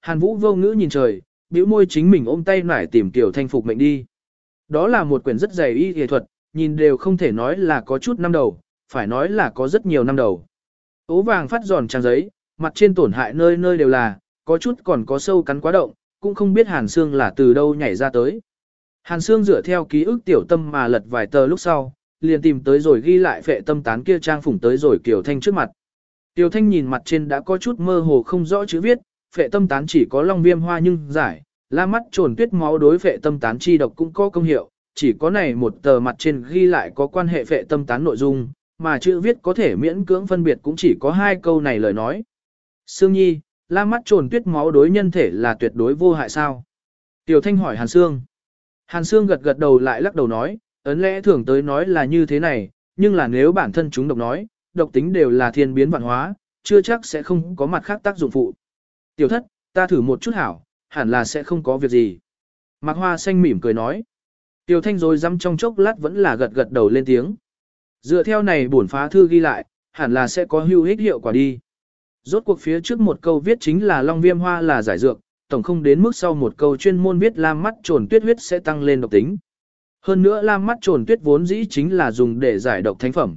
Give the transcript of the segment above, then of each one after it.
Hàn Vũ vô ngữ nhìn trời, bĩu môi chính mình ôm tay nải tìm Tiểu Thanh phục mệnh đi. Đó là một quyển rất dày y y thuật, nhìn đều không thể nói là có chút năm đầu, phải nói là có rất nhiều năm đầu. Tố vàng phát giòn trang giấy, mặt trên tổn hại nơi nơi đều là, có chút còn có sâu cắn quá động, cũng không biết Hàn Sương là từ đâu nhảy ra tới. Hàn Sương dựa theo ký ức tiểu tâm mà lật vài tờ lúc sau, liền tìm tới rồi ghi lại phệ tâm tán kia trang phủng tới rồi Kiều Thanh trước mặt. Kiều Thanh nhìn mặt trên đã có chút mơ hồ không rõ chữ viết, phệ tâm tán chỉ có long viêm hoa nhưng giải, la mắt trồn tuyết máu đối phệ tâm tán chi độc cũng có công hiệu, chỉ có này một tờ mặt trên ghi lại có quan hệ phệ tâm tán nội dung, mà chữ viết có thể miễn cưỡng phân biệt cũng chỉ có hai câu này lời nói. Sương Nhi, la mắt trồn tuyết máu đối nhân thể là tuyệt đối vô hại sao? Tiểu Thanh hỏi Hàn Sương. Hàn Sương gật gật đầu lại lắc đầu nói, ấn lẽ thường tới nói là như thế này, nhưng là nếu bản thân chúng độc nói, độc tính đều là thiên biến vạn hóa, chưa chắc sẽ không có mặt khác tác dụng phụ. Tiểu thất, ta thử một chút hảo, hẳn là sẽ không có việc gì. Mạc Hoa xanh mỉm cười nói. Tiểu Thanh rồi dăm trong chốc lát vẫn là gật gật đầu lên tiếng. Dựa theo này bổn phá thư ghi lại, hẳn là sẽ có hữu ích hiệu quả đi. Rốt cuộc phía trước một câu viết chính là long viêm hoa là giải dược, tổng không đến mức sau một câu chuyên môn viết lam mắt trồn tuyết huyết sẽ tăng lên độc tính. Hơn nữa lam mắt trồn tuyết vốn dĩ chính là dùng để giải độc thánh phẩm.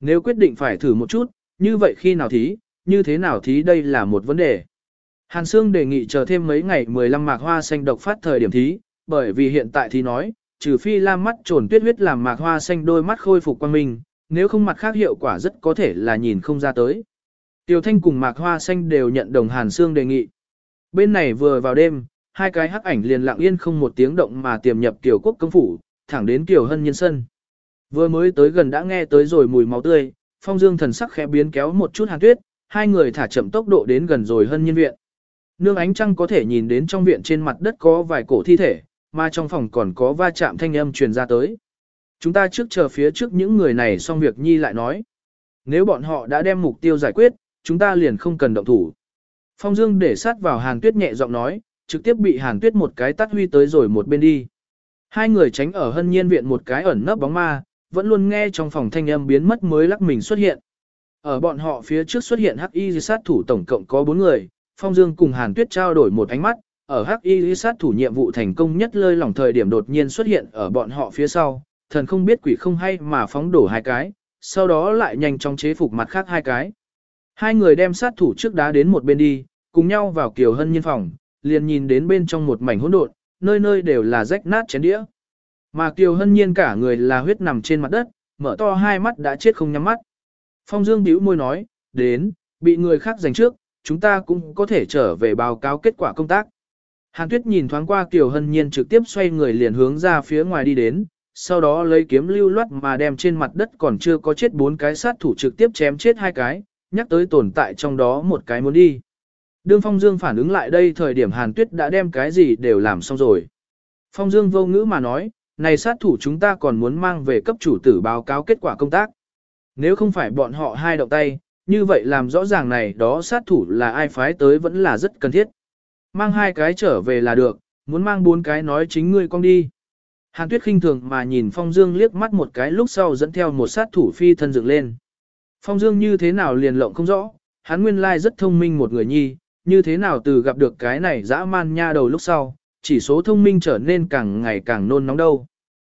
Nếu quyết định phải thử một chút, như vậy khi nào thí, như thế nào thí đây là một vấn đề. Hàn Sương đề nghị chờ thêm mấy ngày 15 mạc hoa xanh độc phát thời điểm thí, bởi vì hiện tại thì nói, trừ phi lam mắt trồn tuyết huyết làm mạc hoa xanh đôi mắt khôi phục quan minh, nếu không mặt khác hiệu quả rất có thể là nhìn không ra tới. Tiêu Thanh cùng mạc hoa xanh đều nhận đồng Hàn Sương đề nghị. Bên này vừa vào đêm, hai cái hắc ảnh liền lặng yên không một tiếng động mà tiềm nhập tiểu quốc công phủ, thẳng đến tiểu hân nhân sân. Vừa mới tới gần đã nghe tới rồi mùi máu tươi, phong dương thần sắc khẽ biến kéo một chút hàn tuyết, hai người thả chậm tốc độ đến gần rồi hân nhân viện. Nương ánh trăng có thể nhìn đến trong viện trên mặt đất có vài cổ thi thể, mà trong phòng còn có va chạm thanh âm truyền ra tới. Chúng ta trước chờ phía trước những người này xong việc nhi lại nói. Nếu bọn họ đã đem mục tiêu giải quyết, chúng ta liền không cần động thủ. Phong Dương để sát vào Hàn Tuyết nhẹ giọng nói, trực tiếp bị Hàn Tuyết một cái tắt huy tới rồi một bên đi. Hai người tránh ở hân nhiên viện một cái ẩn nấp bóng ma, vẫn luôn nghe trong phòng thanh âm biến mất mới lắc mình xuất hiện. Ở bọn họ phía trước xuất hiện hắc y sát thủ tổng cộng có bốn người, Phong Dương cùng Hàn Tuyết trao đổi một ánh mắt, ở hắc y sát thủ nhiệm vụ thành công nhất lơi lỏng thời điểm đột nhiên xuất hiện ở bọn họ phía sau, thần không biết quỷ không hay mà phóng đổ hai cái, sau đó lại nhanh chóng chế phục mặt khác hai cái. Hai người đem sát thủ trước đá đến một bên đi, cùng nhau vào kiều hân nhân phòng, liền nhìn đến bên trong một mảnh hỗn độn, nơi nơi đều là rách nát chén đĩa. Mà kiều hân nhiên cả người là huyết nằm trên mặt đất, mở to hai mắt đã chết không nhắm mắt. Phong Dương bĩu môi nói, đến, bị người khác giành trước, chúng ta cũng có thể trở về báo cáo kết quả công tác. Hàn Tuyết nhìn thoáng qua Kiều Hân Nhiên trực tiếp xoay người liền hướng ra phía ngoài đi đến, sau đó lấy kiếm lưu loát mà đem trên mặt đất còn chưa có chết bốn cái sát thủ trực tiếp chém chết hai cái, nhắc tới tồn tại trong đó một cái muốn đi. Đương Phong Dương phản ứng lại đây thời điểm Hàn Tuyết đã đem cái gì đều làm xong rồi. Phong Dương vô ngữ mà nói, này sát thủ chúng ta còn muốn mang về cấp chủ tử báo cáo kết quả công tác. Nếu không phải bọn họ hai động tay, như vậy làm rõ ràng này đó sát thủ là ai phái tới vẫn là rất cần thiết. Mang hai cái trở về là được, muốn mang bốn cái nói chính ngươi con đi. Hàn Tuyết khinh thường mà nhìn Phong Dương liếc mắt một cái lúc sau dẫn theo một sát thủ phi thân dựng lên. Phong Dương như thế nào liền lộng không rõ, hắn nguyên lai rất thông minh một người nhi, như thế nào từ gặp được cái này dã man nha đầu lúc sau, chỉ số thông minh trở nên càng ngày càng nôn nóng đâu.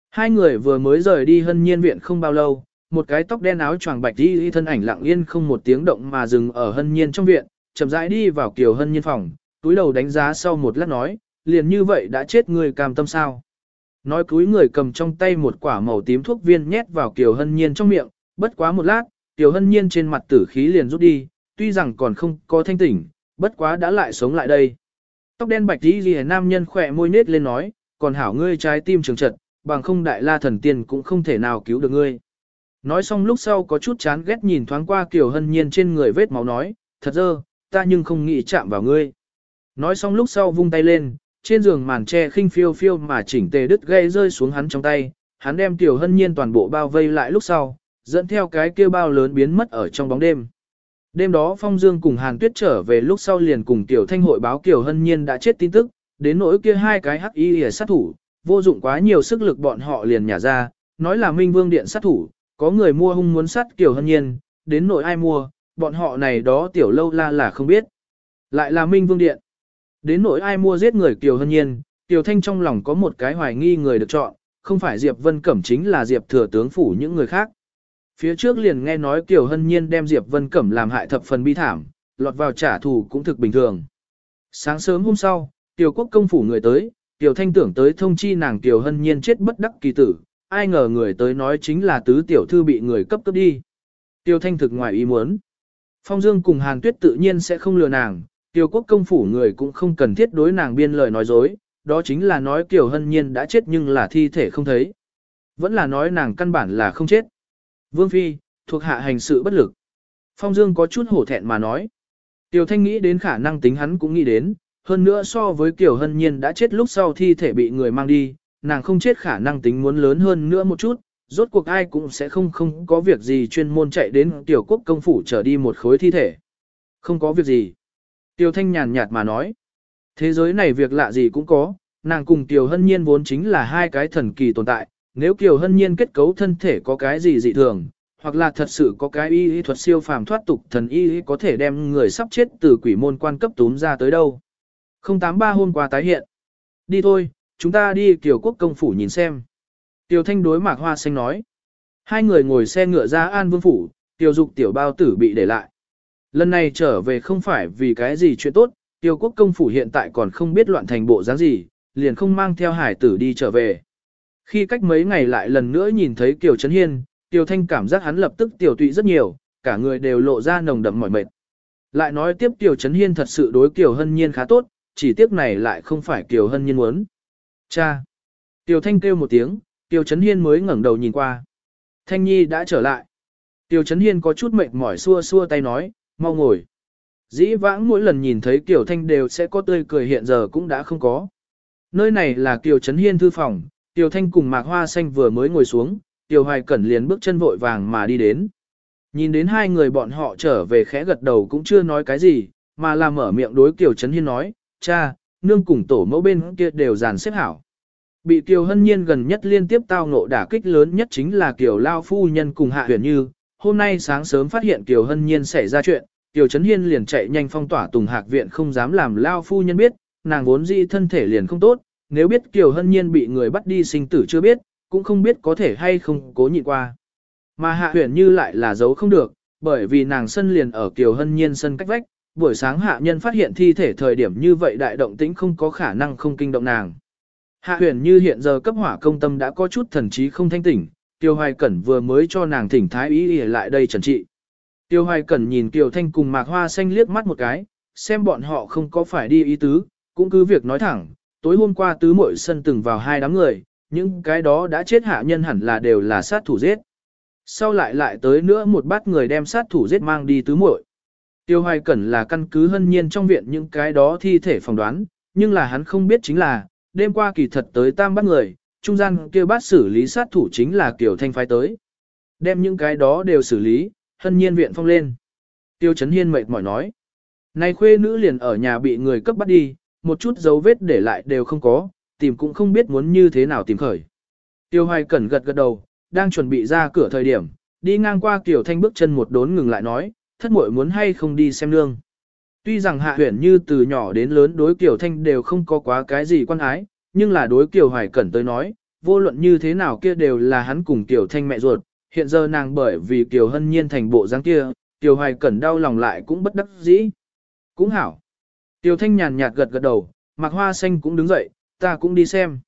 Hai người vừa mới rời đi hân nhiên viện không bao lâu, một cái tóc đen áo choàng bạch đi thân ảnh lặng yên không một tiếng động mà dừng ở hân nhiên trong viện, chậm rãi đi vào kiều hân nhiên phòng, túi đầu đánh giá sau một lát nói, liền như vậy đã chết người cam tâm sao. Nói cúi người cầm trong tay một quả màu tím thuốc viên nhét vào kiều hân nhiên trong miệng, bất quá một lát, kiều hân nhiên trên mặt tử khí liền rút đi, tuy rằng còn không có thanh tỉnh, bất quá đã lại sống lại đây. Tóc đen bạch đi ghi nam nhân khỏe môi nết lên nói, còn hảo ngươi trái tim trường trật, bằng không đại la thần tiên cũng không thể nào cứu được ngươi. Nói xong lúc sau có chút chán ghét nhìn thoáng qua Kiều Hân Nhiên trên người vết máu nói, thật dơ, ta nhưng không nghĩ chạm vào ngươi. Nói xong lúc sau vung tay lên, trên giường màn tre khinh phiêu phiêu mà chỉnh tề đứt gây rơi xuống hắn trong tay, hắn đem Kiều Hân Nhiên toàn bộ bao vây lại lúc sau, dẫn theo cái kia bao lớn biến mất ở trong bóng đêm. Đêm đó Phong Dương cùng Hàn Tuyết trở về lúc sau liền cùng Tiểu Thanh hội báo Kiều Hân Nhiên đã chết tin tức, đến nỗi kia hai cái hắc y lìa sát thủ, vô dụng quá nhiều sức lực bọn họ liền nhả ra, nói là Minh Vương Điện sát thủ, có người mua hung muốn sát Kiều Hân Nhiên, đến nội ai mua, bọn họ này đó Tiểu Lâu La là không biết. Lại là Minh Vương Điện. Đến nội ai mua giết người Kiều Hân Nhiên, Kiều Thanh trong lòng có một cái hoài nghi người được chọn, không phải Diệp Vân Cẩm chính là Diệp Thừa tướng phủ những người khác. Phía trước liền nghe nói Kiều Hân Nhiên đem Diệp Vân Cẩm làm hại thập phần bi thảm, lọt vào trả thù cũng thực bình thường. Sáng sớm hôm sau, tiểu Quốc công phủ người tới, tiểu Thanh tưởng tới thông chi nàng tiểu Hân Nhiên chết bất đắc kỳ tử, ai ngờ người tới nói chính là tứ tiểu thư bị người cấp cấp đi. Tiêu Thanh thực ngoài ý muốn. Phong Dương cùng Hàn Tuyết tự nhiên sẽ không lừa nàng, Tiêu Quốc công phủ người cũng không cần thiết đối nàng biên lời nói dối, đó chính là nói Kiều Hân Nhiên đã chết nhưng là thi thể không thấy. Vẫn là nói nàng căn bản là không chết. Vương Phi, thuộc hạ hành sự bất lực. Phong Dương có chút hổ thẹn mà nói. Tiêu Thanh nghĩ đến khả năng tính hắn cũng nghĩ đến, hơn nữa so với Kiều Hân Nhiên đã chết lúc sau thi thể bị người mang đi, nàng không chết khả năng tính muốn lớn hơn nữa một chút, rốt cuộc ai cũng sẽ không không có việc gì chuyên môn chạy đến tiểu quốc công phủ trở đi một khối thi thể. Không có việc gì. Tiêu Thanh nhàn nhạt mà nói. Thế giới này việc lạ gì cũng có, nàng cùng Tiểu Hân Nhiên vốn chính là hai cái thần kỳ tồn tại, nếu Kiều Hân Nhiên kết cấu thân thể có cái gì dị thường, hoặc là thật sự có cái y y thuật siêu phàm thoát tục thần y y có thể đem người sắp chết từ quỷ môn quan cấp túm ra tới đâu. 083 hôm qua tái hiện. Đi thôi, chúng ta đi Kiều Quốc công phủ nhìn xem. Tiêu Thanh đối Mạc Hoa Xanh nói. Hai người ngồi xe ngựa ra An Vương phủ, Tiêu Dục tiểu bao tử bị để lại. Lần này trở về không phải vì cái gì chuyện tốt, Tiêu Quốc công phủ hiện tại còn không biết loạn thành bộ dáng gì, liền không mang theo hải tử đi trở về. Khi cách mấy ngày lại lần nữa nhìn thấy Kiều Trấn Hiên, Tiêu Thanh cảm giác hắn lập tức tiểu tụy rất nhiều, cả người đều lộ ra nồng đậm mỏi mệt. Lại nói tiếp Kiều Trấn Hiên thật sự đối Kiều Hân Nhiên khá tốt, chỉ tiếc này lại không phải Kiều Hân Nhiên muốn. Cha! Tiêu Thanh kêu một tiếng, Tiêu Trấn Hiên mới ngẩng đầu nhìn qua. Thanh Nhi đã trở lại. Tiêu Trấn Hiên có chút mệt mỏi xua xua tay nói, mau ngồi. Dĩ vãng mỗi lần nhìn thấy Kiều Thanh đều sẽ có tươi cười hiện giờ cũng đã không có. Nơi này là Kiều Trấn Hiên thư phòng, Tiêu Thanh cùng Mạc Hoa Xanh vừa mới ngồi xuống, Tiêu Hoài Cẩn liền bước chân vội vàng mà đi đến. Nhìn đến hai người bọn họ trở về khẽ gật đầu cũng chưa nói cái gì, mà là mở miệng đối Kiều Trấn Hiên nói, cha, nương cùng tổ mẫu bên kia đều dàn xếp hảo. Bị Kiều Hân Nhiên gần nhất liên tiếp tao ngộ đả kích lớn nhất chính là Kiều Lao Phu Nhân cùng Hạ Huyền Như. Hôm nay sáng sớm phát hiện Kiều Hân Nhiên xảy ra chuyện, Kiều Trấn Hiên liền chạy nhanh phong tỏa Tùng Hạc Viện không dám làm Lao Phu Nhân biết, nàng vốn dĩ thân thể liền không tốt, nếu biết Kiều Hân Nhiên bị người bắt đi sinh tử chưa biết, cũng không biết có thể hay không cố nhịn qua. Mà Hạ Huyền Như lại là giấu không được, bởi vì nàng sân liền ở Kiều Hân Nhiên sân cách vách, buổi sáng hạ nhân phát hiện thi thể thời điểm như vậy đại động tĩnh không có khả năng không kinh động nàng. Hạ huyền như hiện giờ cấp hỏa công tâm đã có chút thần trí không thanh tỉnh, Tiêu Hoài Cẩn vừa mới cho nàng thỉnh thái ý ỉa lại đây trần trị. Tiêu Hoài Cẩn nhìn Kiều Thanh cùng Mạc Hoa Xanh liếc mắt một cái, xem bọn họ không có phải đi ý tứ, cũng cứ việc nói thẳng, tối hôm qua tứ muội sân từng vào hai đám người, những cái đó đã chết hạ nhân hẳn là đều là sát thủ giết. Sau lại lại tới nữa một bát người đem sát thủ giết mang đi tứ muội. Tiêu Hoài Cẩn là căn cứ hân nhiên trong viện những cái đó thi thể phỏng đoán, nhưng là hắn không biết chính là, đêm qua kỳ thật tới tam bắt người, trung gian kia bắt xử lý sát thủ chính là Kiều Thanh phái tới. Đem những cái đó đều xử lý, hân nhiên viện phong lên. Tiêu Chấn Hiên mệt mỏi nói. Này khuê nữ liền ở nhà bị người cấp bắt đi, một chút dấu vết để lại đều không có, tìm cũng không biết muốn như thế nào tìm khởi. Tiêu Hoài Cẩn gật gật đầu, đang chuẩn bị ra cửa thời điểm, đi ngang qua Kiều Thanh bước chân một đốn ngừng lại nói, thất muội muốn hay không đi xem nương. Tuy rằng hạ huyền như từ nhỏ đến lớn đối Kiều Thanh đều không có quá cái gì quan ái, nhưng là đối Kiều Hoài Cẩn tới nói, vô luận như thế nào kia đều là hắn cùng Kiều Thanh mẹ ruột, hiện giờ nàng bởi vì Kiều Hân Nhiên thành bộ dáng kia, Kiều Hoài Cẩn đau lòng lại cũng bất đắc dĩ. Cũng hảo. Kiều Thanh nhàn nhạt gật gật đầu, Mạc Hoa Xanh cũng đứng dậy, ta cũng đi xem.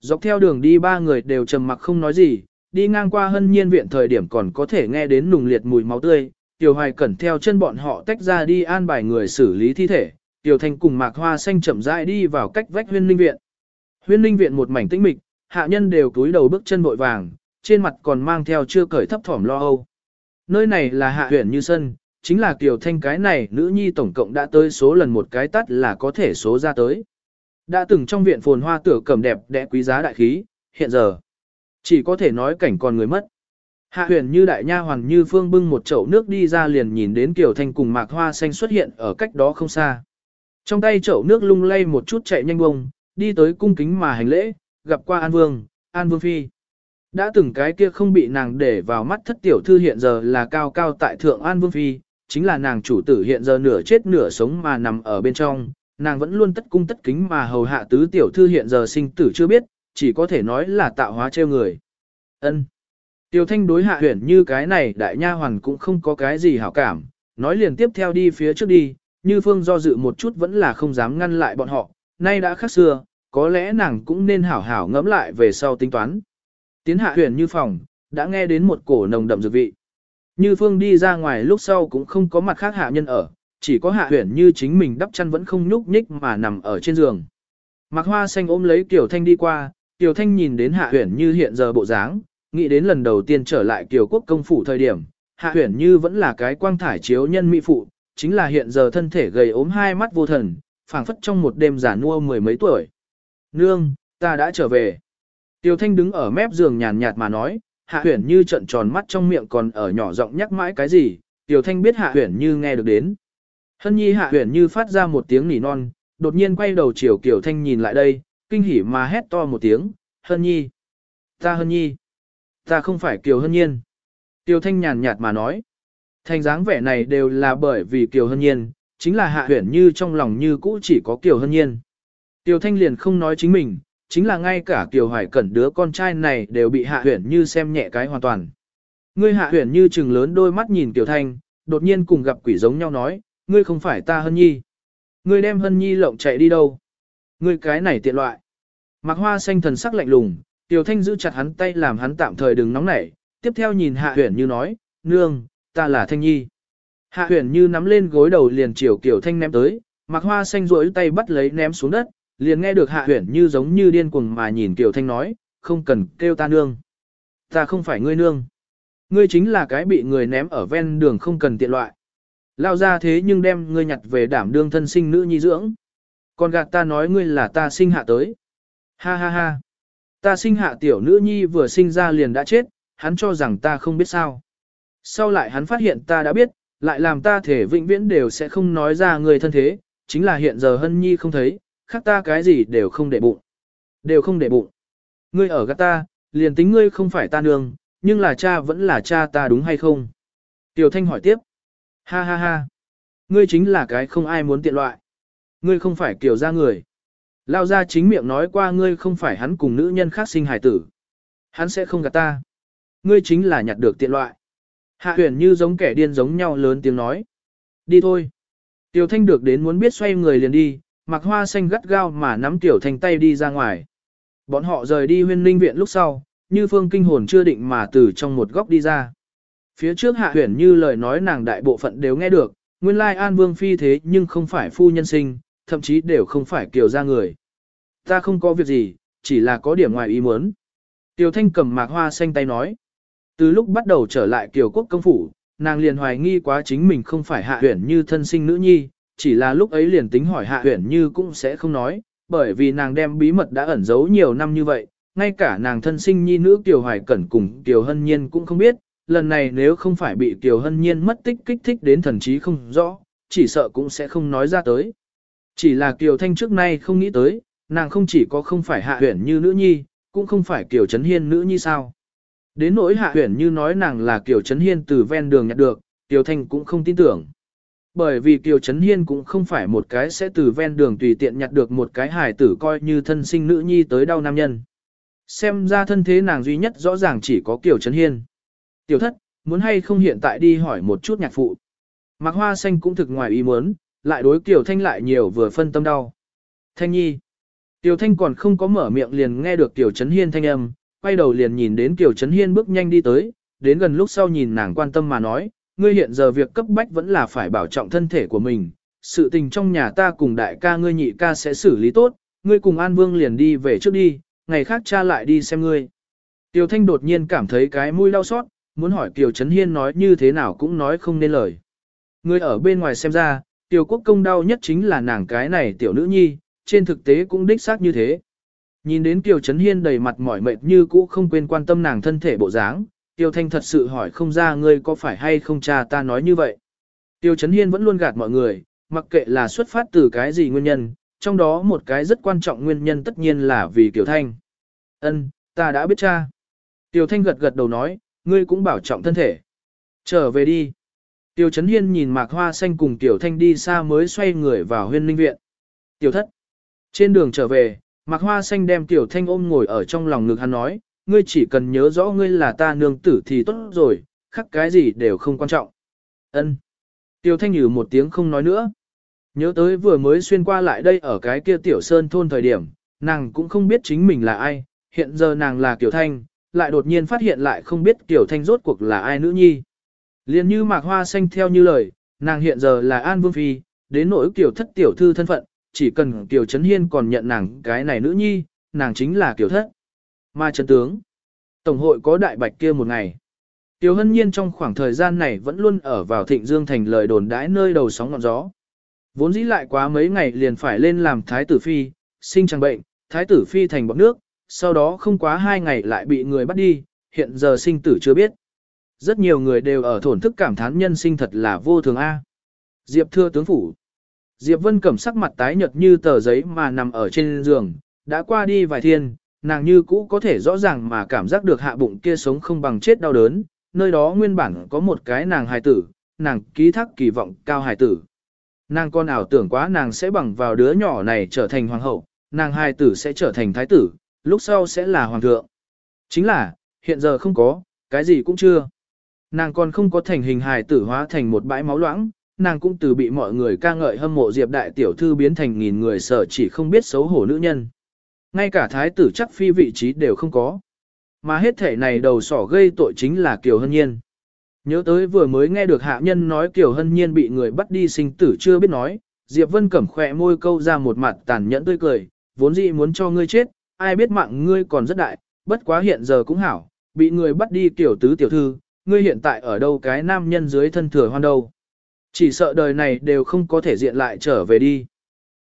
Dọc theo đường đi ba người đều trầm mặc không nói gì, đi ngang qua hân nhiên viện thời điểm còn có thể nghe đến nùng liệt mùi máu tươi, Tiểu Hoài Cẩn theo chân bọn họ tách ra đi an bài người xử lý thi thể, Tiểu Thanh cùng Mạc Hoa Xanh chậm rãi đi vào cách vách huyên linh viện. Huyên linh viện một mảnh tĩnh mịch, hạ nhân đều cúi đầu bước chân vội vàng, trên mặt còn mang theo chưa cởi thấp thỏm lo âu. Nơi này là hạ huyện như sân, chính là Tiểu Thanh cái này nữ nhi tổng cộng đã tới số lần một cái tắt là có thể số ra tới. Đã từng trong viện phồn hoa tửa cầm đẹp đẽ quý giá đại khí, hiện giờ chỉ có thể nói cảnh còn người mất. Hạ huyền như đại nha hoàng như phương bưng một chậu nước đi ra liền nhìn đến Kiều Thanh cùng mạc hoa xanh xuất hiện ở cách đó không xa. Trong tay chậu nước lung lay một chút chạy nhanh bông, đi tới cung kính mà hành lễ, gặp qua An Vương, An Vương Phi. Đã từng cái kia không bị nàng để vào mắt thất tiểu thư hiện giờ là cao cao tại thượng An Vương Phi, chính là nàng chủ tử hiện giờ nửa chết nửa sống mà nằm ở bên trong, nàng vẫn luôn tất cung tất kính mà hầu hạ tứ tiểu thư hiện giờ sinh tử chưa biết, chỉ có thể nói là tạo hóa treo người. Ân. Tiêu thanh đối hạ Huyền như cái này đại nha hoàn cũng không có cái gì hảo cảm, nói liền tiếp theo đi phía trước đi, như phương do dự một chút vẫn là không dám ngăn lại bọn họ, nay đã khác xưa, có lẽ nàng cũng nên hảo hảo ngẫm lại về sau tính toán. Tiến hạ Huyền như phòng, đã nghe đến một cổ nồng đậm dược vị. Như phương đi ra ngoài lúc sau cũng không có mặt khác hạ nhân ở, chỉ có hạ Huyền như chính mình đắp chăn vẫn không nhúc nhích mà nằm ở trên giường. Mạc hoa xanh ôm lấy Tiểu Thanh đi qua, Tiểu Thanh nhìn đến hạ Huyền như hiện giờ bộ dáng, nghĩ đến lần đầu tiên trở lại Kiều quốc công phủ thời điểm, hạ huyển như vẫn là cái quang thải chiếu nhân mỹ phụ, chính là hiện giờ thân thể gầy ốm hai mắt vô thần, phảng phất trong một đêm giả nua mười mấy tuổi. Nương, ta đã trở về. Tiêu Thanh đứng ở mép giường nhàn nhạt mà nói, Hạ Huyền Như trận tròn mắt trong miệng còn ở nhỏ giọng nhắc mãi cái gì, Tiêu Thanh biết Hạ Huyền Như nghe được đến. Hân Nhi Hạ Huyền Như phát ra một tiếng nỉ non, đột nhiên quay đầu chiều Kiều Thanh nhìn lại đây, kinh hỉ mà hét to một tiếng, Hân Nhi. Ta Hân Nhi. Ta không phải Kiều Hân Nhiên. Tiêu Thanh nhàn nhạt mà nói. Thành dáng vẻ này đều là bởi vì Kiều Hân Nhiên, chính là Hạ Huyền Như trong lòng như cũ chỉ có Kiều Hân Nhiên. Tiêu Thanh liền không nói chính mình, chính là ngay cả Kiều Hoài Cẩn đứa con trai này đều bị Hạ Huyền Như xem nhẹ cái hoàn toàn. Ngươi Hạ Huyền Như trừng lớn đôi mắt nhìn Kiều Thanh, đột nhiên cùng gặp quỷ giống nhau nói, ngươi không phải ta Hân Nhi. Ngươi đem Hân Nhi lộng chạy đi đâu? Ngươi cái này tiện loại. Mạc Hoa xanh thần sắc lạnh lùng, Tiểu Thanh giữ chặt hắn tay làm hắn tạm thời đừng nóng nảy, tiếp theo nhìn Hạ Huyền Như nói, nương, ta là Thanh Nhi. Hạ Huyền Như nắm lên gối đầu liền chiều Tiểu Thanh ném tới, Mạc Hoa xanh rối tay bắt lấy ném xuống đất, liền nghe được hạ Huyền như giống như điên cuồng mà nhìn Tiểu Thanh nói, không cần kêu ta nương. Ta không phải ngươi nương. Ngươi chính là cái bị người ném ở ven đường không cần tiện loại. Lao ra thế nhưng đem ngươi nhặt về đảm đương thân sinh nữ nhi dưỡng. Còn gạt ta nói ngươi là ta sinh hạ tới. Ha ha ha. Ta sinh hạ tiểu nữ nhi vừa sinh ra liền đã chết, hắn cho rằng ta không biết sao. Sau lại hắn phát hiện ta đã biết, lại làm ta thể vĩnh viễn đều sẽ không nói ra người thân thế, chính là hiện giờ hân nhi không thấy, khác ta cái gì đều không để bụng. Đều không để bụng. Ngươi ở gắt ta, liền tính ngươi không phải ta nương, nhưng là cha vẫn là cha ta đúng hay không? Tiểu Thanh hỏi tiếp. Ha ha ha. Ngươi chính là cái không ai muốn tiện loại. Ngươi không phải kiểu ra người. Lao ra chính miệng nói qua ngươi không phải hắn cùng nữ nhân khác sinh hài tử. Hắn sẽ không gạt ta. Ngươi chính là nhặt được tiện loại. Hạ huyền như giống kẻ điên giống nhau lớn tiếng nói. Đi thôi. Tiểu Thanh được đến muốn biết xoay người liền đi, mặc hoa xanh gắt gao mà nắm tiểu thanh tay đi ra ngoài. Bọn họ rời đi huyên ninh viện lúc sau, như phương kinh hồn chưa định mà từ trong một góc đi ra. Phía trước hạ huyền như lời nói nàng đại bộ phận đều nghe được, nguyên lai an vương phi thế nhưng không phải phu nhân sinh, thậm chí đều không phải kiều ra người. Ta không có việc gì, chỉ là có điểm ngoài ý muốn. Tiểu thanh cầm mạc hoa xanh tay nói. Từ lúc bắt đầu trở lại kiều quốc công phủ, nàng liền hoài nghi quá chính mình không phải hạ huyển như thân sinh nữ nhi, chỉ là lúc ấy liền tính hỏi hạ huyển như cũng sẽ không nói, bởi vì nàng đem bí mật đã ẩn giấu nhiều năm như vậy, ngay cả nàng thân sinh nhi nữ Kiều Hoài Cẩn cùng Kiều Hân Nhiên cũng không biết, lần này nếu không phải bị Kiều Hân Nhiên mất tích kích thích đến thần trí không rõ, chỉ sợ cũng sẽ không nói ra tới. Chỉ là Kiều Thanh trước nay không nghĩ tới, nàng không chỉ có không phải hạ huyển như nữ nhi, cũng không phải Kiều Trấn Hiên nữ nhi sao. Đến nỗi hạ huyển như nói nàng là Kiều Trấn Hiên từ ven đường nhặt được, Kiều Thanh cũng không tin tưởng bởi vì Kiều Trấn Hiên cũng không phải một cái sẽ từ ven đường tùy tiện nhặt được một cái hài tử coi như thân sinh nữ nhi tới đau nam nhân. Xem ra thân thế nàng duy nhất rõ ràng chỉ có Kiều Trấn Hiên. Tiểu thất, muốn hay không hiện tại đi hỏi một chút nhạc phụ. Mạc Hoa Xanh cũng thực ngoài ý muốn, lại đối Kiều Thanh lại nhiều vừa phân tâm đau. Thanh nhi. Kiều Thanh còn không có mở miệng liền nghe được Kiều Trấn Hiên thanh âm, quay đầu liền nhìn đến Kiều Trấn Hiên bước nhanh đi tới, đến gần lúc sau nhìn nàng quan tâm mà nói, ngươi hiện giờ việc cấp bách vẫn là phải bảo trọng thân thể của mình, sự tình trong nhà ta cùng đại ca ngươi nhị ca sẽ xử lý tốt, ngươi cùng An Vương liền đi về trước đi, ngày khác cha lại đi xem ngươi. Tiêu Thanh đột nhiên cảm thấy cái mũi đau xót, muốn hỏi Kiều Trấn Hiên nói như thế nào cũng nói không nên lời. Ngươi ở bên ngoài xem ra, Tiểu Quốc công đau nhất chính là nàng cái này tiểu nữ nhi, trên thực tế cũng đích xác như thế. Nhìn đến Kiều Trấn Hiên đầy mặt mỏi mệt như cũ không quên quan tâm nàng thân thể bộ dáng, Tiêu Thanh thật sự hỏi không ra ngươi có phải hay không cha ta nói như vậy. Tiêu Trấn Hiên vẫn luôn gạt mọi người, mặc kệ là xuất phát từ cái gì nguyên nhân, trong đó một cái rất quan trọng nguyên nhân tất nhiên là vì Kiều Thanh. Ân, ta đã biết cha. Tiêu Thanh gật gật đầu nói, ngươi cũng bảo trọng thân thể. Trở về đi. Tiêu Trấn Hiên nhìn Mạc Hoa Xanh cùng Tiểu Thanh đi xa mới xoay người vào huyên linh viện. Tiểu thất. Trên đường trở về, Mạc Hoa Xanh đem Tiểu Thanh ôm ngồi ở trong lòng ngực hắn nói, ngươi chỉ cần nhớ rõ ngươi là ta nương tử thì tốt rồi, khắc cái gì đều không quan trọng. Ân. Tiểu Thanh nhử một tiếng không nói nữa. Nhớ tới vừa mới xuyên qua lại đây ở cái kia Tiểu Sơn thôn thời điểm, nàng cũng không biết chính mình là ai, hiện giờ nàng là Tiểu Thanh, lại đột nhiên phát hiện lại không biết Tiểu Thanh rốt cuộc là ai nữ nhi. Liên như Mạc Hoa Xanh theo như lời, nàng hiện giờ là An Vương Phi, đến nỗi Tiểu thất tiểu thư thân phận, chỉ cần Tiểu Trấn Hiên còn nhận nàng cái này nữ nhi, nàng chính là Tiểu thất. Mà Trấn Tướng, Tổng hội có đại bạch kia một ngày. Tiểu Hân Nhiên trong khoảng thời gian này vẫn luôn ở vào Thịnh Dương thành lời đồn đãi nơi đầu sóng ngọn gió. Vốn dĩ lại quá mấy ngày liền phải lên làm Thái tử Phi, sinh chẳng bệnh, Thái tử Phi thành bọc nước, sau đó không quá hai ngày lại bị người bắt đi, hiện giờ sinh tử chưa biết. Rất nhiều người đều ở thổn thức cảm thán nhân sinh thật là vô thường A. Diệp thưa tướng phủ. Diệp Vân cẩm sắc mặt tái nhợt như tờ giấy mà nằm ở trên giường, đã qua đi vài thiên, nàng như cũ có thể rõ ràng mà cảm giác được hạ bụng kia sống không bằng chết đau đớn, nơi đó nguyên bản có một cái nàng hài tử, nàng ký thác kỳ vọng cao hài tử. Nàng con ảo tưởng quá nàng sẽ bằng vào đứa nhỏ này trở thành hoàng hậu, nàng hài tử sẽ trở thành thái tử, lúc sau sẽ là hoàng thượng. Chính là, hiện giờ không có, cái gì cũng chưa. Nàng còn không có thành hình hài tử hóa thành một bãi máu loãng, nàng cũng từ bị mọi người ca ngợi hâm mộ Diệp đại tiểu thư biến thành nghìn người sợ chỉ không biết xấu hổ nữ nhân. Ngay cả thái tử chắc phi vị trí đều không có. Mà hết thể này đầu sỏ gây tội chính là Kiều Hân Nhiên. Nhớ tới vừa mới nghe được hạ nhân nói Kiều Hân Nhiên bị người bắt đi sinh tử chưa biết nói, Diệp Vân cẩm khỏe môi câu ra một mặt tàn nhẫn tươi cười, vốn dĩ muốn cho ngươi chết, ai biết mạng ngươi còn rất đại, bất quá hiện giờ cũng hảo, bị người bắt đi tiểu tứ tiểu thư, ngươi hiện tại ở đâu cái nam nhân dưới thân thừa hoan đâu. Chỉ sợ đời này đều không có thể diện lại trở về đi.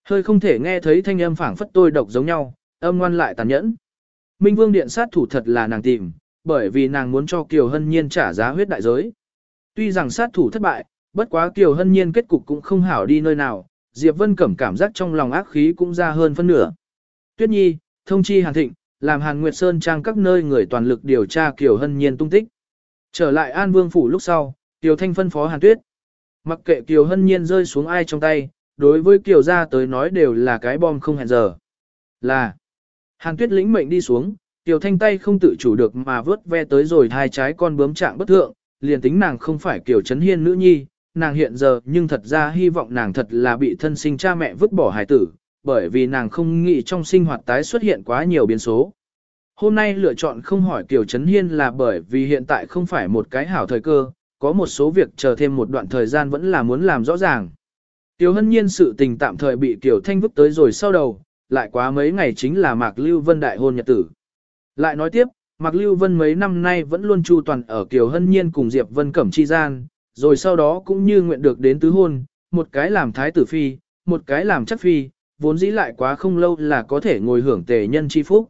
Hơi không thể nghe thấy thanh âm phảng phất tôi độc giống nhau, âm ngoan lại tàn nhẫn. Minh Vương Điện sát thủ thật là nàng tìm, bởi vì nàng muốn cho Kiều Hân Nhiên trả giá huyết đại giới. Tuy rằng sát thủ thất bại, bất quá Kiều Hân Nhiên kết cục cũng không hảo đi nơi nào, Diệp Vân Cẩm cảm giác trong lòng ác khí cũng ra hơn phân nửa. Tuyết Nhi, thông chi Hàn Thịnh, làm Hàn Nguyệt Sơn trang các nơi người toàn lực điều tra Kiều Hân Nhiên tung tích. Trở lại An Vương phủ lúc sau, Kiều Thanh phân phó Hàn Tuyết. Mặc kệ Kiều Hân Nhiên rơi xuống ai trong tay, đối với Kiều gia tới nói đều là cái bom không hẹn giờ. Là Hàn Tuyết lĩnh mệnh đi xuống, Kiều Thanh tay không tự chủ được mà vớt ve tới rồi hai trái con bướm trạng bất thượng, liền tính nàng không phải Kiều Trấn Hiên nữ nhi, nàng hiện giờ nhưng thật ra hy vọng nàng thật là bị thân sinh cha mẹ vứt bỏ hài tử, bởi vì nàng không nghĩ trong sinh hoạt tái xuất hiện quá nhiều biến số. Hôm nay lựa chọn không hỏi Kiều Trấn Hiên là bởi vì hiện tại không phải một cái hảo thời cơ, có một số việc chờ thêm một đoạn thời gian vẫn là muốn làm rõ ràng. Kiều Hân Nhiên sự tình tạm thời bị Kiều Thanh vứt tới rồi sau đầu, lại quá mấy ngày chính là Mạc Lưu Vân đại hôn nhật tử. Lại nói tiếp, Mạc Lưu Vân mấy năm nay vẫn luôn chu toàn ở Kiều Hân Nhiên cùng Diệp Vân Cẩm chi gian, rồi sau đó cũng như nguyện được đến tứ hôn, một cái làm thái tử phi, một cái làm chắc phi, vốn dĩ lại quá không lâu là có thể ngồi hưởng tề nhân chi phúc.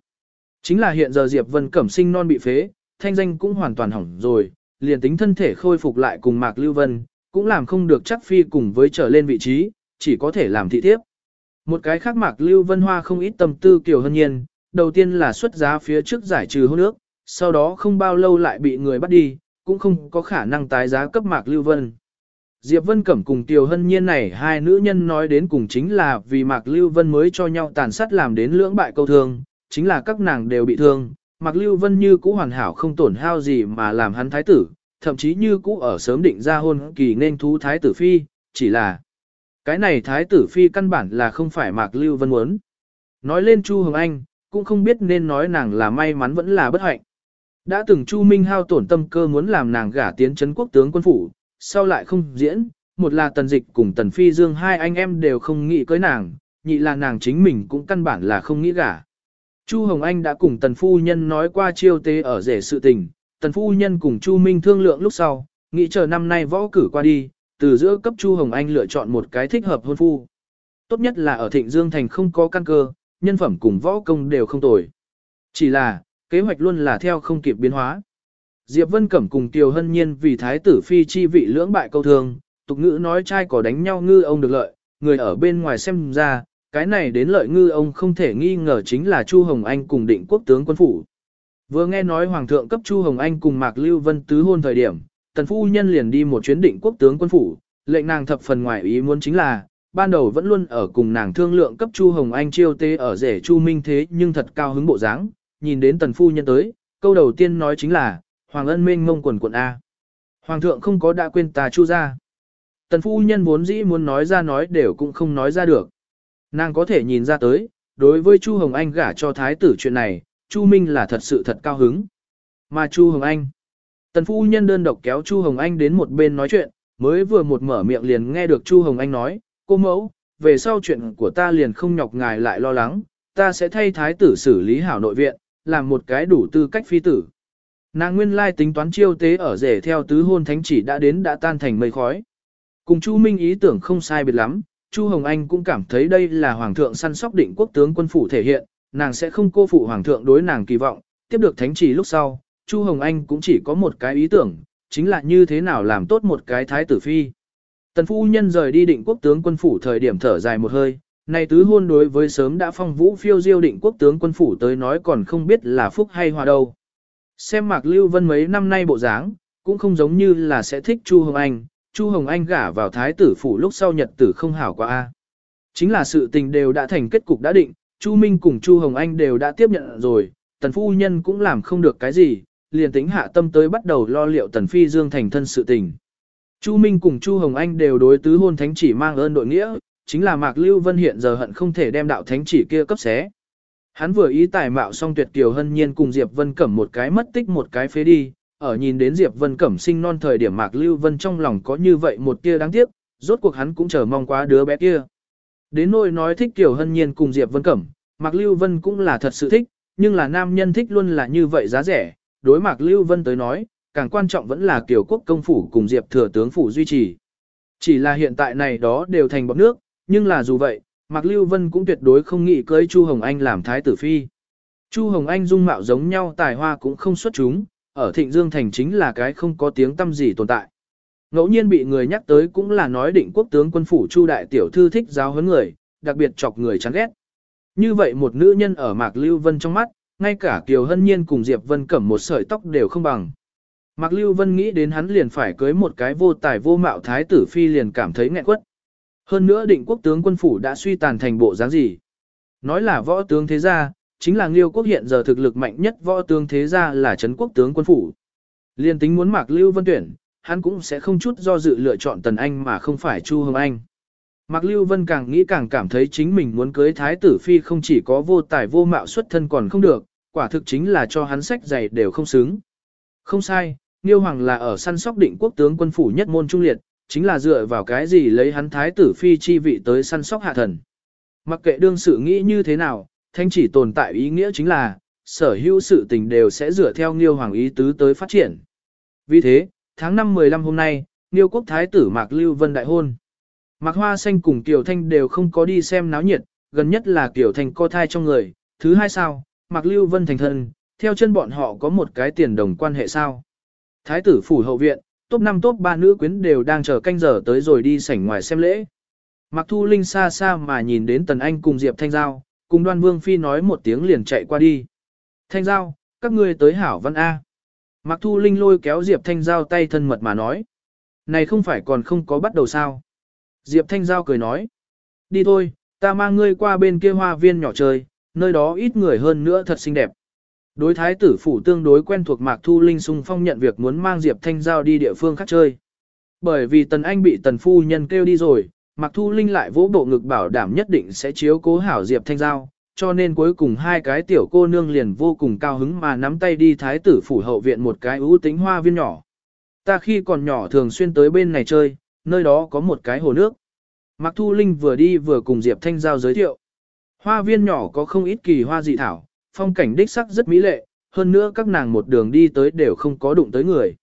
Chính là hiện giờ Diệp Vân Cẩm sinh non bị phế, thanh danh cũng hoàn toàn hỏng rồi, liền tính thân thể khôi phục lại cùng Mạc Lưu Vân, cũng làm không được chắc phi cùng với trở lên vị trí, chỉ có thể làm thị thiếp. Một cái khác Mạc Lưu Vân Hoa không ít tâm tư kiểu hân nhiên, đầu tiên là xuất giá phía trước giải trừ hôn nước sau đó không bao lâu lại bị người bắt đi, cũng không có khả năng tái giá cấp Mạc Lưu Vân. Diệp Vân Cẩm cùng Tiểu Hân Nhiên này hai nữ nhân nói đến cùng chính là vì Mạc Lưu Vân mới cho nhau tàn sát làm đến lưỡng bại câu thương, chính là các nàng đều bị thương, Mạc Lưu Vân như cũ hoàn hảo không tổn hao gì mà làm hắn thái tử, thậm chí như cũ ở sớm định ra hôn kỳ nên thú thái tử phi, chỉ là cái này thái tử phi căn bản là không phải Mạc Lưu Vân muốn. Nói lên Chu Hồng Anh, cũng không biết nên nói nàng là may mắn vẫn là bất hạnh. Đã từng Chu Minh hao tổn tâm cơ muốn làm nàng gả tiến Trấn quốc tướng quân phủ, sau lại không diễn, một là tần dịch cùng tần phi dương hai anh em đều không nghĩ cưới nàng, nhị là nàng chính mình cũng căn bản là không nghĩ gả. Chu Hồng Anh đã cùng tần phu nhân nói qua chiêu tế ở rể sự tình, tần phu nhân cùng Chu Minh thương lượng lúc sau, nghĩ chờ năm nay võ cử qua đi, từ giữa cấp Chu Hồng Anh lựa chọn một cái thích hợp hôn phu. Tốt nhất là ở Thịnh Dương Thành không có căn cơ, nhân phẩm cùng võ công đều không tồi. Chỉ là, kế hoạch luôn là theo không kịp biến hóa. Diệp Vân Cẩm cùng Tiêu Hân Nhiên vì thái tử phi chi vị lưỡng bại câu thương, tục ngữ nói trai có đánh nhau ngư ông được lợi, người ở bên ngoài xem ra, cái này đến lợi ngư ông không thể nghi ngờ chính là Chu Hồng Anh cùng định quốc tướng quân phủ. Vừa nghe nói Hoàng thượng cấp Chu Hồng Anh cùng Mạc Lưu Vân tứ hôn thời điểm, tần phu nhân liền đi một chuyến định quốc tướng quân phủ, lệnh nàng thập phần ngoài ý muốn chính là, ban đầu vẫn luôn ở cùng nàng thương lượng cấp Chu Hồng Anh chiêu tế ở rể Chu Minh thế nhưng thật cao hứng bộ dáng, nhìn đến tần phu nhân tới, câu đầu tiên nói chính là, Hoàng ân minh ngông quần quận A. Hoàng thượng không có đã quên ta chu ra. Tần phu nhân vốn dĩ muốn nói ra nói đều cũng không nói ra được. Nàng có thể nhìn ra tới, đối với Chu Hồng Anh gả cho thái tử chuyện này, Chu Minh là thật sự thật cao hứng. Mà Chu Hồng Anh, tần phu nhân đơn độc kéo Chu Hồng Anh đến một bên nói chuyện, mới vừa một mở miệng liền nghe được Chu Hồng Anh nói, cô mẫu, về sau chuyện của ta liền không nhọc ngài lại lo lắng, ta sẽ thay thái tử xử lý hảo nội viện, làm một cái đủ tư cách phi tử. Nàng nguyên lai tính toán chiêu tế ở rể theo tứ hôn thánh chỉ đã đến đã tan thành mây khói. Cùng Chu Minh ý tưởng không sai biệt lắm, Chu Hồng Anh cũng cảm thấy đây là hoàng thượng săn sóc định quốc tướng quân phủ thể hiện, nàng sẽ không cô phụ hoàng thượng đối nàng kỳ vọng, tiếp được thánh chỉ lúc sau, Chu Hồng Anh cũng chỉ có một cái ý tưởng, chính là như thế nào làm tốt một cái thái tử phi. Tần phu nhân rời đi định quốc tướng quân phủ thời điểm thở dài một hơi, này tứ hôn đối với sớm đã phong vũ phiêu diêu định quốc tướng quân phủ tới nói còn không biết là phúc hay hòa đâu. Xem Mạc Lưu Vân mấy năm nay bộ dáng, cũng không giống như là sẽ thích Chu Hồng Anh, Chu Hồng Anh gả vào thái tử phủ lúc sau nhật tử không hảo quá a. Chính là sự tình đều đã thành kết cục đã định, Chu Minh cùng Chu Hồng Anh đều đã tiếp nhận rồi, tần phu nhân cũng làm không được cái gì, liền tính hạ tâm tới bắt đầu lo liệu tần phi dương thành thân sự tình. Chu Minh cùng Chu Hồng Anh đều đối tứ hôn thánh chỉ mang ơn đội nghĩa, chính là Mạc Lưu Vân hiện giờ hận không thể đem đạo thánh chỉ kia cấp xé. Hắn vừa ý tài mạo xong tuyệt kiều hân nhiên cùng Diệp Vân Cẩm một cái mất tích một cái phế đi, ở nhìn đến Diệp Vân Cẩm sinh non thời điểm Mạc Lưu Vân trong lòng có như vậy một tia đáng tiếc, rốt cuộc hắn cũng chờ mong quá đứa bé kia. Đến nỗi nói thích Kiều Hân Nhiên cùng Diệp Vân Cẩm, Mạc Lưu Vân cũng là thật sự thích, nhưng là nam nhân thích luôn là như vậy giá rẻ, đối Mạc Lưu Vân tới nói, càng quan trọng vẫn là Kiều Quốc công phủ cùng Diệp Thừa tướng phủ duy trì. Chỉ là hiện tại này đó đều thành bọt nước, nhưng là dù vậy, Mạc Lưu Vân cũng tuyệt đối không nghĩ cưới Chu Hồng Anh làm thái tử phi. Chu Hồng Anh dung mạo giống nhau tài hoa cũng không xuất chúng, ở Thịnh Dương Thành chính là cái không có tiếng tâm gì tồn tại. Ngẫu nhiên bị người nhắc tới cũng là nói định quốc tướng quân phủ Chu Đại Tiểu Thư thích giáo huấn người, đặc biệt chọc người chán ghét. Như vậy một nữ nhân ở Mạc Lưu Vân trong mắt, ngay cả Kiều Hân Nhiên cùng Diệp Vân cẩm một sợi tóc đều không bằng. Mạc Lưu Vân nghĩ đến hắn liền phải cưới một cái vô tài vô mạo thái tử phi liền cảm thấy nghẹn quất. Hơn nữa định quốc tướng quân phủ đã suy tàn thành bộ dáng gì. Nói là võ tướng thế gia, chính là Liêu quốc hiện giờ thực lực mạnh nhất võ tướng thế gia là Trấn quốc tướng quân phủ. Liên tính muốn Mạc Lưu Vân tuyển, hắn cũng sẽ không chút do dự lựa chọn Tần Anh mà không phải Chu Hồng Anh. Mạc Lưu Vân càng nghĩ càng cảm thấy chính mình muốn cưới thái tử phi không chỉ có vô tài vô mạo xuất thân còn không được, quả thực chính là cho hắn sách giày đều không xứng. Không sai, Niêu Hoàng là ở săn sóc định quốc tướng quân phủ nhất môn trung liệt, chính là dựa vào cái gì lấy hắn thái tử phi chi vị tới săn sóc hạ thần. Mặc kệ đương sự nghĩ như thế nào, thanh chỉ tồn tại ý nghĩa chính là, sở hữu sự tình đều sẽ dựa theo Nghiêu Hoàng ý tứ tới phát triển. Vì thế, tháng 5 15 hôm nay, Nghiêu quốc thái tử Mạc Lưu Vân đại hôn. Mạc Hoa Xanh cùng Kiều Thanh đều không có đi xem náo nhiệt, gần nhất là Kiều Thanh co thai trong người, thứ hai sao, Mạc Lưu Vân thành thân, theo chân bọn họ có một cái tiền đồng quan hệ sao. Thái tử phủ hậu viện, top 5 top 3 nữ quyến đều đang chờ canh giờ tới rồi đi sảnh ngoài xem lễ. Mạc Thu Linh xa xa mà nhìn đến Tần Anh cùng Diệp Thanh Giao, cùng đoan vương phi nói một tiếng liền chạy qua đi. Thanh Giao, các ngươi tới hảo văn A. Mạc Thu Linh lôi kéo Diệp Thanh Giao tay thân mật mà nói. Này không phải còn không có bắt đầu sao. Diệp Thanh Giao cười nói. Đi thôi, ta mang ngươi qua bên kia hoa viên nhỏ chơi, nơi đó ít người hơn nữa thật xinh đẹp. Đối thái tử phủ tương đối quen thuộc Mạc Thu Linh sung phong nhận việc muốn mang Diệp Thanh Giao đi địa phương khác chơi. Bởi vì Tần Anh bị Tần Phu Nhân kêu đi rồi, Mạc Thu Linh lại vỗ bộ ngực bảo đảm nhất định sẽ chiếu cố hảo Diệp Thanh Giao, cho nên cuối cùng hai cái tiểu cô nương liền vô cùng cao hứng mà nắm tay đi thái tử phủ hậu viện một cái ưu tính hoa viên nhỏ. Ta khi còn nhỏ thường xuyên tới bên này chơi, nơi đó có một cái hồ nước. Mạc Thu Linh vừa đi vừa cùng Diệp Thanh Giao giới thiệu. Hoa viên nhỏ có không ít kỳ hoa dị thảo, phong cảnh đích sắc rất mỹ lệ, hơn nữa các nàng một đường đi tới đều không có đụng tới người.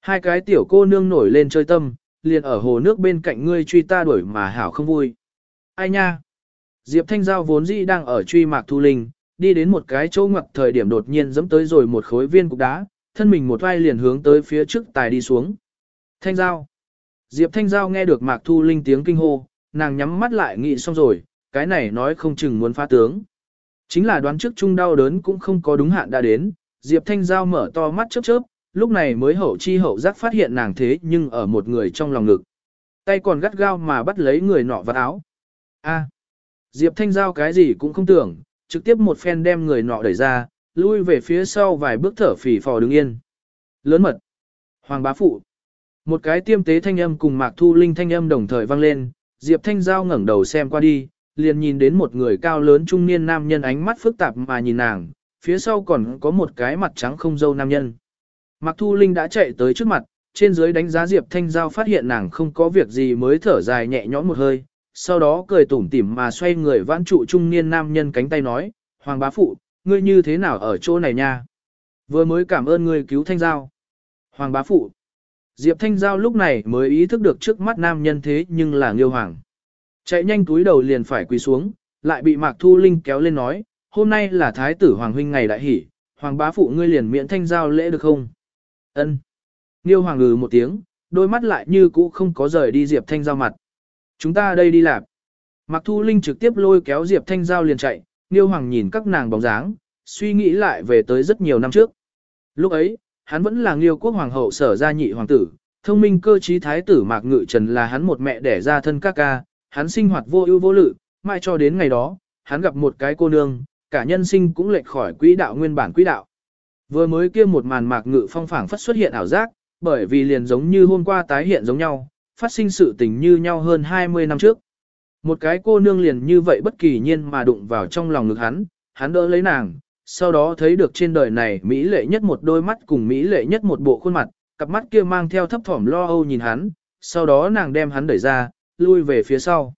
Hai cái tiểu cô nương nổi lên chơi tâm, liền ở hồ nước bên cạnh ngươi truy ta đuổi mà hảo không vui. Ai nha? Diệp Thanh Giao vốn dĩ đang ở truy Mạc Thu Linh, đi đến một cái chỗ ngoặc thời điểm đột nhiên dẫm tới rồi một khối viên cục đá, thân mình một vai liền hướng tới phía trước tài đi xuống. Thanh Giao. Diệp Thanh Giao nghe được Mạc Thu Linh tiếng kinh hô, nàng nhắm mắt lại nghĩ xong rồi, cái này nói không chừng muốn phá tướng. Chính là đoán trước chung đau đớn cũng không có đúng hạn đã đến, Diệp Thanh Giao mở to mắt chớp chớp, lúc này mới hậu chi hậu giác phát hiện nàng thế nhưng ở một người trong lòng ngực. tay còn gắt gao mà bắt lấy người nọ vào áo. A. Diệp Thanh Giao cái gì cũng không tưởng, trực tiếp một phen đem người nọ đẩy ra, lui về phía sau vài bước thở phì phò đứng yên. Lớn mật. Hoàng bá phụ. Một cái tiêm tế thanh âm cùng Mạc Thu Linh thanh âm đồng thời vang lên, Diệp Thanh Giao ngẩng đầu xem qua đi, liền nhìn đến một người cao lớn trung niên nam nhân ánh mắt phức tạp mà nhìn nàng, phía sau còn có một cái mặt trắng không dâu nam nhân. Mạc Thu Linh đã chạy tới trước mặt, trên dưới đánh giá Diệp Thanh Giao phát hiện nàng không có việc gì mới thở dài nhẹ nhõm một hơi, sau đó cười tủm tỉm mà xoay người vãn trụ trung niên nam nhân cánh tay nói, Hoàng bá phụ, ngươi như thế nào ở chỗ này nha? Vừa mới cảm ơn ngươi cứu Thanh Giao. Hoàng bá phụ. Diệp Thanh Giao lúc này mới ý thức được trước mắt nam nhân thế nhưng là Nghiêu Hoàng. Chạy nhanh túi đầu liền phải quỳ xuống, lại bị Mạc Thu Linh kéo lên nói, hôm nay là Thái tử Hoàng huynh ngày đại hỷ, Hoàng bá phụ ngươi liền miễn Thanh Giao lễ được không? Ân. Nghiêu Hoàng ngừ một tiếng, đôi mắt lại như cũ không có rời đi Diệp Thanh Giao mặt. Chúng ta đây đi làm. Mặc Thu Linh trực tiếp lôi kéo Diệp Thanh Giao liền chạy, Nghiêu Hoàng nhìn các nàng bóng dáng, suy nghĩ lại về tới rất nhiều năm trước. Lúc ấy, hắn vẫn là Nghiêu quốc hoàng hậu sở gia nhị hoàng tử, thông minh cơ trí thái tử Mạc Ngự Trần là hắn một mẹ đẻ ra thân các ca, hắn sinh hoạt vô ưu vô lự, mãi cho đến ngày đó, hắn gặp một cái cô nương, cả nhân sinh cũng lệch khỏi quỹ đạo nguyên bản quỹ đạo. Vừa mới kia một màn Mạc Ngự phong phảng phất xuất hiện ảo giác, bởi vì liền giống như hôm qua tái hiện giống nhau, phát sinh sự tình như nhau hơn 20 năm trước. Một cái cô nương liền như vậy bất kỳ nhiên mà đụng vào trong lòng ngực hắn, hắn đỡ lấy nàng, sau đó thấy được trên đời này Mỹ lệ nhất một đôi mắt cùng Mỹ lệ nhất một bộ khuôn mặt, cặp mắt kia mang theo thấp thỏm lo âu nhìn hắn, sau đó nàng đem hắn đẩy ra, lui về phía sau.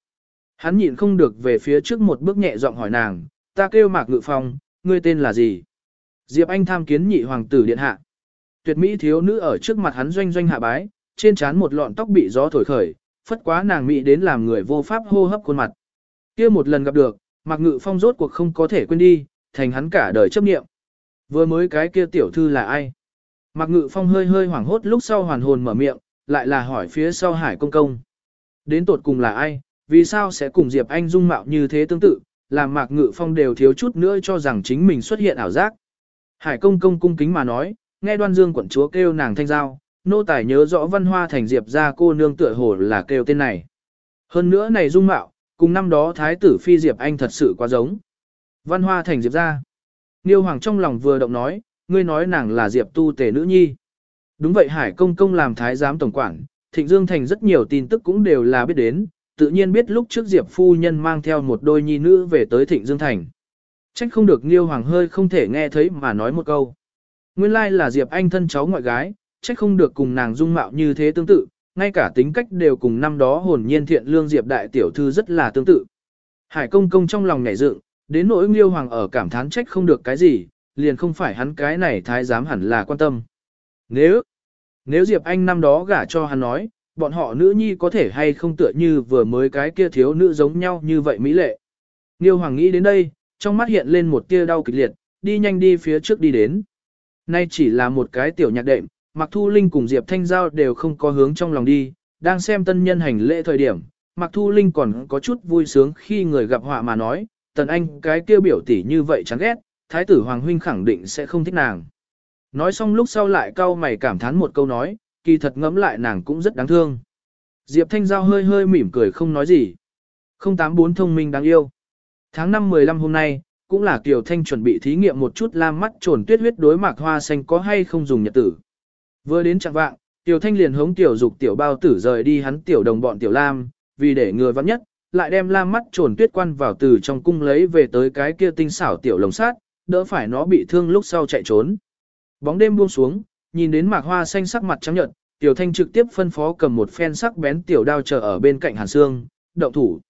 Hắn nhịn không được về phía trước một bước nhẹ giọng hỏi nàng, ta kêu mạc ngự phong, ngươi tên là gì? Diệp Anh tham kiến nhị hoàng tử điện hạ. Tuyệt mỹ thiếu nữ ở trước mặt hắn doanh doanh hạ bái, trên trán một lọn tóc bị gió thổi khởi, phất quá nàng mỹ đến làm người vô pháp hô hấp khuôn mặt. Kia một lần gặp được, Mạc Ngự Phong rốt cuộc không có thể quên đi, thành hắn cả đời chấp niệm. Vừa mới cái kia tiểu thư là ai? Mạc Ngự Phong hơi hơi hoảng hốt lúc sau hoàn hồn mở miệng, lại là hỏi phía sau Hải Công Công. Đến tột cùng là ai? Vì sao sẽ cùng Diệp Anh dung mạo như thế tương tự, làm Mạc Ngự Phong đều thiếu chút nữa cho rằng chính mình xuất hiện ảo giác. Hải Công Công cung kính mà nói, nghe đoan dương quận chúa kêu nàng thanh giao, nô tài nhớ rõ văn hoa thành Diệp ra cô nương tựa hồ là kêu tên này. Hơn nữa này dung mạo, cùng năm đó Thái tử Phi Diệp Anh thật sự quá giống. Văn hoa thành Diệp ra. Niêu Hoàng trong lòng vừa động nói, ngươi nói nàng là Diệp tu Tề nữ nhi. Đúng vậy Hải Công Công làm thái giám tổng quản, Thịnh Dương Thành rất nhiều tin tức cũng đều là biết đến, tự nhiên biết lúc trước Diệp phu nhân mang theo một đôi nhi nữ về tới Thịnh Dương Thành. Trách không được nghiêu Hoàng hơi không thể nghe thấy mà nói một câu. Nguyên lai là Diệp Anh thân cháu ngoại gái, trách không được cùng nàng dung mạo như thế tương tự, ngay cả tính cách đều cùng năm đó hồn nhiên thiện lương Diệp đại tiểu thư rất là tương tự. Hải công công trong lòng nhảy dựng, đến nỗi Nghiêu Hoàng ở cảm thán trách không được cái gì, liền không phải hắn cái này thái giám hẳn là quan tâm. Nếu, nếu Diệp Anh năm đó gả cho hắn nói, bọn họ nữ nhi có thể hay không tựa như vừa mới cái kia thiếu nữ giống nhau như vậy mỹ lệ. Nghiêu Hoàng nghĩ đến đây, trong mắt hiện lên một tia đau kịch liệt, đi nhanh đi phía trước đi đến. Nay chỉ là một cái tiểu nhạc đệm, Mạc Thu Linh cùng Diệp Thanh Giao đều không có hướng trong lòng đi, đang xem tân nhân hành lễ thời điểm. Mạc Thu Linh còn có chút vui sướng khi người gặp họa mà nói, tần anh cái kia biểu tỷ như vậy chán ghét, thái tử Hoàng Huynh khẳng định sẽ không thích nàng. Nói xong lúc sau lại cau mày cảm thán một câu nói, kỳ thật ngẫm lại nàng cũng rất đáng thương. Diệp Thanh Giao hơi hơi mỉm cười không nói gì. 084 thông minh đáng yêu. Tháng 5 15 hôm nay, cũng là Kiều Thanh chuẩn bị thí nghiệm một chút lam mắt trồn tuyết huyết đối mạc hoa xanh có hay không dùng nhật tử. Vừa đến trạng vạng, Tiểu Thanh liền hống tiểu dục tiểu bao tử rời đi hắn tiểu đồng bọn tiểu lam, vì để người vắng nhất, lại đem lam mắt trồn tuyết quan vào từ trong cung lấy về tới cái kia tinh xảo tiểu lồng sát, đỡ phải nó bị thương lúc sau chạy trốn. Bóng đêm buông xuống, nhìn đến mạc hoa xanh sắc mặt trắng nhợt, Tiểu Thanh trực tiếp phân phó cầm một phen sắc bén tiểu đao chờ ở bên cạnh Hàn Sương, động thủ.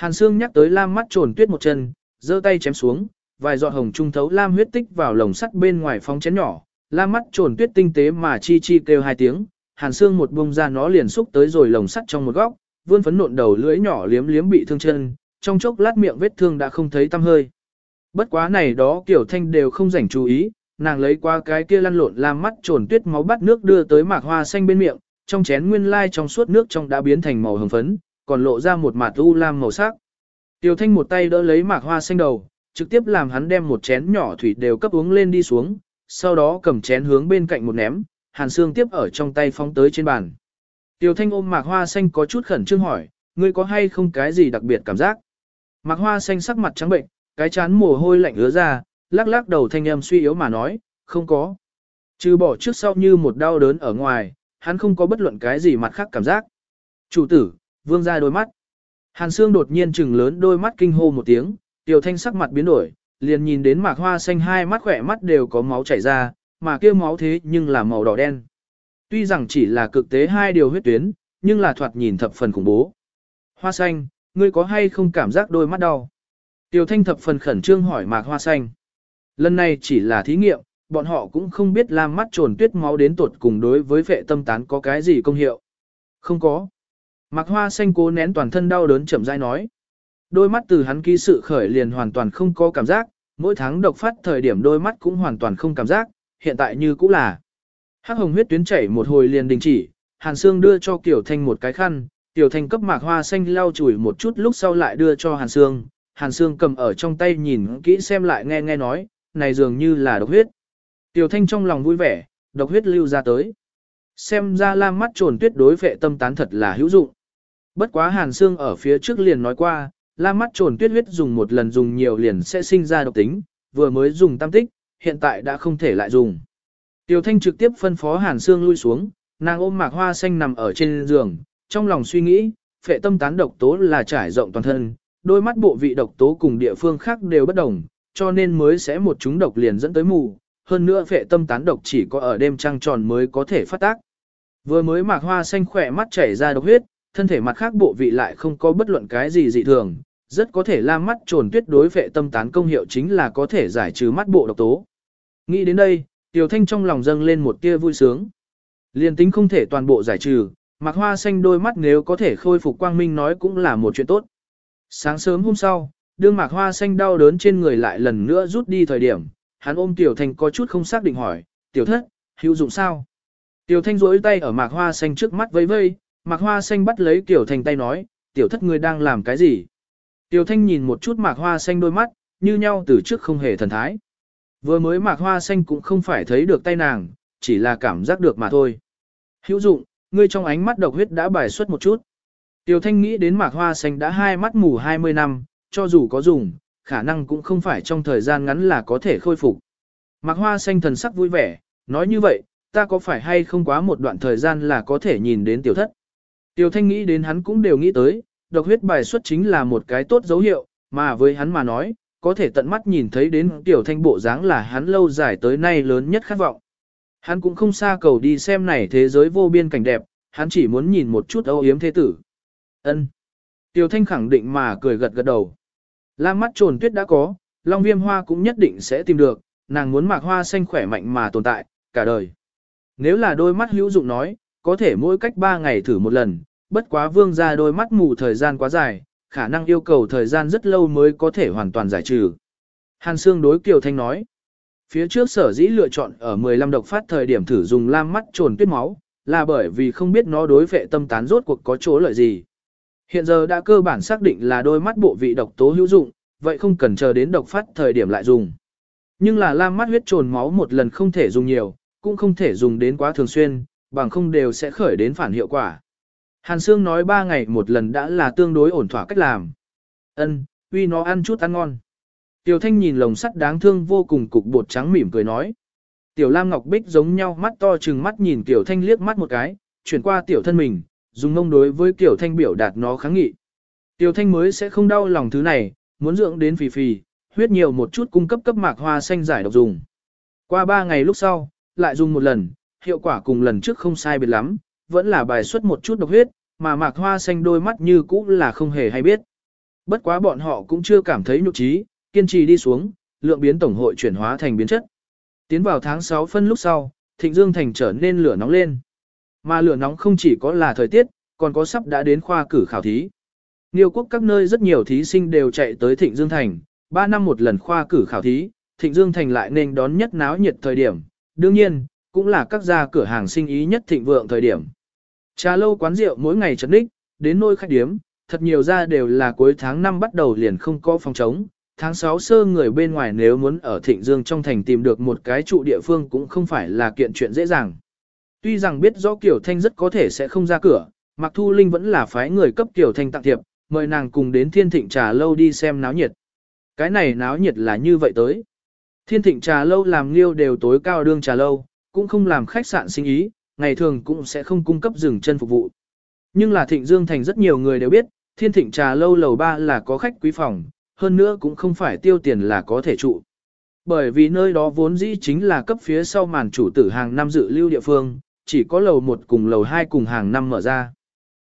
Hàn Sương nhắc tới lam mắt trồn tuyết một chân, giơ tay chém xuống, vài giọt hồng trung thấu lam huyết tích vào lồng sắt bên ngoài phóng chén nhỏ, lam mắt trồn tuyết tinh tế mà chi chi kêu hai tiếng, hàn Sương một bông ra nó liền xúc tới rồi lồng sắt trong một góc, vươn phấn nộn đầu lưỡi nhỏ liếm liếm bị thương chân, trong chốc lát miệng vết thương đã không thấy tăm hơi. Bất quá này đó kiểu thanh đều không rảnh chú ý, nàng lấy qua cái kia lăn lộn lam mắt trồn tuyết máu bắt nước đưa tới mạc hoa xanh bên miệng, trong chén nguyên lai trong suốt nước trong đã biến thành màu hồng phấn, còn lộ ra một mạt u lam màu sắc. Tiêu Thanh một tay đỡ lấy mạc hoa xanh đầu, trực tiếp làm hắn đem một chén nhỏ thủy đều cấp uống lên đi xuống, sau đó cầm chén hướng bên cạnh một ném, Hàn Sương tiếp ở trong tay phóng tới trên bàn. Tiêu thanh ôm mạc hoa xanh có chút khẩn trương hỏi, ngươi có hay không cái gì đặc biệt cảm giác? Mạc hoa xanh sắc mặt trắng bệnh, cái chán mồ hôi lạnh ứa ra, lắc lắc đầu thanh âm suy yếu mà nói, không có. Trừ bỏ trước sau như một đau đớn ở ngoài, hắn không có bất luận cái gì mặt khác cảm giác. Chủ tử, vương ra đôi mắt. Hàn Sương đột nhiên trừng lớn đôi mắt kinh hô một tiếng, tiểu thanh sắc mặt biến đổi, liền nhìn đến mạc hoa xanh hai mắt khỏe mắt đều có máu chảy ra, mà kia máu thế nhưng là màu đỏ đen. Tuy rằng chỉ là cực tế hai điều huyết tuyến, nhưng là thoạt nhìn thập phần khủng bố. Hoa xanh, ngươi có hay không cảm giác đôi mắt đau? Tiểu thanh thập phần khẩn trương hỏi mạc hoa xanh. Lần này chỉ là thí nghiệm, bọn họ cũng không biết lam mắt trồn tuyết máu đến tột cùng đối với vệ tâm tán có cái gì công hiệu. Không có. Mạc hoa xanh cố nén toàn thân đau đớn chậm rãi nói. Đôi mắt từ hắn ký sự khởi liền hoàn toàn không có cảm giác, mỗi tháng độc phát thời điểm đôi mắt cũng hoàn toàn không cảm giác, hiện tại như cũ là. Hắc hồng huyết tuyến chảy một hồi liền đình chỉ, Hàn Sương đưa cho Kiều Thanh một cái khăn, Kiều Thanh cấp mạc hoa xanh lau chùi một chút lúc sau lại đưa cho Hàn Sương. Hàn Sương cầm ở trong tay nhìn kỹ xem lại nghe nghe nói, này dường như là độc huyết. Tiểu Thanh trong lòng vui vẻ, độc huyết lưu ra tới. Xem ra lam mắt trồn tuyết đối vệ tâm tán thật là hữu dụng. Bất quá Hàn Sương ở phía trước liền nói qua, La mắt trồn tuyết huyết dùng một lần dùng nhiều liền sẽ sinh ra độc tính, vừa mới dùng tam tích, hiện tại đã không thể lại dùng. Tiểu Thanh trực tiếp phân phó Hàn Sương lui xuống, nàng ôm mạc hoa xanh nằm ở trên giường, trong lòng suy nghĩ, phệ tâm tán độc tố là trải rộng toàn thân, đôi mắt bộ vị độc tố cùng địa phương khác đều bất đồng, cho nên mới sẽ một chúng độc liền dẫn tới mù, hơn nữa phệ tâm tán độc chỉ có ở đêm trăng tròn mới có thể phát tác. Vừa mới mạc hoa xanh khỏe mắt chảy ra độc huyết, thân thể mặt khác bộ vị lại không có bất luận cái gì dị thường, rất có thể la mắt trồn tuyết đối vệ tâm tán công hiệu chính là có thể giải trừ mắt bộ độc tố. Nghĩ đến đây, Tiểu Thanh trong lòng dâng lên một tia vui sướng. Liên tính không thể toàn bộ giải trừ, mặc hoa xanh đôi mắt nếu có thể khôi phục quang minh nói cũng là một chuyện tốt. Sáng sớm hôm sau, đương mạc hoa xanh đau đớn trên người lại lần nữa rút đi thời điểm, hắn ôm Tiểu Thanh có chút không xác định hỏi, Tiểu thất, hữu dụng sao? Tiểu Thanh rỗi tay ở mạc hoa xanh trước mắt vây vây, mạc hoa xanh bắt lấy Tiểu Thanh tay nói, Tiểu thất ngươi đang làm cái gì? Tiểu Thanh nhìn một chút mạc hoa xanh đôi mắt, như nhau từ trước không hề thần thái. Vừa mới mạc hoa xanh cũng không phải thấy được tay nàng, chỉ là cảm giác được mà thôi. Hữu dụng, ngươi trong ánh mắt độc huyết đã bài xuất một chút. Tiểu thanh nghĩ đến mạc hoa xanh đã hai mắt mù 20 năm, cho dù có dùng, khả năng cũng không phải trong thời gian ngắn là có thể khôi phục. Mạc hoa xanh thần sắc vui vẻ, nói như vậy, ta có phải hay không quá một đoạn thời gian là có thể nhìn đến tiểu thất. Tiểu thanh nghĩ đến hắn cũng đều nghĩ tới, độc huyết bài xuất chính là một cái tốt dấu hiệu, mà với hắn mà nói, có thể tận mắt nhìn thấy đến tiểu thanh bộ dáng là hắn lâu dài tới nay lớn nhất khát vọng. Hắn cũng không xa cầu đi xem này thế giới vô biên cảnh đẹp, hắn chỉ muốn nhìn một chút âu yếm thế tử. Ân. Tiểu thanh khẳng định mà cười gật gật đầu. Lam mắt trồn tuyết đã có, long viêm hoa cũng nhất định sẽ tìm được, nàng muốn mạc hoa xanh khỏe mạnh mà tồn tại, cả đời. Nếu là đôi mắt hữu dụng nói, có thể mỗi cách 3 ngày thử một lần, bất quá vương ra đôi mắt mù thời gian quá dài, khả năng yêu cầu thời gian rất lâu mới có thể hoàn toàn giải trừ. Hàn Sương đối Kiều Thanh nói, phía trước sở dĩ lựa chọn ở 15 độc phát thời điểm thử dùng lam mắt trồn tuyết máu, là bởi vì không biết nó đối vệ tâm tán rốt cuộc có chỗ lợi gì. Hiện giờ đã cơ bản xác định là đôi mắt bộ vị độc tố hữu dụng, vậy không cần chờ đến độc phát thời điểm lại dùng. Nhưng là lam mắt huyết trồn máu một lần không thể dùng nhiều, cũng không thể dùng đến quá thường xuyên, bằng không đều sẽ khởi đến phản hiệu quả. Hàn Sương nói ba ngày một lần đã là tương đối ổn thỏa cách làm. Ân, uy nó ăn chút ăn ngon. Tiểu Thanh nhìn lồng sắt đáng thương vô cùng cục bột trắng mỉm cười nói. Tiểu Lam Ngọc Bích giống nhau mắt to trừng mắt nhìn Tiểu Thanh liếc mắt một cái, chuyển qua Tiểu thân mình, dùng ngông đối với Tiểu Thanh biểu đạt nó kháng nghị. Tiểu Thanh mới sẽ không đau lòng thứ này, muốn dưỡng đến phì phì, huyết nhiều một chút cung cấp cấp mạc hoa xanh giải độc dùng. Qua ba ngày lúc sau, lại dùng một lần, hiệu quả cùng lần trước không sai biệt lắm, vẫn là bài xuất một chút độc huyết, mà mạc hoa xanh đôi mắt như cũ là không hề hay biết. Bất quá bọn họ cũng chưa cảm thấy nhục trí, kiên trì đi xuống, lượng biến tổng hội chuyển hóa thành biến chất. Tiến vào tháng 6 phân lúc sau, Thịnh Dương Thành trở nên lửa nóng lên. Mà lửa nóng không chỉ có là thời tiết, còn có sắp đã đến khoa cử khảo thí. Nhiều quốc các nơi rất nhiều thí sinh đều chạy tới Thịnh Dương Thành, 3 năm một lần khoa cử khảo thí, Thịnh Dương Thành lại nên đón nhất náo nhiệt thời điểm. Đương nhiên, cũng là các gia cửa hàng sinh ý nhất thịnh vượng thời điểm. Trà lâu quán rượu mỗi ngày chật ních, đến nôi khách điếm, thật nhiều ra đều là cuối tháng 5 bắt đầu liền không có phòng trống. Tháng 6 sơ người bên ngoài nếu muốn ở Thịnh Dương trong thành tìm được một cái trụ địa phương cũng không phải là kiện chuyện dễ dàng. Tuy rằng biết rõ Kiều Thanh rất có thể sẽ không ra cửa, Mạc Thu Linh vẫn là phái người cấp Kiều Thanh tặng thiệp, mời nàng cùng đến Thiên Thịnh Trà Lâu đi xem náo nhiệt. Cái này náo nhiệt là như vậy tới. Thiên Thịnh Trà Lâu làm liêu đều tối cao đương trà lâu, cũng không làm khách sạn sinh ý, ngày thường cũng sẽ không cung cấp dừng chân phục vụ. Nhưng là Thịnh Dương Thành rất nhiều người đều biết, Thiên Thịnh Trà Lâu lầu 3 là có khách quý phòng, hơn nữa cũng không phải tiêu tiền là có thể trụ. Bởi vì nơi đó vốn dĩ chính là cấp phía sau màn chủ tử hàng năm dự lưu địa phương, chỉ có lầu 1 cùng lầu 2 cùng hàng năm mở ra.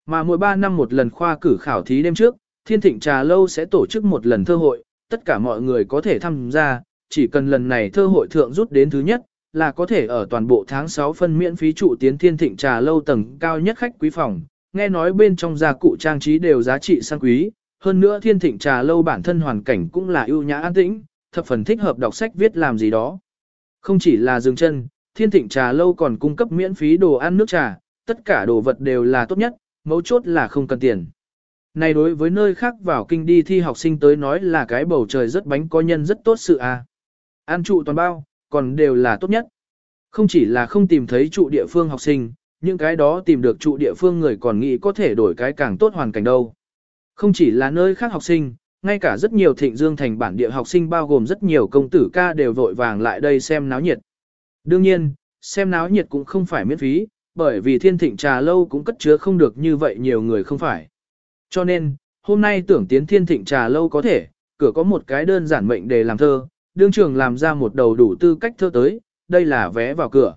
Mà mỗi 3 năm một lần khoa cử khảo thí đêm trước, Thiên Thịnh Trà Lâu sẽ tổ chức một lần thơ hội, tất cả mọi người có thể tham gia, chỉ cần lần này thơ hội thượng rút đến thứ nhất, là có thể ở toàn bộ tháng 6 phân miễn phí trụ tiến Thiên Thịnh Trà Lâu tầng cao nhất khách quý phòng, nghe nói bên trong gia cụ trang trí đều giá trị sang quý, hơn nữa Thiên Thịnh Trà Lâu bản thân hoàn cảnh cũng là ưu nhã an tĩnh, thập phần thích hợp đọc sách viết làm gì đó. Không chỉ là dừng chân, Thiên Thịnh Trà Lâu còn cung cấp miễn phí đồ ăn nước trà, tất cả đồ vật đều là tốt nhất, mấu chốt là không cần tiền. Này đối với nơi khác vào kinh đi thi học sinh tới nói là cái bầu trời rất bánh có nhân rất tốt sự à. An trụ toàn bao, còn đều là tốt nhất. Không chỉ là không tìm thấy trụ địa phương học sinh, những cái đó tìm được trụ địa phương người còn nghĩ có thể đổi cái càng tốt hoàn cảnh đâu. Không chỉ là nơi khác học sinh, ngay cả rất nhiều thịnh dương thành bản địa học sinh bao gồm rất nhiều công tử ca đều vội vàng lại đây xem náo nhiệt. Đương nhiên, xem náo nhiệt cũng không phải miễn phí, bởi vì thiên thịnh trà lâu cũng cất chứa không được như vậy nhiều người không phải. Cho nên, hôm nay tưởng tiến thiên thịnh trà lâu có thể, cửa có một cái đơn giản mệnh để làm thơ, đương trường làm ra một đầu đủ tư cách thơ tới, đây là vé vào cửa.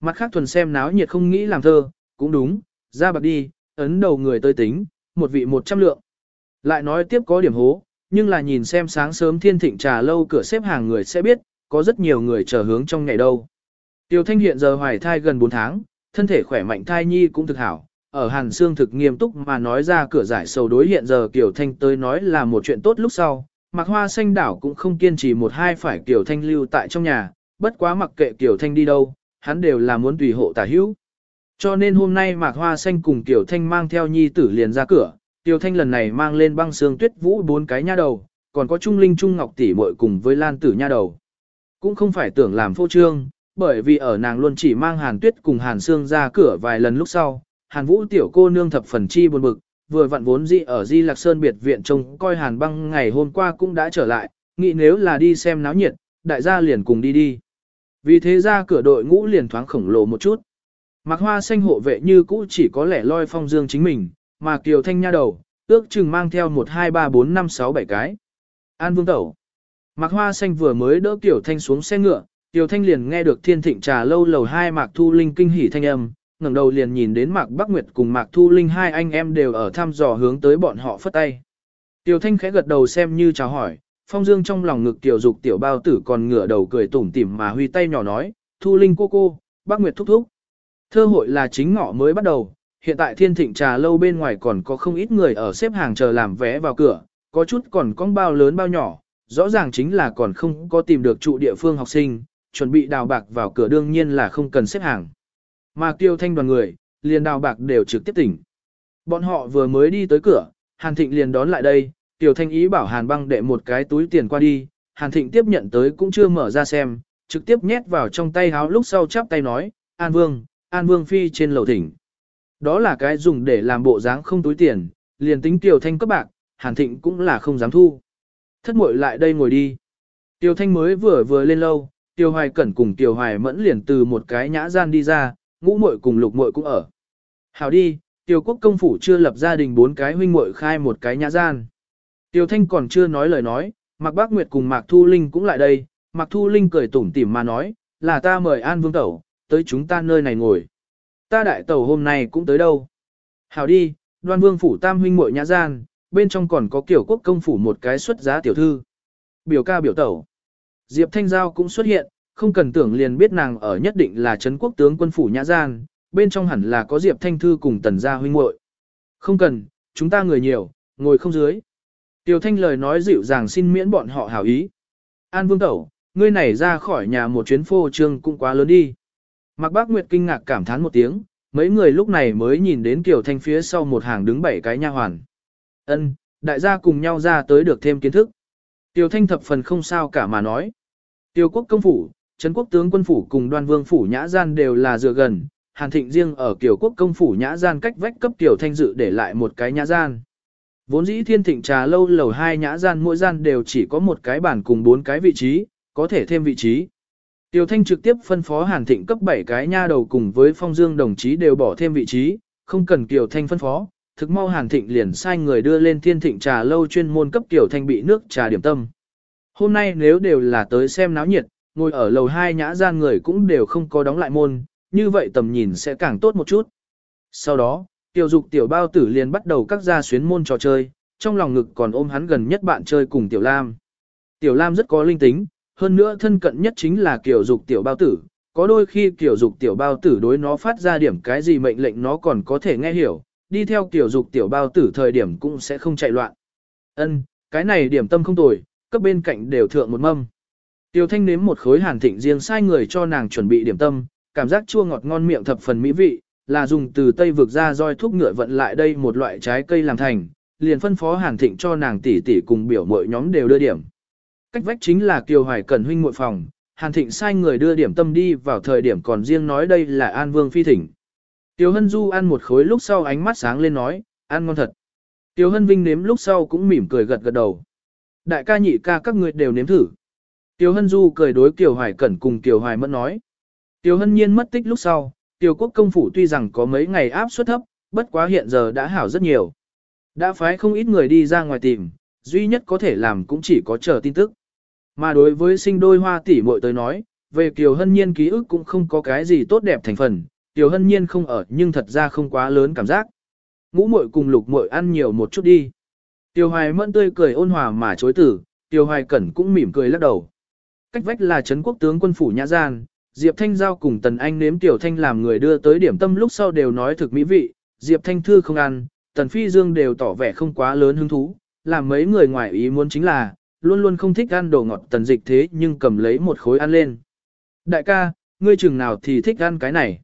Mặt khác thuần xem náo nhiệt không nghĩ làm thơ, cũng đúng, ra bạc đi, ấn đầu người tới tính, một vị một trăm lượng. Lại nói tiếp có điểm hố, nhưng là nhìn xem sáng sớm thiên thịnh trà lâu cửa xếp hàng người sẽ biết, có rất nhiều người chờ hướng trong ngày đâu. Tiêu Thanh hiện giờ hoài thai gần 4 tháng, thân thể khỏe mạnh thai nhi cũng thực hảo. Ở Hàn Sương thực nghiêm túc mà nói ra cửa giải sầu đối hiện giờ Kiều Thanh tới nói là một chuyện tốt lúc sau. Mạc Hoa Xanh đảo cũng không kiên trì một hai phải Kiều Thanh lưu tại trong nhà, bất quá mặc kệ Kiều Thanh đi đâu, hắn đều là muốn tùy hộ tả hữu. Cho nên hôm nay Mạc Hoa Xanh cùng Kiều Thanh mang theo nhi tử liền ra cửa, Kiều Thanh lần này mang lên băng sương tuyết vũ bốn cái nha đầu, còn có Trung Linh Trung Ngọc tỷ muội cùng với Lan tử nha đầu. Cũng không phải tưởng làm phô trương, bởi vì ở nàng luôn chỉ mang Hàn Tuyết cùng Hàn Sương ra cửa vài lần lúc sau, Hàn Vũ tiểu cô nương thập phần chi buồn bực, vừa vặn vốn dị ở Di Lạc Sơn biệt viện trông coi Hàn Băng ngày hôm qua cũng đã trở lại, nghĩ nếu là đi xem náo nhiệt, đại gia liền cùng đi đi. Vì thế ra cửa đội ngũ liền thoáng khổng lồ một chút. Mạc hoa xanh hộ vệ như cũ chỉ có lẻ loi phong dương chính mình, mà Kiều Thanh nha đầu, ước chừng mang theo 1 2 3 4 5 6 7 cái. An Vương Tẩu. Mạc Hoa Xanh vừa mới đỡ Kiều Thanh xuống xe ngựa, Kiều Thanh liền nghe được thiên thịnh trà lâu lầu hai Mạc Thu Linh kinh hỉ thanh âm, ngẩng đầu liền nhìn đến Mạc Bắc Nguyệt cùng Mạc Thu Linh hai anh em đều ở thăm dò hướng tới bọn họ phất tay. Tiểu Thanh khẽ gật đầu xem như chào hỏi, Phong Dương trong lòng ngực tiểu dục tiểu bao tử còn ngửa đầu cười tủm tỉm mà huy tay nhỏ nói, Thu Linh cô cô, Bắc Nguyệt thúc thúc. Thơ hội là chính ngọ mới bắt đầu, hiện tại thiên thịnh trà lâu bên ngoài còn có không ít người ở xếp hàng chờ làm vé vào cửa, có chút còn con bao lớn bao nhỏ, rõ ràng chính là còn không có tìm được trụ địa phương học sinh, chuẩn bị đào bạc vào cửa đương nhiên là không cần xếp hàng. Mà tiêu thanh đoàn người, liền đào bạc đều trực tiếp tỉnh. Bọn họ vừa mới đi tới cửa, Hàn Thịnh liền đón lại đây, Tiểu Thanh ý bảo Hàn băng đệ một cái túi tiền qua đi, Hàn Thịnh tiếp nhận tới cũng chưa mở ra xem, trực tiếp nhét vào trong tay háo lúc sau chắp tay nói, An Vương, An Vương phi trên lầu thỉnh. Đó là cái dùng để làm bộ dáng không túi tiền, liền tính Tiểu Thanh cấp bạc, Hàn Thịnh cũng là không dám thu. Thất muội lại đây ngồi đi. Tiểu Thanh mới vừa vừa lên lâu, Tiêu Hoài Cẩn cùng Tiêu Hoài Mẫn liền từ một cái nhã gian đi ra, ngũ muội cùng lục muội cũng ở. Hảo đi, Tiêu Quốc công phủ chưa lập gia đình bốn cái huynh muội khai một cái nhã gian. Tiêu Thanh còn chưa nói lời nói, Mạc Bác Nguyệt cùng Mạc Thu Linh cũng lại đây, Mạc Thu Linh cười tủm tỉm mà nói, là ta mời An Vương Tẩu, tới chúng ta nơi này ngồi. Ta đại tẩu hôm nay cũng tới đâu. Hảo đi, đoan vương phủ tam huynh muội nhã gian, bên trong còn có kiểu quốc công phủ một cái xuất giá tiểu thư. Biểu ca biểu tẩu. Diệp Thanh Giao cũng xuất hiện, không cần tưởng liền biết nàng ở nhất định là Trấn quốc tướng quân phủ nhã gian, bên trong hẳn là có Diệp Thanh Thư cùng tần gia huynh muội. Không cần, chúng ta người nhiều, ngồi không dưới. Tiểu Thanh lời nói dịu dàng xin miễn bọn họ hảo ý. An Vương Tẩu, ngươi này ra khỏi nhà một chuyến phô trương cũng quá lớn đi. Mạc Bác Nguyệt kinh ngạc cảm thán một tiếng, mấy người lúc này mới nhìn đến Tiểu Thanh phía sau một hàng đứng bảy cái nha hoàn. Ân, đại gia cùng nhau ra tới được thêm kiến thức. Tiểu Thanh thập phần không sao cả mà nói. Tiêu quốc công phủ, Trấn quốc tướng quân phủ cùng đoan vương phủ nhã gian đều là dựa gần, Hàn Thịnh riêng ở Kiều Quốc công phủ nhã gian cách vách cấp Tiểu Thanh dự để lại một cái nhã gian. Vốn dĩ thiên thịnh trà lâu lầu hai nhã gian mỗi gian đều chỉ có một cái bàn cùng bốn cái vị trí, có thể thêm vị trí. Tiểu Thanh trực tiếp phân phó Hàn Thịnh cấp 7 cái nha đầu cùng với Phong Dương đồng chí đều bỏ thêm vị trí, không cần Tiểu Thanh phân phó, thực mau Hàn Thịnh liền sai người đưa lên thiên thịnh trà lâu chuyên môn cấp Tiểu Thanh bị nước trà điểm tâm. Hôm nay nếu đều là tới xem náo nhiệt, ngồi ở lầu hai nhã gian người cũng đều không có đóng lại môn, như vậy tầm nhìn sẽ càng tốt một chút. Sau đó, tiểu dục tiểu bao tử liền bắt đầu các gia xuyến môn trò chơi, trong lòng ngực còn ôm hắn gần nhất bạn chơi cùng tiểu lam. Tiểu lam rất có linh tính, hơn nữa thân cận nhất chính là kiểu dục tiểu bao tử, có đôi khi kiểu dục tiểu bao tử đối nó phát ra điểm cái gì mệnh lệnh nó còn có thể nghe hiểu, đi theo kiểu dục tiểu bao tử thời điểm cũng sẽ không chạy loạn. Ân, cái này điểm tâm không tồi, cấp bên cạnh đều thượng một mâm. Tiêu thanh nếm một khối hàn thịnh riêng sai người cho nàng chuẩn bị điểm tâm, cảm giác chua ngọt ngon miệng thập phần mỹ vị, là dùng từ Tây vực ra roi thuốc ngựa vận lại đây một loại trái cây làm thành, liền phân phó hàn thịnh cho nàng tỷ tỷ cùng biểu mọi nhóm đều đưa điểm. Cách vách chính là Kiều Hoài Cẩn huynh muội phòng, hàn thịnh sai người đưa điểm tâm đi vào thời điểm còn riêng nói đây là An Vương Phi Thỉnh. Tiêu Hân Du ăn một khối lúc sau ánh mắt sáng lên nói, ăn ngon thật. Tiêu Hân Vinh nếm lúc sau cũng mỉm cười gật gật đầu. Đại ca nhị ca các người đều nếm thử. Tiêu Hân Du cười đối Kiều Hoài Cẩn cùng Kiều Hoài Mẫn nói. Tiêu Hân Nhiên mất tích lúc sau, Tiêu Quốc công phủ tuy rằng có mấy ngày áp suất thấp, bất quá hiện giờ đã hảo rất nhiều. Đã phái không ít người đi ra ngoài tìm, duy nhất có thể làm cũng chỉ có chờ tin tức. Mà đối với sinh đôi hoa tỷ muội tới nói, về Kiều Hân Nhiên ký ức cũng không có cái gì tốt đẹp thành phần, Kiều Hân Nhiên không ở nhưng thật ra không quá lớn cảm giác. Ngũ muội cùng lục muội ăn nhiều một chút đi. Tiêu Hoài Mẫn tươi cười ôn hòa mà chối tử, Tiêu Hoài Cẩn cũng mỉm cười lắc đầu. Cách vách là Trấn quốc tướng quân phủ Nhã Gian, Diệp Thanh Giao cùng Tần Anh nếm Tiểu Thanh làm người đưa tới điểm tâm lúc sau đều nói thực mỹ vị, Diệp Thanh Thư không ăn, Tần Phi Dương đều tỏ vẻ không quá lớn hứng thú, làm mấy người ngoài ý muốn chính là, luôn luôn không thích ăn đồ ngọt tần dịch thế nhưng cầm lấy một khối ăn lên. Đại ca, ngươi chừng nào thì thích ăn cái này.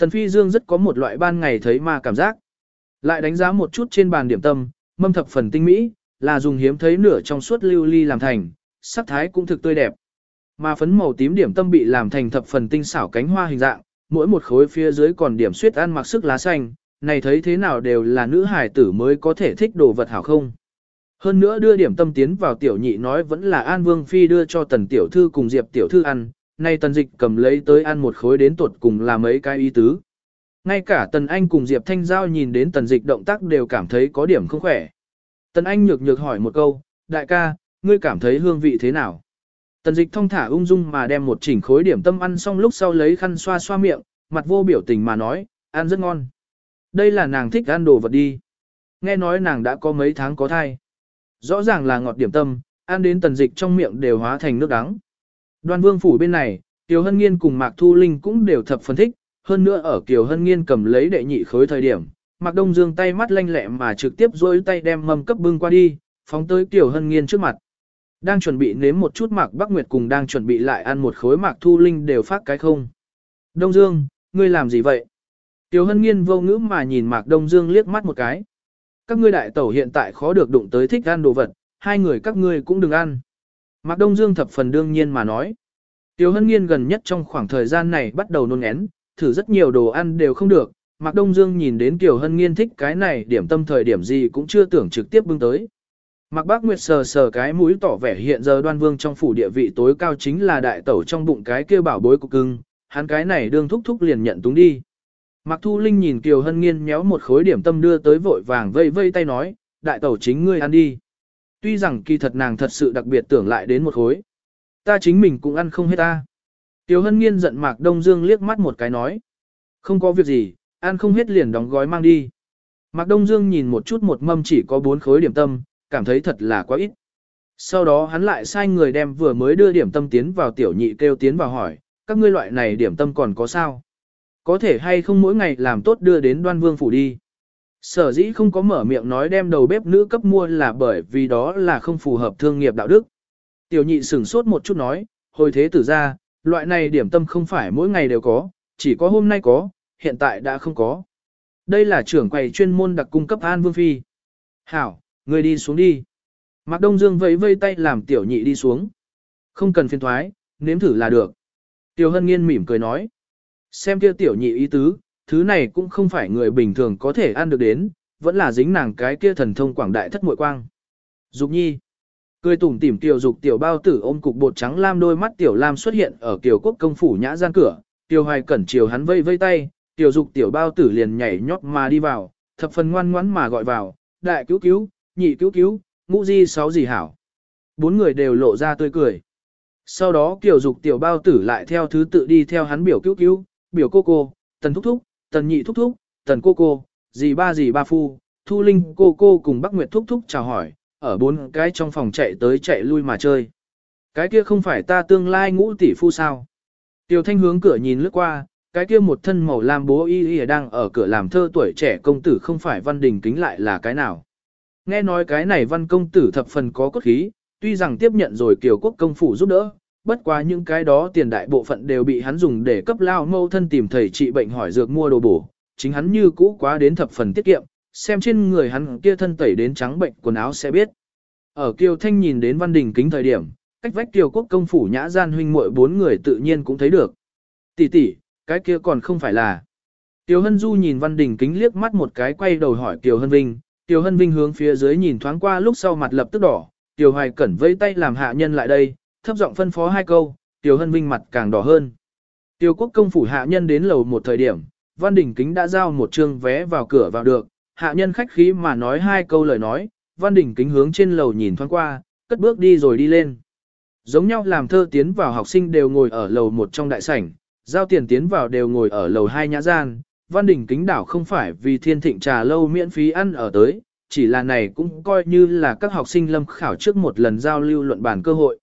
Tần Phi Dương rất có một loại ban ngày thấy mà cảm giác. Lại đánh giá một chút trên bàn điểm tâm, mâm thập phần tinh mỹ, là dùng hiếm thấy nửa trong suốt lưu ly làm thành, sắc thái cũng thực tươi đẹp. Mà phấn màu tím điểm tâm bị làm thành thập phần tinh xảo cánh hoa hình dạng, mỗi một khối phía dưới còn điểm suyết ăn mặc sức lá xanh, này thấy thế nào đều là nữ hài tử mới có thể thích đồ vật hảo không. Hơn nữa đưa điểm tâm tiến vào tiểu nhị nói vẫn là An Vương Phi đưa cho tần tiểu thư cùng Diệp tiểu thư ăn, nay tần dịch cầm lấy tới ăn một khối đến tuột cùng là mấy cái ý tứ. Ngay cả tần anh cùng Diệp Thanh Giao nhìn đến tần dịch động tác đều cảm thấy có điểm không khỏe. Tần anh nhược nhược hỏi một câu, đại ca, ngươi cảm thấy hương vị thế nào? Tần dịch thong thả ung dung mà đem một chỉnh khối điểm tâm ăn xong lúc sau lấy khăn xoa xoa miệng, mặt vô biểu tình mà nói, ăn rất ngon. Đây là nàng thích ăn đồ vật đi. Nghe nói nàng đã có mấy tháng có thai. Rõ ràng là ngọt điểm tâm, ăn đến tần dịch trong miệng đều hóa thành nước đắng. Đoan vương phủ bên này, Kiều Hân Nghiên cùng Mạc Thu Linh cũng đều thập phân thích, hơn nữa ở Kiều Hân Nghiên cầm lấy đệ nhị khối thời điểm, Mạc Đông Dương tay mắt lanh lẹ mà trực tiếp dối tay đem mâm cấp bưng qua đi, phóng tới Kiều Hân Nghiên trước mặt. Đang chuẩn bị nếm một chút Mạc Bắc Nguyệt cùng đang chuẩn bị lại ăn một khối Mạc Thu Linh đều phát cái không. Đông Dương, ngươi làm gì vậy? Tiểu Hân Nghiên vô ngữ mà nhìn Mạc Đông Dương liếc mắt một cái. Các ngươi đại tẩu hiện tại khó được đụng tới thích ăn đồ vật, hai người các ngươi cũng đừng ăn. Mạc Đông Dương thập phần đương nhiên mà nói. Tiểu Hân Nghiên gần nhất trong khoảng thời gian này bắt đầu nôn én, thử rất nhiều đồ ăn đều không được. Mạc Đông Dương nhìn đến Tiểu Hân Nghiên thích cái này điểm tâm thời điểm gì cũng chưa tưởng trực tiếp bưng tới. Mạc Bác Nguyệt sờ sờ cái mũi tỏ vẻ hiện giờ đoan vương trong phủ địa vị tối cao chính là đại tẩu trong bụng cái kia bảo bối của cưng, hắn cái này đương thúc thúc liền nhận túng đi. Mạc Thu Linh nhìn Kiều Hân Nghiên méo một khối điểm tâm đưa tới vội vàng vây vây tay nói, đại tẩu chính ngươi ăn đi. Tuy rằng kỳ thật nàng thật sự đặc biệt tưởng lại đến một khối. Ta chính mình cũng ăn không hết ta. Kiều Hân Nghiên giận Mạc Đông Dương liếc mắt một cái nói. Không có việc gì, ăn không hết liền đóng gói mang đi. Mạc Đông Dương nhìn một chút một mâm chỉ có bốn khối điểm tâm, cảm thấy thật là quá ít. Sau đó hắn lại sai người đem vừa mới đưa điểm tâm tiến vào tiểu nhị kêu tiến vào hỏi, các ngươi loại này điểm tâm còn có sao? Có thể hay không mỗi ngày làm tốt đưa đến đoan vương phủ đi. Sở dĩ không có mở miệng nói đem đầu bếp nữ cấp mua là bởi vì đó là không phù hợp thương nghiệp đạo đức. Tiểu nhị sửng sốt một chút nói, hồi thế tử ra, loại này điểm tâm không phải mỗi ngày đều có, chỉ có hôm nay có, hiện tại đã không có. Đây là trưởng quầy chuyên môn đặc cung cấp An Vương Phi. Hảo, người đi xuống đi. Mạc Đông Dương vẫy vây tay làm tiểu nhị đi xuống. Không cần phiền thoái, nếm thử là được. Tiểu Hân Nghiên mỉm cười nói. Xem kia tiểu nhị ý tứ, thứ này cũng không phải người bình thường có thể ăn được đến, vẫn là dính nàng cái kia thần thông quảng đại thất muội quang. Dục nhi. Cười tủm tỉm tiểu dục tiểu bao tử ôm cục bột trắng lam đôi mắt tiểu lam xuất hiện ở kiều quốc công phủ nhã gian cửa, tiểu hoài cẩn chiều hắn vây vây tay, tiểu dục tiểu bao tử liền nhảy nhót mà đi vào, thập phần ngoan ngoãn mà gọi vào, đại cứu cứu, nhị cứu cứu, ngũ di sáu gì hảo. Bốn người đều lộ ra tươi cười. Sau đó kiểu dục tiểu bao tử lại theo thứ tự đi theo hắn biểu cứu cứu, biểu cô cô, tần thúc thúc, tần nhị thúc thúc, tần cô cô, dì ba dì ba phu, thu linh cô cô cùng bắc nguyệt thúc thúc chào hỏi, ở bốn cái trong phòng chạy tới chạy lui mà chơi. Cái kia không phải ta tương lai ngũ tỷ phu sao? Tiểu thanh hướng cửa nhìn lướt qua, cái kia một thân màu lam bố y y đang ở cửa làm thơ tuổi trẻ công tử không phải văn đình kính lại là cái nào. Nghe nói cái này văn công tử thập phần có cốt khí, tuy rằng tiếp nhận rồi kiều quốc công phủ giúp đỡ, bất quá những cái đó tiền đại bộ phận đều bị hắn dùng để cấp lao mâu thân tìm thầy trị bệnh hỏi dược mua đồ bổ, chính hắn như cũ quá đến thập phần tiết kiệm, xem trên người hắn kia thân tẩy đến trắng bệnh quần áo sẽ biết. Ở Kiều Thanh nhìn đến Văn Đình kính thời điểm, cách vách Kiều Quốc công phủ nhã gian huynh muội bốn người tự nhiên cũng thấy được. Tỷ tỷ, cái kia còn không phải là. kiều Hân Du nhìn Văn Đình kính liếc mắt một cái quay đầu hỏi kiều Hân Vinh, Tiêu Hân Vinh hướng phía dưới nhìn thoáng qua lúc sau mặt lập tức đỏ, Tiêu Hoài Cẩn vẫy tay làm hạ nhân lại đây, thấp giọng phân phó hai câu, Tiêu Hân Vinh mặt càng đỏ hơn. Tiêu Quốc công phủ hạ nhân đến lầu một thời điểm, Văn Đình kính đã giao một trương vé vào cửa vào được, hạ nhân khách khí mà nói hai câu lời nói, Văn Đình kính hướng trên lầu nhìn thoáng qua, cất bước đi rồi đi lên. Giống nhau làm thơ tiến vào học sinh đều ngồi ở lầu một trong đại sảnh, giao tiền tiến vào đều ngồi ở lầu hai nhã gian. Văn Đình kính đảo không phải vì thiên thịnh trà lâu miễn phí ăn ở tới, chỉ là này cũng coi như là các học sinh lâm khảo trước một lần giao lưu luận bàn cơ hội.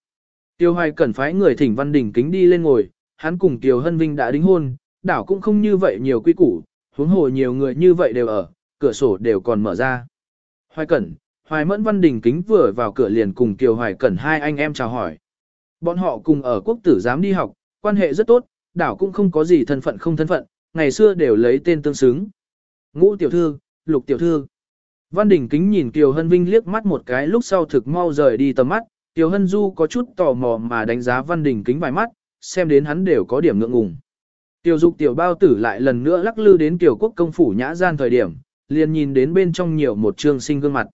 Tiêu Hoài cần phái người thỉnh Văn Đình kính đi lên ngồi, hắn cùng Tiêu Hân Vinh đã đính hôn, đảo cũng không như vậy nhiều quy củ, huống hồ nhiều người như vậy đều ở, cửa sổ đều còn mở ra. Hoài Cẩn, Hoài Mẫn Văn Đình kính vừa vào cửa liền cùng Kiều Hoài Cẩn hai anh em chào hỏi. Bọn họ cùng ở quốc tử giám đi học, quan hệ rất tốt, đảo cũng không có gì thân phận không thân phận, ngày xưa đều lấy tên tương xứng. Ngũ tiểu thư, lục tiểu thư. Văn Đình kính nhìn Kiều Hân Vinh liếc mắt một cái lúc sau thực mau rời đi tầm mắt, Kiều Hân Du có chút tò mò mà đánh giá Văn Đình kính vài mắt, xem đến hắn đều có điểm ngượng ngùng. Tiểu dục tiểu bao tử lại lần nữa lắc lư đến Kiều quốc công phủ nhã gian thời điểm, liền nhìn đến bên trong nhiều một trương sinh gương mặt.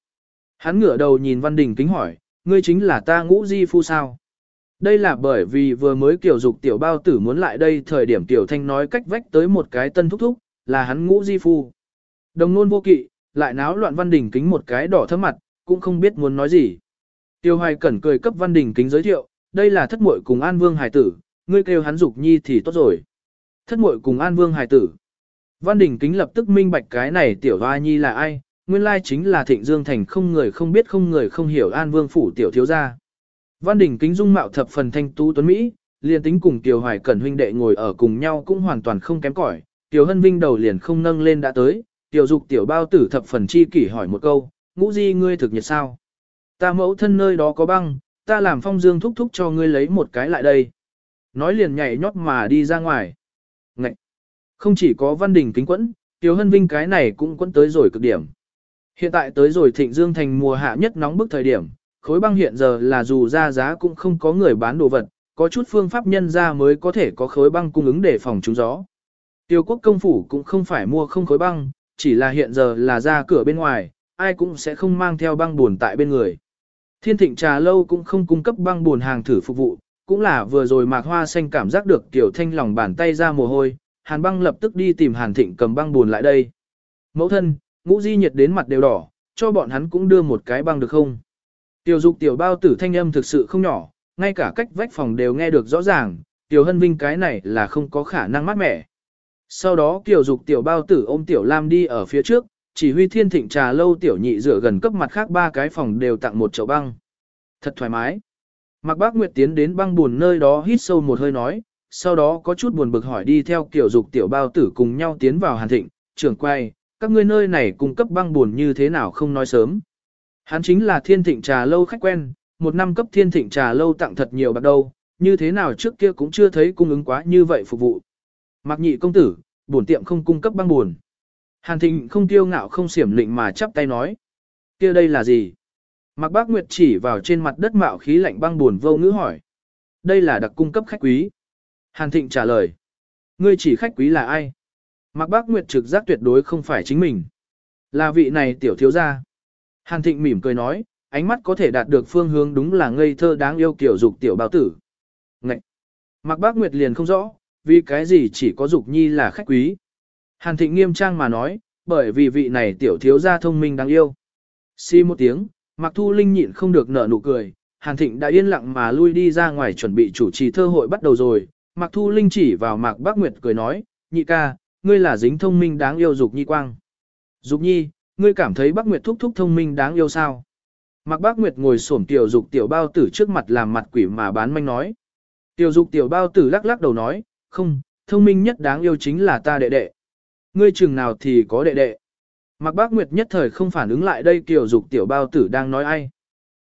Hắn ngửa đầu nhìn Văn Đình kính hỏi, ngươi chính là ta ngũ di phu sao? Đây là bởi vì vừa mới kiểu dục tiểu bao tử muốn lại đây thời điểm tiểu thanh nói cách vách tới một cái tân thúc thúc, là hắn ngũ di phu. Đồng nôn vô kỵ, lại náo loạn Văn Đình kính một cái đỏ thấp mặt, cũng không biết muốn nói gì. Tiêu hoài cẩn cười cấp Văn Đình kính giới thiệu, đây là thất muội cùng An Vương Hải tử, ngươi kêu hắn dục nhi thì tốt rồi. Thất muội cùng An Vương Hải tử. Văn Đình kính lập tức minh bạch cái này tiểu hoa nhi là ai, nguyên lai chính là Thịnh Dương Thành không người không biết không người không hiểu An Vương phủ tiểu thiếu gia. Văn Đình kính dung mạo thập phần thanh tú tuấn Mỹ, liền tính cùng Tiểu Hoài Cẩn huynh đệ ngồi ở cùng nhau cũng hoàn toàn không kém cỏi. Tiểu Hân Vinh đầu liền không nâng lên đã tới, Tiểu Dục Tiểu Bao Tử thập phần chi kỷ hỏi một câu, ngũ di ngươi thực nhiệt sao? Ta mẫu thân nơi đó có băng, ta làm phong dương thúc thúc cho ngươi lấy một cái lại đây. Nói liền nhảy nhót mà đi ra ngoài. Ngậy! Không chỉ có Văn Đình kính quẫn, Tiểu Hân Vinh cái này cũng quẫn tới rồi cực điểm. Hiện tại tới rồi Thịnh Dương thành mùa hạ nhất nóng bức thời điểm, khối băng hiện giờ là dù ra giá cũng không có người bán đồ vật, có chút phương pháp nhân ra mới có thể có khối băng cung ứng để phòng trúng gió. Tiêu quốc công phủ cũng không phải mua không khối băng, chỉ là hiện giờ là ra cửa bên ngoài, ai cũng sẽ không mang theo băng buồn tại bên người. Thiên thịnh trà lâu cũng không cung cấp băng buồn hàng thử phục vụ, cũng là vừa rồi mạc hoa xanh cảm giác được tiểu thanh lòng bàn tay ra mồ hôi, hàn băng lập tức đi tìm hàn thịnh cầm băng buồn lại đây. Mẫu thân, ngũ di nhiệt đến mặt đều đỏ, cho bọn hắn cũng đưa một cái băng được không? Tiểu dục tiểu bao tử thanh âm thực sự không nhỏ, ngay cả cách vách phòng đều nghe được rõ ràng, tiểu hân vinh cái này là không có khả năng mát mẻ. Sau đó tiểu dục tiểu bao tử ôm tiểu lam đi ở phía trước, chỉ huy thiên thịnh trà lâu tiểu nhị rửa gần cấp mặt khác ba cái phòng đều tặng một chậu băng. Thật thoải mái. Mạc Bác Nguyệt tiến đến băng buồn nơi đó hít sâu một hơi nói, sau đó có chút buồn bực hỏi đi theo kiểu dục tiểu bao tử cùng nhau tiến vào hàn thịnh, trưởng quay, các ngươi nơi này cung cấp băng buồn như thế nào không nói sớm. Hắn chính là thiên thịnh trà lâu khách quen, một năm cấp thiên thịnh trà lâu tặng thật nhiều bạc đâu, như thế nào trước kia cũng chưa thấy cung ứng quá như vậy phục vụ. Mặc nhị công tử, bổn tiệm không cung cấp băng buồn. Hàn thịnh không tiêu ngạo không xiểm lịnh mà chắp tay nói. kia đây là gì? Mạc Bác Nguyệt chỉ vào trên mặt đất mạo khí lạnh băng buồn vô ngữ hỏi. Đây là đặc cung cấp khách quý. Hàn Thịnh trả lời. Ngươi chỉ khách quý là ai? Mạc Bác Nguyệt trực giác tuyệt đối không phải chính mình. Là vị này tiểu thiếu gia. Hàn Thịnh mỉm cười nói, ánh mắt có thể đạt được phương hướng đúng là ngây thơ đáng yêu kiểu dục tiểu bao tử. Ngậy! Mạc Bác Nguyệt liền không rõ, vì cái gì chỉ có dục nhi là khách quý. Hàn Thịnh nghiêm trang mà nói, bởi vì vị này tiểu thiếu gia thông minh đáng yêu. Xi một tiếng, Mạc Thu Linh nhịn không được nở nụ cười, Hàn Thịnh đã yên lặng mà lui đi ra ngoài chuẩn bị chủ trì thơ hội bắt đầu rồi. Mạc Thu Linh chỉ vào Mạc Bác Nguyệt cười nói, nhị ca, ngươi là dính thông minh đáng yêu dục nhi quang. Dục nhi, ngươi cảm thấy Bác Nguyệt thúc thúc thông minh đáng yêu sao? Mặc Bác Nguyệt ngồi xổm tiểu dục tiểu bao tử trước mặt làm mặt quỷ mà bán manh nói. Tiểu dục tiểu bao tử lắc lắc đầu nói, không, thông minh nhất đáng yêu chính là ta đệ đệ. Ngươi chừng nào thì có đệ đệ. Mặc Bác Nguyệt nhất thời không phản ứng lại đây tiểu dục tiểu bao tử đang nói ai.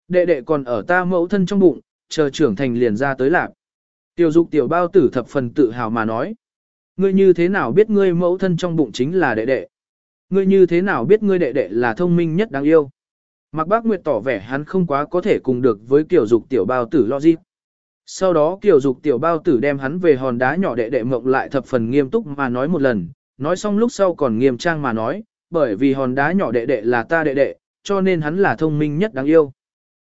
Đệ đệ còn ở ta mẫu thân trong bụng, chờ trưởng thành liền ra tới lạc. Tiểu dục tiểu bao tử thập phần tự hào mà nói. Ngươi như thế nào biết ngươi mẫu thân trong bụng chính là đệ đệ? Ngươi như thế nào biết ngươi đệ đệ là thông minh nhất đáng yêu? Mạc Bác Nguyệt tỏ vẻ hắn không quá có thể cùng được với kiểu dục tiểu bao tử logic. Sau đó kiểu dục tiểu bao tử đem hắn về hòn đá nhỏ đệ đệ mộng lại thập phần nghiêm túc mà nói một lần, nói xong lúc sau còn nghiêm trang mà nói, bởi vì hòn đá nhỏ đệ đệ là ta đệ đệ, cho nên hắn là thông minh nhất đáng yêu.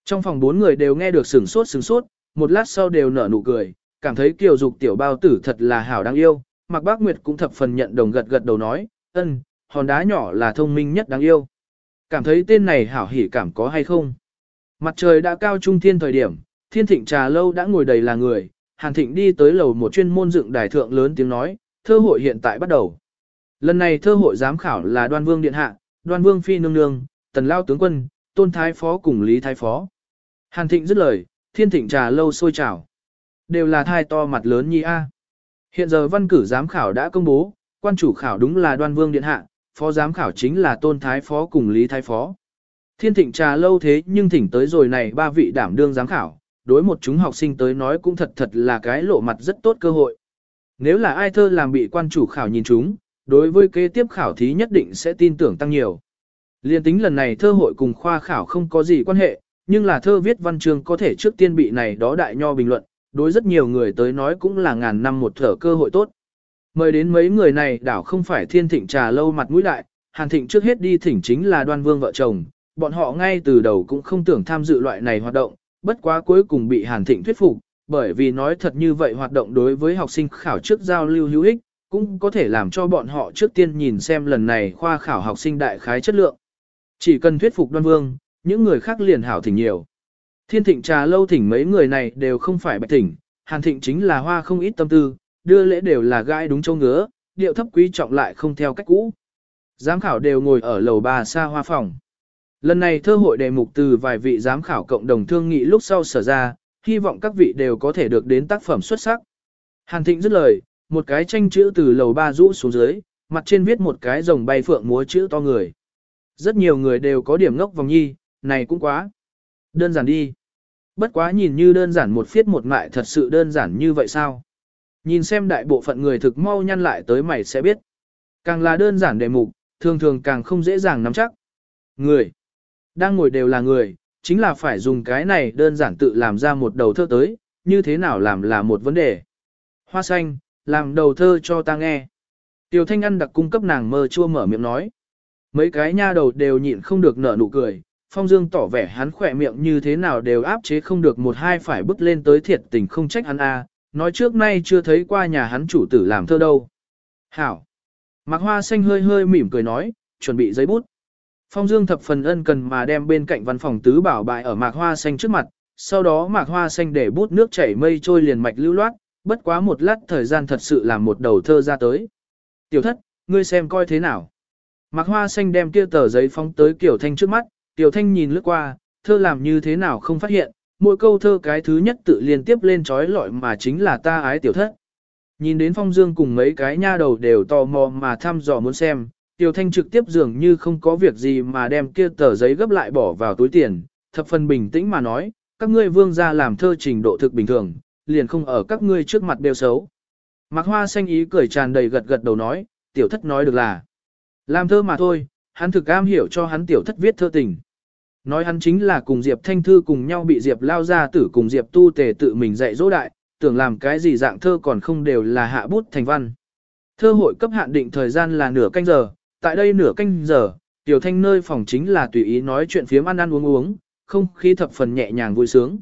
Trong phòng bốn người đều nghe được sửng sốt sửng sốt, một lát sau đều nở nụ cười, cảm thấy kiều dục tiểu bao tử thật là hảo đáng yêu. Mạc Bác Nguyệt cũng thập phần nhận đồng gật gật đầu nói, ân, hòn đá nhỏ là thông minh nhất đáng yêu. Cảm thấy tên này hảo hỉ cảm có hay không? Mặt trời đã cao trung thiên thời điểm, thiên thịnh trà lâu đã ngồi đầy là người, Hàn Thịnh đi tới lầu một chuyên môn dựng đài thượng lớn tiếng nói, thơ hội hiện tại bắt đầu. Lần này thơ hội giám khảo là đoan vương điện hạ, đoan vương phi nương nương, tần lao tướng quân, tôn thái phó cùng lý thái phó. Hàn Thịnh dứt lời, thiên thịnh trà lâu sôi trào. Đều là thai to mặt lớn nhi A. Hiện giờ văn cử giám khảo đã công bố, quan chủ khảo đúng là đoan vương điện hạ, phó giám khảo chính là tôn thái phó cùng lý thái phó. Thiên thịnh trà lâu thế nhưng thỉnh tới rồi này ba vị đảm đương giám khảo, đối một chúng học sinh tới nói cũng thật thật là cái lộ mặt rất tốt cơ hội. Nếu là ai thơ làm bị quan chủ khảo nhìn chúng, đối với kế tiếp khảo thí nhất định sẽ tin tưởng tăng nhiều. Liên tính lần này thơ hội cùng khoa khảo không có gì quan hệ, nhưng là thơ viết văn chương có thể trước tiên bị này đó đại nho bình luận, đối rất nhiều người tới nói cũng là ngàn năm một thở cơ hội tốt. Mời đến mấy người này đảo không phải thiên thịnh trà lâu mặt mũi đại, hàn thịnh trước hết đi thỉnh chính là đoan vương vợ chồng, bọn họ ngay từ đầu cũng không tưởng tham dự loại này hoạt động, bất quá cuối cùng bị hàn thịnh thuyết phục, bởi vì nói thật như vậy hoạt động đối với học sinh khảo trước giao lưu hữu ích, cũng có thể làm cho bọn họ trước tiên nhìn xem lần này khoa khảo học sinh đại khái chất lượng. Chỉ cần thuyết phục đoan vương, những người khác liền hảo thỉnh nhiều. Thiên thịnh trà lâu thỉnh mấy người này đều không phải bạch thỉnh, hàn thịnh chính là hoa không ít tâm tư, đưa lễ đều là gai đúng châu ngứa, điệu thấp quý trọng lại không theo cách cũ. Giám khảo đều ngồi ở lầu ba xa hoa phòng. Lần này thơ hội đề mục từ vài vị giám khảo cộng đồng thương nghị lúc sau sở ra, hy vọng các vị đều có thể được đến tác phẩm xuất sắc. Hàn Thịnh dứt lời, một cái tranh chữ từ lầu ba rũ xuống dưới, mặt trên viết một cái rồng bay phượng múa chữ to người. Rất nhiều người đều có điểm ngốc vòng nhi, này cũng quá. Đơn giản đi. Bất quá nhìn như đơn giản một phiết một mại thật sự đơn giản như vậy sao? Nhìn xem đại bộ phận người thực mau nhăn lại tới mày sẽ biết. Càng là đơn giản đề mục, thường thường càng không dễ dàng nắm chắc. Người. Đang ngồi đều là người, chính là phải dùng cái này đơn giản tự làm ra một đầu thơ tới, như thế nào làm là một vấn đề. Hoa xanh, làm đầu thơ cho ta nghe. Tiểu thanh ăn đặc cung cấp nàng mơ chua mở miệng nói. Mấy cái nha đầu đều nhịn không được nở nụ cười, Phong Dương tỏ vẻ hắn khỏe miệng như thế nào đều áp chế không được một hai phải bước lên tới thiệt tình không trách hắn a, nói trước nay chưa thấy qua nhà hắn chủ tử làm thơ đâu. Hảo. Mạc Hoa Xanh hơi hơi mỉm cười nói, chuẩn bị giấy bút. Phong Dương thập phần ân cần mà đem bên cạnh văn phòng tứ bảo bại ở Mạc Hoa Xanh trước mặt, sau đó Mạc Hoa Xanh để bút nước chảy mây trôi liền mạch lưu loát, bất quá một lát thời gian thật sự làm một đầu thơ ra tới. Tiểu thất, ngươi xem coi thế nào. Mạc Hoa Xanh đem kia tờ giấy phóng tới Kiều Thanh trước mắt, Kiều Thanh nhìn lướt qua, thơ làm như thế nào không phát hiện, mỗi câu thơ cái thứ nhất tự liên tiếp lên trói lọi mà chính là ta ái tiểu thất. Nhìn đến Phong Dương cùng mấy cái nha đầu đều tò mò mà thăm dò muốn xem, Tiểu Thanh trực tiếp dường như không có việc gì mà đem kia tờ giấy gấp lại bỏ vào túi tiền, thập phần bình tĩnh mà nói, các ngươi vương gia làm thơ trình độ thực bình thường, liền không ở các ngươi trước mặt đều xấu. Mạc Hoa xanh ý cười tràn đầy gật gật đầu nói, tiểu thất nói được là, làm thơ mà thôi, hắn thực am hiểu cho hắn tiểu thất viết thơ tình. Nói hắn chính là cùng Diệp Thanh Thư cùng nhau bị Diệp lao ra tử cùng Diệp tu tề tự mình dạy dỗ đại, tưởng làm cái gì dạng thơ còn không đều là hạ bút thành văn. Thơ hội cấp hạn định thời gian là nửa canh giờ, tại đây nửa canh giờ, Tiểu Thanh nơi phòng chính là tùy ý nói chuyện phiếm ăn ăn uống uống, không khí thập phần nhẹ nhàng vui sướng.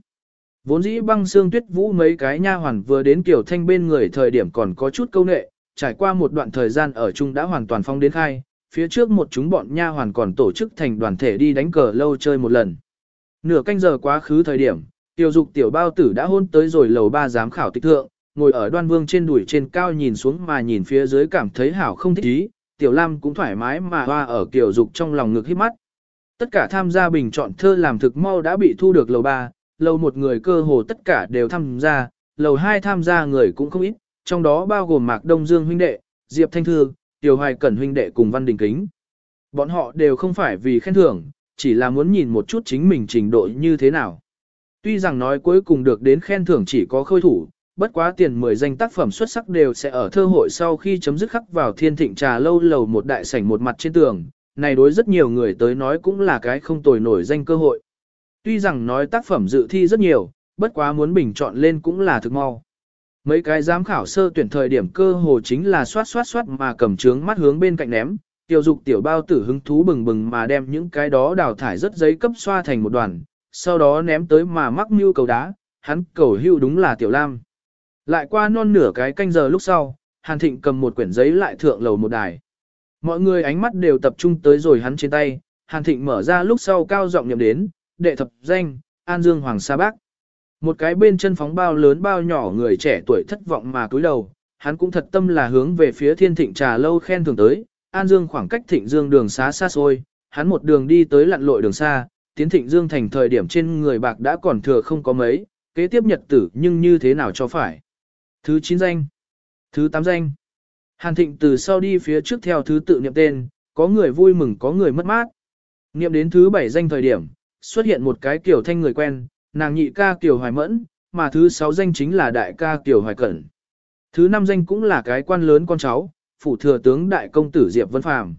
Vốn dĩ băng xương tuyết vũ mấy cái nha hoàn vừa đến Tiểu Thanh bên người thời điểm còn có chút câu nệ, trải qua một đoạn thời gian ở chung đã hoàn toàn phong đến khai, phía trước một chúng bọn nha hoàn còn tổ chức thành đoàn thể đi đánh cờ lâu chơi một lần. Nửa canh giờ quá khứ thời điểm, tiểu dục tiểu bao tử đã hôn tới rồi lầu ba giám khảo tịch thượng, ngồi ở đoan vương trên đùi trên cao nhìn xuống mà nhìn phía dưới cảm thấy hảo không thích ý, tiểu lam cũng thoải mái mà hoa ở tiểu dục trong lòng ngực hít mắt. Tất cả tham gia bình chọn thơ làm thực mau đã bị thu được lầu ba, lầu một người cơ hồ tất cả đều tham gia, lầu hai tham gia người cũng không ít, trong đó bao gồm Mạc Đông Dương huynh đệ, Diệp Thanh Thư, Tiểu Hoài Cẩn huynh đệ cùng Văn Đình Kính. Bọn họ đều không phải vì khen thưởng, chỉ là muốn nhìn một chút chính mình trình độ như thế nào. Tuy rằng nói cuối cùng được đến khen thưởng chỉ có khôi thủ, bất quá tiền 10 danh tác phẩm xuất sắc đều sẽ ở thơ hội sau khi chấm dứt khắc vào thiên thịnh trà lâu lầu một đại sảnh một mặt trên tường, này đối rất nhiều người tới nói cũng là cái không tồi nổi danh cơ hội. Tuy rằng nói tác phẩm dự thi rất nhiều, bất quá muốn bình chọn lên cũng là thực mau. Mấy cái giám khảo sơ tuyển thời điểm cơ hồ chính là xoát xoát xoát mà cầm trướng mắt hướng bên cạnh ném, tiểu dục tiểu bao tử hứng thú bừng bừng mà đem những cái đó đào thải rất giấy cấp xoa thành một đoàn, sau đó ném tới mà mắc mưu cầu đá, hắn cầu hưu đúng là tiểu lam. Lại qua non nửa cái canh giờ lúc sau, Hàn Thịnh cầm một quyển giấy lại thượng lầu một đài. Mọi người ánh mắt đều tập trung tới rồi hắn trên tay, Hàn Thịnh mở ra lúc sau cao giọng nhậm đến, đệ thập danh, An Dương Hoàng Sa Bác. Một cái bên chân phóng bao lớn bao nhỏ người trẻ tuổi thất vọng mà cúi đầu, hắn cũng thật tâm là hướng về phía thiên thịnh trà lâu khen thường tới, An Dương khoảng cách thịnh dương đường xá xa xôi, hắn một đường đi tới lặn lội đường xa, tiến thịnh dương thành thời điểm trên người bạc đã còn thừa không có mấy, kế tiếp nhật tử nhưng như thế nào cho phải. Thứ 9 danh. Thứ 8 danh. Hàn thịnh từ sau đi phía trước theo thứ tự niệm tên, có người vui mừng có người mất mát. Niệm đến thứ 7 danh thời điểm, xuất hiện một cái kiểu thanh người quen, nàng nhị ca Kiều hoài mẫn, mà thứ sáu danh chính là đại ca Kiều hoài cẩn. Thứ năm danh cũng là cái quan lớn con cháu, phủ thừa tướng đại công tử Diệp Vân Phàm.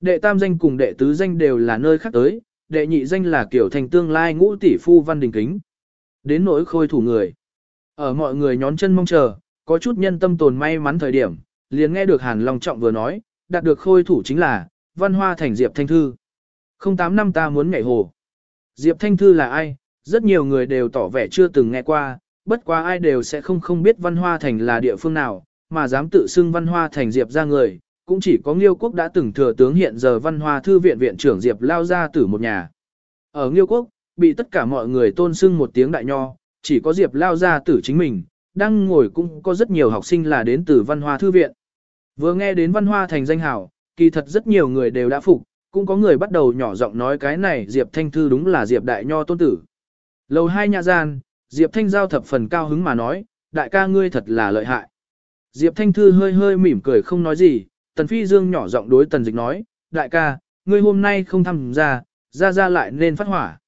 Đệ tam danh cùng đệ tứ danh đều là nơi khác tới, đệ nhị danh là kiểu thành tương lai ngũ tỷ phu văn đình kính. Đến nỗi khôi thủ người. Ở mọi người nhón chân mong chờ, có chút nhân tâm tồn may mắn thời điểm, liền nghe được Hàn Long Trọng vừa nói, đạt được khôi thủ chính là, văn hoa thành Diệp Thanh Thư. Không tám năm ta muốn nhảy hồ. Diệp Thanh Thư là ai? Rất nhiều người đều tỏ vẻ chưa từng nghe qua, bất quá ai đều sẽ không không biết văn hoa thành là địa phương nào, mà dám tự xưng văn hoa thành Diệp ra người, cũng chỉ có Nghiêu Quốc đã từng thừa tướng hiện giờ văn hoa thư viện viện trưởng Diệp lao ra tử một nhà. Ở Nghiêu Quốc, bị tất cả mọi người tôn xưng một tiếng đại nho, chỉ có Diệp lao ra tử chính mình, đang ngồi cũng có rất nhiều học sinh là đến từ văn hoa thư viện. Vừa nghe đến văn hoa thành danh hảo, kỳ thật rất nhiều người đều đã phục, cũng có người bắt đầu nhỏ giọng nói cái này Diệp Thanh Thư đúng là Diệp Đại Nho tôn tử. Lầu hai nhà gian, Diệp Thanh giao thập phần cao hứng mà nói, đại ca ngươi thật là lợi hại. Diệp Thanh Thư hơi hơi mỉm cười không nói gì, Tần Phi Dương nhỏ giọng đối Tần Dịch nói, đại ca, ngươi hôm nay không tham gia, ra ra lại nên phát hỏa.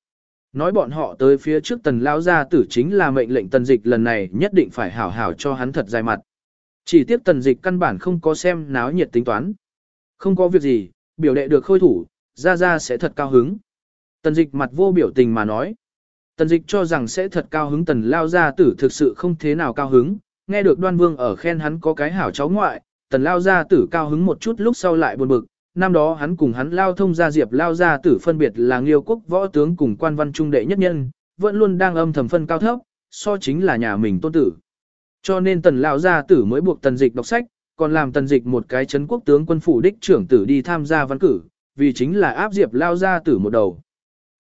Nói bọn họ tới phía trước Tần Lao Gia tử chính là mệnh lệnh Tần Dịch lần này nhất định phải hảo hảo cho hắn thật dài mặt. Chỉ tiếc Tần Dịch căn bản không có xem náo nhiệt tính toán. Không có việc gì, biểu đệ được khôi thủ, ra ra sẽ thật cao hứng. Tần Dịch mặt vô biểu tình mà nói. Tần Dịch cho rằng sẽ thật cao hứng Tần Lao Gia tử thực sự không thế nào cao hứng, nghe được đoan vương ở khen hắn có cái hảo cháu ngoại, tần lao gia tử cao hứng một chút lúc sau lại buồn bực, năm đó hắn cùng hắn lao thông gia diệp lao gia tử phân biệt là nghiêu quốc võ tướng cùng quan văn trung đệ nhất nhân, vẫn luôn đang âm thầm phân cao thấp, so chính là nhà mình tôn tử. Cho nên tần lao gia tử mới buộc tần dịch đọc sách, còn làm tần dịch một cái chấn quốc tướng quân phủ đích trưởng tử đi tham gia văn cử, vì chính là áp diệp lao gia tử một đầu.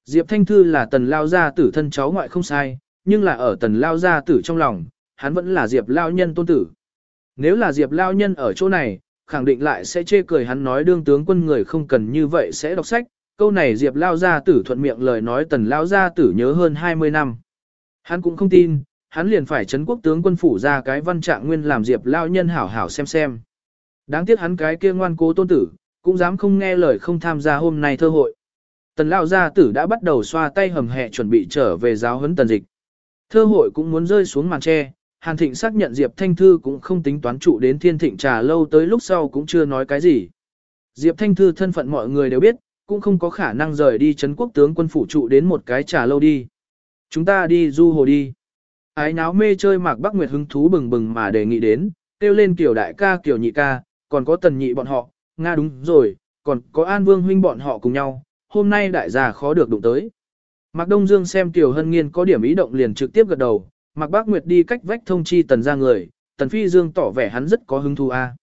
Diệp Thanh Thư là tần lao gia tử thân cháu ngoại không sai, nhưng là ở tần lao gia tử trong lòng, hắn vẫn là Diệp Lao Nhân tôn tử. Nếu là Diệp Lao Nhân ở chỗ này, khẳng định lại sẽ chê cười hắn nói đương tướng quân người không cần như vậy sẽ đọc sách, câu này Diệp Lao Gia tử thuận miệng lời nói tần Lao Gia tử nhớ hơn 20 năm. Hắn cũng không tin, hắn liền phải chấn quốc tướng quân phủ ra cái văn trạng nguyên làm Diệp Lao Nhân hảo hảo xem xem. Đáng tiếc hắn cái kia ngoan cố tôn tử, cũng dám không nghe lời không tham gia hôm nay thơ hội. Tần Lao Gia tử đã bắt đầu xoa tay hầm hẹ chuẩn bị trở về giáo huấn tần dịch. Thơ hội cũng muốn rơi xuống màn tre, Hàn Thịnh xác nhận Diệp Thanh Thư cũng không tính toán trụ đến thiên thịnh trà lâu tới lúc sau cũng chưa nói cái gì. Diệp Thanh Thư thân phận mọi người đều biết, cũng không có khả năng rời đi Trấn quốc tướng quân phủ trụ đến một cái trà lâu đi. Chúng ta đi du hồ đi. Ái náo mê chơi mạc Bắc Nguyệt hứng thú bừng bừng mà đề nghị đến, kêu lên kiểu đại ca kiểu nhị ca, còn có tần nhị bọn họ, Nga đúng rồi, còn có An Vương huynh bọn họ cùng nhau, hôm nay đại gia khó được đụng tới. Mạc Đông Dương xem Tiểu Hân Nghiên có điểm ý động liền trực tiếp gật đầu, Mạc Bác Nguyệt đi cách vách thông chi tần ra người, tần phi dương tỏ vẻ hắn rất có hứng thú a.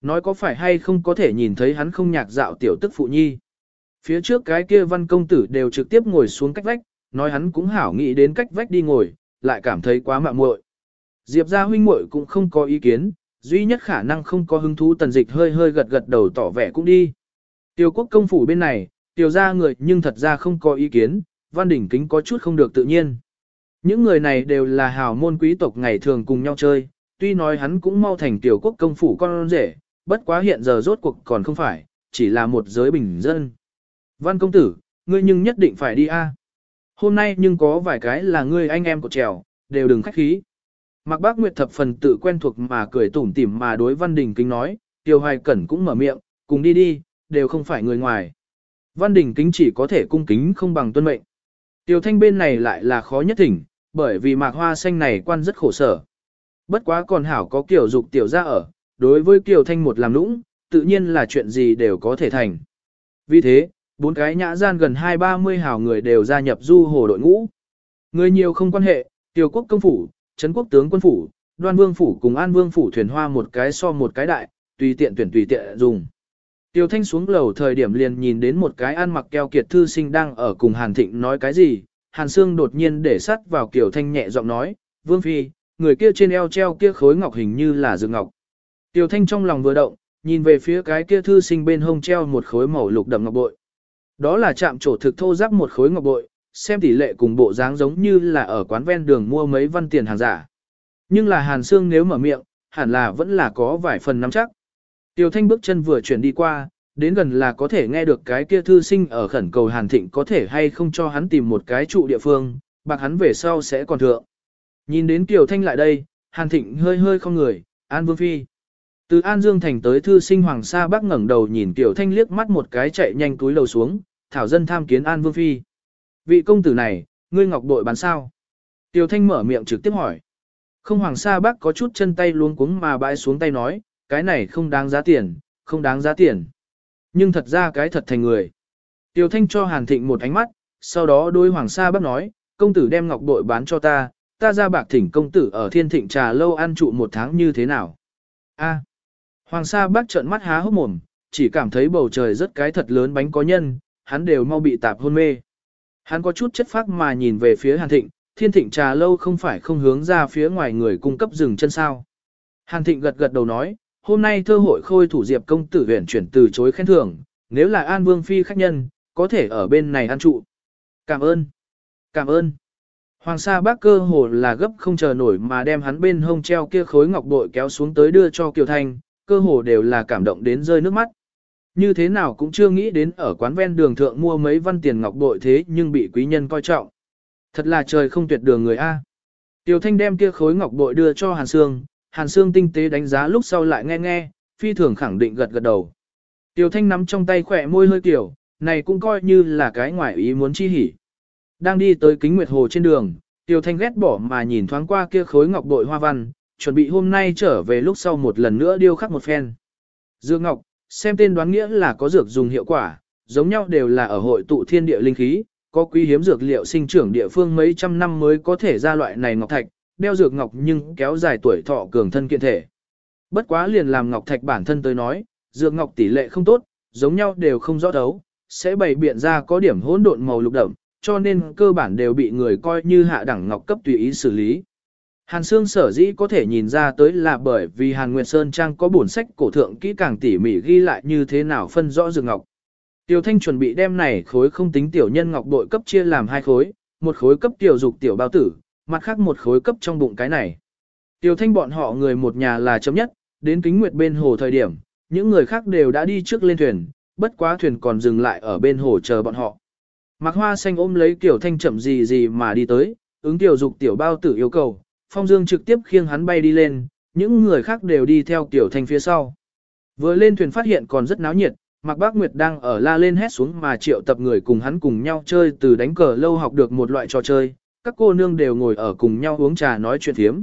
Nói có phải hay không có thể nhìn thấy hắn không nhạc dạo tiểu tức phụ nhi. Phía trước cái kia văn công tử đều trực tiếp ngồi xuống cách vách, nói hắn cũng hảo nghĩ đến cách vách đi ngồi, lại cảm thấy quá mạ muội. Diệp gia huynh muội cũng không có ý kiến, duy nhất khả năng không có hứng thú tần dịch hơi hơi gật gật đầu tỏ vẻ cũng đi. Tiêu quốc công phủ bên này, Tiểu gia người nhưng thật ra không có ý kiến, văn đỉnh kính có chút không được tự nhiên. Những người này đều là hào môn quý tộc ngày thường cùng nhau chơi, tuy nói hắn cũng mau thành tiểu quốc công phủ con rể, bất quá hiện giờ rốt cuộc còn không phải, chỉ là một giới bình dân. Văn công tử, ngươi nhưng nhất định phải đi a. Hôm nay nhưng có vài cái là ngươi anh em của trèo, đều đừng khách khí. Mạc Bác Nguyệt thập phần tự quen thuộc mà cười tủm tỉm mà đối Văn Đình Kính nói, Tiêu Hoài Cẩn cũng mở miệng, cùng đi đi, đều không phải người ngoài. Văn Đình Kính chỉ có thể cung kính không bằng tuân mệnh. Tiêu Thanh bên này lại là khó nhất thỉnh, bởi vì Mạc Hoa Xanh này quan rất khổ sở. Bất quá còn hảo có kiểu dục tiểu ra ở, đối với kiểu Thanh một làm lũng, tự nhiên là chuyện gì đều có thể thành. Vì thế, bốn cái nhã gian gần hai ba mươi hào người đều gia nhập du hồ đội ngũ. Người nhiều không quan hệ, tiểu quốc công phủ, trấn quốc tướng quân phủ, đoan vương phủ cùng an vương phủ thuyền hoa một cái so một cái đại, tùy tiện tuyển tùy tiện dùng. Tiêu Thanh xuống lầu thời điểm liền nhìn đến một cái ăn mặc keo kiệt thư sinh đang ở cùng Hàn Thịnh nói cái gì, Hàn Sương đột nhiên để sắt vào Kiều Thanh nhẹ giọng nói, Vương Phi, người kia trên eo treo kia khối ngọc hình như là dược ngọc. Tiêu Thanh trong lòng vừa động, nhìn về phía cái kia thư sinh bên hông treo một khối màu lục đậm ngọc bội. Đó là chạm trổ thực thô giáp một khối ngọc bội, xem tỷ lệ cùng bộ dáng giống như là ở quán ven đường mua mấy văn tiền hàng giả. Nhưng là Hàn Sương nếu mở miệng, hẳn là vẫn là có vài phần nắm chắc. Tiêu Thanh bước chân vừa chuyển đi qua, đến gần là có thể nghe được cái kia thư sinh ở khẩn cầu Hàn Thịnh có thể hay không cho hắn tìm một cái trụ địa phương, bạc hắn về sau sẽ còn thượng. Nhìn đến Tiêu Thanh lại đây, Hàn Thịnh hơi hơi không người, An Vương Phi. Từ An Dương Thành tới thư sinh Hoàng Sa Bắc ngẩng đầu nhìn Tiểu Thanh liếc mắt một cái chạy nhanh túi lầu xuống, thảo dân tham kiến An Vương Phi. Vị công tử này, ngươi ngọc bội bán sao? Tiểu Thanh mở miệng trực tiếp hỏi. Không Hoàng Sa Bắc có chút chân tay luống cuống mà bãi xuống tay nói, cái này không đáng giá tiền, không đáng giá tiền. Nhưng thật ra cái thật thành người. Tiêu Thanh cho Hàn Thịnh một ánh mắt, sau đó đôi Hoàng Sa bác nói, công tử đem ngọc bội bán cho ta, ta ra bạc thỉnh công tử ở thiên thịnh trà lâu ăn trụ một tháng như thế nào. A. Hoàng Sa bác trợn mắt há hốc mồm, chỉ cảm thấy bầu trời rất cái thật lớn bánh có nhân, hắn đều mau bị tạp hôn mê. Hắn có chút chất phác mà nhìn về phía Hàn Thịnh, thiên thịnh trà lâu không phải không hướng ra phía ngoài người cung cấp rừng chân sao. Hàn Thịnh gật gật đầu nói, hôm nay thơ hội khôi thủ diệp công tử huyện chuyển từ chối khen thưởng, nếu là An Vương Phi khách nhân, có thể ở bên này ăn trụ. Cảm ơn. Cảm ơn. Hoàng sa bác cơ hồ là gấp không chờ nổi mà đem hắn bên hông treo kia khối ngọc bội kéo xuống tới đưa cho Kiều Thanh, cơ hồ đều là cảm động đến rơi nước mắt. Như thế nào cũng chưa nghĩ đến ở quán ven đường thượng mua mấy văn tiền ngọc bội thế nhưng bị quý nhân coi trọng. Thật là trời không tuyệt đường người A. Tiểu Thanh đem kia khối ngọc bội đưa cho Hàn Sương, Hàn Sương tinh tế đánh giá lúc sau lại nghe nghe, phi thường khẳng định gật gật đầu. Tiêu Thanh nắm trong tay khỏe môi hơi tiểu, này cũng coi như là cái ngoại ý muốn chi hỉ. Đang đi tới kính nguyệt hồ trên đường, Tiêu Thanh ghét bỏ mà nhìn thoáng qua kia khối ngọc bội hoa văn, chuẩn bị hôm nay trở về lúc sau một lần nữa điêu khắc một phen. Dược ngọc, xem tên đoán nghĩa là có dược dùng hiệu quả, giống nhau đều là ở hội tụ thiên địa linh khí, có quý hiếm dược liệu sinh trưởng địa phương mấy trăm năm mới có thể ra loại này ngọc thạch, đeo dược ngọc nhưng kéo dài tuổi thọ cường thân kiện thể. Bất quá liền làm ngọc thạch bản thân tới nói, dược ngọc tỷ lệ không tốt, giống nhau đều không rõ đấu, sẽ bày biện ra có điểm hỗn độn màu lục đậm, cho nên cơ bản đều bị người coi như hạ đẳng ngọc cấp tùy ý xử lý. Hàn Sương sở dĩ có thể nhìn ra tới là bởi vì Hàn Nguyệt Sơn Trang có bổn sách cổ thượng kỹ càng tỉ mỉ ghi lại như thế nào phân rõ dược ngọc. Tiêu Thanh chuẩn bị đem này khối không tính tiểu nhân ngọc bội cấp chia làm hai khối, một khối cấp tiểu dục tiểu bao tử, mặt khác một khối cấp trong bụng cái này. Tiêu Thanh bọn họ người một nhà là chấm nhất, đến kính nguyệt bên hồ thời điểm, những người khác đều đã đi trước lên thuyền, bất quá thuyền còn dừng lại ở bên hồ chờ bọn họ. Mạc Hoa Xanh ôm lấy Tiểu Thanh chậm gì gì mà đi tới, ứng tiểu dục tiểu bao tử yêu cầu, Phong Dương trực tiếp khiêng hắn bay đi lên, những người khác đều đi theo Tiểu Thanh phía sau. Vừa lên thuyền phát hiện còn rất náo nhiệt, Mạc Bác Nguyệt đang ở la lên hét xuống mà triệu tập người cùng hắn cùng nhau chơi từ đánh cờ lâu học được một loại trò chơi, các cô nương đều ngồi ở cùng nhau uống trà nói chuyện thiếm.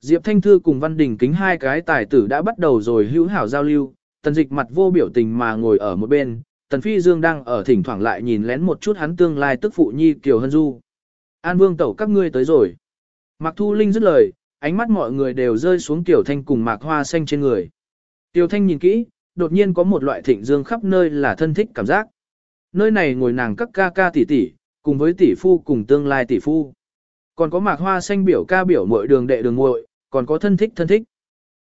Diệp Thanh Thư cùng Văn Đình kính hai cái tài tử đã bắt đầu rồi hữu hảo giao lưu, tần dịch mặt vô biểu tình mà ngồi ở một bên, tần phi dương đang ở thỉnh thoảng lại nhìn lén một chút hắn tương lai tức phụ nhi Kiều Hân Du. An Vương tẩu các ngươi tới rồi. Mạc Thu Linh dứt lời, ánh mắt mọi người đều rơi xuống Kiều Thanh cùng Mạc Hoa xanh trên người. Kiều Thanh nhìn kỹ, đột nhiên có một loại thịnh dương khắp nơi là thân thích cảm giác. Nơi này ngồi nàng các ca ca tỷ tỷ, cùng với tỷ phu cùng tương lai tỷ phu. Còn có Mạc Hoa xanh biểu ca biểu muội đường đệ đường muội, còn có thân thích thân thích.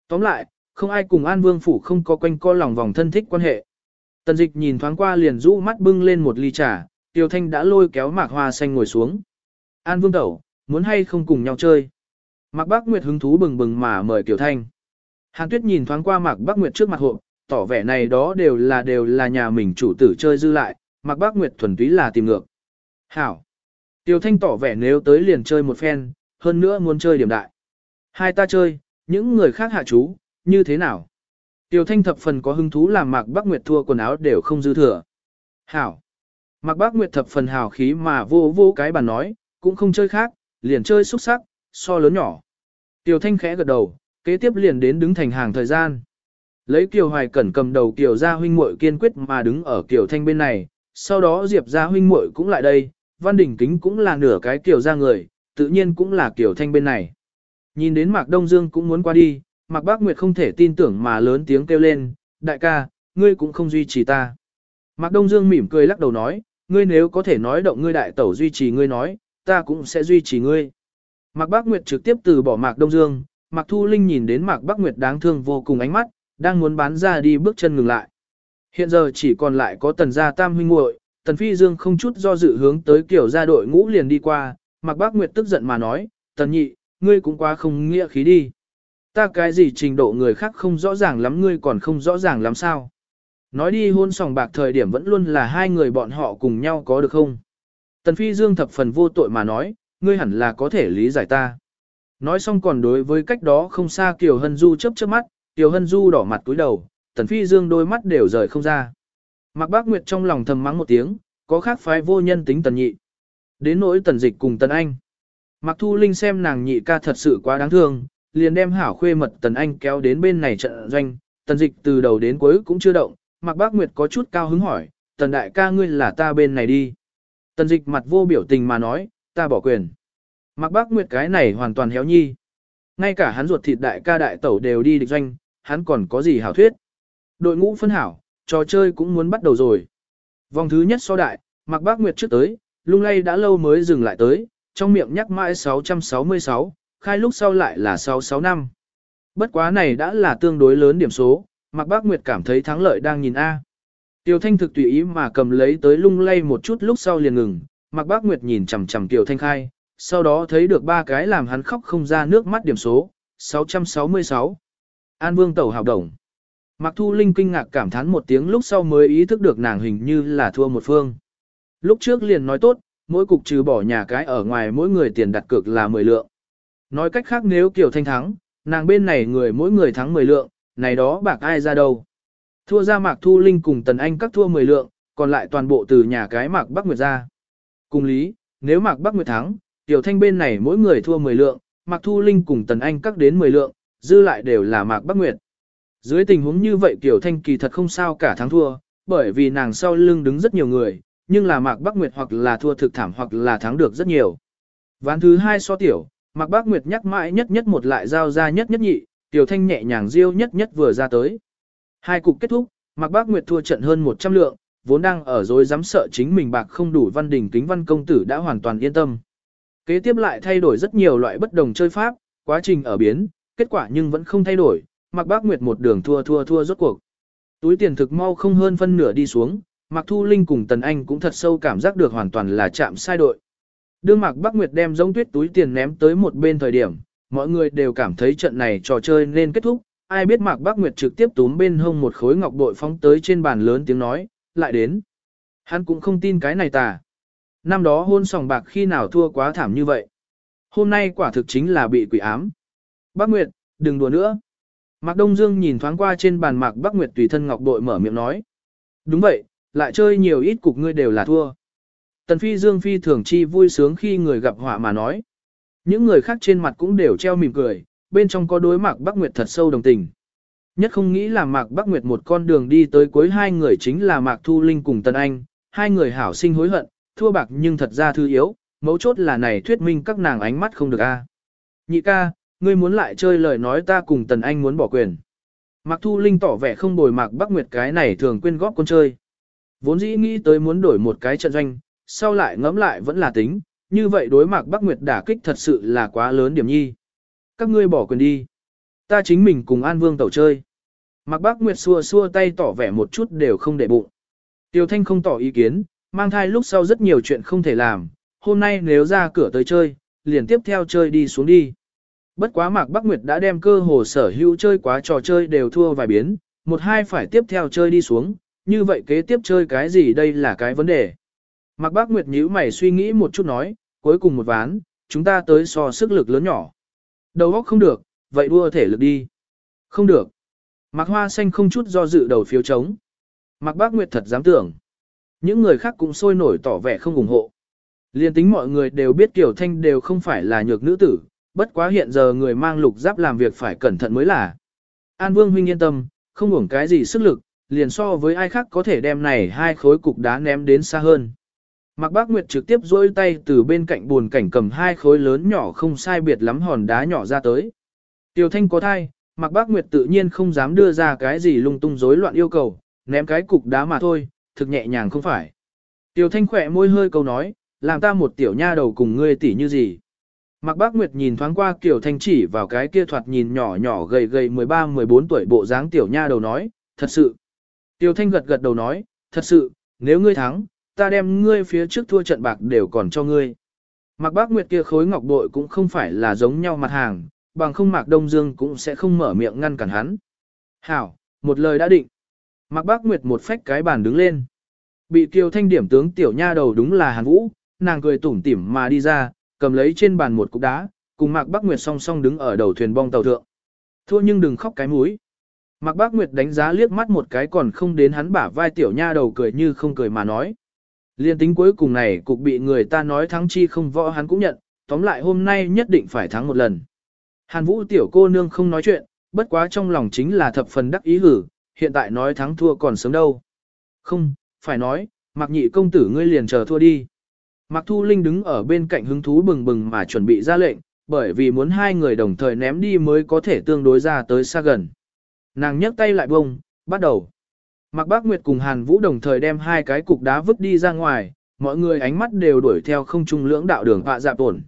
Tóm lại, không ai cùng An Vương phủ không có quanh co lòng vòng thân thích quan hệ. Tần dịch nhìn thoáng qua liền rũ mắt bưng lên một ly trà, Tiêu Thanh đã lôi kéo Mạc Hoa xanh ngồi xuống. An Vương tẩu, muốn hay không cùng nhau chơi. Mạc Bác Nguyệt hứng thú bừng bừng mà mời Tiểu Thanh. Hàn Tuyết nhìn thoáng qua Mạc Bác Nguyệt trước mặt hộ, tỏ vẻ này đó đều là đều là nhà mình chủ tử chơi dư lại, Mạc Bác Nguyệt thuần túy là tìm ngược. Hảo. Tiểu Thanh tỏ vẻ nếu tới liền chơi một phen, hơn nữa muốn chơi điểm đại. Hai ta chơi, những người khác hạ chú, như thế nào? Tiểu Thanh thập phần có hứng thú làm Mạc Bác Nguyệt thua quần áo đều không dư thừa. Hảo. Mạc Bác Nguyệt thập phần hào khí mà vô vô cái bàn nói, cũng không chơi khác, liền chơi xúc sắc, so lớn nhỏ. Tiểu Thanh khẽ gật đầu, kế tiếp liền đến đứng thành hàng thời gian. Lấy Kiều Hoài Cẩn cầm đầu Kiều Gia huynh muội kiên quyết mà đứng ở Kiều Thanh bên này, sau đó Diệp Gia huynh muội cũng lại đây, Văn Đình Kính cũng là nửa cái kiểu ra người, tự nhiên cũng là kiểu Thanh bên này. Nhìn đến Mạc Đông Dương cũng muốn qua đi, Mạc Bác Nguyệt không thể tin tưởng mà lớn tiếng kêu lên, đại ca, ngươi cũng không duy trì ta. Mạc Đông Dương mỉm cười lắc đầu nói, ngươi nếu có thể nói động ngươi đại tẩu duy trì ngươi nói, ta cũng sẽ duy trì ngươi. Mạc Bác Nguyệt trực tiếp từ bỏ Mạc Đông Dương, Mạc Thu Linh nhìn đến Mạc Bác Nguyệt đáng thương vô cùng ánh mắt, đang muốn bán ra đi bước chân ngừng lại. Hiện giờ chỉ còn lại có tần gia tam huynh muội, tần phi dương không chút do dự hướng tới kiểu ra đội ngũ liền đi qua, Mạc Bác Nguyệt tức giận mà nói, tần nhị, ngươi cũng quá không nghĩa khí đi. Ta cái gì trình độ người khác không rõ ràng lắm ngươi còn không rõ ràng lắm sao. Nói đi hôn sòng bạc thời điểm vẫn luôn là hai người bọn họ cùng nhau có được không? Tần Phi Dương thập phần vô tội mà nói, ngươi hẳn là có thể lý giải ta. Nói xong còn đối với cách đó không xa Kiều Hân Du chớp chớp mắt, Kiều Hân Du đỏ mặt túi đầu, Tần Phi Dương đôi mắt đều rời không ra. Mạc Bác Nguyệt trong lòng thầm mắng một tiếng, có khác phái vô nhân tính Tần Nhị. Đến nỗi Tần Dịch cùng Tần Anh. Mạc Thu Linh xem nàng nhị ca thật sự quá đáng thương, liền đem hảo khuê mật Tần Anh kéo đến bên này trận doanh, Tần Dịch từ đầu đến cuối cũng chưa động, Mạc Bác Nguyệt có chút cao hứng hỏi, Tần Đại ca ngươi là ta bên này đi. Tần Dịch mặt vô biểu tình mà nói, ta bỏ quyền. Mạc Bác Nguyệt cái này hoàn toàn héo nhi. Ngay cả hắn ruột thịt đại ca đại tẩu đều đi địch doanh, hắn còn có gì hảo thuyết. Đội ngũ phân hảo, trò chơi cũng muốn bắt đầu rồi. Vòng thứ nhất so đại, Mạc Bác Nguyệt trước tới, lung lay đã lâu mới dừng lại tới, trong miệng nhắc mãi 666, khai lúc sau lại là 665. Bất quá này đã là tương đối lớn điểm số, Mạc Bác Nguyệt cảm thấy thắng lợi đang nhìn A. Tiêu Thanh thực tùy ý mà cầm lấy tới lung lay một chút lúc sau liền ngừng, Mạc Bác Nguyệt nhìn chằm chằm Tiêu Thanh khai, sau đó thấy được ba cái làm hắn khóc không ra nước mắt điểm số, 666. An Vương Tẩu hào đồng. Mạc Thu Linh kinh ngạc cảm thán một tiếng lúc sau mới ý thức được nàng hình như là thua một phương. Lúc trước liền nói tốt, mỗi cục trừ bỏ nhà cái ở ngoài mỗi người tiền đặt cược là 10 lượng. Nói cách khác nếu Kiều Thanh thắng, nàng bên này người mỗi người thắng 10 lượng, này đó bạc ai ra đâu. Thua ra Mạc Thu Linh cùng Tần Anh các thua 10 lượng, còn lại toàn bộ từ nhà cái Mạc Bắc Nguyệt ra. Cùng lý, nếu Mạc Bắc Nguyệt thắng, Tiểu Thanh bên này mỗi người thua 10 lượng, Mạc Thu Linh cùng Tần Anh các đến 10 lượng, dư lại đều là Mạc Bắc Nguyệt. Dưới tình huống như vậy Tiểu Thanh kỳ thật không sao cả thắng thua, bởi vì nàng sau lưng đứng rất nhiều người, nhưng là Mạc Bắc Nguyệt hoặc là thua thực thảm hoặc là thắng được rất nhiều. Ván thứ hai so tiểu, Mạc Bắc Nguyệt nhắc mãi nhất nhất một lại giao ra nhất nhất nhị, Tiểu Thanh nhẹ nhàng riêu nhất nhất vừa ra tới. Hai cục kết thúc, Mạc Bác Nguyệt thua trận hơn 100 lượng, vốn đang ở dối dám sợ chính mình bạc không đủ văn đỉnh kính văn công tử đã hoàn toàn yên tâm. Kế tiếp lại thay đổi rất nhiều loại bất đồng chơi pháp, quá trình ở biến, kết quả nhưng vẫn không thay đổi, Mạc Bác Nguyệt một đường thua thua thua rốt cuộc. Túi tiền thực mau không hơn phân nửa đi xuống, Mạc Thu Linh cùng Tần Anh cũng thật sâu cảm giác được hoàn toàn là chạm sai đội. Đương Mạc Bác Nguyệt đem giống tuyết túi tiền ném tới một bên thời điểm, mọi người đều cảm thấy trận này trò chơi nên kết thúc, ai biết Mạc Bác Nguyệt trực tiếp túm bên hông một khối ngọc bội phóng tới trên bàn lớn tiếng nói, lại đến. Hắn cũng không tin cái này tà. Năm đó hôn sòng bạc khi nào thua quá thảm như vậy. Hôm nay quả thực chính là bị quỷ ám. Bác Nguyệt, đừng đùa nữa. Mạc Đông Dương nhìn thoáng qua trên bàn Mạc Bắc Nguyệt tùy thân ngọc bội mở miệng nói. Đúng vậy, lại chơi nhiều ít cục ngươi đều là thua. Tần Phi Dương Phi thường chi vui sướng khi người gặp họa mà nói. Những người khác trên mặt cũng đều treo mỉm cười, bên trong có đối Mạc Bắc Nguyệt thật sâu đồng tình. Nhất không nghĩ là Mạc Bắc Nguyệt một con đường đi tới cuối hai người chính là Mạc Thu Linh cùng Tân Anh, hai người hảo sinh hối hận, thua bạc nhưng thật ra thư yếu, mấu chốt là này thuyết minh các nàng ánh mắt không được a. Nhị ca, ngươi muốn lại chơi lời nói ta cùng Tần Anh muốn bỏ quyền. Mạc Thu Linh tỏ vẻ không bồi Mạc Bắc Nguyệt cái này thường quên góp con chơi. Vốn dĩ nghĩ tới muốn đổi một cái trận doanh, sau lại ngẫm lại vẫn là tính, như vậy đối Mạc Bắc Nguyệt đả kích thật sự là quá lớn điểm nhi. Các ngươi bỏ quyền đi. Ta chính mình cùng An Vương tẩu chơi. Mạc Bắc Nguyệt xua xua tay tỏ vẻ một chút đều không để bụng. Tiêu Thanh không tỏ ý kiến, mang thai lúc sau rất nhiều chuyện không thể làm, hôm nay nếu ra cửa tới chơi, liền tiếp theo chơi đi xuống đi. Bất quá Mạc Bắc Nguyệt đã đem cơ hồ sở hữu chơi quá trò chơi đều thua vài biến, một hai phải tiếp theo chơi đi xuống, như vậy kế tiếp chơi cái gì đây là cái vấn đề. Mạc Bắc Nguyệt nhíu mày suy nghĩ một chút nói, cuối cùng một ván, chúng ta tới so sức lực lớn nhỏ. Đầu óc không được, vậy đua thể lực đi. Không được. Mạc Hoa Xanh không chút do dự đầu phiếu chống. Mạc Bác Nguyệt thật dám tưởng. Những người khác cũng sôi nổi tỏ vẻ không ủng hộ. Liên tính mọi người đều biết Kiều Thanh đều không phải là nhược nữ tử, bất quá hiện giờ người mang lục giáp làm việc phải cẩn thận mới là. An Vương huynh yên tâm, không uổng cái gì sức lực, liền so với ai khác có thể đem này hai khối cục đá ném đến xa hơn. Mạc Bác Nguyệt trực tiếp duỗi tay từ bên cạnh buồn cảnh cầm hai khối lớn nhỏ không sai biệt lắm hòn đá nhỏ ra tới. Tiểu Thanh có thai, Mạc Bác Nguyệt tự nhiên không dám đưa ra cái gì lung tung rối loạn yêu cầu, ném cái cục đá mà thôi, thực nhẹ nhàng không phải. Tiểu Thanh khỏe môi hơi câu nói, làm ta một tiểu nha đầu cùng ngươi tỉ như gì. Mạc Bác Nguyệt nhìn thoáng qua Tiểu Thanh chỉ vào cái kia thoạt nhìn nhỏ nhỏ gầy gầy 13-14 tuổi bộ dáng tiểu nha đầu nói, thật sự. Tiểu Thanh gật gật đầu nói, thật sự, nếu ngươi thắng, ta đem ngươi phía trước thua trận bạc đều còn cho ngươi. Mạc Bác Nguyệt kia khối ngọc bội cũng không phải là giống nhau mặt hàng, bằng không Mạc Đông Dương cũng sẽ không mở miệng ngăn cản hắn. Hảo, một lời đã định. Mạc Bác Nguyệt một phách cái bàn đứng lên. Bị Kiều Thanh điểm tướng tiểu nha đầu đúng là Hàn Vũ, nàng cười tủm tỉm mà đi ra, cầm lấy trên bàn một cục đá, cùng Mạc Bác Nguyệt song song đứng ở đầu thuyền bong tàu thượng. Thua nhưng đừng khóc cái mũi. Mạc Bác Nguyệt đánh giá liếc mắt một cái còn không đến hắn bả vai tiểu nha đầu cười như không cười mà nói. Liên tính cuối cùng này cục bị người ta nói thắng chi không võ hắn cũng nhận, tóm lại hôm nay nhất định phải thắng một lần. Hàn Vũ tiểu cô nương không nói chuyện, bất quá trong lòng chính là thập phần đắc ý hử, hiện tại nói thắng thua còn sớm đâu. Không, phải nói, mặc nhị công tử ngươi liền chờ thua đi. Mạc Thu Linh đứng ở bên cạnh hứng thú bừng bừng mà chuẩn bị ra lệnh, bởi vì muốn hai người đồng thời ném đi mới có thể tương đối ra tới xa gần. Nàng nhấc tay lại bông, bắt đầu. Mạc Bác Nguyệt cùng Hàn Vũ đồng thời đem hai cái cục đá vứt đi ra ngoài, mọi người ánh mắt đều đuổi theo không trung lưỡng đạo đường họa dạp ổn.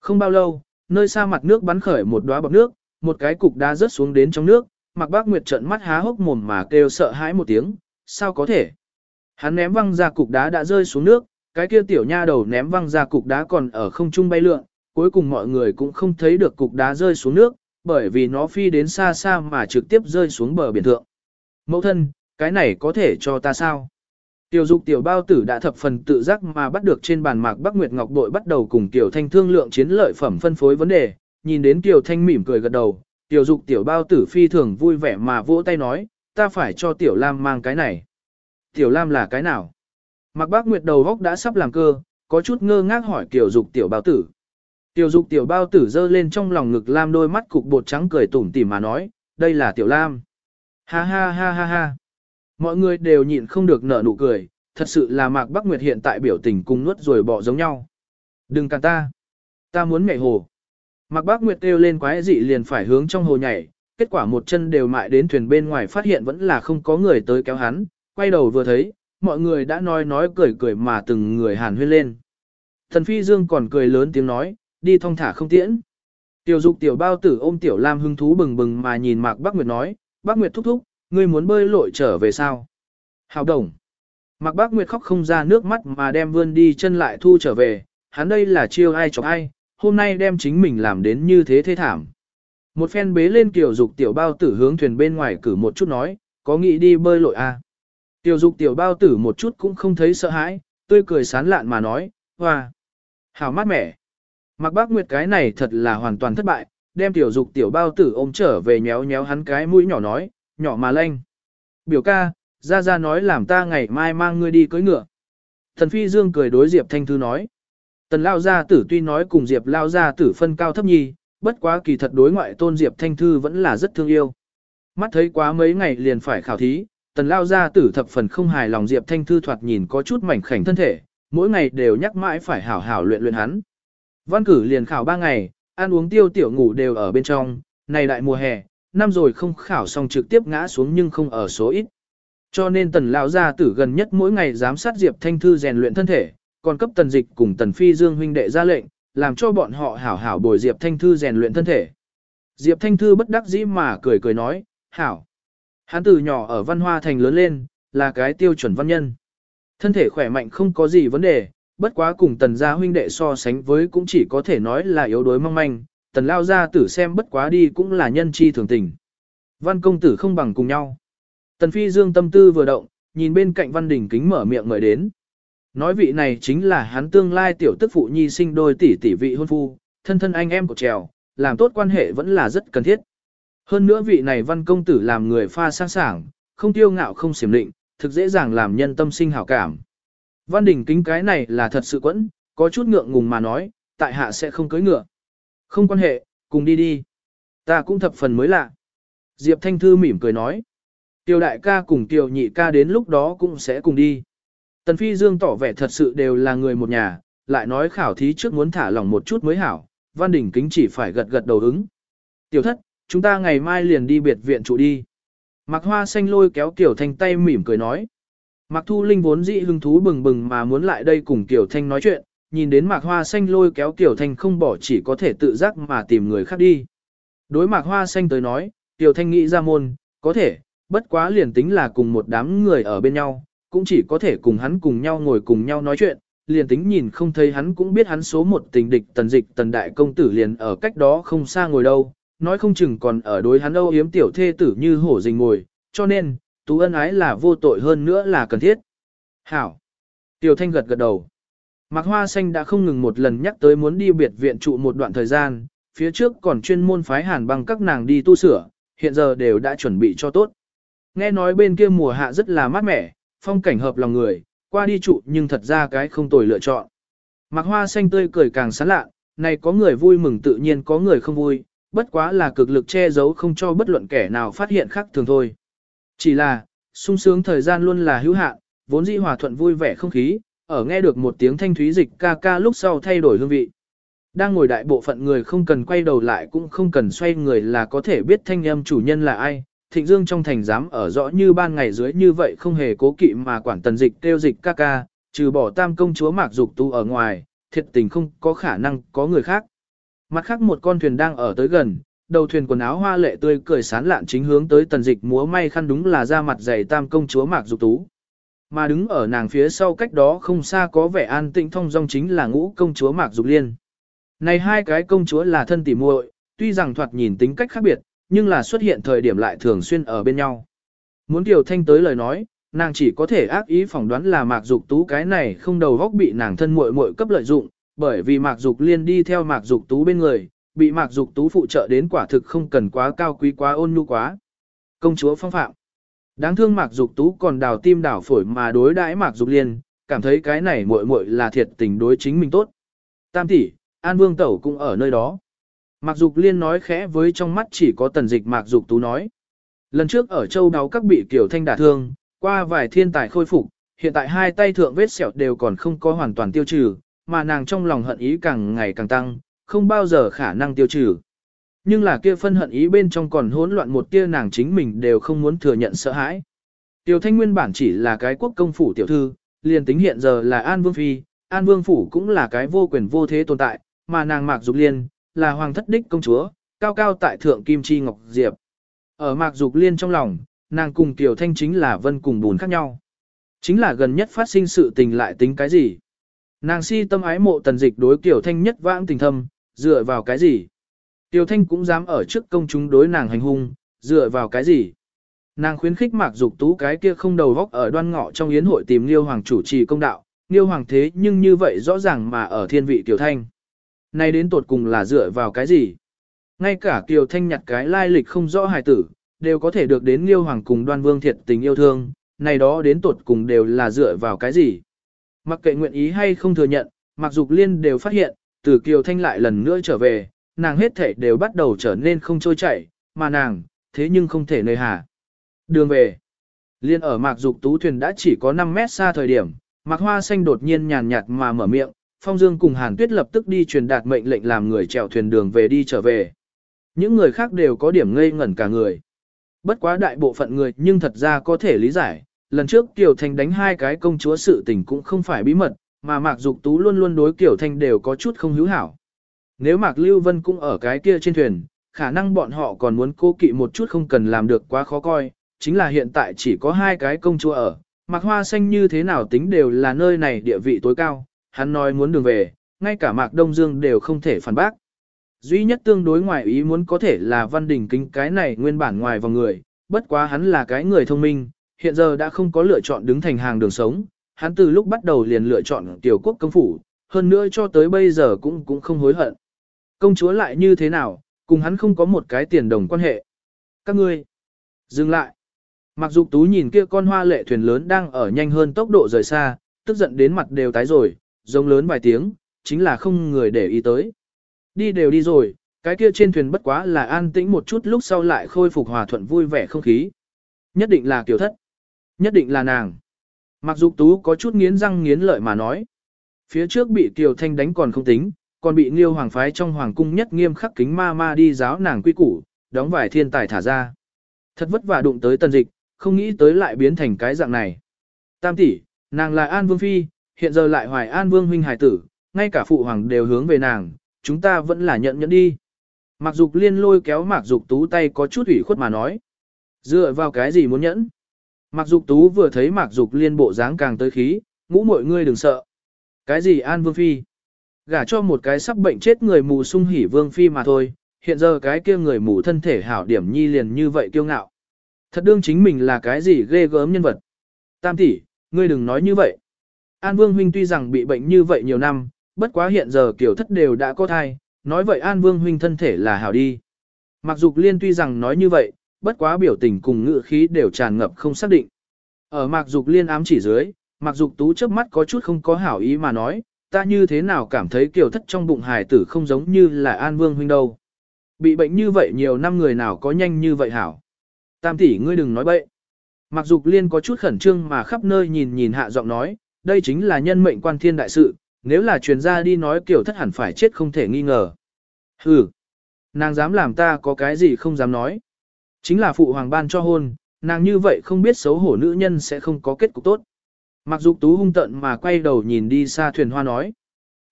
Không bao lâu, nơi xa mặt nước bắn khởi một đóa bọt nước, một cái cục đá rớt xuống đến trong nước, Mạc Bác Nguyệt trợn mắt há hốc mồm mà kêu sợ hãi một tiếng, sao có thể? Hắn ném văng ra cục đá đã rơi xuống nước, cái kia tiểu nha đầu ném văng ra cục đá còn ở không trung bay lượn, cuối cùng mọi người cũng không thấy được cục đá rơi xuống nước, bởi vì nó phi đến xa xa mà trực tiếp rơi xuống bờ biển thượng. Mẫu thân, cái này có thể cho ta sao? Tiểu dục tiểu bao tử đã thập phần tự giác mà bắt được trên bàn mạc Bắc Nguyệt Ngọc bội bắt đầu cùng tiểu thanh thương lượng chiến lợi phẩm phân phối vấn đề, nhìn đến tiểu thanh mỉm cười gật đầu, tiểu dục tiểu bao tử phi thường vui vẻ mà vỗ tay nói, ta phải cho tiểu lam mang cái này. Tiểu lam là cái nào? Mạc Bác Nguyệt đầu góc đã sắp làm cơ, có chút ngơ ngác hỏi tiểu dục tiểu bao tử. Tiểu dục tiểu bao tử giơ lên trong lòng ngực lam đôi mắt cục bột trắng cười tủm tỉm mà nói, đây là tiểu lam. Ha ha ha ha ha. Mọi người đều nhịn không được nở nụ cười, thật sự là Mạc Bắc Nguyệt hiện tại biểu tình cùng nuốt rồi bỏ giống nhau. Đừng cản ta. Ta muốn nhảy hồ. Mạc Bắc Nguyệt kêu lên quái dị liền phải hướng trong hồ nhảy, kết quả một chân đều mại đến thuyền bên ngoài phát hiện vẫn là không có người tới kéo hắn, quay đầu vừa thấy, mọi người đã nói nói cười cười mà từng người hàn huyên lên. Thần Phi Dương còn cười lớn tiếng nói, đi thong thả không tiễn. Tiểu dục tiểu bao tử ôm tiểu lam hưng thú bừng bừng mà nhìn Mạc Bắc Nguyệt nói, Bắc Nguyệt thúc thúc, ngươi muốn bơi lội trở về sao? Hào đồng. Mạc Bác Nguyệt khóc không ra nước mắt mà đem vươn đi chân lại thu trở về, hắn đây là chiêu ai chọc ai, hôm nay đem chính mình làm đến như thế thế thảm. Một phen bế lên tiểu dục tiểu bao tử hướng thuyền bên ngoài cử một chút nói, có nghĩ đi bơi lội à? Tiểu dục tiểu bao tử một chút cũng không thấy sợ hãi, tươi cười sán lạn mà nói, hoa, hào mát mẻ. Mặc Bác Nguyệt cái này thật là hoàn toàn thất bại, đem tiểu dục tiểu bao tử ôm trở về nhéo nhéo hắn cái mũi nhỏ nói, nhỏ mà lanh. Biểu ca, ra ra nói làm ta ngày mai mang ngươi đi cưới ngựa. Thần Phi Dương cười đối Diệp Thanh Thư nói. Tần Lao Gia Tử tuy nói cùng Diệp Lao Gia Tử phân cao thấp nhi, bất quá kỳ thật đối ngoại tôn Diệp Thanh Thư vẫn là rất thương yêu. Mắt thấy quá mấy ngày liền phải khảo thí, tần lao gia tử thập phần không hài lòng Diệp Thanh Thư thoạt nhìn có chút mảnh khảnh thân thể, mỗi ngày đều nhắc mãi phải hảo hảo luyện luyện hắn. Văn cử liền khảo 3 ngày, ăn uống tiêu tiểu ngủ đều ở bên trong, này đại mùa hè, năm rồi không khảo xong trực tiếp ngã xuống nhưng không ở số ít. Cho nên tần lão gia tử gần nhất mỗi ngày giám sát Diệp Thanh Thư rèn luyện thân thể, còn cấp tần dịch cùng tần phi dương huynh đệ ra lệnh, làm cho bọn họ hảo hảo bồi Diệp Thanh Thư rèn luyện thân thể. Diệp Thanh Thư bất đắc dĩ mà cười cười nói, hảo. Hắn từ nhỏ ở văn hoa thành lớn lên, là cái tiêu chuẩn văn nhân. Thân thể khỏe mạnh không có gì vấn đề, bất quá cùng tần gia huynh đệ so sánh với cũng chỉ có thể nói là yếu đuối mong manh, tần lao gia tử xem bất quá đi cũng là nhân chi thường tình. Văn công tử không bằng cùng nhau. Tần phi dương tâm tư vừa động, nhìn bên cạnh văn đỉnh kính mở miệng mời đến. Nói vị này chính là hắn tương lai tiểu tức phụ nhi sinh đôi tỷ tỷ vị hôn phu, thân thân anh em của trèo, làm tốt quan hệ vẫn là rất cần thiết. Hơn nữa vị này văn công tử làm người pha sang sảng, không tiêu ngạo không xiểm định, thực dễ dàng làm nhân tâm sinh hảo cảm. Văn đỉnh kính cái này là thật sự quẫn, có chút ngượng ngùng mà nói, tại hạ sẽ không cưới ngựa. Không quan hệ, cùng đi đi. Ta cũng thập phần mới lạ. Diệp Thanh Thư mỉm cười nói. Tiêu đại ca cùng tiêu nhị ca đến lúc đó cũng sẽ cùng đi. Tần Phi Dương tỏ vẻ thật sự đều là người một nhà, lại nói khảo thí trước muốn thả lỏng một chút mới hảo, Văn Đình Kính chỉ phải gật gật đầu ứng. Tiểu thất, chúng ta ngày mai liền đi biệt viện trụ đi. Mạc Hoa Xanh lôi kéo Tiểu Thanh tay mỉm cười nói. Mạc Thu Linh vốn dĩ hứng thú bừng bừng mà muốn lại đây cùng Tiểu Thanh nói chuyện, nhìn đến Mạc Hoa Xanh lôi kéo Tiểu Thanh không bỏ chỉ có thể tự giác mà tìm người khác đi. Đối Mạc Hoa Xanh tới nói, Tiểu Thanh nghĩ ra môn, có thể, bất quá liền tính là cùng một đám người ở bên nhau, cũng chỉ có thể cùng hắn cùng nhau ngồi cùng nhau nói chuyện, liền tính nhìn không thấy hắn cũng biết hắn số một tình địch tần dịch tần đại công tử liền ở cách đó không xa ngồi đâu, nói không chừng còn ở đối hắn âu yếm tiểu thê tử như hổ rình ngồi, cho nên, tú ân ái là vô tội hơn nữa là cần thiết. Hảo! Tiểu thanh gật gật đầu. Mạc Hoa Xanh đã không ngừng một lần nhắc tới muốn đi biệt viện trụ một đoạn thời gian, phía trước còn chuyên môn phái hàn bằng các nàng đi tu sửa, hiện giờ đều đã chuẩn bị cho tốt. Nghe nói bên kia mùa hạ rất là mát mẻ, phong cảnh hợp lòng người, qua đi trụ nhưng thật ra cái không tồi lựa chọn. Mạc hoa xanh tươi cười càng sán lạ, này có người vui mừng tự nhiên có người không vui, bất quá là cực lực che giấu không cho bất luận kẻ nào phát hiện khác thường thôi. Chỉ là, sung sướng thời gian luôn là hữu hạn, vốn dĩ hòa thuận vui vẻ không khí, ở nghe được một tiếng thanh thúy dịch ca ca lúc sau thay đổi hương vị. Đang ngồi đại bộ phận người không cần quay đầu lại cũng không cần xoay người là có thể biết thanh âm chủ nhân là ai, thịnh dương trong thành dám ở rõ như ban ngày dưới như vậy không hề cố kỵ mà quản tần dịch tiêu dịch ca ca, trừ bỏ tam công chúa mạc dục tu ở ngoài, thiệt tình không có khả năng có người khác. Mặt khác một con thuyền đang ở tới gần, đầu thuyền quần áo hoa lệ tươi cười sán lạn chính hướng tới tần dịch múa may khăn đúng là ra mặt dày tam công chúa mạc dục tú. Mà đứng ở nàng phía sau cách đó không xa có vẻ an tĩnh thông dong chính là ngũ công chúa mạc dục liên. Này hai cái công chúa là thân tỉ muội, tuy rằng thoạt nhìn tính cách khác biệt, nhưng là xuất hiện thời điểm lại thường xuyên ở bên nhau. Muốn Kiều Thanh tới lời nói, nàng chỉ có thể ác ý phỏng đoán là Mạc Dục Tú cái này không đầu góc bị nàng thân muội muội cấp lợi dụng, bởi vì Mạc Dục Liên đi theo Mạc Dục Tú bên người, bị Mạc Dục Tú phụ trợ đến quả thực không cần quá cao quý quá ôn nhu quá. Công chúa phong phạm. Đáng thương Mạc Dục Tú còn đào tim đào phổi mà đối đãi Mạc Dục Liên, cảm thấy cái này muội muội là thiệt tình đối chính mình tốt. Tam tỷ, An Vương tẩu cũng ở nơi đó. Mạc Dục Liên nói khẽ với trong mắt chỉ có tần dịch Mạc Dục Tú nói. Lần trước ở châu đáo các bị kiểu thanh đả thương, qua vài thiên tài khôi phục, hiện tại hai tay thượng vết sẹo đều còn không có hoàn toàn tiêu trừ, mà nàng trong lòng hận ý càng ngày càng tăng, không bao giờ khả năng tiêu trừ. Nhưng là kia phân hận ý bên trong còn hỗn loạn một tia nàng chính mình đều không muốn thừa nhận sợ hãi. Tiêu Thanh nguyên bản chỉ là cái quốc công phủ tiểu thư, liền tính hiện giờ là An Vương Phi, An Vương Phủ cũng là cái vô quyền vô thế tồn tại, mà nàng Mạc Dục Liên, là hoàng thất đích công chúa, cao cao tại thượng Kim Chi Ngọc Diệp. Ở Mạc Dục Liên trong lòng, nàng cùng Tiểu Thanh chính là vân cùng bùn khác nhau. Chính là gần nhất phát sinh sự tình lại tính cái gì? Nàng si tâm ái mộ tần dịch đối Tiểu Thanh nhất vãng tình thâm, dựa vào cái gì? Tiểu Thanh cũng dám ở trước công chúng đối nàng hành hung, dựa vào cái gì? Nàng khuyến khích Mạc Dục Tú cái kia không đầu góc ở đoan ngọ trong yến hội tìm Liêu Hoàng chủ trì công đạo, Liêu Hoàng thế nhưng như vậy rõ ràng mà ở thiên vị Tiểu Thanh. Nay đến tột cùng là dựa vào cái gì? Ngay cả Kiều Thanh nhặt cái lai lịch không rõ hài tử, đều có thể được đến Liêu Hoàng cùng đoan vương thiệt tình yêu thương, này đó đến tột cùng đều là dựa vào cái gì? Mặc kệ nguyện ý hay không thừa nhận, mặc dục liên đều phát hiện, từ Kiều Thanh lại lần nữa trở về, nàng hết thể đều bắt đầu trở nên không trôi chảy, mà nàng, thế nhưng không thể nơi hà. Đường về. Liên ở mạc dục tú thuyền đã chỉ có 5 mét xa thời điểm, mạc hoa xanh đột nhiên nhàn nhạt mà mở miệng, phong dương cùng hàn tuyết lập tức đi truyền đạt mệnh lệnh làm người chèo thuyền đường về đi trở về. Những người khác đều có điểm ngây ngẩn cả người. Bất quá đại bộ phận người nhưng thật ra có thể lý giải, lần trước Kiều Thanh đánh hai cái công chúa sự tình cũng không phải bí mật, mà Mạc Dục Tú luôn luôn đối Kiều Thanh đều có chút không hữu hảo. Nếu Mạc Lưu Vân cũng ở cái kia trên thuyền, khả năng bọn họ còn muốn cố kỵ một chút không cần làm được quá khó coi, chính là hiện tại chỉ có hai cái công chúa ở, Mạc Hoa Xanh như thế nào tính đều là nơi này địa vị tối cao, hắn nói muốn đường về, ngay cả Mạc Đông Dương đều không thể phản bác. Duy nhất tương đối ngoài ý muốn có thể là Văn Đình Kính cái này nguyên bản ngoài vào người, bất quá hắn là cái người thông minh, hiện giờ đã không có lựa chọn đứng thành hàng đường sống, hắn từ lúc bắt đầu liền lựa chọn tiểu quốc công phủ, hơn nữa cho tới bây giờ cũng cũng không hối hận. Công chúa lại như thế nào, cùng hắn không có một cái tiền đồng quan hệ. Các ngươi, dừng lại. Mặc dục tú nhìn kia con hoa lệ thuyền lớn đang ở nhanh hơn tốc độ rời xa, tức giận đến mặt đều tái rồi, giống lớn vài tiếng, chính là không người để ý tới. Đi đều đi rồi, cái kia trên thuyền bất quá là an tĩnh một chút lúc sau lại khôi phục hòa thuận vui vẻ không khí. Nhất định là kiểu thất. Nhất định là nàng. Mặc dục tú có chút nghiến răng nghiến lợi mà nói. Phía trước bị Kiều Thanh đánh còn không tính, còn bị Liêu Hoàng phái trong hoàng cung nhất nghiêm khắc kính ma ma đi giáo nàng quy củ, đóng vải thiên tài thả ra. Thật vất vả đụng tới tần dịch, không nghĩ tới lại biến thành cái dạng này. Tam tỷ, nàng là An Vương Phi, hiện giờ lại hoài An Vương huynh Hải tử, ngay cả phụ hoàng đều hướng về nàng, chúng ta vẫn là nhận nhẫn đi. Mạc Dục Liên lôi kéo Mạc Dục Tú tay có chút ủy khuất mà nói. Dựa vào cái gì muốn nhẫn? Mạc Dục Tú vừa thấy Mạc Dục Liên bộ dáng càng tới khí, ngũ mọi ngươi đừng sợ. Cái gì An Vương Phi? Gả cho một cái sắp bệnh chết người mù sung hỉ Vương Phi mà thôi, hiện giờ cái kia người mù thân thể hảo điểm nhi liền như vậy kiêu ngạo. Thật đương chính mình là cái gì ghê gớm nhân vật. Tam tỷ, ngươi đừng nói như vậy. An Vương Huynh tuy rằng bị bệnh như vậy nhiều năm, bất quá hiện giờ kiểu thất đều đã có thai, nói vậy An Vương Huynh thân thể là hảo đi. Mặc dục liên tuy rằng nói như vậy, bất quá biểu tình cùng ngữ khí đều tràn ngập không xác định. Ở Mạc Dục Liên ám chỉ dưới, Mạc Dục Tú chớp mắt có chút không có hảo ý mà nói, ta như thế nào cảm thấy kiểu thất trong bụng hài tử không giống như là An Vương huynh đâu. Bị bệnh như vậy nhiều năm người nào có nhanh như vậy hảo. Tam tỷ ngươi đừng nói bậy. Mạc Dục Liên có chút khẩn trương mà khắp nơi nhìn nhìn hạ giọng nói, đây chính là nhân mệnh quan thiên đại sự, nếu là truyền ra đi nói kiểu thất hẳn phải chết không thể nghi ngờ. Hừ, nàng dám làm ta có cái gì không dám nói. Chính là phụ hoàng ban cho hôn, nàng như vậy không biết xấu hổ nữ nhân sẽ không có kết cục tốt. Mạc Dục Tú hung tận mà quay đầu nhìn đi xa thuyền hoa nói.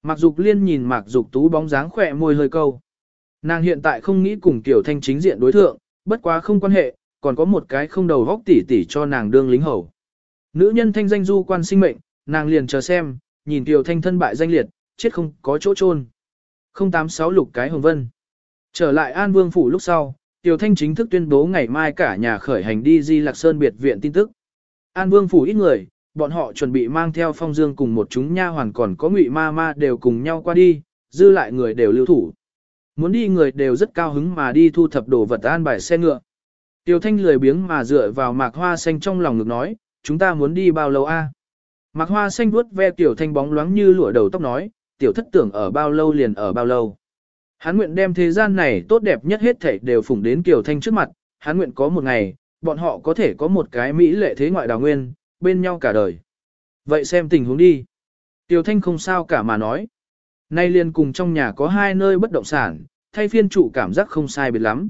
Mạc Dục Liên nhìn Mạc Dục Tú bóng dáng khỏe môi hơi câu. Nàng hiện tại không nghĩ cùng Tiểu Thanh chính diện đối thượng, bất quá không quan hệ, còn có một cái không đầu vóc tỉ tỉ cho nàng đương lính hầu. Nữ nhân thanh danh du quan sinh mệnh, nàng liền chờ xem, nhìn Tiểu Thanh thân bại danh liệt, chết không có chỗ chôn. 086 lục cái hồng vân. Trở lại An Vương phủ lúc sau, Tiểu Thanh chính thức tuyên bố ngày mai cả nhà khởi hành đi Di Lạc Sơn biệt viện tin tức. An Vương phủ ít người, bọn họ chuẩn bị mang theo Phong Dương cùng một chúng nha hoàn còn có Ngụy Ma Ma đều cùng nhau qua đi, dư lại người đều lưu thủ. Muốn đi người đều rất cao hứng mà đi thu thập đồ vật an bài xe ngựa. Tiểu Thanh lười biếng mà dựa vào Mạc Hoa xanh trong lòng ngực nói, chúng ta muốn đi bao lâu a? Mạc Hoa xanh vuốt ve Tiểu Thanh bóng loáng như lụa đầu tóc nói, tiểu thất tưởng ở bao lâu liền ở bao lâu. Hắn nguyện đem thế gian này tốt đẹp nhất hết thảy đều phủng đến Kiều Thanh trước mặt, hắn nguyện có một ngày, bọn họ có thể có một cái mỹ lệ thế ngoại đào nguyên, bên nhau cả đời. Vậy xem tình huống đi. Kiều Thanh không sao cả mà nói. Nay liền cùng trong nhà có hai nơi bất động sản, thay phiên trụ cảm giác không sai biệt lắm.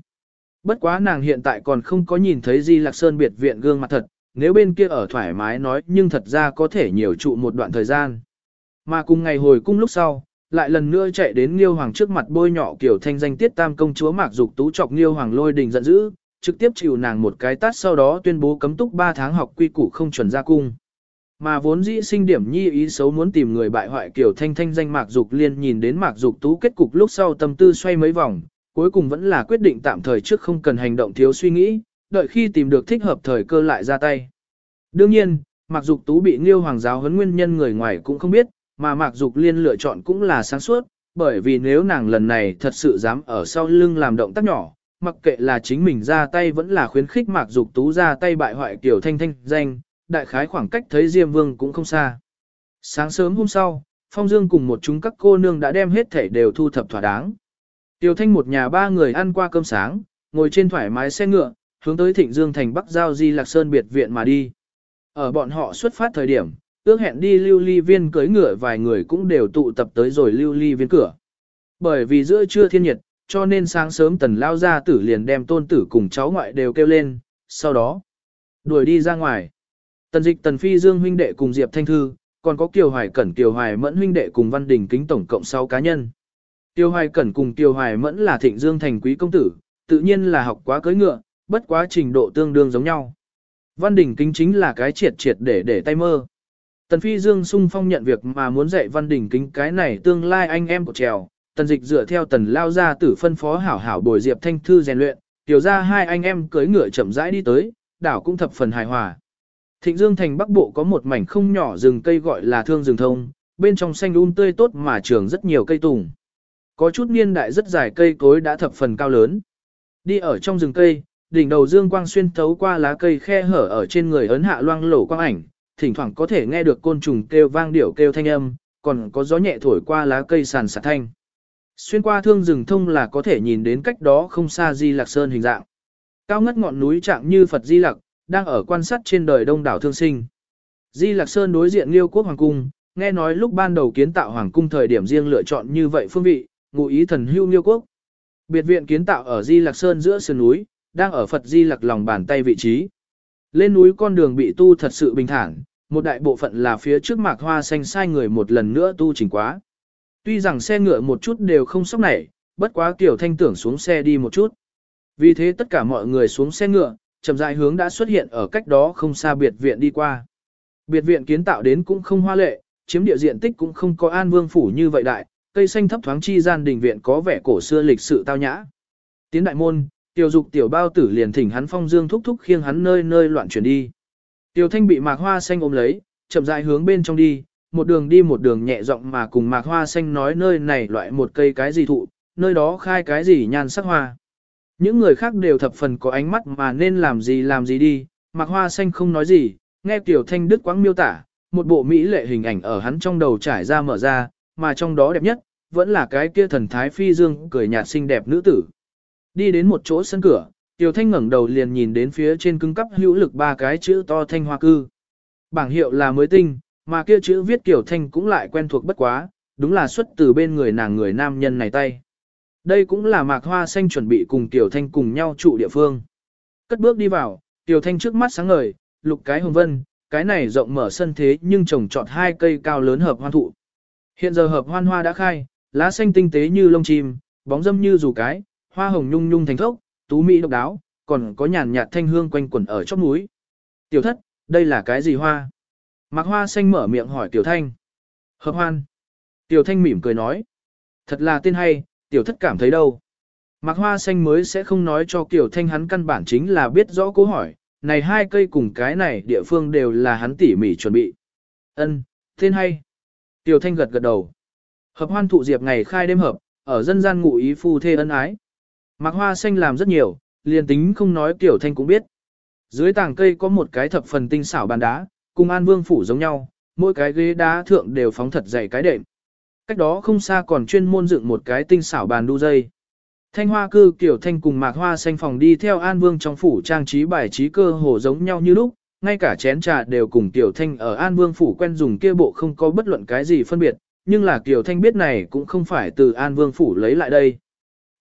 Bất quá nàng hiện tại còn không có nhìn thấy Di Lạc Sơn biệt viện gương mặt thật, nếu bên kia ở thoải mái nói nhưng thật ra có thể nhiều trụ một đoạn thời gian. Mà cùng ngày hồi cung lúc sau, lại lần nữa chạy đến Nghiêu Hoàng trước mặt bôi nhọ kiểu thanh danh tiết tam công chúa Mạc Dục Tú chọc Nghiêu Hoàng lôi đình giận dữ, trực tiếp chịu nàng một cái tát sau đó tuyên bố cấm túc 3 tháng học quy củ không chuẩn ra cung. Mà vốn dĩ sinh điểm nhi ý xấu muốn tìm người bại hoại kiểu thanh thanh danh Mạc Dục Liên nhìn đến Mạc Dục Tú kết cục lúc sau tâm tư xoay mấy vòng, cuối cùng vẫn là quyết định tạm thời trước không cần hành động thiếu suy nghĩ, đợi khi tìm được thích hợp thời cơ lại ra tay. Đương nhiên, Mạc Dục Tú bị Nghiêu Hoàng giáo huấn nguyên nhân người ngoài cũng không biết, mà Mạc Dục Liên lựa chọn cũng là sáng suốt, bởi vì nếu nàng lần này thật sự dám ở sau lưng làm động tác nhỏ, mặc kệ là chính mình ra tay vẫn là khuyến khích Mạc Dục Tú ra tay bại hoại Kiều Thanh Thanh danh, đại khái khoảng cách thấy Diêm Vương cũng không xa. Sáng sớm hôm sau, Phong Dương cùng một chúng các cô nương đã đem hết thể đều thu thập thỏa đáng. Tiểu Thanh một nhà ba người ăn qua cơm sáng, ngồi trên thoải mái xe ngựa, hướng tới Thịnh Dương thành Bắc giao Di Lạc Sơn biệt viện mà đi. Ở bọn họ xuất phát thời điểm, ước hẹn đi lưu ly viên cưới ngựa vài người cũng đều tụ tập tới rồi lưu ly viên cửa. Bởi vì giữa trưa thiên nhiệt, cho nên sáng sớm tần lao ra tử liền đem tôn tử cùng cháu ngoại đều kêu lên, sau đó đuổi đi ra ngoài. Tần dịch tần phi dương huynh đệ cùng Diệp Thanh Thư, còn có Kiều Hoài Cẩn Kiều Hoài Mẫn huynh đệ cùng Văn Đình kính tổng cộng 6 cá nhân. Kiều Hoài Cẩn cùng Kiều Hoài Mẫn là thịnh dương thành quý công tử, tự nhiên là học quá cưới ngựa, bất quá trình độ tương đương giống nhau. Văn Đình kính chính là cái triệt triệt để để tay mơ. Tần Phi Dương sung phong nhận việc mà muốn dạy Văn Đình kính cái này tương lai anh em của trèo. Tần dịch dựa theo tần lao gia tử phân phó hảo hảo bồi diệp thanh thư rèn luyện, tiểu ra hai anh em cưỡi ngựa chậm rãi đi tới, đảo cũng thập phần hài hòa. Thịnh Dương thành bắc bộ có một mảnh không nhỏ rừng cây gọi là thương rừng thông, bên trong xanh um tươi tốt mà trường rất nhiều cây tùng. Có chút niên đại rất dài cây cối đã thập phần cao lớn. Đi ở trong rừng cây, đỉnh đầu dương quang xuyên thấu qua lá cây khe hở ở trên người ấn hạ loang lổ quang ảnh, thỉnh thoảng có thể nghe được côn trùng kêu vang điệu kêu thanh âm, còn có gió nhẹ thổi qua lá cây sàn sạt thanh. Xuyên qua thương rừng thông là có thể nhìn đến cách đó không xa Di Lạc Sơn hình dạng. Cao ngất ngọn núi trạng như Phật Di Lặc, đang ở quan sát trên đời đông đảo thương sinh. Di Lạc Sơn đối diện Liêu Quốc Hoàng Cung, nghe nói lúc ban đầu kiến tạo Hoàng Cung thời điểm riêng lựa chọn như vậy phương vị, ngụ ý thần hưu Liêu Quốc. Biệt viện kiến tạo ở Di Lạc Sơn giữa sườn núi, đang ở Phật Di Lặc lòng bàn tay vị trí. Lên núi con đường bị tu thật sự bình thản, một đại bộ phận là phía trước mạc hoa xanh sai người một lần nữa tu chỉnh quá. Tuy rằng xe ngựa một chút đều không sốc nảy, bất quá tiểu thanh tưởng xuống xe đi một chút. Vì thế tất cả mọi người xuống xe ngựa, chậm rãi hướng đã xuất hiện ở cách đó không xa biệt viện đi qua. Biệt viện kiến tạo đến cũng không hoa lệ, chiếm địa diện tích cũng không có an vương phủ như vậy đại, cây xanh thấp thoáng chi gian đình viện có vẻ cổ xưa lịch sự tao nhã. Tiến đại môn, tiểu dục tiểu bao tử liền thỉnh hắn phong dương thúc thúc khiêng hắn nơi nơi loạn chuyển đi. Tiểu thanh bị mạc hoa xanh ôm lấy, chậm rãi hướng bên trong đi, một đường đi một đường nhẹ giọng mà cùng mạc hoa xanh nói nơi này loại một cây cái gì thụ, nơi đó khai cái gì nhan sắc hoa. Những người khác đều thập phần có ánh mắt mà nên làm gì làm gì đi, Mạc Hoa Xanh không nói gì, nghe Tiểu Thanh Đức quãng miêu tả, một bộ mỹ lệ hình ảnh ở hắn trong đầu trải ra mở ra, mà trong đó đẹp nhất, vẫn là cái kia thần thái phi dương cười nhạt xinh đẹp nữ tử. Đi đến một chỗ sân cửa, Tiểu Thanh ngẩng đầu liền nhìn đến phía trên cứng cấp hữu lực ba cái chữ to thanh hoa cư. Bảng hiệu là mới tinh, mà kia chữ viết Tiểu Thanh cũng lại quen thuộc bất quá, đúng là xuất từ bên người nàng người nam nhân này tay. Đây cũng là mạc hoa xanh chuẩn bị cùng Tiểu Thanh cùng nhau trụ địa phương. Cất bước đi vào, Tiểu Thanh trước mắt sáng ngời, lục cái hồng vân, cái này rộng mở sân thế nhưng trồng trọt hai cây cao lớn hợp hoan thụ. Hiện giờ hợp hoan hoa đã khai, lá xanh tinh tế như lông chim, bóng dâm như dù cái, hoa hồng nhung nhung thành thốc, tú mỹ độc đáo, còn có nhàn nhạt thanh hương quanh quẩn ở chóp núi. Tiểu thất, đây là cái gì hoa? Mạc hoa xanh mở miệng hỏi Tiểu Thanh. Hợp hoan. Tiểu Thanh mỉm cười nói. Thật là tên hay, tiểu thất cảm thấy đâu. Mạc Hoa Xanh mới sẽ không nói cho tiểu Thanh hắn căn bản chính là biết rõ câu hỏi, này hai cây cùng cái này địa phương đều là hắn tỉ mỉ chuẩn bị. Ân, tên hay. Tiểu Thanh gật gật đầu. Hợp hoan thụ diệp ngày khai đêm hợp, ở dân gian ngụ ý phu thê ân ái. Mạc Hoa Xanh làm rất nhiều, liền tính không nói Tiểu Thanh cũng biết. Dưới tảng cây có một cái thập phần tinh xảo bàn đá, cùng An Vương phủ giống nhau, mỗi cái ghế đá thượng đều phóng thật dày cái đệm. Cách đó không xa còn chuyên môn dựng một cái tinh xảo bàn đu dây. Thanh hoa cư kiểu thanh cùng mạc hoa xanh phòng đi theo An Vương trong phủ trang trí bài trí cơ hồ giống nhau như lúc, ngay cả chén trà đều cùng Tiểu Thanh ở An Vương phủ quen dùng kia bộ không có bất luận cái gì phân biệt, nhưng là Kiều Thanh biết này cũng không phải từ An Vương phủ lấy lại đây.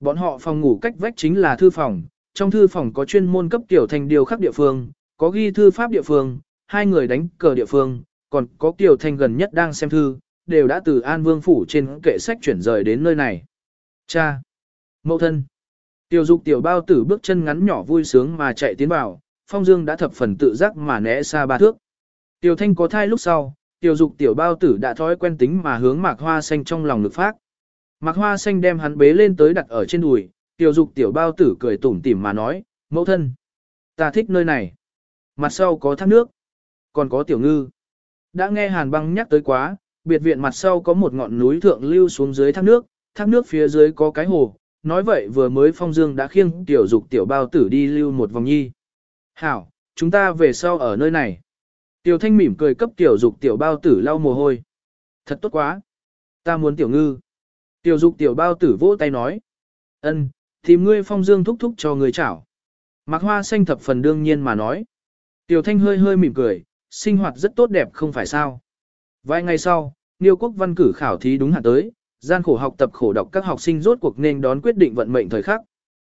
Bọn họ phòng ngủ cách vách chính là thư phòng, trong thư phòng có chuyên môn cấp Tiểu Thanh điều khắc địa phương, có ghi thư pháp địa phương, hai người đánh cờ địa phương, còn có Tiểu Thanh gần nhất đang xem thư, đều đã từ An Vương Phủ trên kệ sách chuyển rời đến nơi này. Cha! Mậu thân! Tiểu dục tiểu bao tử bước chân ngắn nhỏ vui sướng mà chạy tiến vào, phong dương đã thập phần tự giác mà né xa ba thước. Tiểu thanh có thai lúc sau, tiểu dục tiểu bao tử đã thói quen tính mà hướng mạc hoa xanh trong lòng lực phát. Mạc hoa xanh đem hắn bế lên tới đặt ở trên đùi, tiểu dục tiểu bao tử cười tủm tỉm mà nói, mẫu thân, ta thích nơi này. Mặt sau có thác nước, còn có tiểu ngư. Đã nghe hàn băng nhắc tới quá, biệt viện mặt sau có một ngọn núi thượng lưu xuống dưới thác nước, thác nước phía dưới có cái hồ, nói vậy vừa mới phong dương đã khiêng tiểu dục tiểu bao tử đi lưu một vòng nhi. Hảo, chúng ta về sau ở nơi này. Tiểu thanh mỉm cười cấp tiểu dục tiểu bao tử lau mồ hôi. Thật tốt quá. Ta muốn tiểu ngư. Tiểu dục tiểu bao tử vỗ tay nói. Ân, tìm ngươi phong dương thúc thúc cho người chảo. Mạc Hoa xanh thập phần đương nhiên mà nói. Tiểu Thanh hơi hơi mỉm cười, sinh hoạt rất tốt đẹp không phải sao. Vài ngày sau, Niêu quốc văn cử khảo thí đúng hạn tới, gian khổ học tập khổ đọc các học sinh rốt cuộc nên đón quyết định vận mệnh thời khắc.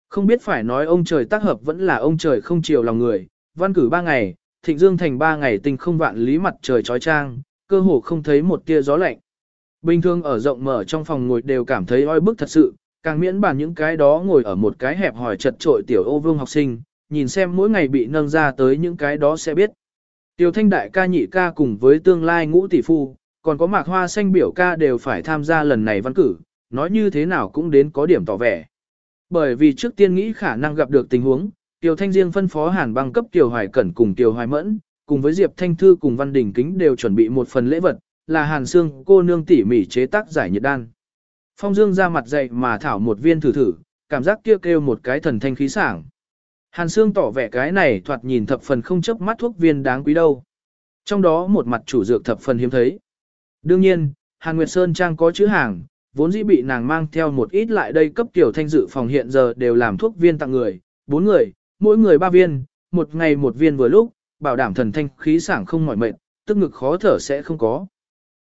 Không biết phải nói ông trời tác hợp vẫn là ông trời không chiều lòng người, văn cử ba ngày, thịnh dương thành ba ngày tình không vạn lý mặt trời trói trang, cơ hồ không thấy một tia gió lạnh. Bình thường ở rộng mở trong phòng ngồi đều cảm thấy oi bức thật sự, càng miễn bàn những cái đó ngồi ở một cái hẹp hỏi chật trội tiểu ô vương học sinh, nhìn xem mỗi ngày bị nâng ra tới những cái đó sẽ biết. Tiểu thanh đại ca nhị ca cùng với tương lai ngũ tỷ phu, còn có mạc hoa xanh biểu ca đều phải tham gia lần này văn cử, nói như thế nào cũng đến có điểm tỏ vẻ. Bởi vì trước tiên nghĩ khả năng gặp được tình huống, Tiểu Thanh riêng phân phó Hàn băng cấp Tiểu Hoài Cẩn cùng Tiểu Hoài Mẫn, cùng với Diệp Thanh Thư cùng Văn Đình Kính đều chuẩn bị một phần lễ vật, là Hàn Sương cô nương tỉ mỉ chế tác giải nhiệt đan. Phong Dương ra mặt dậy mà thảo một viên thử thử, cảm giác kia kêu, kêu một cái thần thanh khí sảng. Hàn Sương tỏ vẻ cái này thoạt nhìn thập phần không chấp mắt thuốc viên đáng quý đâu. Trong đó một mặt chủ dược thập phần hiếm thấy. Đương nhiên, Hàn Nguyệt Sơn Trang có chữ hàng, vốn dĩ bị nàng mang theo một ít lại đây cấp tiểu thanh dự phòng hiện giờ đều làm thuốc viên tặng người, bốn người, mỗi người ba viên, một ngày một viên vừa lúc, bảo đảm thần thanh khí sảng không mỏi mệt, tức ngực khó thở sẽ không có.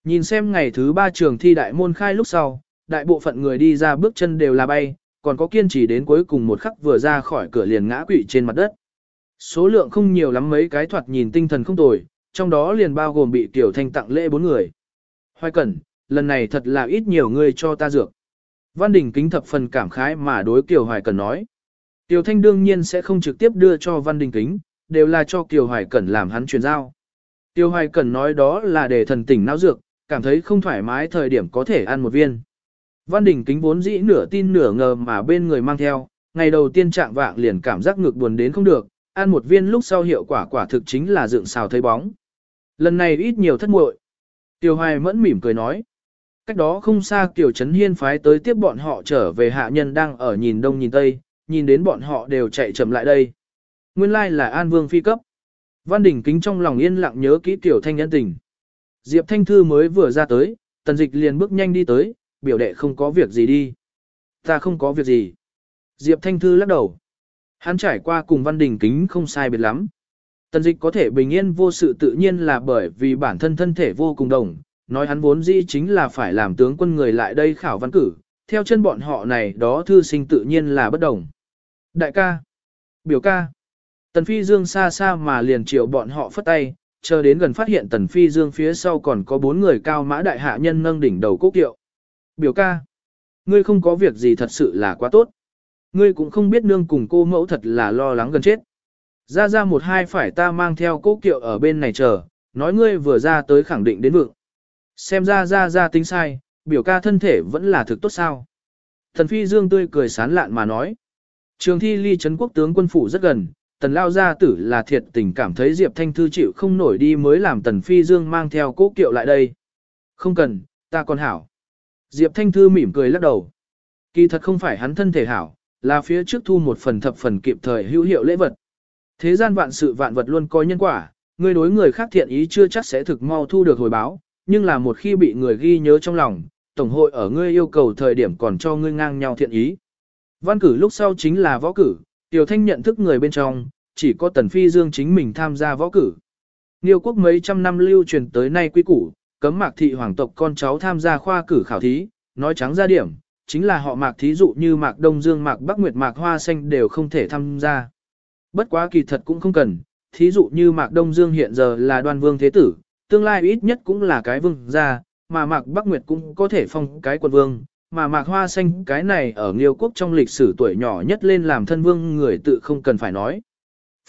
Nhìn xem ngày thứ ba trường thi đại môn khai lúc sau, đại bộ phận người đi ra bước chân đều là bay, còn có kiên trì đến cuối cùng một khắc vừa ra khỏi cửa liền ngã quỵ trên mặt đất. Số lượng không nhiều lắm mấy cái thoạt nhìn tinh thần không tồi, trong đó liền bao gồm bị tiểu thanh tặng lễ bốn người. Hoài cẩn, lần này thật là ít nhiều người cho ta dược. Văn Đình kính thập phần cảm khái mà đối Kiều Hoài Cẩn nói. Tiểu Thanh đương nhiên sẽ không trực tiếp đưa cho Văn Đình kính, đều là cho Kiều Hoài Cẩn làm hắn truyền giao. tiểu Hoài Cẩn nói đó là để thần tỉnh não dược, cảm thấy không thoải mái thời điểm có thể ăn một viên. Văn Đình kính vốn dĩ nửa tin nửa ngờ mà bên người mang theo, ngày đầu tiên trạng vạng liền cảm giác ngược buồn đến không được, ăn một viên lúc sau hiệu quả quả thực chính là dựng xào thấy bóng. Lần này ít nhiều thất muội. Tiêu Hoài mẫn mỉm cười nói. Cách đó không xa Kiều Trấn Hiên phái tới tiếp bọn họ trở về hạ nhân đang ở nhìn đông nhìn tây, nhìn đến bọn họ đều chạy chậm lại đây. Nguyên lai là An Vương phi cấp. Văn Đình kính trong lòng yên lặng nhớ kỹ Tiểu Thanh nhân tình. Diệp Thanh Thư mới vừa ra tới, tần dịch liền bước nhanh đi tới, biểu đệ không có việc gì đi. Ta không có việc gì. Diệp Thanh Thư lắc đầu. Hắn trải qua cùng Văn Đình kính không sai biệt lắm. Tần dịch có thể bình yên vô sự tự nhiên là bởi vì bản thân thân thể vô cùng đồng, nói hắn vốn dĩ chính là phải làm tướng quân người lại đây khảo văn cử, theo chân bọn họ này đó thư sinh tự nhiên là bất đồng. Đại ca, biểu ca, Tần Phi Dương xa xa mà liền triệu bọn họ phất tay, chờ đến gần phát hiện Tần Phi Dương phía sau còn có bốn người cao mã đại hạ nhân nâng đỉnh đầu cố kiệu. Biểu ca, ngươi không có việc gì thật sự là quá tốt. Ngươi cũng không biết nương cùng cô mẫu thật là lo lắng gần chết. Ra ra một hai phải ta mang theo cố kiệu ở bên này chờ, nói ngươi vừa ra tới khẳng định đến vượng. Xem ra ra ra tính sai, biểu ca thân thể vẫn là thực tốt sao. Thần Phi Dương tươi cười sán lạn mà nói. Trường thi ly Trấn quốc tướng quân phủ rất gần, tần lao gia tử là thiệt tình cảm thấy Diệp Thanh Thư chịu không nổi đi mới làm tần Phi Dương mang theo cố kiệu lại đây. Không cần, ta còn hảo. Diệp Thanh Thư mỉm cười lắc đầu. Kỳ thật không phải hắn thân thể hảo, là phía trước thu một phần thập phần kịp thời hữu hiệu lễ vật. Thế gian vạn sự vạn vật luôn có nhân quả, người đối người khác thiện ý chưa chắc sẽ thực mau thu được hồi báo, nhưng là một khi bị người ghi nhớ trong lòng, Tổng hội ở ngươi yêu cầu thời điểm còn cho ngươi ngang nhau thiện ý. Văn cử lúc sau chính là võ cử, Tiểu Thanh nhận thức người bên trong, chỉ có Tần Phi Dương chính mình tham gia võ cử. Niêu quốc mấy trăm năm lưu truyền tới nay quy củ, cấm mạc thị hoàng tộc con cháu tham gia khoa cử khảo thí, nói trắng ra điểm, chính là họ mạc thí dụ như mạc Đông Dương mạc Bắc Nguyệt mạc Hoa Xanh đều không thể tham gia. Bất quá kỳ thật cũng không cần, thí dụ như mạc Đông Dương hiện giờ là đoan vương thế tử, tương lai ít nhất cũng là cái vương gia, mà Mạc Bắc Nguyệt cũng có thể phong cái quận vương, mà Mạc Hoa Xanh cái này ở Nghiêu quốc trong lịch sử tuổi nhỏ nhất lên làm thân vương người tự không cần phải nói.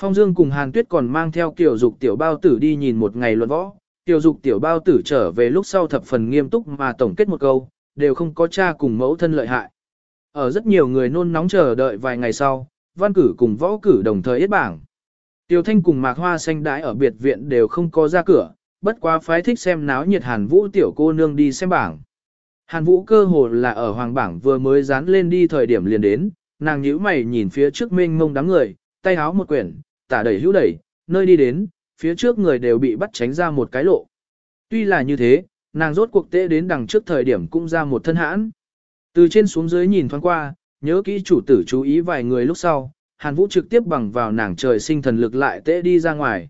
Phong Dương cùng Hàn Tuyết còn mang theo kiểu dục tiểu bao tử đi nhìn một ngày luận võ, tiểu dục tiểu bao tử trở về lúc sau thập phần nghiêm túc mà tổng kết một câu, đều không có cha cùng mẫu thân lợi hại. Ở rất nhiều người nôn nóng chờ đợi vài ngày sau, văn cử cùng võ cử đồng thời yết bảng. Tiểu Thanh cùng Mạc Hoa Xanh đãi ở biệt viện đều không có ra cửa, bất quá phái thích xem náo nhiệt Hàn Vũ tiểu cô nương đi xem bảng. Hàn Vũ cơ hồ là ở hoàng bảng vừa mới dán lên đi thời điểm liền đến, nàng nhíu mày nhìn phía trước mênh mông đám người, tay háo một quyển, tả đẩy hữu đẩy, nơi đi đến, phía trước người đều bị bắt tránh ra một cái lộ. Tuy là như thế, nàng rốt cuộc tế đến đằng trước thời điểm cũng ra một thân hãn. Từ trên xuống dưới nhìn thoáng qua, nhớ kỹ chủ tử chú ý vài người lúc sau, Hàn Vũ trực tiếp bằng vào nàng trời sinh thần lực lại tế đi ra ngoài.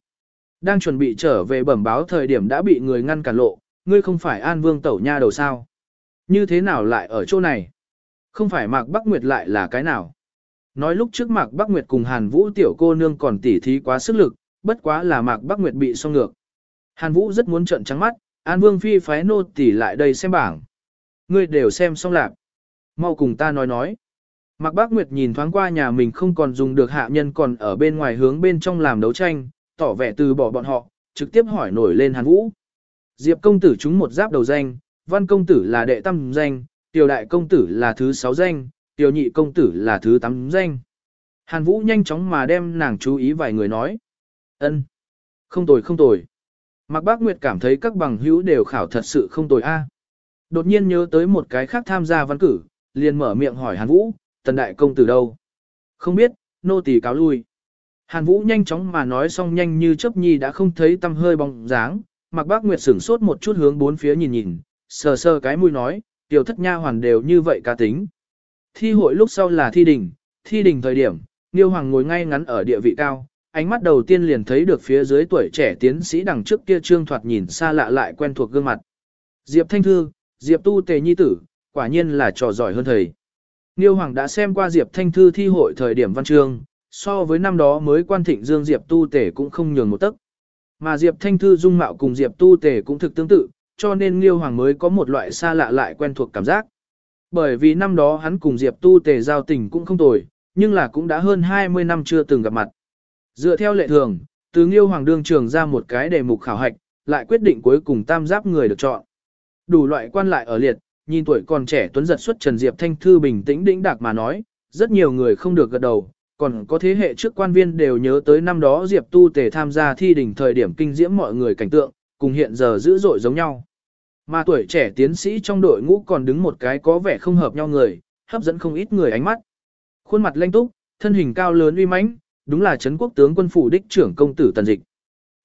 Đang chuẩn bị trở về bẩm báo thời điểm đã bị người ngăn cản lộ, ngươi không phải An Vương tẩu nha đầu sao? Như thế nào lại ở chỗ này? Không phải Mạc Bắc Nguyệt lại là cái nào? Nói lúc trước Mạc Bắc Nguyệt cùng Hàn Vũ tiểu cô nương còn tỉ thí quá sức lực, bất quá là Mạc Bắc Nguyệt bị song ngược. Hàn Vũ rất muốn trợn trắng mắt, An Vương phi phái nô tỉ lại đây xem bảng. Ngươi đều xem xong lạc. Mau cùng ta nói nói. Mạc Bác Nguyệt nhìn thoáng qua nhà mình không còn dùng được hạ nhân còn ở bên ngoài hướng bên trong làm đấu tranh, tỏ vẻ từ bỏ bọn họ, trực tiếp hỏi nổi lên Hàn Vũ. Diệp công tử chúng một giáp đầu danh, văn công tử là đệ tam danh, tiểu đại công tử là thứ sáu danh, tiểu nhị công tử là thứ tám danh. Hàn Vũ nhanh chóng mà đem nàng chú ý vài người nói. ân, Không tồi không tồi. Mạc Bác Nguyệt cảm thấy các bằng hữu đều khảo thật sự không tồi a. Đột nhiên nhớ tới một cái khác tham gia văn cử, liền mở miệng hỏi Hàn Vũ, tần đại công tử đâu? Không biết, nô tỳ cáo lui. Hàn Vũ nhanh chóng mà nói xong nhanh như chớp nhi đã không thấy tâm hơi bóng dáng, Mạc Bác Nguyệt sửng sốt một chút hướng bốn phía nhìn nhìn, sờ sờ cái mũi nói, tiểu thất nha hoàn đều như vậy cá tính. Thi hội lúc sau là thi đình, thi đình thời điểm, Niêu Hoàng ngồi ngay ngắn ở địa vị cao, ánh mắt đầu tiên liền thấy được phía dưới tuổi trẻ tiến sĩ đằng trước kia trương thoạt nhìn xa lạ lại quen thuộc gương mặt. Diệp Thanh Thư, Diệp Tu Tề Nhi Tử, quả nhiên là trò giỏi hơn thầy. Niêu Hoàng đã xem qua Diệp Thanh Thư thi hội thời điểm văn chương, so với năm đó mới quan thịnh Dương Diệp Tu Tề cũng không nhường một tấc. Mà Diệp Thanh Thư dung mạo cùng Diệp Tu Tề cũng thực tương tự, cho nên liêu Hoàng mới có một loại xa lạ lại quen thuộc cảm giác. Bởi vì năm đó hắn cùng Diệp Tu Tề giao tình cũng không tồi, nhưng là cũng đã hơn 20 năm chưa từng gặp mặt. Dựa theo lệ thường, từ liêu Hoàng đương trường ra một cái đề mục khảo hạch, lại quyết định cuối cùng tam giáp người được chọn. Đủ loại quan lại ở liệt, nhìn tuổi còn trẻ tuấn giật xuất Trần Diệp Thanh Thư bình tĩnh đĩnh đạc mà nói, rất nhiều người không được gật đầu, còn có thế hệ trước quan viên đều nhớ tới năm đó Diệp Tu Tề tham gia thi đỉnh thời điểm kinh diễm mọi người cảnh tượng, cùng hiện giờ dữ dội giống nhau. Mà tuổi trẻ tiến sĩ trong đội ngũ còn đứng một cái có vẻ không hợp nhau người, hấp dẫn không ít người ánh mắt. Khuôn mặt lanh túc, thân hình cao lớn uy mãnh, đúng là Trấn quốc tướng quân phủ đích trưởng công tử Tần Dịch.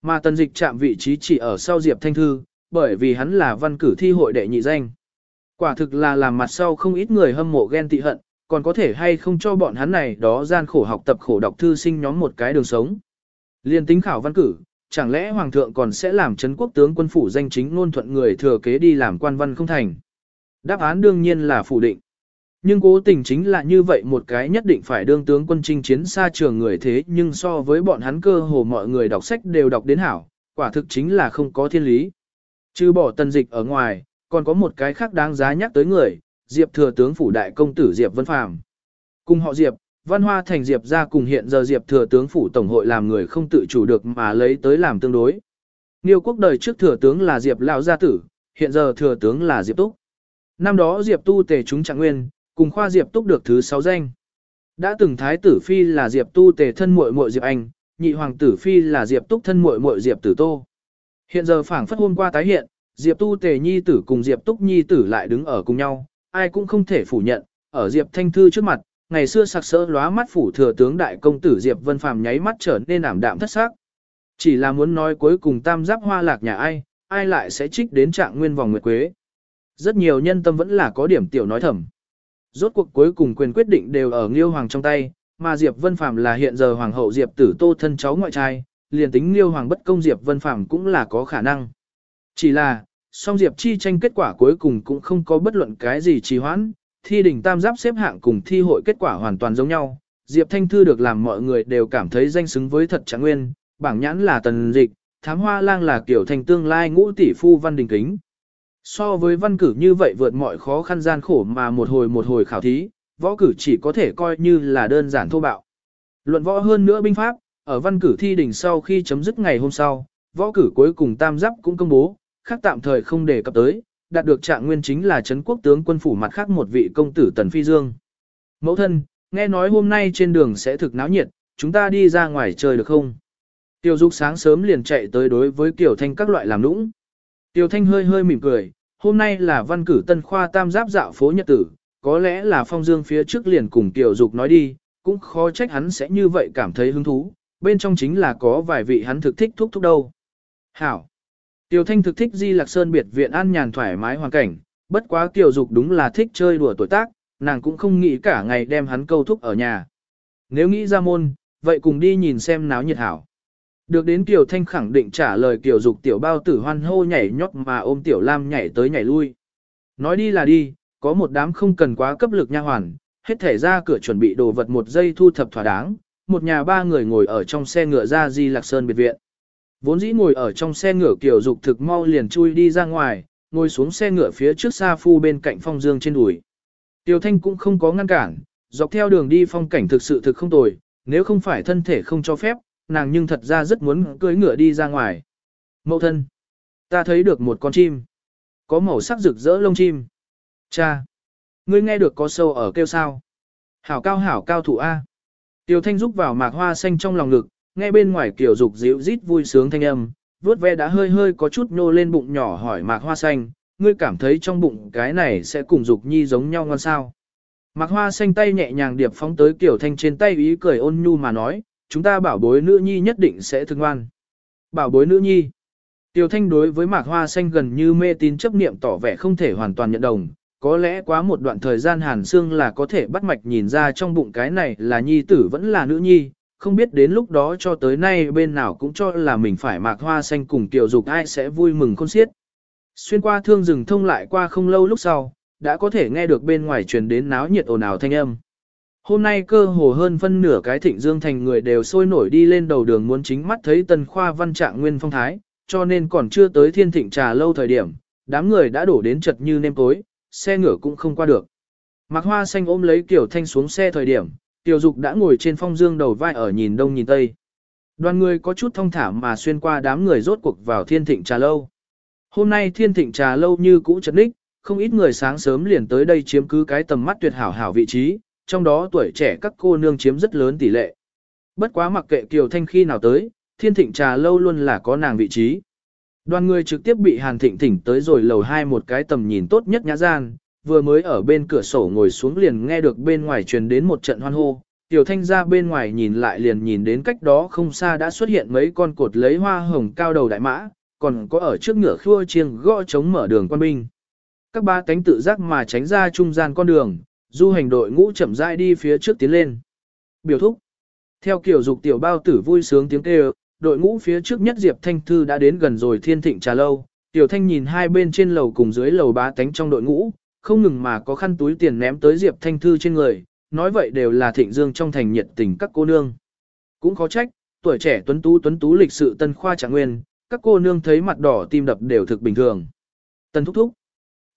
Mà Tần Dịch chạm vị trí chỉ ở sau Diệp Thanh Thư, bởi vì hắn là văn cử thi hội đệ nhị danh. Quả thực là làm mặt sau không ít người hâm mộ ghen tị hận, còn có thể hay không cho bọn hắn này đó gian khổ học tập khổ đọc thư sinh nhóm một cái đường sống. Liên tính khảo văn cử, chẳng lẽ hoàng thượng còn sẽ làm chấn quốc tướng quân phủ danh chính ngôn thuận người thừa kế đi làm quan văn không thành? Đáp án đương nhiên là phủ định. Nhưng cố tình chính là như vậy một cái nhất định phải đương tướng quân chinh chiến xa trường người thế nhưng so với bọn hắn cơ hồ mọi người đọc sách đều đọc đến hảo, quả thực chính là không có thiên lý. Trừ bỏ tần dịch ở ngoài, còn có một cái khác đáng giá nhắc tới người, Diệp thừa tướng phủ đại công tử Diệp Vân Phàm. Cùng họ Diệp, Văn Hoa thành Diệp ra cùng hiện giờ Diệp thừa tướng phủ tổng hội làm người không tự chủ được mà lấy tới làm tương đối. Niêu quốc đời trước thừa tướng là Diệp lão gia tử, hiện giờ thừa tướng là Diệp Túc. Năm đó Diệp Tu tề chúng trạng nguyên, cùng khoa Diệp Túc được thứ 6 danh. Đã từng thái tử phi là Diệp Tu tề thân muội muội Diệp Anh, nhị hoàng tử phi là Diệp Túc thân muội muội Diệp Tử Tô. Hiện giờ phảng phất hôm qua tái hiện, Diệp Tu tề nhi tử cùng Diệp Túc nhi tử lại đứng ở cùng nhau, ai cũng không thể phủ nhận, ở Diệp Thanh Thư trước mặt, ngày xưa sặc sỡ lóa mắt phủ thừa tướng đại công tử Diệp Vân Phàm nháy mắt trở nên ảm đạm thất sắc. Chỉ là muốn nói cuối cùng tam giáp hoa lạc nhà ai, ai lại sẽ trích đến trạng nguyên vòng nguyệt quế. Rất nhiều nhân tâm vẫn là có điểm tiểu nói thầm. Rốt cuộc cuối cùng quyền quyết định đều ở Nghiêu Hoàng trong tay, mà Diệp Vân Phàm là hiện giờ hoàng hậu Diệp Tử Tô thân cháu ngoại trai, liền tính Nghiêu Hoàng bất công Diệp Vân Phàm cũng là có khả năng. Chỉ là, song Diệp chi tranh kết quả cuối cùng cũng không có bất luận cái gì trì hoãn, thi đỉnh tam giáp xếp hạng cùng thi hội kết quả hoàn toàn giống nhau. Diệp Thanh Thư được làm mọi người đều cảm thấy danh xứng với thật trạng nguyên, bảng nhãn là tần dịch, thám hoa lang là kiểu thành tương lai ngũ tỷ phu văn đình kính. So với văn cử như vậy vượt mọi khó khăn gian khổ mà một hồi một hồi khảo thí, võ cử chỉ có thể coi như là đơn giản thô bạo. Luận võ hơn nữa binh pháp, ở văn cử thi đỉnh sau khi chấm dứt ngày hôm sau, võ cử cuối cùng tam giáp cũng công bố, khác tạm thời không đề cập tới, đạt được trạng nguyên chính là Trấn quốc tướng quân phủ mặt khác một vị công tử Tần Phi Dương. Mẫu thân, nghe nói hôm nay trên đường sẽ thực náo nhiệt, chúng ta đi ra ngoài chơi được không? Tiêu Dục sáng sớm liền chạy tới đối với Kiều Thanh các loại làm nũng. Tiêu Thanh hơi hơi mỉm cười, hôm nay là văn cử tân khoa tam giáp dạo phố nhật tử, có lẽ là phong dương phía trước liền cùng Tiêu Dục nói đi, cũng khó trách hắn sẽ như vậy cảm thấy hứng thú, bên trong chính là có vài vị hắn thực thích thúc thúc đâu. Hảo! Tiểu Thanh thực thích Di Lạc Sơn biệt viện an nhàn thoải mái hoàn cảnh, bất quá Tiểu Dục đúng là thích chơi đùa tuổi tác, nàng cũng không nghĩ cả ngày đem hắn câu thúc ở nhà. Nếu nghĩ ra môn, vậy cùng đi nhìn xem náo nhiệt hảo. Được đến Tiểu Thanh khẳng định trả lời Tiểu Dục tiểu bao tử hoan hô nhảy nhót mà ôm tiểu lam nhảy tới nhảy lui. Nói đi là đi, có một đám không cần quá cấp lực nha hoàn, hết thể ra cửa chuẩn bị đồ vật một giây thu thập thỏa đáng, một nhà ba người ngồi ở trong xe ngựa ra Di Lạc Sơn biệt viện. Vốn dĩ ngồi ở trong xe ngựa kiểu Dục thực mau liền chui đi ra ngoài, ngồi xuống xe ngựa phía trước xa phu bên cạnh phong dương trên đùi. Tiểu Thanh cũng không có ngăn cản, dọc theo đường đi phong cảnh thực sự thực không tồi, nếu không phải thân thể không cho phép, nàng nhưng thật ra rất muốn cưỡi ngựa đi ra ngoài. Mậu thân, ta thấy được một con chim, có màu sắc rực rỡ lông chim. Cha, ngươi nghe được có sâu ở kêu sao? Hảo cao hảo cao thủ A. Tiểu Thanh rúc vào mạc hoa xanh trong lòng ngực, nghe bên ngoài kiểu dục dịu rít vui sướng thanh âm, vuốt ve đã hơi hơi có chút nô lên bụng nhỏ hỏi mạc hoa xanh, ngươi cảm thấy trong bụng cái này sẽ cùng dục nhi giống nhau ngon sao. Mạc hoa xanh tay nhẹ nhàng điệp phóng tới kiểu thanh trên tay ý cười ôn nhu mà nói, chúng ta bảo bối nữ nhi nhất định sẽ thương ngoan. Bảo bối nữ nhi. Tiểu thanh đối với mạc hoa xanh gần như mê tín chấp niệm tỏ vẻ không thể hoàn toàn nhận đồng, có lẽ quá một đoạn thời gian hàn xương là có thể bắt mạch nhìn ra trong bụng cái này là nhi tử vẫn là nữ nhi, không biết đến lúc đó cho tới nay bên nào cũng cho là mình phải mạc hoa xanh cùng tiểu dục ai sẽ vui mừng khôn xiết. Xuyên qua thương rừng thông lại qua không lâu lúc sau, đã có thể nghe được bên ngoài truyền đến náo nhiệt ồn ào thanh âm. Hôm nay cơ hồ hơn phân nửa cái thịnh dương thành người đều sôi nổi đi lên đầu đường muốn chính mắt thấy tần khoa văn trạng nguyên phong thái, cho nên còn chưa tới thiên thịnh trà lâu thời điểm, đám người đã đổ đến chật như nêm tối, xe ngựa cũng không qua được. Mạc Hoa Xanh ôm lấy Kiều Thanh xuống xe thời điểm, Tiểu Dục đã ngồi trên phong dương đầu vai ở nhìn đông nhìn tây. Đoàn người có chút thông thả mà xuyên qua đám người rốt cuộc vào thiên thịnh trà lâu. Hôm nay thiên thịnh trà lâu như cũ chật ních, không ít người sáng sớm liền tới đây chiếm cứ cái tầm mắt tuyệt hảo hảo vị trí, trong đó tuổi trẻ các cô nương chiếm rất lớn tỷ lệ. Bất quá mặc kệ Kiều Thanh khi nào tới, thiên thịnh trà lâu luôn là có nàng vị trí. Đoàn người trực tiếp bị Hàn Thịnh thỉnh tới rồi lầu hai một cái tầm nhìn tốt nhất nhã gian, vừa mới ở bên cửa sổ ngồi xuống liền nghe được bên ngoài truyền đến một trận hoan hô. Tiểu thanh ra bên ngoài nhìn lại liền nhìn đến cách đó không xa đã xuất hiện mấy con cột lấy hoa hồng cao đầu đại mã, còn có ở trước ngựa khua chiêng gõ chống mở đường quan binh. Các ba cánh tự giác mà tránh ra trung gian con đường, du hành đội ngũ chậm rãi đi phía trước tiến lên. Biểu thúc. Theo kiểu dục tiểu bao tử vui sướng tiếng kêu, đội ngũ phía trước nhất Diệp Thanh Thư đã đến gần rồi thiên thịnh trà lâu. Tiểu Thanh nhìn hai bên trên lầu cùng dưới lầu ba tánh trong đội ngũ, không ngừng mà có khăn túi tiền ném tới Diệp Thanh Thư trên người, nói vậy đều là thịnh dương trong thành nhiệt tình các cô nương. Cũng khó trách, tuổi trẻ tuấn tú tuấn tú lịch sự tân khoa trạng nguyên, các cô nương thấy mặt đỏ tim đập đều thực bình thường. Tân thúc thúc.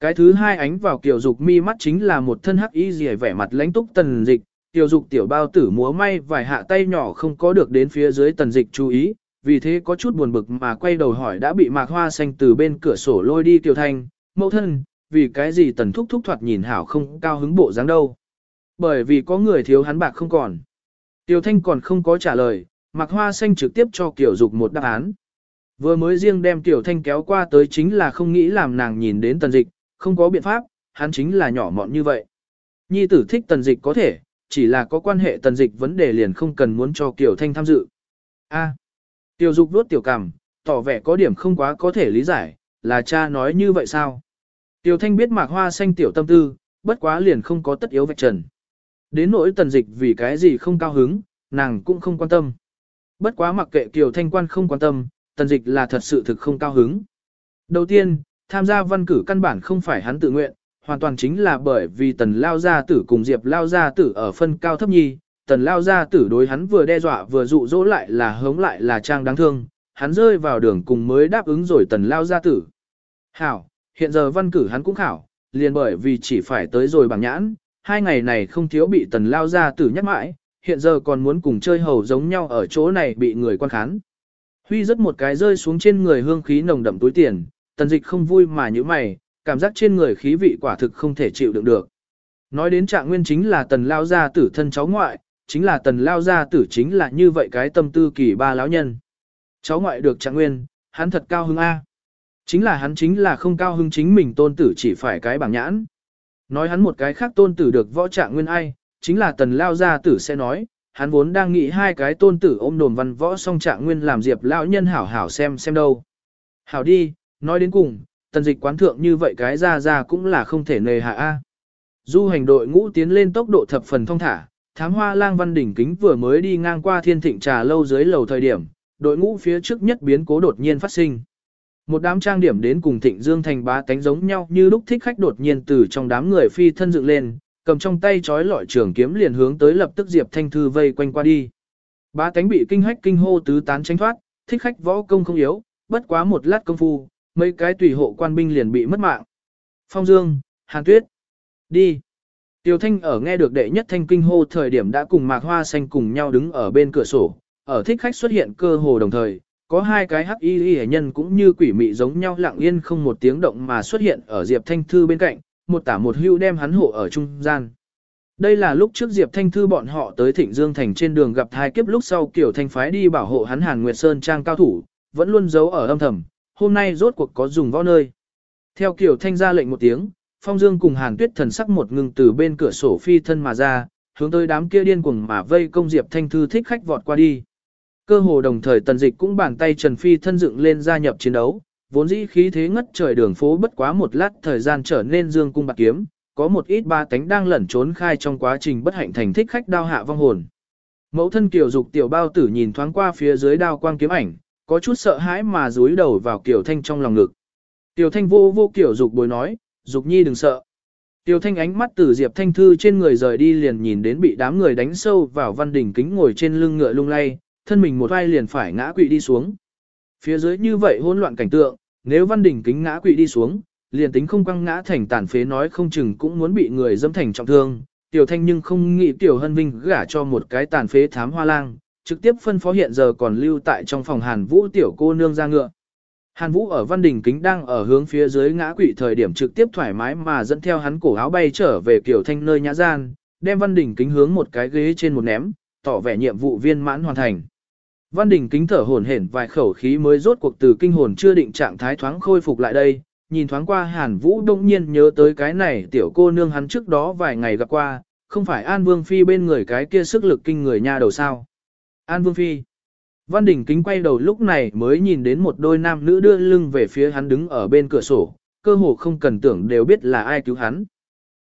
Cái thứ hai ánh vào kiểu dục mi mắt chính là một thân hắc y rìa vẻ mặt lãnh túc tần dịch, tiểu dục tiểu bao tử múa may vài hạ tay nhỏ không có được đến phía dưới tần dịch chú ý, vì thế có chút buồn bực mà quay đầu hỏi đã bị mạc hoa xanh từ bên cửa sổ lôi đi tiểu thanh, mẫu thân, vì cái gì tần thúc thúc thoạt nhìn hảo không cao hứng bộ dáng đâu. Bởi vì có người thiếu hắn bạc không còn. Tiểu thanh còn không có trả lời, mạc hoa xanh trực tiếp cho Kiều dục một đáp án. Vừa mới riêng đem tiểu thanh kéo qua tới chính là không nghĩ làm nàng nhìn đến tần dịch, không có biện pháp, hắn chính là nhỏ mọn như vậy. Nhi tử thích tần dịch có thể, chỉ là có quan hệ tần dịch vấn đề liền không cần muốn cho Kiều Thanh tham dự. A. tiểu dục vuốt tiểu cằm, tỏ vẻ có điểm không quá có thể lý giải, là cha nói như vậy sao? Tiểu Thanh biết mạc hoa xanh tiểu tâm tư, bất quá liền không có tất yếu vạch trần. Đến nỗi tần dịch vì cái gì không cao hứng, nàng cũng không quan tâm. Bất quá mặc kệ Kiều Thanh quan không quan tâm, tần dịch là thật sự thực không cao hứng. Đầu tiên, tham gia văn cử căn bản không phải hắn tự nguyện, hoàn toàn chính là bởi vì tần lao gia tử cùng diệp lao gia tử ở phân cao thấp nhi, tần lao gia tử đối hắn vừa đe dọa vừa dụ dỗ lại là hống lại là trang đáng thương, hắn rơi vào đường cùng mới đáp ứng rồi tần lao gia tử. Hảo, hiện giờ văn cử hắn cũng khảo, liền bởi vì chỉ phải tới rồi bằng nhãn, hai ngày này không thiếu bị tần lao gia tử nhắc mãi, hiện giờ còn muốn cùng chơi hầu giống nhau ở chỗ này bị người quan khán. Huy rất một cái rơi xuống trên người hương khí nồng đậm túi tiền, tần dịch không vui mà như mày, cảm giác trên người khí vị quả thực không thể chịu đựng được. Nói đến trạng nguyên chính là tần lao gia tử thân cháu ngoại, chính là tần lao gia tử chính là như vậy cái tâm tư kỳ ba lão nhân. Cháu ngoại được trạng nguyên, hắn thật cao hứng A. Chính là hắn chính là không cao hứng chính mình tôn tử chỉ phải cái bảng nhãn. Nói hắn một cái khác tôn tử được võ trạng nguyên ai, chính là tần lao gia tử sẽ nói, hắn vốn đang nghĩ hai cái tôn tử ôm đồn văn võ song trạng nguyên làm diệp lão nhân hảo hảo xem xem đâu. Hảo đi, nói đến cùng, tần dịch quán thượng như vậy cái ra ra cũng là không thể nề hạ a. Du hành đội ngũ tiến lên tốc độ thập phần thông thả, thám hoa lang văn đỉnh kính vừa mới đi ngang qua thiên thịnh trà lâu dưới lầu thời điểm, đội ngũ phía trước nhất biến cố đột nhiên phát sinh. Một đám trang điểm đến cùng thịnh dương thành bá tánh giống nhau như lúc thích khách đột nhiên từ trong đám người phi thân dựng lên, cầm trong tay chói lọi trường kiếm liền hướng tới lập tức Diệp Thanh Thư vây quanh qua đi. Bá tánh bị kinh hách kinh hô tứ tán tránh thoát, thích khách võ công không yếu, bất quá một lát công phu, mấy cái tùy hộ quan binh liền bị mất mạng. Phong Dương, Hàn Tuyết, đi. Tiêu Thanh ở nghe được đệ nhất thanh kinh hô thời điểm đã cùng Mạc Hoa Xanh cùng nhau đứng ở bên cửa sổ, ở thích khách xuất hiện cơ hồ đồng thời, có hai cái hắc y y nhân cũng như quỷ mị giống nhau lặng yên không một tiếng động mà xuất hiện ở Diệp Thanh Thư bên cạnh, một tả một hưu đem hắn hộ ở trung gian. Đây là lúc trước Diệp Thanh Thư bọn họ tới Thịnh Dương Thành trên đường gặp hai kiếp lúc sau kiểu thanh phái đi bảo hộ hắn Hàn Nguyệt Sơn trang cao thủ, vẫn luôn giấu ở âm thầm, hôm nay rốt cuộc có dùng võ nơi. Theo kiểu thanh ra lệnh một tiếng, Phong Dương cùng Hàn Tuyết thần sắc một ngừng từ bên cửa sổ phi thân mà ra, hướng tới đám kia điên cuồng mà vây công Diệp Thanh Thư thích khách vọt qua đi. Cơ hồ đồng thời tần dịch cũng bàn tay Trần Phi thân dựng lên gia nhập chiến đấu, vốn dĩ khí thế ngất trời đường phố bất quá một lát thời gian trở nên dương cung bạc kiếm, có một ít ba tánh đang lẩn trốn khai trong quá trình bất hạnh thành thích khách đao hạ vong hồn. Mẫu thân kiều dục tiểu bao tử nhìn thoáng qua phía dưới đao quang kiếm ảnh, có chút sợ hãi mà dúi đầu vào kiều thanh trong lòng ngực. Tiểu thanh vô vô kiểu dục bồi nói, dục nhi đừng sợ. Tiểu thanh ánh mắt từ diệp thanh thư trên người rời đi liền nhìn đến bị đám người đánh sâu vào văn đỉnh kính ngồi trên lưng ngựa lung lay, thân mình một vai liền phải ngã quỵ đi xuống. Phía dưới như vậy hỗn loạn cảnh tượng, nếu văn đỉnh kính ngã quỵ đi xuống, liền tính không quăng ngã thành tàn phế nói không chừng cũng muốn bị người dâm thành trọng thương. Tiểu thanh nhưng không nghĩ tiểu hân vinh gả cho một cái tàn phế thám hoa lang, trực tiếp phân phó hiện giờ còn lưu tại trong phòng hàn vũ tiểu cô nương ra ngựa. Hàn Vũ ở văn đỉnh kính đang ở hướng phía dưới ngã quỵ thời điểm trực tiếp thoải mái mà dẫn theo hắn cổ áo bay trở về tiểu thanh nơi nhã gian, đem văn đỉnh kính hướng một cái ghế trên một ném, tỏ vẻ nhiệm vụ viên mãn hoàn thành. Văn đỉnh kính thở hổn hển vài khẩu khí mới rốt cuộc từ kinh hồn chưa định trạng thái thoáng khôi phục lại đây, nhìn thoáng qua Hàn Vũ đông nhiên nhớ tới cái này tiểu cô nương hắn trước đó vài ngày gặp qua, không phải An Vương Phi bên người cái kia sức lực kinh người nha đầu sao. An Vương Phi. Văn Đình kính quay đầu lúc này mới nhìn đến một đôi nam nữ đưa lưng về phía hắn đứng ở bên cửa sổ, cơ hồ không cần tưởng đều biết là ai cứu hắn.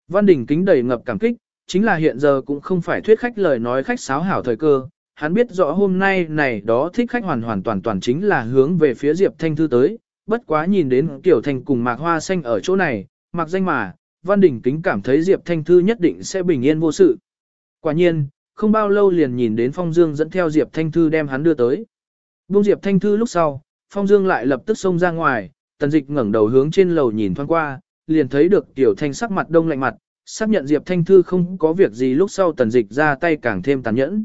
Văn Đình kính đầy ngập cảm kích, chính là hiện giờ cũng không phải thuyết khách lời nói khách sáo hảo thời cơ, hắn biết rõ hôm nay này đó thích khách hoàn hoàn toàn toàn chính là hướng về phía Diệp Thanh Thư tới, bất quá nhìn đến Tiểu Thanh cùng Mạc Hoa Xanh ở chỗ này, mặc danh mà, Văn Đình kính cảm thấy Diệp Thanh Thư nhất định sẽ bình yên vô sự. Quả nhiên, không bao lâu liền nhìn đến Phong Dương dẫn theo Diệp Thanh Thư đem hắn đưa tới. Buông Diệp Thanh Thư lúc sau, Phong Dương lại lập tức xông ra ngoài, tần dịch ngẩng đầu hướng trên lầu nhìn thoáng qua, liền thấy được Tiểu Thanh sắc mặt đông lạnh mặt, xác nhận Diệp Thanh Thư không có việc gì lúc sau tần dịch ra tay càng thêm tàn nhẫn.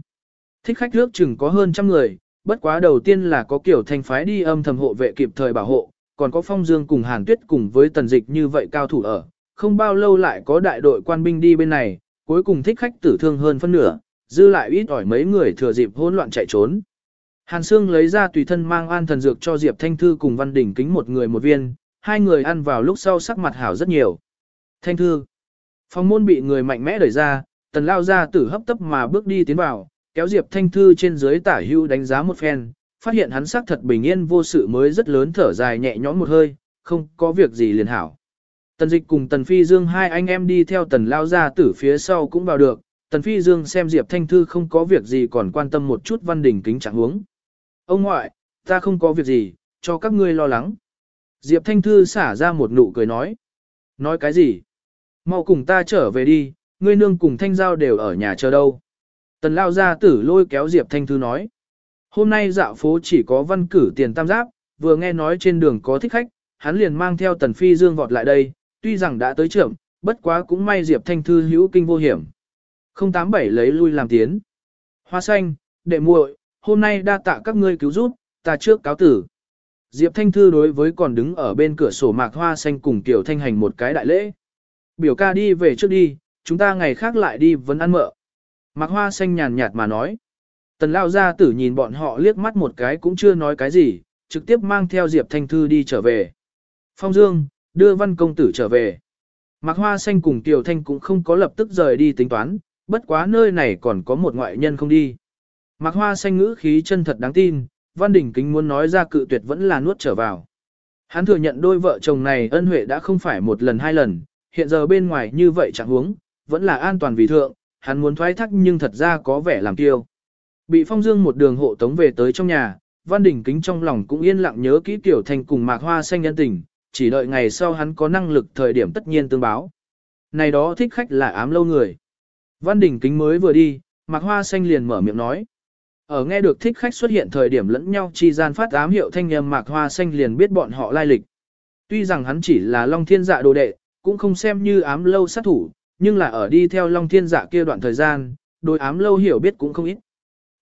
Thích khách nước chừng có hơn trăm người, bất quá đầu tiên là có kiểu thanh phái đi âm thầm hộ vệ kịp thời bảo hộ, còn có Phong Dương cùng Hàn Tuyết cùng với tần dịch như vậy cao thủ ở. Không bao lâu lại có đại đội quan binh đi bên này, cuối cùng thích khách tử thương hơn phân nửa, dư lại ít ỏi mấy người thừa dịp hỗn loạn chạy trốn. Hàn Sương lấy ra tùy thân mang an thần dược cho Diệp Thanh Thư cùng Văn Đỉnh kính một người một viên, hai người ăn vào lúc sau sắc mặt hảo rất nhiều. Thanh Thư. Phòng môn bị người mạnh mẽ đẩy ra, tần lao ra tử hấp tấp mà bước đi tiến vào, kéo Diệp Thanh Thư trên dưới tả hưu đánh giá một phen, phát hiện hắn sắc thật bình yên vô sự mới rất lớn thở dài nhẹ nhõm một hơi, không có việc gì liền hảo. Tần dịch cùng tần phi dương hai anh em đi theo tần lao ra tử phía sau cũng vào được, Tần Phi Dương xem Diệp Thanh Thư không có việc gì còn quan tâm một chút văn đình kính trạng huống. Ông ngoại, ta không có việc gì, cho các ngươi lo lắng. Diệp Thanh Thư xả ra một nụ cười nói. Nói cái gì? Mau cùng ta trở về đi, ngươi nương cùng Thanh Giao đều ở nhà chờ đâu. Tần Lao gia tử lôi kéo Diệp Thanh Thư nói. Hôm nay dạo phố chỉ có văn cử tiền tam giáp, vừa nghe nói trên đường có thích khách, hắn liền mang theo Tần Phi Dương vọt lại đây, tuy rằng đã tới trưởng, bất quá cũng may Diệp Thanh Thư hữu kinh vô hiểm. 087 lấy lui làm tiến. Hoa xanh, đệ muội, hôm nay đa tạ các ngươi cứu giúp, ta trước cáo tử. Diệp Thanh Thư đối với còn đứng ở bên cửa sổ mạc hoa xanh cùng Tiểu Thanh hành một cái đại lễ. Biểu ca đi về trước đi, chúng ta ngày khác lại đi vẫn ăn mợ. Mạc hoa xanh nhàn nhạt mà nói. Tần lao gia tử nhìn bọn họ liếc mắt một cái cũng chưa nói cái gì, trực tiếp mang theo Diệp Thanh Thư đi trở về. Phong Dương, đưa văn công tử trở về. Mạc hoa xanh cùng Tiểu Thanh cũng không có lập tức rời đi tính toán, bất quá nơi này còn có một ngoại nhân không đi. Mạc hoa xanh ngữ khí chân thật đáng tin, Văn Đình Kính muốn nói ra cự tuyệt vẫn là nuốt trở vào. Hắn thừa nhận đôi vợ chồng này ân huệ đã không phải một lần hai lần, hiện giờ bên ngoài như vậy chẳng huống, vẫn là an toàn vì thượng, hắn muốn thoái thác nhưng thật ra có vẻ làm kiêu Bị Phong Dương một đường hộ tống về tới trong nhà, Văn Đình Kính trong lòng cũng yên lặng nhớ kỹ Tiểu thành cùng Mạc Hoa Xanh nhân tình, chỉ đợi ngày sau hắn có năng lực thời điểm tất nhiên tương báo. Này đó thích khách là ám lâu người. Văn Đình Kính mới vừa đi, Mạc Hoa Xanh liền mở miệng nói. Ở nghe được thích khách xuất hiện thời điểm lẫn nhau chi gian phát ám hiệu thanh âm Mạc Hoa Xanh liền biết bọn họ lai lịch. Tuy rằng hắn chỉ là Long Thiên Dạ đồ đệ, cũng không xem như ám lâu sát thủ, nhưng là ở đi theo Long Thiên Dạ kia đoạn thời gian, đối ám lâu hiểu biết cũng không ít.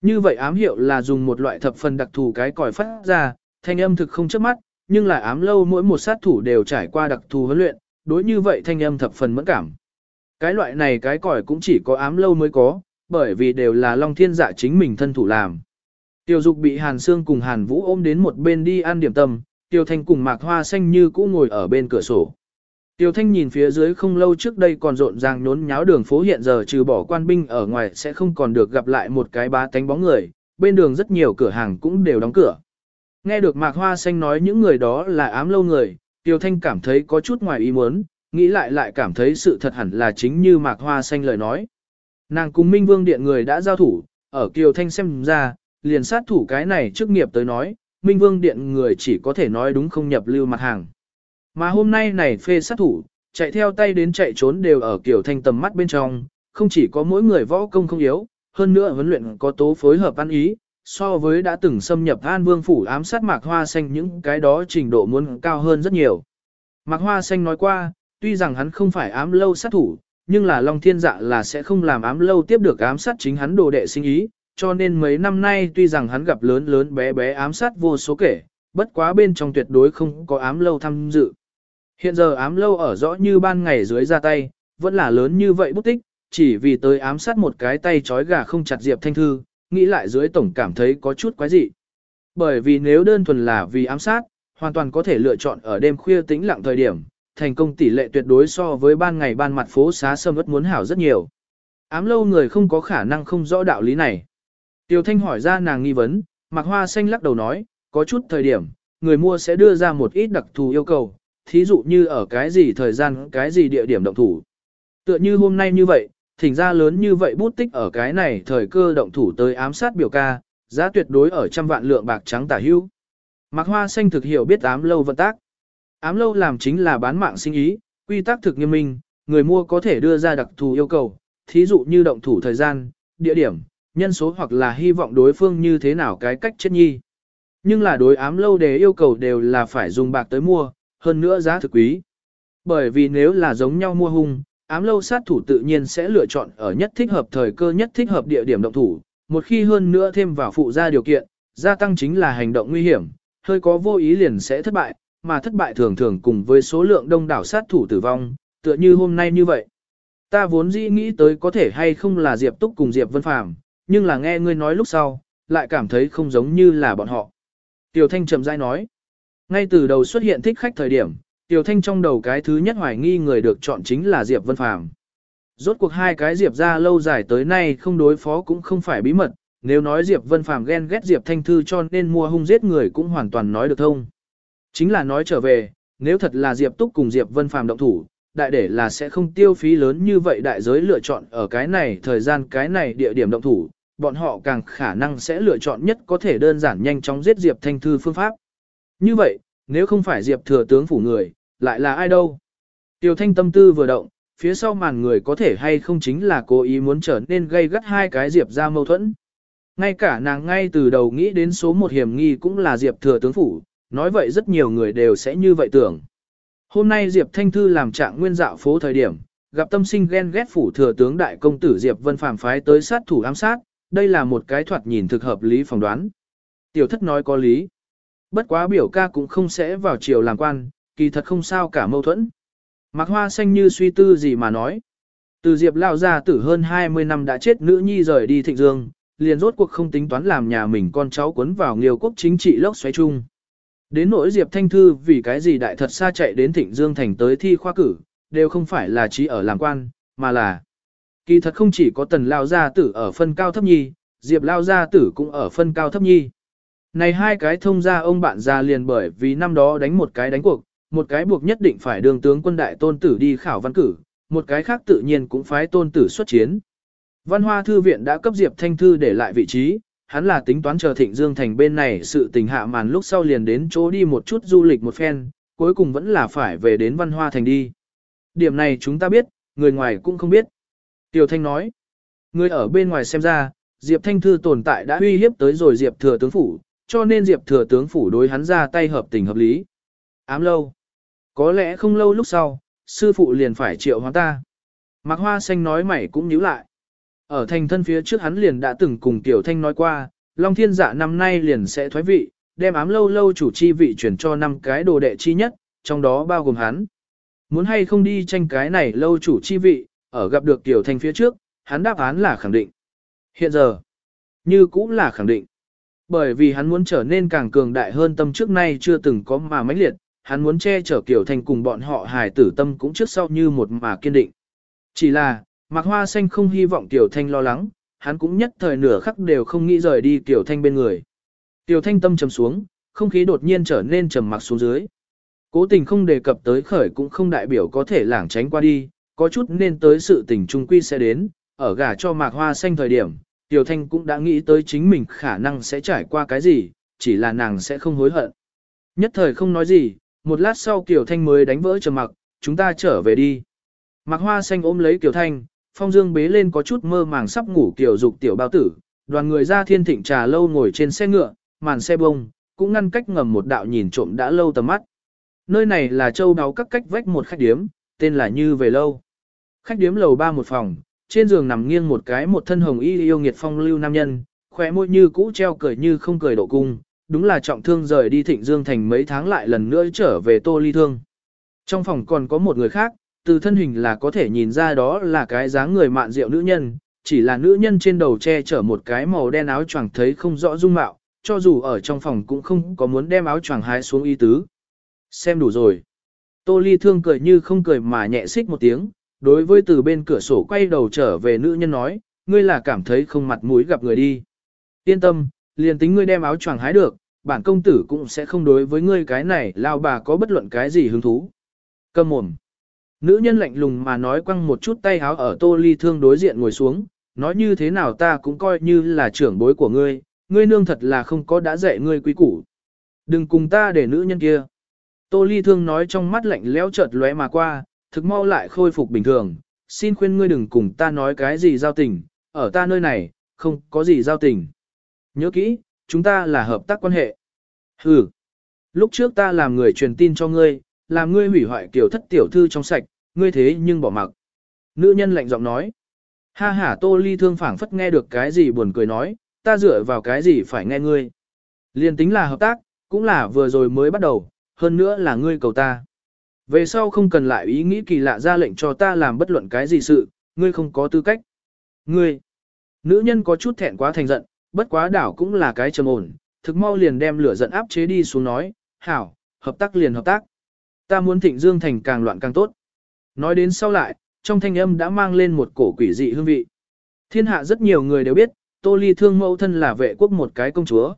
Như vậy ám hiệu là dùng một loại thập phần đặc thù cái còi phát ra, thanh âm thực không chớp mắt, nhưng là ám lâu mỗi một sát thủ đều trải qua đặc thù huấn luyện, đối như vậy thanh âm thập phần mẫn cảm. Cái loại này cái còi cũng chỉ có ám lâu mới có, bởi vì đều là Long Thiên Dạ chính mình thân thủ làm. Tiêu Dục bị Hàn Sương cùng Hàn Vũ ôm đến một bên đi ăn điểm tâm, Tiêu Thanh cùng Mạc Hoa Xanh như cũ ngồi ở bên cửa sổ. Tiêu Thanh nhìn phía dưới không lâu trước đây còn rộn ràng nhốn nháo đường phố hiện giờ trừ bỏ quan binh ở ngoài sẽ không còn được gặp lại một cái bá tánh bóng người, bên đường rất nhiều cửa hàng cũng đều đóng cửa. Nghe được Mạc Hoa Xanh nói những người đó là ám lâu người, Tiêu Thanh cảm thấy có chút ngoài ý muốn, nghĩ lại lại cảm thấy sự thật hẳn là chính như Mạc Hoa Xanh lời nói. Nàng cùng Minh Vương Điện người đã giao thủ, ở Kiều Thanh xem ra, liền sát thủ cái này trước nghiệp tới nói, Minh Vương Điện người chỉ có thể nói đúng không nhập lưu mặt hàng. Mà hôm nay này phê sát thủ, chạy theo tay đến chạy trốn đều ở kiểu Thanh tầm mắt bên trong, không chỉ có mỗi người võ công không yếu, hơn nữa huấn luyện có tố phối hợp ăn ý, so với đã từng xâm nhập An Vương phủ ám sát Mạc Hoa Xanh những cái đó trình độ muốn cao hơn rất nhiều. Mạc Hoa Xanh nói qua, tuy rằng hắn không phải ám lâu sát thủ, nhưng là Long Thiên Dạ là sẽ không làm ám lâu tiếp được ám sát chính hắn đồ đệ sinh ý, cho nên mấy năm nay tuy rằng hắn gặp lớn lớn bé bé ám sát vô số kể, bất quá bên trong tuyệt đối không có ám lâu tham dự. Hiện giờ ám lâu ở rõ như ban ngày dưới ra tay, vẫn là lớn như vậy bút tích, chỉ vì tới ám sát một cái tay trói gà không chặt Diệp Thanh Thư, nghĩ lại dưới tổng cảm thấy có chút quái dị. Bởi vì nếu đơn thuần là vì ám sát, hoàn toàn có thể lựa chọn ở đêm khuya tĩnh lặng thời điểm, thành công tỷ lệ tuyệt đối so với ban ngày ban mặt phố xá sâm ớt muốn hảo rất nhiều. Ám lâu người không có khả năng không rõ đạo lý này. Tiêu Thanh hỏi ra nàng nghi vấn, Mạc Hoa Xanh lắc đầu nói, có chút thời điểm, người mua sẽ đưa ra một ít đặc thù yêu cầu, thí dụ như ở cái gì thời gian, cái gì địa điểm động thủ. Tựa như hôm nay như vậy, thỉnh ra lớn như vậy bút tích ở cái này thời cơ động thủ tới ám sát biểu ca, giá tuyệt đối ở trăm vạn lượng bạc trắng tả hưu. Mạc Hoa Xanh thực hiểu biết ám lâu vận tác. Ám lâu làm chính là bán mạng sinh ý, quy tắc thực nghiêm minh, người mua có thể đưa ra đặc thù yêu cầu, thí dụ như động thủ thời gian, địa điểm, nhân số hoặc là hy vọng đối phương như thế nào cái cách chết nhi. Nhưng là đối ám lâu để yêu cầu đều là phải dùng bạc tới mua, hơn nữa giá thực quý. Bởi vì nếu là giống nhau mua hung, ám lâu sát thủ tự nhiên sẽ lựa chọn ở nhất thích hợp thời cơ nhất thích hợp địa điểm động thủ, một khi hơn nữa thêm vào phụ gia điều kiện, gia tăng chính là hành động nguy hiểm, hơi có vô ý liền sẽ thất bại, mà thất bại thường thường cùng với số lượng đông đảo sát thủ tử vong, tựa như hôm nay như vậy. Ta vốn dĩ nghĩ tới có thể hay không là Diệp Túc cùng Diệp Vân Phàm, nhưng là nghe ngươi nói lúc sau, lại cảm thấy không giống như là bọn họ. Tiểu Thanh chậm rãi nói, ngay từ đầu xuất hiện thích khách thời điểm, Tiểu Thanh trong đầu cái thứ nhất hoài nghi người được chọn chính là Diệp Vân Phàm. Rốt cuộc hai cái Diệp ra lâu dài tới nay không đối phó cũng không phải bí mật, nếu nói Diệp Vân Phàm ghen ghét Diệp Thanh Thư cho nên mua hung giết người cũng hoàn toàn nói được thông. Chính là nói trở về, nếu thật là Diệp Túc cùng Diệp Vân Phàm động thủ, đại để là sẽ không tiêu phí lớn như vậy đại giới lựa chọn ở cái này thời gian cái này địa điểm động thủ, bọn họ càng khả năng sẽ lựa chọn nhất có thể đơn giản nhanh chóng giết Diệp Thanh Thư phương pháp. Như vậy, nếu không phải Diệp thừa tướng phủ người, lại là ai đâu? Tiêu Thanh tâm tư vừa động, phía sau màn người có thể hay không chính là cố ý muốn trở nên gây gắt hai cái Diệp ra mâu thuẫn. Ngay cả nàng ngay từ đầu nghĩ đến số một hiểm nghi cũng là Diệp thừa tướng phủ, nói vậy rất nhiều người đều sẽ như vậy tưởng. Hôm nay Diệp Thanh Thư làm trạng nguyên dạo phố thời điểm, gặp tâm sinh ghen ghét phủ thừa tướng đại công tử Diệp Vân Phàm phái tới sát thủ ám sát, đây là một cái thoạt nhìn thực hợp lý phỏng đoán. Tiểu thất nói có lý. Bất quá biểu ca cũng không sẽ vào chiều làm quan, kỳ thật không sao cả mâu thuẫn. Mạc Hoa xanh như suy tư gì mà nói. Từ Diệp lao ra tử hơn 20 năm đã chết nữ nhi rời đi thịnh dương, liền rốt cuộc không tính toán làm nhà mình con cháu cuốn vào nghiêu quốc chính trị lốc xoáy chung. Đến nỗi Diệp Thanh Thư vì cái gì đại thật xa chạy đến Thịnh Dương Thành tới thi khoa cử, đều không phải là chỉ ở làm quan, mà là kỳ thật không chỉ có tần lao gia tử ở phân cao thấp nhi, Diệp lao gia tử cũng ở phân cao thấp nhi. Này hai cái thông gia ông bạn già liền bởi vì năm đó đánh một cái đánh cuộc, một cái buộc nhất định phải đường tướng quân đại tôn tử đi khảo văn cử, một cái khác tự nhiên cũng phái tôn tử xuất chiến. Văn Hoa Thư viện đã cấp Diệp Thanh Thư để lại vị trí, hắn là tính toán chờ Thịnh Dương Thành bên này sự tình hạ màn lúc sau liền đến chỗ đi một chút du lịch một phen, cuối cùng vẫn là phải về đến Văn Hoa Thành đi. Điểm này chúng ta biết, người ngoài cũng không biết. Tiểu Thanh nói, người ở bên ngoài xem ra, Diệp Thanh Thư tồn tại đã uy hiếp tới rồi Diệp Thừa Tướng Phủ, cho nên Diệp Thừa Tướng Phủ đối hắn ra tay hợp tình hợp lý. Ám lâu. Có lẽ không lâu lúc sau, sư phụ liền phải triệu hóa ta. Mạc Hoa Xanh nói mày cũng nhíu lại. Ở thành thân phía trước hắn liền đã từng cùng Tiểu Thanh nói qua, Long Thiên Dạ năm nay liền sẽ thoái vị, đem ám lâu lâu chủ chi vị chuyển cho năm cái đồ đệ chi nhất, trong đó bao gồm hắn. Muốn hay không đi tranh cái này lâu chủ chi vị, ở gặp được Tiểu Thanh phía trước, hắn đáp án là khẳng định. Hiện giờ, như cũng là khẳng định. Bởi vì hắn muốn trở nên càng cường đại hơn tâm trước nay chưa từng có mà mãnh liệt, hắn muốn che chở Kiều Thanh cùng bọn họ hài tử tâm cũng trước sau như một mà kiên định. Chỉ là, Mạc Hoa Xanh không hy vọng Kiều Thanh lo lắng, hắn cũng nhất thời nửa khắc đều không nghĩ rời đi Kiều Thanh bên người. Kiều Thanh tâm trầm xuống, không khí đột nhiên trở nên trầm mặc xuống dưới. Cố tình không đề cập tới khởi cũng không đại biểu có thể lảng tránh qua đi, có chút nên tới sự tình trung quy sẽ đến, ở gả cho Mạc Hoa Xanh thời điểm, Tiểu Thanh cũng đã nghĩ tới chính mình khả năng sẽ trải qua cái gì, chỉ là nàng sẽ không hối hận. Nhất thời không nói gì, một lát sau Kiều Thanh mới đánh vỡ trầm mặc, chúng ta trở về đi. Mạc Hoa Xanh ôm lấy Kiều Thanh, Phong Dương bế lên có chút mơ màng sắp ngủ Kiều Dục tiểu bao tử, đoàn người ra thiên thịnh trà lâu ngồi trên xe ngựa, màn xe bông, cũng ngăn cách ngầm một đạo nhìn trộm đã lâu tầm mắt. Nơi này là châu đáo các cách vách một khách điếm, tên là Như Về Lâu. Khách điếm lầu ba một phòng, trên giường nằm nghiêng một cái một thân hồng y yêu nghiệt phong lưu nam nhân, khóe môi như cũ treo cười như không cười độ cung, đúng là trọng thương rời đi Thịnh Dương thành mấy tháng lại lần nữa trở về Tô Ly Thương. Trong phòng còn có một người khác, từ thân hình là có thể nhìn ra đó là cái dáng người mạn rượu nữ nhân, chỉ là nữ nhân trên đầu che chở một cái màu đen áo choàng thấy không rõ dung mạo, cho dù ở trong phòng cũng không có muốn đem áo choàng hái xuống y tứ. Xem đủ rồi. Tô Ly Thương cười như không cười mà nhẹ xích một tiếng, đối với từ bên cửa sổ quay đầu trở về nữ nhân nói, ngươi là cảm thấy không mặt mũi gặp người đi. Yên tâm, liền tính ngươi đem áo choàng hái được, bản công tử cũng sẽ không đối với ngươi cái này lao bà có bất luận cái gì hứng thú. Cầm mồm. Nữ nhân lạnh lùng mà nói quăng một chút tay áo ở tô ly thương đối diện ngồi xuống, nói như thế nào ta cũng coi như là trưởng bối của ngươi, ngươi nương thật là không có đã dạy ngươi quý củ. Đừng cùng ta để nữ nhân kia. Tô ly thương nói trong mắt lạnh lẽo chợt lóe mà qua, thực mau lại khôi phục bình thường, xin khuyên ngươi đừng cùng ta nói cái gì giao tình, ở ta nơi này, không có gì giao tình. Nhớ kỹ, chúng ta là hợp tác quan hệ. Hừ, lúc trước ta làm người truyền tin cho ngươi, làm ngươi hủy hoại kiểu thất tiểu thư trong sạch, ngươi thế nhưng bỏ mặc. Nữ nhân lạnh giọng nói. Ha ha tô ly thương phảng phất nghe được cái gì buồn cười nói, ta dựa vào cái gì phải nghe ngươi. Liên tính là hợp tác, cũng là vừa rồi mới bắt đầu, hơn nữa là ngươi cầu ta. Về sau không cần lại ý nghĩ kỳ lạ ra lệnh cho ta làm bất luận cái gì sự, ngươi không có tư cách. Ngươi, nữ nhân có chút thẹn quá thành giận, bất quá đảo cũng là cái trầm ổn, thực mau liền đem lửa giận áp chế đi xuống nói, hảo, hợp tác liền hợp tác. Ta muốn thịnh dương thành càng loạn càng tốt. Nói đến sau lại, trong thanh âm đã mang lên một cổ quỷ dị hương vị. Thiên hạ rất nhiều người đều biết, Tô Ly Thương mẫu thân là vệ quốc một cái công chúa.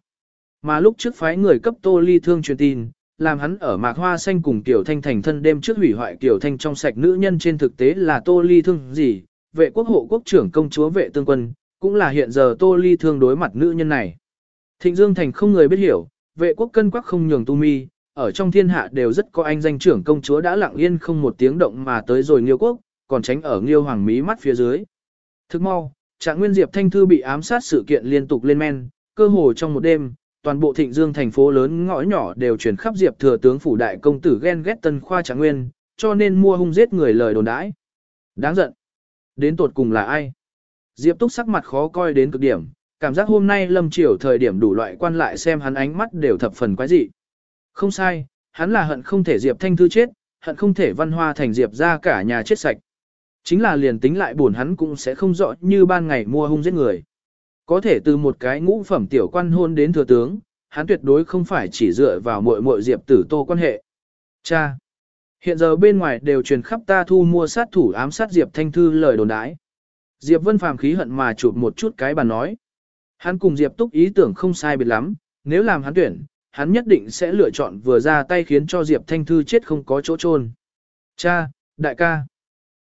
Mà lúc trước phái người cấp Tô Ly Thương truyền tin, làm hắn ở mạc hoa xanh cùng Tiểu Thanh thành thân đêm trước hủy hoại Tiểu Thanh trong sạch nữ nhân trên thực tế là Tô Ly Thương gì, vệ quốc hộ quốc trưởng công chúa vệ tương quân, cũng là hiện giờ Tô Ly Thương đối mặt nữ nhân này. Thịnh Dương thành không người biết hiểu, vệ quốc cân quắc không nhường tu mi, ở trong thiên hạ đều rất có anh danh trưởng công chúa đã lặng yên không một tiếng động mà tới rồi Nghiêu quốc, còn tránh ở Nghiêu hoàng mí mắt phía dưới. Thức mau, Trạng Nguyên Diệp Thanh Thư bị ám sát sự kiện liên tục lên men, cơ hồ trong một đêm, toàn bộ Thịnh Dương thành phố lớn ngõ nhỏ đều truyền khắp Diệp thừa tướng phủ đại công tử ghen ghét Tân Khoa Trạng Nguyên, cho nên mua hung giết người lời đồn đãi. Đáng giận. Đến tột cùng là ai? Diệp Túc sắc mặt khó coi đến cực điểm, cảm giác hôm nay lâm triều thời điểm đủ loại quan lại xem hắn ánh mắt đều thập phần quái dị. Không sai, hắn là hận không thể Diệp Thanh Thư chết, hận không thể văn hoa thành Diệp ra cả nhà chết sạch. Chính là liền tính lại buồn hắn cũng sẽ không rõ như ban ngày mua hung giết người. Có thể từ một cái ngũ phẩm tiểu quan hôn đến thừa tướng, hắn tuyệt đối không phải chỉ dựa vào muội muội Diệp Tử Tô quan hệ. Cha, hiện giờ bên ngoài đều truyền khắp ta thu mua sát thủ ám sát Diệp Thanh Thư lời đồn đãi. Diệp Vân Phàm khí hận mà chụp một chút cái bàn nói. Hắn cùng Diệp Túc ý tưởng không sai biệt lắm, nếu làm hắn tuyển, hắn nhất định sẽ lựa chọn vừa ra tay khiến cho Diệp Thanh Thư chết không có chỗ chôn. Cha, đại ca.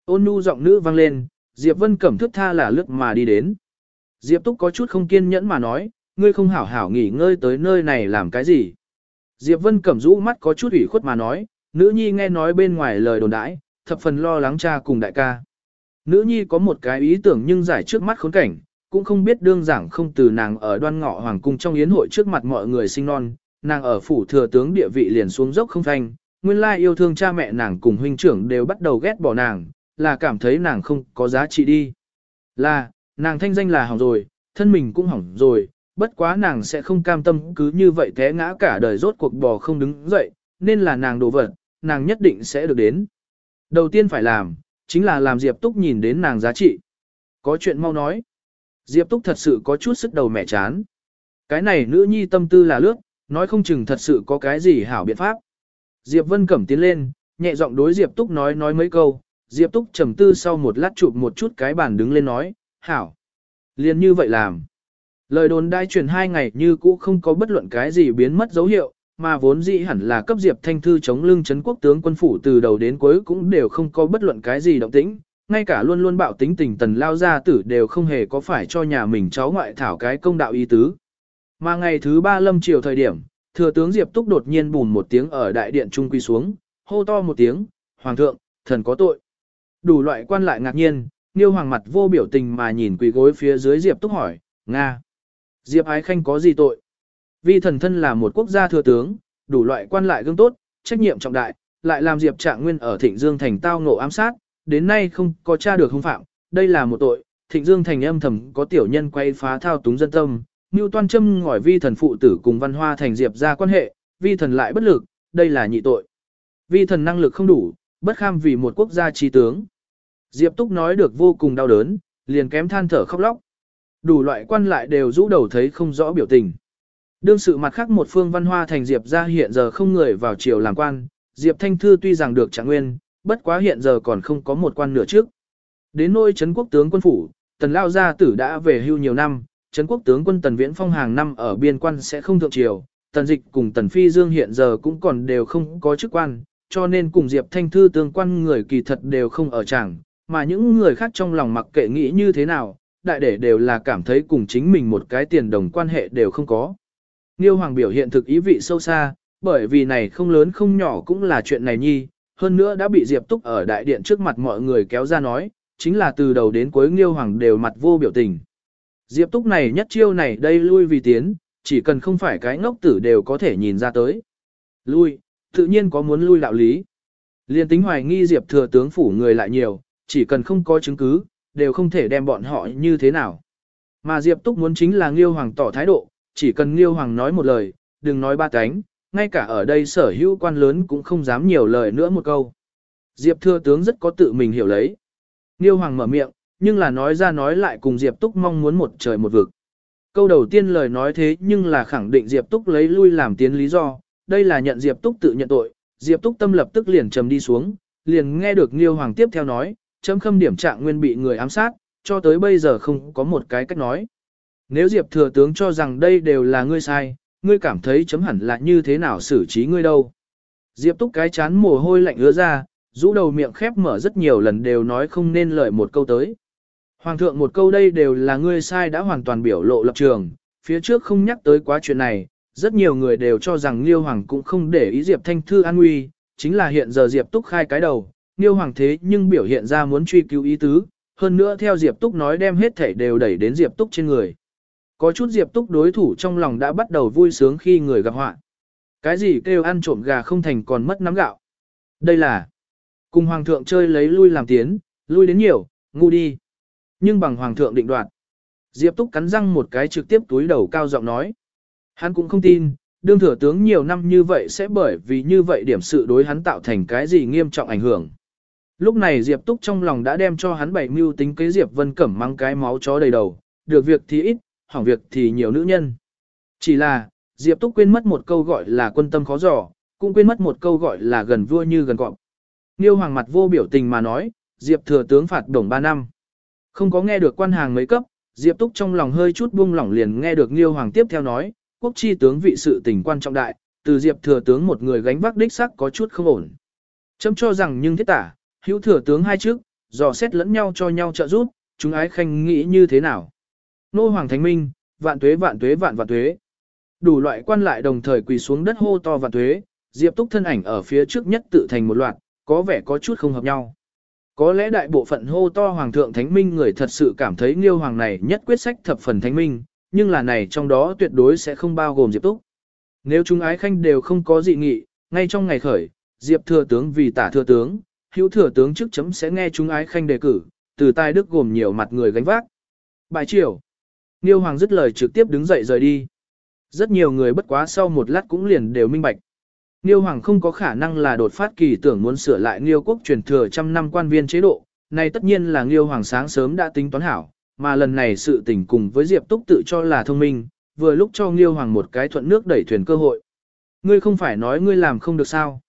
Ôn nhu giọng nữ vang lên, Diệp Vân Cẩm thức tha là lướt mà đi đến. Diệp Túc có chút không kiên nhẫn mà nói, ngươi không hảo hảo nghỉ ngơi tới nơi này làm cái gì. Diệp Vân Cẩm rũ mắt có chút ủy khuất mà nói, nữ nhi nghe nói bên ngoài lời đồn đãi, thập phần lo lắng cha cùng đại ca. Nữ nhi có một cái ý tưởng nhưng giải trước mắt khốn cảnh, cũng không biết đương giảng không từ nàng ở đoan ngọ hoàng cung trong yến hội trước mặt mọi người sinh non, nàng ở phủ thừa tướng địa vị liền xuống dốc không thanh, nguyên lai yêu thương cha mẹ nàng cùng huynh trưởng đều bắt đầu ghét bỏ nàng, là cảm thấy nàng không có giá trị đi. Là, nàng thanh danh là hỏng rồi, thân mình cũng hỏng rồi, bất quá nàng sẽ không cam tâm cứ như vậy té ngã cả đời rốt cuộc bò không đứng dậy, nên là nàng đồ vật, nàng nhất định sẽ được đến. Đầu tiên phải làm, chính là làm Diệp Túc nhìn đến nàng giá trị. Có chuyện mau nói. Diệp Túc thật sự có chút sức đầu mẹ chán. Cái này nữ nhi tâm tư là lướt, nói không chừng thật sự có cái gì hảo biện pháp. Diệp Vân Cẩm tiến lên, nhẹ giọng đối Diệp Túc nói nói mấy câu, Diệp Túc trầm tư sau một lát chụp một chút cái bàn đứng lên nói, hảo. liên như vậy làm. Lời đồn đai truyền hai ngày như cũ không có bất luận cái gì biến mất dấu hiệu, mà vốn dĩ hẳn là cấp Diệp Thanh Thư chống lưng chấn quốc tướng quân phủ từ đầu đến cuối cũng đều không có bất luận cái gì động tĩnh, ngay cả luôn luôn bạo tính tình tần lao gia tử đều không hề có phải cho nhà mình cháu ngoại thảo cái công đạo ý tứ. Mà ngày thứ ba lâm chiều thời điểm, thừa tướng Diệp Túc đột nhiên bùn một tiếng ở đại điện trung quy xuống, hô to một tiếng, Hoàng thượng, thần có tội. Đủ loại quan lại ngạc nhiên, Niêu Hoàng mặt vô biểu tình mà nhìn quỳ gối phía dưới Diệp Túc hỏi, Nga. Diệp Ái Khanh có gì tội? Vì thần thân là một quốc gia thừa tướng, đủ loại quan lại gương tốt, trách nhiệm trọng đại, lại làm Diệp Trạng Nguyên ở Thịnh Dương thành tao ngộ ám sát, đến nay không có tra được hung phạm, đây là một tội. Thịnh Dương thành âm thầm có tiểu nhân quay phá thao túng dân tâm, Ngưu Toan châm ngỏi vi thần phụ tử cùng văn hoa thành Diệp ra quan hệ, vi thần lại bất lực, đây là nhị tội. Vi thần năng lực không đủ, bất kham vì một quốc gia trí tướng. Diệp Túc nói được vô cùng đau đớn, liền kém than thở khóc lóc. Đủ loại quan lại đều rũ đầu thấy không rõ biểu tình. Đương sự mặt khác một phương văn hoa thành Diệp ra hiện giờ không người vào triều làm quan, Diệp Thanh Thư tuy rằng được trạng nguyên, bất quá hiện giờ còn không có một quan nửa trước. Đến nôi Trấn quốc tướng quân phủ, tần lao gia tử đã về hưu nhiều năm, Trấn quốc tướng quân tần viễn phong hàng năm ở biên quan sẽ không thượng triều, tần dịch cùng tần phi dương hiện giờ cũng còn đều không có chức quan, cho nên cùng Diệp Thanh Thư tương quan người kỳ thật đều không ở chẳng, mà những người khác trong lòng mặc kệ nghĩ như thế nào, đại để đều là cảm thấy cùng chính mình một cái tiền đồng quan hệ đều không có. Nghiêu Hoàng biểu hiện thực ý vị sâu xa, bởi vì này không lớn không nhỏ cũng là chuyện này nhi, hơn nữa đã bị Diệp Túc ở đại điện trước mặt mọi người kéo ra nói, chính là từ đầu đến cuối Nghiêu Hoàng đều mặt vô biểu tình. Diệp Túc này nhất chiêu này đây lui vì tiến, chỉ cần không phải cái ngốc tử đều có thể nhìn ra tới. Lui, tự nhiên có muốn lui đạo lý. Liên tính hoài nghi Diệp thừa tướng phủ người lại nhiều, chỉ cần không có chứng cứ, đều không thể đem bọn họ như thế nào. Mà Diệp Túc muốn chính là Nghiêu Hoàng tỏ thái độ, chỉ cần Nghiêu Hoàng nói một lời, đừng nói ba cánh, ngay cả ở đây sở hữu quan lớn cũng không dám nhiều lời nữa một câu. Diệp thừa tướng rất có tự mình hiểu lấy. Nghiêu Hoàng mở miệng, nhưng là nói ra nói lại cùng Diệp Túc mong muốn một trời một vực. Câu đầu tiên lời nói thế nhưng là khẳng định Diệp Túc lấy lui làm tiến lý do, đây là nhận Diệp Túc tự nhận tội, Diệp Túc tâm lập tức liền trầm đi xuống, liền nghe được Nghiêu Hoàng tiếp theo nói, chấm khâm điểm trạng nguyên bị người ám sát, cho tới bây giờ không có một cái cách nói. Nếu Diệp thừa tướng cho rằng đây đều là ngươi sai, ngươi cảm thấy chấm hẳn là như thế nào xử trí ngươi đâu. Diệp túc cái chán mồ hôi lạnh ứa ra, rũ đầu miệng khép mở rất nhiều lần đều nói không nên lời một câu tới. Hoàng thượng một câu đây đều là ngươi sai đã hoàn toàn biểu lộ lập trường, phía trước không nhắc tới quá chuyện này, rất nhiều người đều cho rằng Liêu Hoàng cũng không để ý Diệp Thanh Thư an nguy, chính là hiện giờ Diệp Túc khai cái đầu, Niêu Hoàng thế nhưng biểu hiện ra muốn truy cứu ý tứ, hơn nữa theo Diệp Túc nói đem hết thể đều đẩy đến Diệp Túc trên người. Có chút Diệp Túc đối thủ trong lòng đã bắt đầu vui sướng khi người gặp họa. Cái gì kêu ăn trộm gà không thành còn mất nắm gạo. Đây là cùng Hoàng thượng chơi lấy lui làm tiến, lui đến nhiều, ngu đi. Nhưng bằng Hoàng thượng định đoạt. Diệp Túc cắn răng một cái trực tiếp túi đầu cao giọng nói. Hắn cũng không tin, đương thừa tướng nhiều năm như vậy sẽ bởi vì như vậy điểm sự đối hắn tạo thành cái gì nghiêm trọng ảnh hưởng. Lúc này Diệp Túc trong lòng đã đem cho hắn bảy mưu tính kế Diệp Vân Cẩm mang cái máu chó đầy đầu, được việc thì ít, hỏng việc thì nhiều nữ nhân. Chỉ là, Diệp Túc quên mất một câu gọi là quân tâm khó dò, cũng quên mất một câu gọi là gần vua như gần cọp. Niêu Hoàng mặt vô biểu tình mà nói, Diệp thừa tướng phạt đồng 3 năm. Không có nghe được quan hàng mấy cấp, Diệp Túc trong lòng hơi chút buông lỏng liền nghe được Niêu Hoàng tiếp theo nói, quốc chi tướng vị sự tình quan trọng đại, từ Diệp thừa tướng một người gánh vác đích sắc có chút không ổn. Chấm cho rằng nhưng thiết tả, hữu thừa tướng hai trước, dò xét lẫn nhau cho nhau trợ giúp, chúng ái khanh nghĩ như thế nào. Nô Hoàng Thánh Minh, vạn tuế vạn tuế vạn vạn tuế. Đủ loại quan lại đồng thời quỳ xuống đất hô to vạn tuế, Diệp Túc thân ảnh ở phía trước nhất tự thành một loạt, có vẻ có chút không hợp nhau. Có lẽ đại bộ phận hô to Hoàng thượng Thánh Minh người thật sự cảm thấy Nghiêu Hoàng này nhất quyết sách thập phần Thánh Minh, nhưng là này trong đó tuyệt đối sẽ không bao gồm Diệp Túc. Nếu chúng ái khanh đều không có dị nghị, ngay trong ngày khởi, Diệp thừa tướng vì tả thừa tướng, hữu thừa tướng trước chấm sẽ nghe chúng ái khanh đề cử, từ tai đức gồm nhiều mặt người gánh vác. Bài triều. Niêu Hoàng dứt lời trực tiếp đứng dậy rời đi. Rất nhiều người bất quá sau một lát cũng liền đều minh bạch. Niêu Hoàng không có khả năng là đột phát kỳ tưởng muốn sửa lại Niêu quốc truyền thừa trăm năm quan viên chế độ, này tất nhiên là Niêu Hoàng sáng sớm đã tính toán hảo, mà lần này sự tình cùng với Diệp Túc tự cho là thông minh, vừa lúc cho Niêu Hoàng một cái thuận nước đẩy thuyền cơ hội. Ngươi không phải nói ngươi làm không được sao?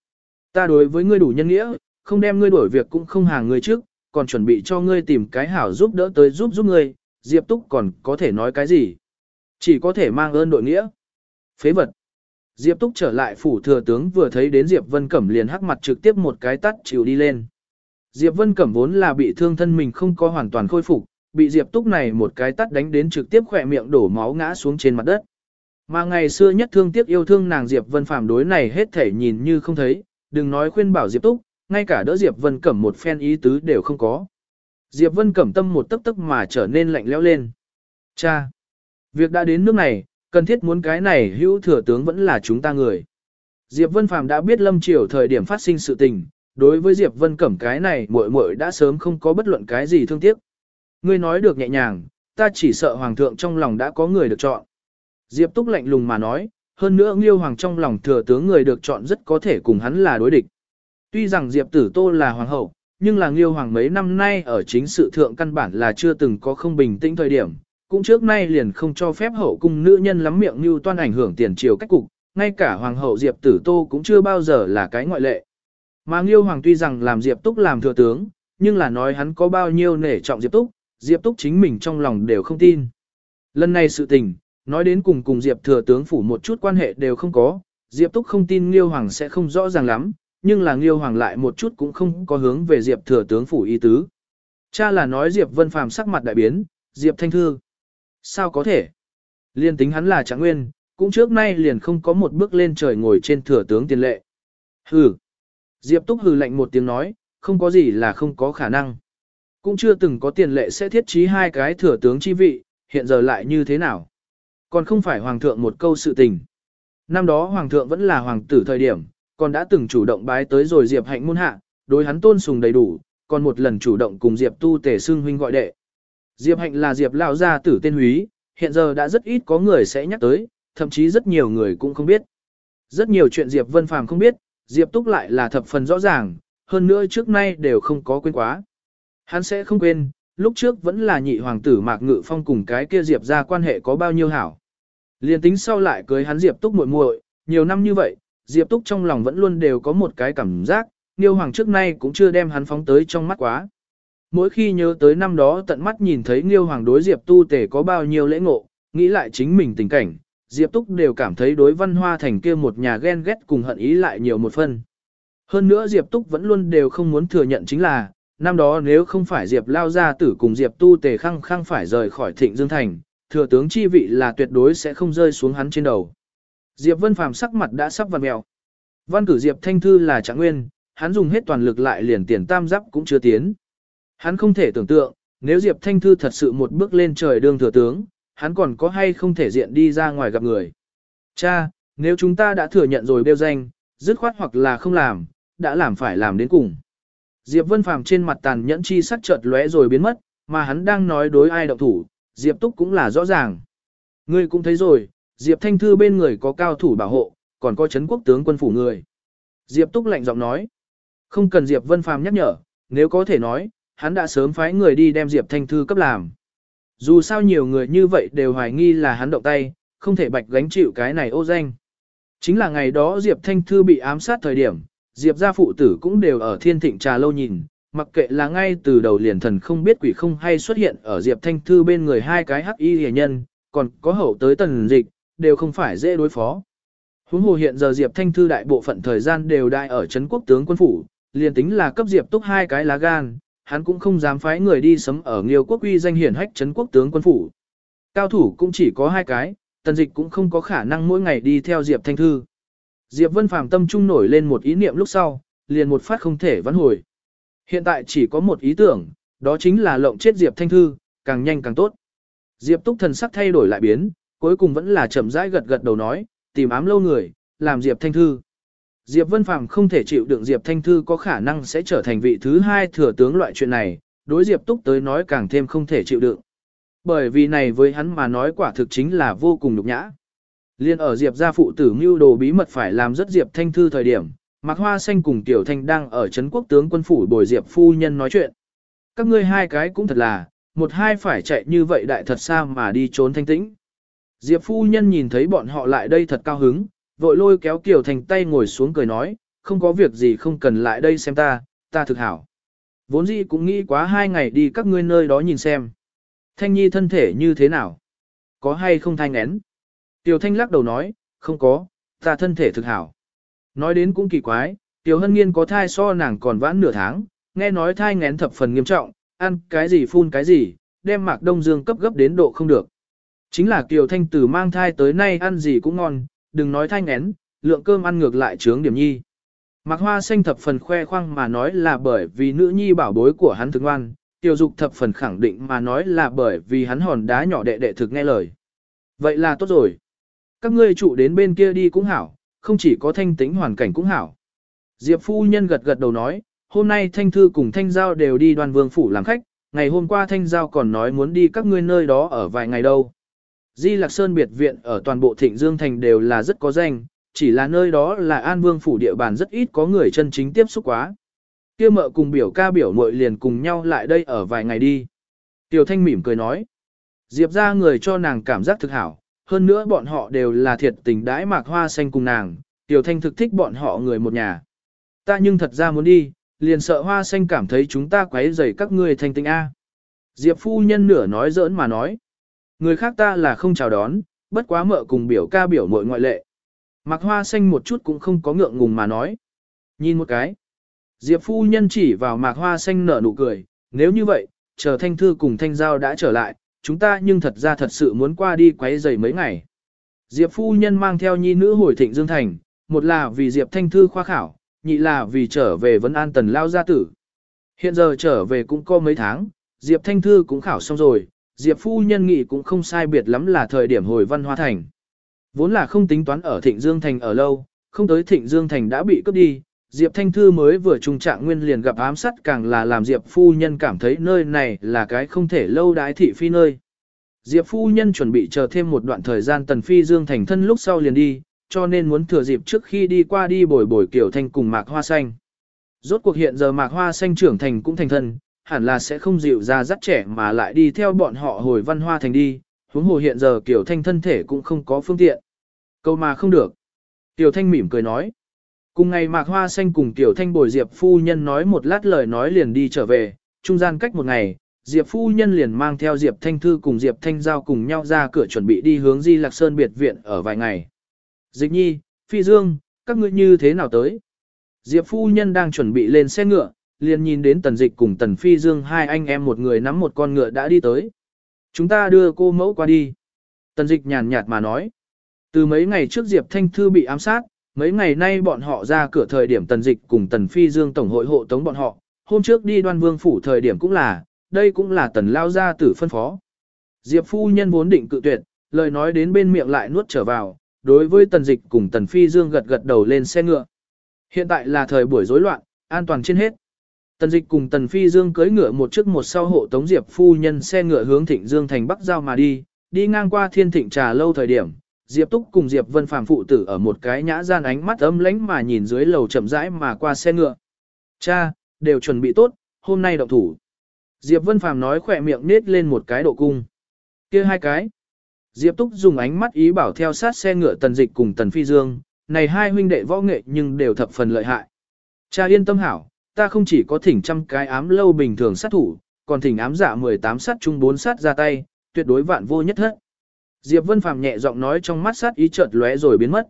Ta đối với ngươi đủ nhân nghĩa, không đem ngươi đổi việc cũng không hàng ngươi trước, còn chuẩn bị cho ngươi tìm cái hảo giúp đỡ tới giúp giúp ngươi, Diệp Túc còn có thể nói cái gì? Chỉ có thể mang ơn đội nghĩa. Phế vật. Diệp Túc trở lại phủ thừa tướng vừa thấy đến Diệp Vân Cẩm liền hắc mặt trực tiếp một cái tắt chịu đi lên. Diệp Vân Cẩm vốn là bị thương thân mình không có hoàn toàn khôi phục, bị Diệp Túc này một cái tắt đánh đến trực tiếp khỏe miệng đổ máu ngã xuống trên mặt đất. Mà ngày xưa nhất thương tiếc yêu thương nàng Diệp Vân Phạm đối này hết thể nhìn như không thấy, đừng nói khuyên bảo Diệp Túc, ngay cả đỡ Diệp Vân Cẩm một phen ý tứ đều không có. Diệp Vân Cẩm tâm một tấc tấc mà trở nên lạnh lẽo lên. Cha! Việc đã đến nước này, cần thiết muốn cái này hữu thừa tướng vẫn là chúng ta người. Diệp Vân Phàm đã biết Lâm Triều thời điểm phát sinh sự tình, đối với Diệp Vân Cẩm cái này muội muội đã sớm không có bất luận cái gì thương tiếc. Ngươi nói được nhẹ nhàng, ta chỉ sợ hoàng thượng trong lòng đã có người được chọn. Diệp Túc lạnh lùng mà nói, hơn nữa Nghiêu Hoàng trong lòng thừa tướng người được chọn rất có thể cùng hắn là đối địch. Tuy rằng Diệp Tử Tô là hoàng hậu, nhưng là Nghiêu Hoàng mấy năm nay ở chính sự thượng căn bản là chưa từng có không bình tĩnh thời điểm, cũng trước nay liền không cho phép hậu cung nữ nhân lắm miệng như toan ảnh hưởng tiền triều cách cục, ngay cả hoàng hậu Diệp Tử Tô cũng chưa bao giờ là cái ngoại lệ. Mà Nghiêu Hoàng tuy rằng làm Diệp Túc làm thừa tướng, nhưng là nói hắn có bao nhiêu nể trọng Diệp Túc, Diệp Túc chính mình trong lòng đều không tin. Lần này sự tình, nói đến cùng cùng Diệp thừa tướng phủ một chút quan hệ đều không có, Diệp Túc không tin Nghiêu Hoàng sẽ không rõ ràng lắm, nhưng là Nghiêu Hoàng lại một chút cũng không có hướng về Diệp thừa tướng phủ y tứ. Cha là nói Diệp Vân Phàm sắc mặt đại biến, Diệp Thanh Thư. Sao có thể? Liên tính hắn là trạng nguyên, cũng trước nay liền không có một bước lên trời ngồi trên thừa tướng tiền lệ. Hừ. Diệp Túc hừ lạnh một tiếng nói, không có gì là không có khả năng. Cũng chưa từng có tiền lệ sẽ thiết trí hai cái thừa tướng chi vị, hiện giờ lại như thế nào? Còn không phải hoàng thượng một câu sự tình. Năm đó hoàng thượng vẫn là hoàng tử thời điểm, còn đã từng chủ động bái tới rồi Diệp hạnh môn hạ, đối hắn tôn sùng đầy đủ, còn một lần chủ động cùng Diệp tu tể xưng huynh gọi đệ. Diệp hạnh là Diệp lão gia tử tên húy, hiện giờ đã rất ít có người sẽ nhắc tới, thậm chí rất nhiều người cũng không biết. Rất nhiều chuyện Diệp Vân Phàm không biết, Diệp Túc lại là thập phần rõ ràng, hơn nữa trước nay đều không có quên quá. Hắn sẽ không quên, lúc trước vẫn là nhị hoàng tử Mạc Ngự Phong cùng cái kia Diệp ra quan hệ có bao nhiêu hảo. Liên tính sau lại cưới hắn Diệp Túc muội muội, nhiều năm như vậy, Diệp Túc trong lòng vẫn luôn đều có một cái cảm giác, Niêu Hoàng trước nay cũng chưa đem hắn phóng tới trong mắt quá. Mỗi khi nhớ tới năm đó tận mắt nhìn thấy Niêu Hoàng đối Diệp Tu Tề có bao nhiêu lễ ngộ, nghĩ lại chính mình tình cảnh, Diệp Túc đều cảm thấy đối văn hoa thành kia một nhà ghen ghét cùng hận ý lại nhiều một phần. Hơn nữa Diệp Túc vẫn luôn đều không muốn thừa nhận chính là, năm đó nếu không phải Diệp lao gia tử cùng Diệp tu tề khăng khăng phải rời khỏi thịnh Dương Thành, thừa tướng chi vị là tuyệt đối sẽ không rơi xuống hắn trên đầu. Diệp Vân Phàm sắc mặt đã sắp vặn mèo. Văn cử Diệp Thanh Thư là trạng nguyên, hắn dùng hết toàn lực lại liền tiền tam giáp cũng chưa tiến. Hắn không thể tưởng tượng, nếu Diệp Thanh Thư thật sự một bước lên trời đương thừa tướng, hắn còn có hay không thể diện đi ra ngoài gặp người. Cha, nếu chúng ta đã thừa nhận rồi bêu danh, dứt khoát hoặc là không làm, đã làm phải làm đến cùng. Diệp Vân Phàm trên mặt tàn nhẫn chi sắc chợt lóe rồi biến mất, mà hắn đang nói đối ai động thủ, Diệp Túc cũng là rõ ràng. Ngươi cũng thấy rồi, Diệp Thanh Thư bên người có cao thủ bảo hộ, còn có chấn quốc tướng quân phủ người. Diệp Túc lạnh giọng nói, không cần Diệp Vân Phàm nhắc nhở, nếu có thể nói, hắn đã sớm phái người đi đem Diệp Thanh Thư cấp làm. Dù sao nhiều người như vậy đều hoài nghi là hắn động tay, không thể bạch gánh chịu cái này ô danh. Chính là ngày đó Diệp Thanh Thư bị ám sát thời điểm, Diệp gia phụ tử cũng đều ở thiên thịnh trà lâu nhìn, mặc kệ là ngay từ đầu liền thần không biết quỷ không hay xuất hiện ở Diệp Thanh Thư bên người hai cái hắc y hề nhân, còn có hậu tới tần dịch, đều không phải dễ đối phó. Huống hồ hiện giờ Diệp Thanh Thư đại bộ phận thời gian đều đại ở Trấn quốc tướng quân phủ, liền tính là cấp Diệp túc hai cái lá gan, hắn cũng không dám phái người đi sấm ở Nghiêu quốc uy danh hiển hách trấn quốc tướng quân phủ. Cao thủ cũng chỉ có hai cái, tần dịch cũng không có khả năng mỗi ngày đi theo Diệp Thanh Thư. Diệp Vân Phàm tâm trung nổi lên một ý niệm lúc sau, liền một phát không thể vãn hồi. Hiện tại chỉ có một ý tưởng, đó chính là lộng chết Diệp Thanh Thư, càng nhanh càng tốt. Diệp Túc thần sắc thay đổi lại biến, cuối cùng vẫn là chậm rãi gật gật đầu nói, tìm ám lâu người, làm Diệp Thanh Thư. Diệp Vân Phàm không thể chịu đựng Diệp Thanh Thư có khả năng sẽ trở thành vị thứ hai thừa tướng loại chuyện này, đối Diệp Túc tới nói càng thêm không thể chịu đựng. Bởi vì này với hắn mà nói quả thực chính là vô cùng nhục nhã. Liên ở Diệp gia phụ tử mưu đồ bí mật phải làm rất Diệp Thanh Thư thời điểm, Mạc Hoa Xanh cùng Tiểu Thanh đang ở Trấn Quốc tướng quân phủ bồi Diệp phu nhân nói chuyện. Các ngươi hai cái cũng thật là, một hai phải chạy như vậy đại thật xa mà đi trốn thanh tĩnh. Diệp phu nhân nhìn thấy bọn họ lại đây thật cao hứng, vội lôi kéo Kiều Thành tay ngồi xuống cười nói, không có việc gì không cần lại đây xem ta, ta thực hảo. Vốn dĩ cũng nghĩ quá hai ngày đi các ngươi nơi đó nhìn xem. Thanh Nhi thân thể như thế nào? Có hay không thanh én? Tiểu Thanh lắc đầu nói, không có, ta thân thể thực hảo. Nói đến cũng kỳ quái, Tiểu Hân Nghiên có thai so nàng còn vãn nửa tháng, nghe nói thai ngén thập phần nghiêm trọng, ăn cái gì phun cái gì, đem Mạc Đông Dương cấp gấp đến độ không được. Chính là Kiều Thanh từ mang thai tới nay ăn gì cũng ngon, đừng nói thanh én, lượng cơm ăn ngược lại trướng điểm nhi. Mạc Hoa xanh thập phần khoe khoang mà nói là bởi vì nữ nhi bảo bối của hắn thực ngoan, Tiểu Dục thập phần khẳng định mà nói là bởi vì hắn hòn đá nhỏ đệ đệ thực nghe lời. Vậy là tốt rồi. Các ngươi trụ đến bên kia đi cũng hảo, không chỉ có thanh tính hoàn cảnh cũng hảo. Diệp phu nhân gật gật đầu nói, hôm nay Thanh Thư cùng Thanh Giao đều đi đoàn vương phủ làm khách, ngày hôm qua Thanh Giao còn nói muốn đi các ngươi nơi đó ở vài ngày đâu. Di Lạc Sơn biệt viện ở toàn bộ Thịnh Dương Thành đều là rất có danh, chỉ là nơi đó là An Vương phủ địa bàn rất ít có người chân chính tiếp xúc quá. Kia mợ cùng biểu ca biểu muội liền cùng nhau lại đây ở vài ngày đi. Tiểu Thanh mỉm cười nói. Diệp ra người cho nàng cảm giác thực hảo, hơn nữa bọn họ đều là thiệt tình đãi mạc hoa xanh cùng nàng, Tiểu Thanh thực thích bọn họ người một nhà. Ta nhưng thật ra muốn đi, liền sợ hoa xanh cảm thấy chúng ta quấy rầy các ngươi thanh tinh A. Diệp phu nhân nửa nói giỡn mà nói. Người khác ta là không chào đón, bất quá mợ cùng biểu ca biểu mội ngoại lệ. Mặc hoa xanh một chút cũng không có ngượng ngùng mà nói. Nhìn một cái. Diệp phu nhân chỉ vào mạc hoa xanh nở nụ cười, nếu như vậy, chờ thanh thư cùng thanh giao đã trở lại, chúng ta nhưng thật ra thật sự muốn qua đi quấy giày mấy ngày. Diệp phu nhân mang theo nhi nữ hồi thịnh Dương Thành, một là vì Diệp thanh thư khoa khảo, nhị là vì trở về vấn an tần lao gia tử. Hiện giờ trở về cũng có mấy tháng, Diệp thanh thư cũng khảo xong rồi, Diệp phu nhân nghị cũng không sai biệt lắm là thời điểm hồi văn hoa thành. Vốn là không tính toán ở Thịnh Dương Thành ở lâu, không tới Thịnh Dương Thành đã bị cướp đi, Diệp Thanh Thư mới vừa trùng trạng nguyên liền gặp ám sát càng là làm Diệp phu nhân cảm thấy nơi này là cái không thể lâu đái thị phi nơi. Diệp phu nhân chuẩn bị chờ thêm một đoạn thời gian Tần Phi Dương thành thân lúc sau liền đi, cho nên muốn thừa dịp trước khi đi qua đi bồi bồi kiểu thanh cùng mạc hoa xanh. Rốt cuộc hiện giờ mạc hoa xanh trưởng thành cũng thành thân, hẳn là sẽ không dịu ra dắt trẻ mà lại đi theo bọn họ hồi văn hoa thành đi, huống hồ hiện giờ Kiều thanh thân thể cũng không có phương tiện. Câu mà không được. Tiểu thanh mỉm cười nói. Cùng ngày mạc hoa xanh cùng tiểu thanh bồi diệp phu nhân nói một lát lời nói liền đi trở về, trung gian cách một ngày, diệp phu nhân liền mang theo diệp thanh thư cùng diệp thanh giao cùng nhau ra cửa chuẩn bị đi hướng di lạc sơn biệt viện ở vài ngày. Dịch nhi, phi dương, các ngươi như thế nào tới? Diệp phu nhân đang chuẩn bị lên xe ngựa, liền nhìn đến tần dịch cùng tần phi dương hai anh em một người nắm một con ngựa đã đi tới. Chúng ta đưa cô mẫu qua đi. Tần dịch nhàn nhạt mà nói. Từ mấy ngày trước Diệp Thanh Thư bị ám sát, mấy ngày nay bọn họ ra cửa thời điểm tần dịch cùng tần phi dương tổng hội hộ tống bọn họ. Hôm trước đi đoan vương phủ thời điểm cũng là, đây cũng là tần lao gia tử phân phó. Diệp phu nhân vốn định cự tuyệt, lời nói đến bên miệng lại nuốt trở vào, đối với tần dịch cùng tần phi dương gật gật đầu lên xe ngựa. Hiện tại là thời buổi rối loạn, an toàn trên hết. Tần dịch cùng tần phi dương cưỡi ngựa một trước một sau hộ tống diệp phu nhân xe ngựa hướng thịnh dương thành bắc giao mà đi, đi ngang qua thiên thịnh trà lâu thời điểm. Diệp Túc cùng Diệp Vân Phàm phụ tử ở một cái nhã gian ánh mắt ấm lánh mà nhìn dưới lầu chậm rãi mà qua xe ngựa. Cha, đều chuẩn bị tốt, hôm nay động thủ. Diệp Vân Phàm nói khỏe miệng nết lên một cái độ cung. kia hai cái. Diệp Túc dùng ánh mắt ý bảo theo sát xe ngựa tần dịch cùng tần phi dương, này hai huynh đệ võ nghệ nhưng đều thập phần lợi hại. Cha yên tâm hảo, ta không chỉ có thỉnh trăm cái ám lâu bình thường sát thủ, còn thỉnh ám dạ giả 18 sát chung 4 sát ra tay, tuyệt đối vạn vô nhất hết. Diệp Vân Phàm nhẹ giọng nói trong mắt sát ý chợt lóe rồi biến mất.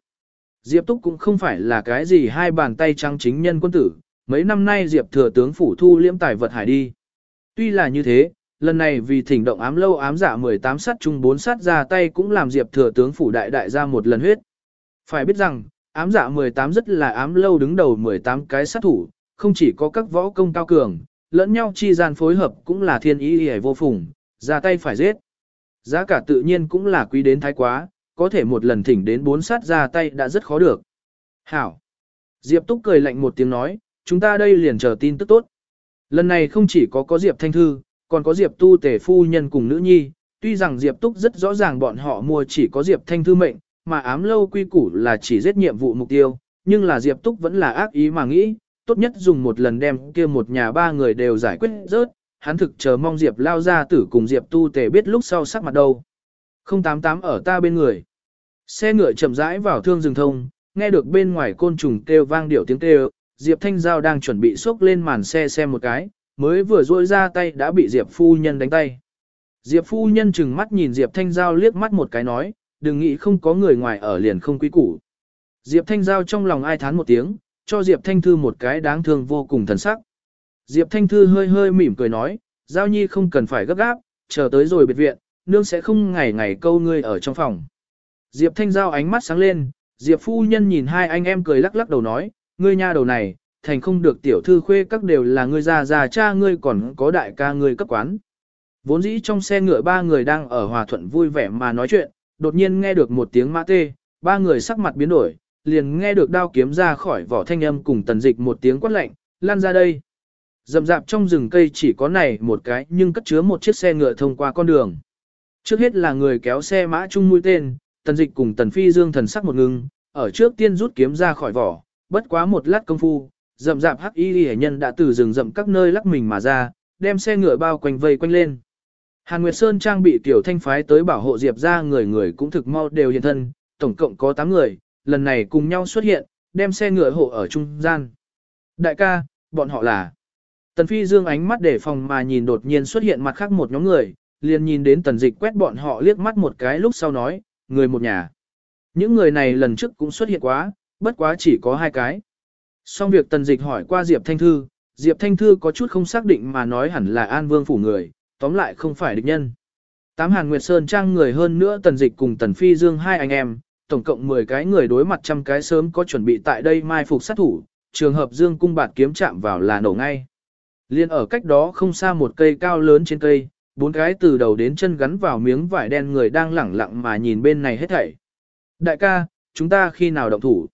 Diệp Túc cũng không phải là cái gì hai bàn tay trắng chính nhân quân tử, mấy năm nay Diệp thừa tướng phủ thu liễm tài vật hải đi. Tuy là như thế, lần này vì thỉnh động ám lâu ám dạ giả 18 sát chung 4 sát ra tay cũng làm Diệp thừa tướng phủ đại đại ra một lần huyết. Phải biết rằng, ám dạ giả 18 rất là ám lâu đứng đầu 18 cái sát thủ, không chỉ có các võ công cao cường, lẫn nhau chi gian phối hợp cũng là thiên ý hề vô phùng, ra tay phải giết. Giá cả tự nhiên cũng là quý đến thái quá, có thể một lần thỉnh đến bốn sát ra tay đã rất khó được. Hảo! Diệp Túc cười lạnh một tiếng nói, chúng ta đây liền chờ tin tức tốt. Lần này không chỉ có có Diệp Thanh Thư, còn có Diệp Tu Tể Phu Nhân cùng nữ nhi, tuy rằng Diệp Túc rất rõ ràng bọn họ mua chỉ có Diệp Thanh Thư mệnh, mà ám lâu quy củ là chỉ giết nhiệm vụ mục tiêu, nhưng là Diệp Túc vẫn là ác ý mà nghĩ, tốt nhất dùng một lần đem kia một nhà ba người đều giải quyết rớt, hắn thực chờ mong Diệp lao ra tử cùng Diệp Tu Tể biết lúc sau sắc mặt đâu. 088 ở ta bên người. Xe ngựa chậm rãi vào thương rừng thông, nghe được bên ngoài côn trùng kêu vang điệu tiếng kêu, Diệp Thanh Giao đang chuẩn bị xốc lên màn xe xem một cái, mới vừa duỗi ra tay đã bị Diệp phu nhân đánh tay. Diệp phu nhân chừng mắt nhìn Diệp Thanh Giao liếc mắt một cái nói, đừng nghĩ không có người ngoài ở liền không quý củ. Diệp Thanh Giao trong lòng ai thán một tiếng, cho Diệp Thanh Thư một cái đáng thương vô cùng thần sắc. Diệp Thanh Thư hơi hơi mỉm cười nói, Giao Nhi không cần phải gấp gáp, chờ tới rồi biệt viện, nương sẽ không ngày ngày câu ngươi ở trong phòng. Diệp Thanh Giao ánh mắt sáng lên, Diệp phu nhân nhìn hai anh em cười lắc lắc đầu nói, ngươi nha đầu này, thành không được tiểu thư khuê các đều là ngươi già già cha ngươi còn có đại ca ngươi cấp quán. Vốn dĩ trong xe ngựa ba người đang ở hòa thuận vui vẻ mà nói chuyện, đột nhiên nghe được một tiếng mã tê, ba người sắc mặt biến đổi, liền nghe được đao kiếm ra khỏi vỏ thanh âm cùng tần dịch một tiếng quát lạnh, lan ra đây. Rậm rạp trong rừng cây chỉ có này một cái nhưng cất chứa một chiếc xe ngựa thông qua con đường. Trước hết là người kéo xe mã chung mũi tên, tần dịch cùng tần phi dương thần sắc một ngưng, ở trước tiên rút kiếm ra khỏi vỏ, bất quá một lát công phu, rậm rạp hắc y hệ nhân đã từ rừng rậm các nơi lắc mình mà ra, đem xe ngựa bao quanh vây quanh lên. Hàn Nguyệt Sơn trang bị tiểu thanh phái tới bảo hộ Diệp ra người người cũng thực mau đều hiện thân, tổng cộng có 8 người, lần này cùng nhau xuất hiện, đem xe ngựa hộ ở trung gian. Đại ca, bọn họ là... Tần Phi dương ánh mắt để phòng mà nhìn đột nhiên xuất hiện mặt khác một nhóm người, liền nhìn đến tần dịch quét bọn họ liếc mắt một cái lúc sau nói, người một nhà. Những người này lần trước cũng xuất hiện quá, bất quá chỉ có hai cái. Xong việc tần dịch hỏi qua Diệp Thanh Thư, Diệp Thanh Thư có chút không xác định mà nói hẳn là An Vương phủ người, tóm lại không phải địch nhân. Tám Hàn Nguyệt Sơn trang người hơn nữa tần dịch cùng tần phi dương hai anh em, tổng cộng 10 cái người đối mặt trăm cái sớm có chuẩn bị tại đây mai phục sát thủ, trường hợp dương cung bạt kiếm chạm vào là nổ ngay. Liên ở cách đó không xa một cây cao lớn trên cây, bốn cái từ đầu đến chân gắn vào miếng vải đen người đang lẳng lặng mà nhìn bên này hết thảy. Đại ca, chúng ta khi nào động thủ?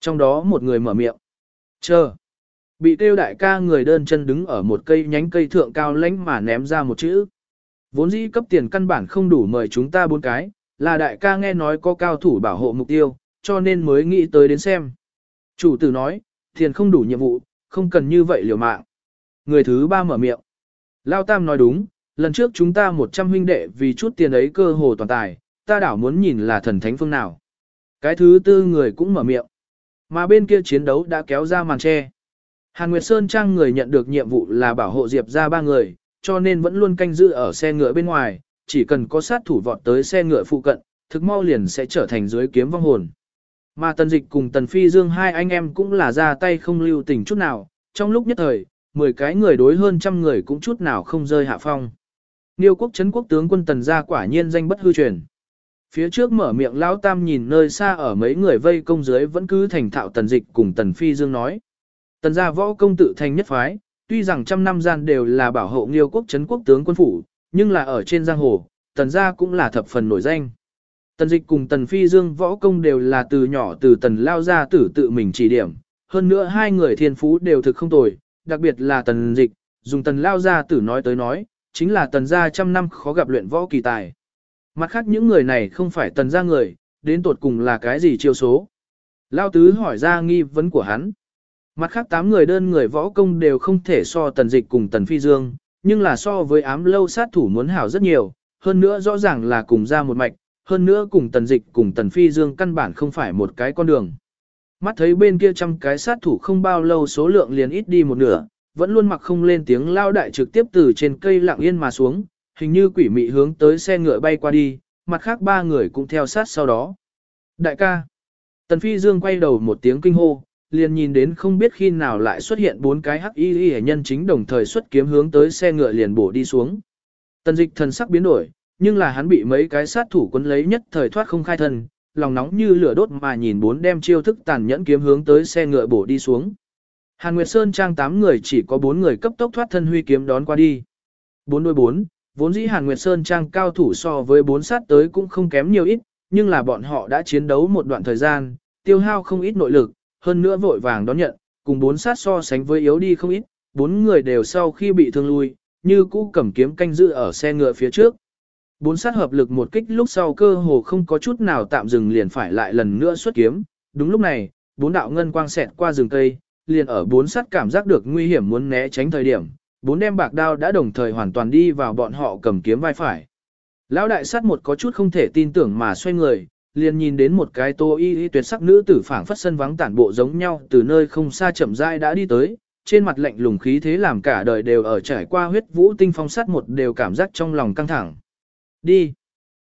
Trong đó một người mở miệng. Chờ. Bị tiêu đại ca người đơn chân đứng ở một cây nhánh cây thượng cao lãnh mà ném ra một chữ. Vốn dĩ cấp tiền căn bản không đủ mời chúng ta bốn cái, là đại ca nghe nói có cao thủ bảo hộ mục tiêu, cho nên mới nghĩ tới đến xem. Chủ tử nói, tiền không đủ nhiệm vụ, không cần như vậy liều mạng. Người thứ ba mở miệng. Lao Tam nói đúng, lần trước chúng ta 100 huynh đệ vì chút tiền ấy cơ hồ toàn tài, ta đảo muốn nhìn là thần thánh phương nào. Cái thứ tư người cũng mở miệng. Mà bên kia chiến đấu đã kéo ra màn che. Hàn Nguyệt Sơn Trang người nhận được nhiệm vụ là bảo hộ Diệp ra ba người, cho nên vẫn luôn canh giữ ở xe ngựa bên ngoài, chỉ cần có sát thủ vọt tới xe ngựa phụ cận, thực mau liền sẽ trở thành dưới kiếm vong hồn. Mà Tần Dịch cùng Tần Phi Dương hai anh em cũng là ra tay không lưu tình chút nào, trong lúc nhất thời, 10 cái người đối hơn trăm người cũng chút nào không rơi hạ phong. Niêu quốc chấn quốc tướng quân Tần gia quả nhiên danh bất hư truyền. Phía trước mở miệng lão tam nhìn nơi xa ở mấy người vây công dưới vẫn cứ thành thạo Tần Dịch cùng Tần Phi Dương nói. Tần gia võ công tự thành nhất phái, tuy rằng trăm năm gian đều là bảo hộ Niêu quốc chấn quốc tướng quân phủ, nhưng là ở trên giang hồ, Tần gia cũng là thập phần nổi danh. Tần Dịch cùng Tần Phi Dương võ công đều là từ nhỏ từ Tần Lao gia tử tự mình chỉ điểm, hơn nữa hai người thiên phú đều thực không tồi, đặc biệt là Tần Dịch, dùng Tần Lao gia tử nói tới nói, chính là Tần gia trăm năm khó gặp luyện võ kỳ tài. Mặt khác những người này không phải Tần gia người, đến tột cùng là cái gì chiêu số. Lao Tứ hỏi ra nghi vấn của hắn. Mặt khác tám người đơn người võ công đều không thể so Tần Dịch cùng Tần Phi Dương, nhưng là so với ám lâu sát thủ muốn hảo rất nhiều, hơn nữa rõ ràng là cùng ra một mạch, hơn nữa cùng tần dịch cùng tần phi dương căn bản không phải một cái con đường. Mắt thấy bên kia trăm cái sát thủ không bao lâu số lượng liền ít đi một nửa, vẫn luôn mặc không lên tiếng lao đại trực tiếp từ trên cây lặng yên mà xuống, hình như quỷ mị hướng tới xe ngựa bay qua đi, mặt khác ba người cũng theo sát sau đó. Đại ca, tần phi dương quay đầu một tiếng kinh hô, liền nhìn đến không biết khi nào lại xuất hiện bốn cái hắc y y nhân chính đồng thời xuất kiếm hướng tới xe ngựa liền bổ đi xuống. Tần dịch thần sắc biến đổi, nhưng là hắn bị mấy cái sát thủ quấn lấy nhất thời thoát không khai thân, lòng nóng như lửa đốt mà nhìn bốn đem chiêu thức tàn nhẫn kiếm hướng tới xe ngựa bổ đi xuống. Hàn Nguyệt Sơn trang 8 người chỉ có 4 người cấp tốc thoát thân huy kiếm đón qua đi. 4 đôi 4, vốn dĩ Hàn Nguyệt Sơn trang cao thủ so với 4 sát tới cũng không kém nhiều ít, nhưng là bọn họ đã chiến đấu một đoạn thời gian, tiêu hao không ít nội lực, hơn nữa vội vàng đón nhận, cùng bốn sát so sánh với yếu đi không ít, bốn người đều sau khi bị thương lui, như cũ cầm kiếm canh giữ ở xe ngựa phía trước. Bốn sát hợp lực một kích lúc sau cơ hồ không có chút nào tạm dừng liền phải lại lần nữa xuất kiếm. Đúng lúc này, bốn đạo ngân quang xẹt qua rừng cây, liền ở bốn sát cảm giác được nguy hiểm muốn né tránh thời điểm, bốn đem bạc đao đã đồng thời hoàn toàn đi vào bọn họ cầm kiếm vai phải. Lão đại sát một có chút không thể tin tưởng mà xoay người, liền nhìn đến một cái tô y y tuyệt sắc nữ tử phảng phất sân vắng tản bộ giống nhau từ nơi không xa chậm rãi đã đi tới, trên mặt lạnh lùng khí thế làm cả đời đều ở trải qua huyết vũ tinh phong sát một đều cảm giác trong lòng căng thẳng. Đi.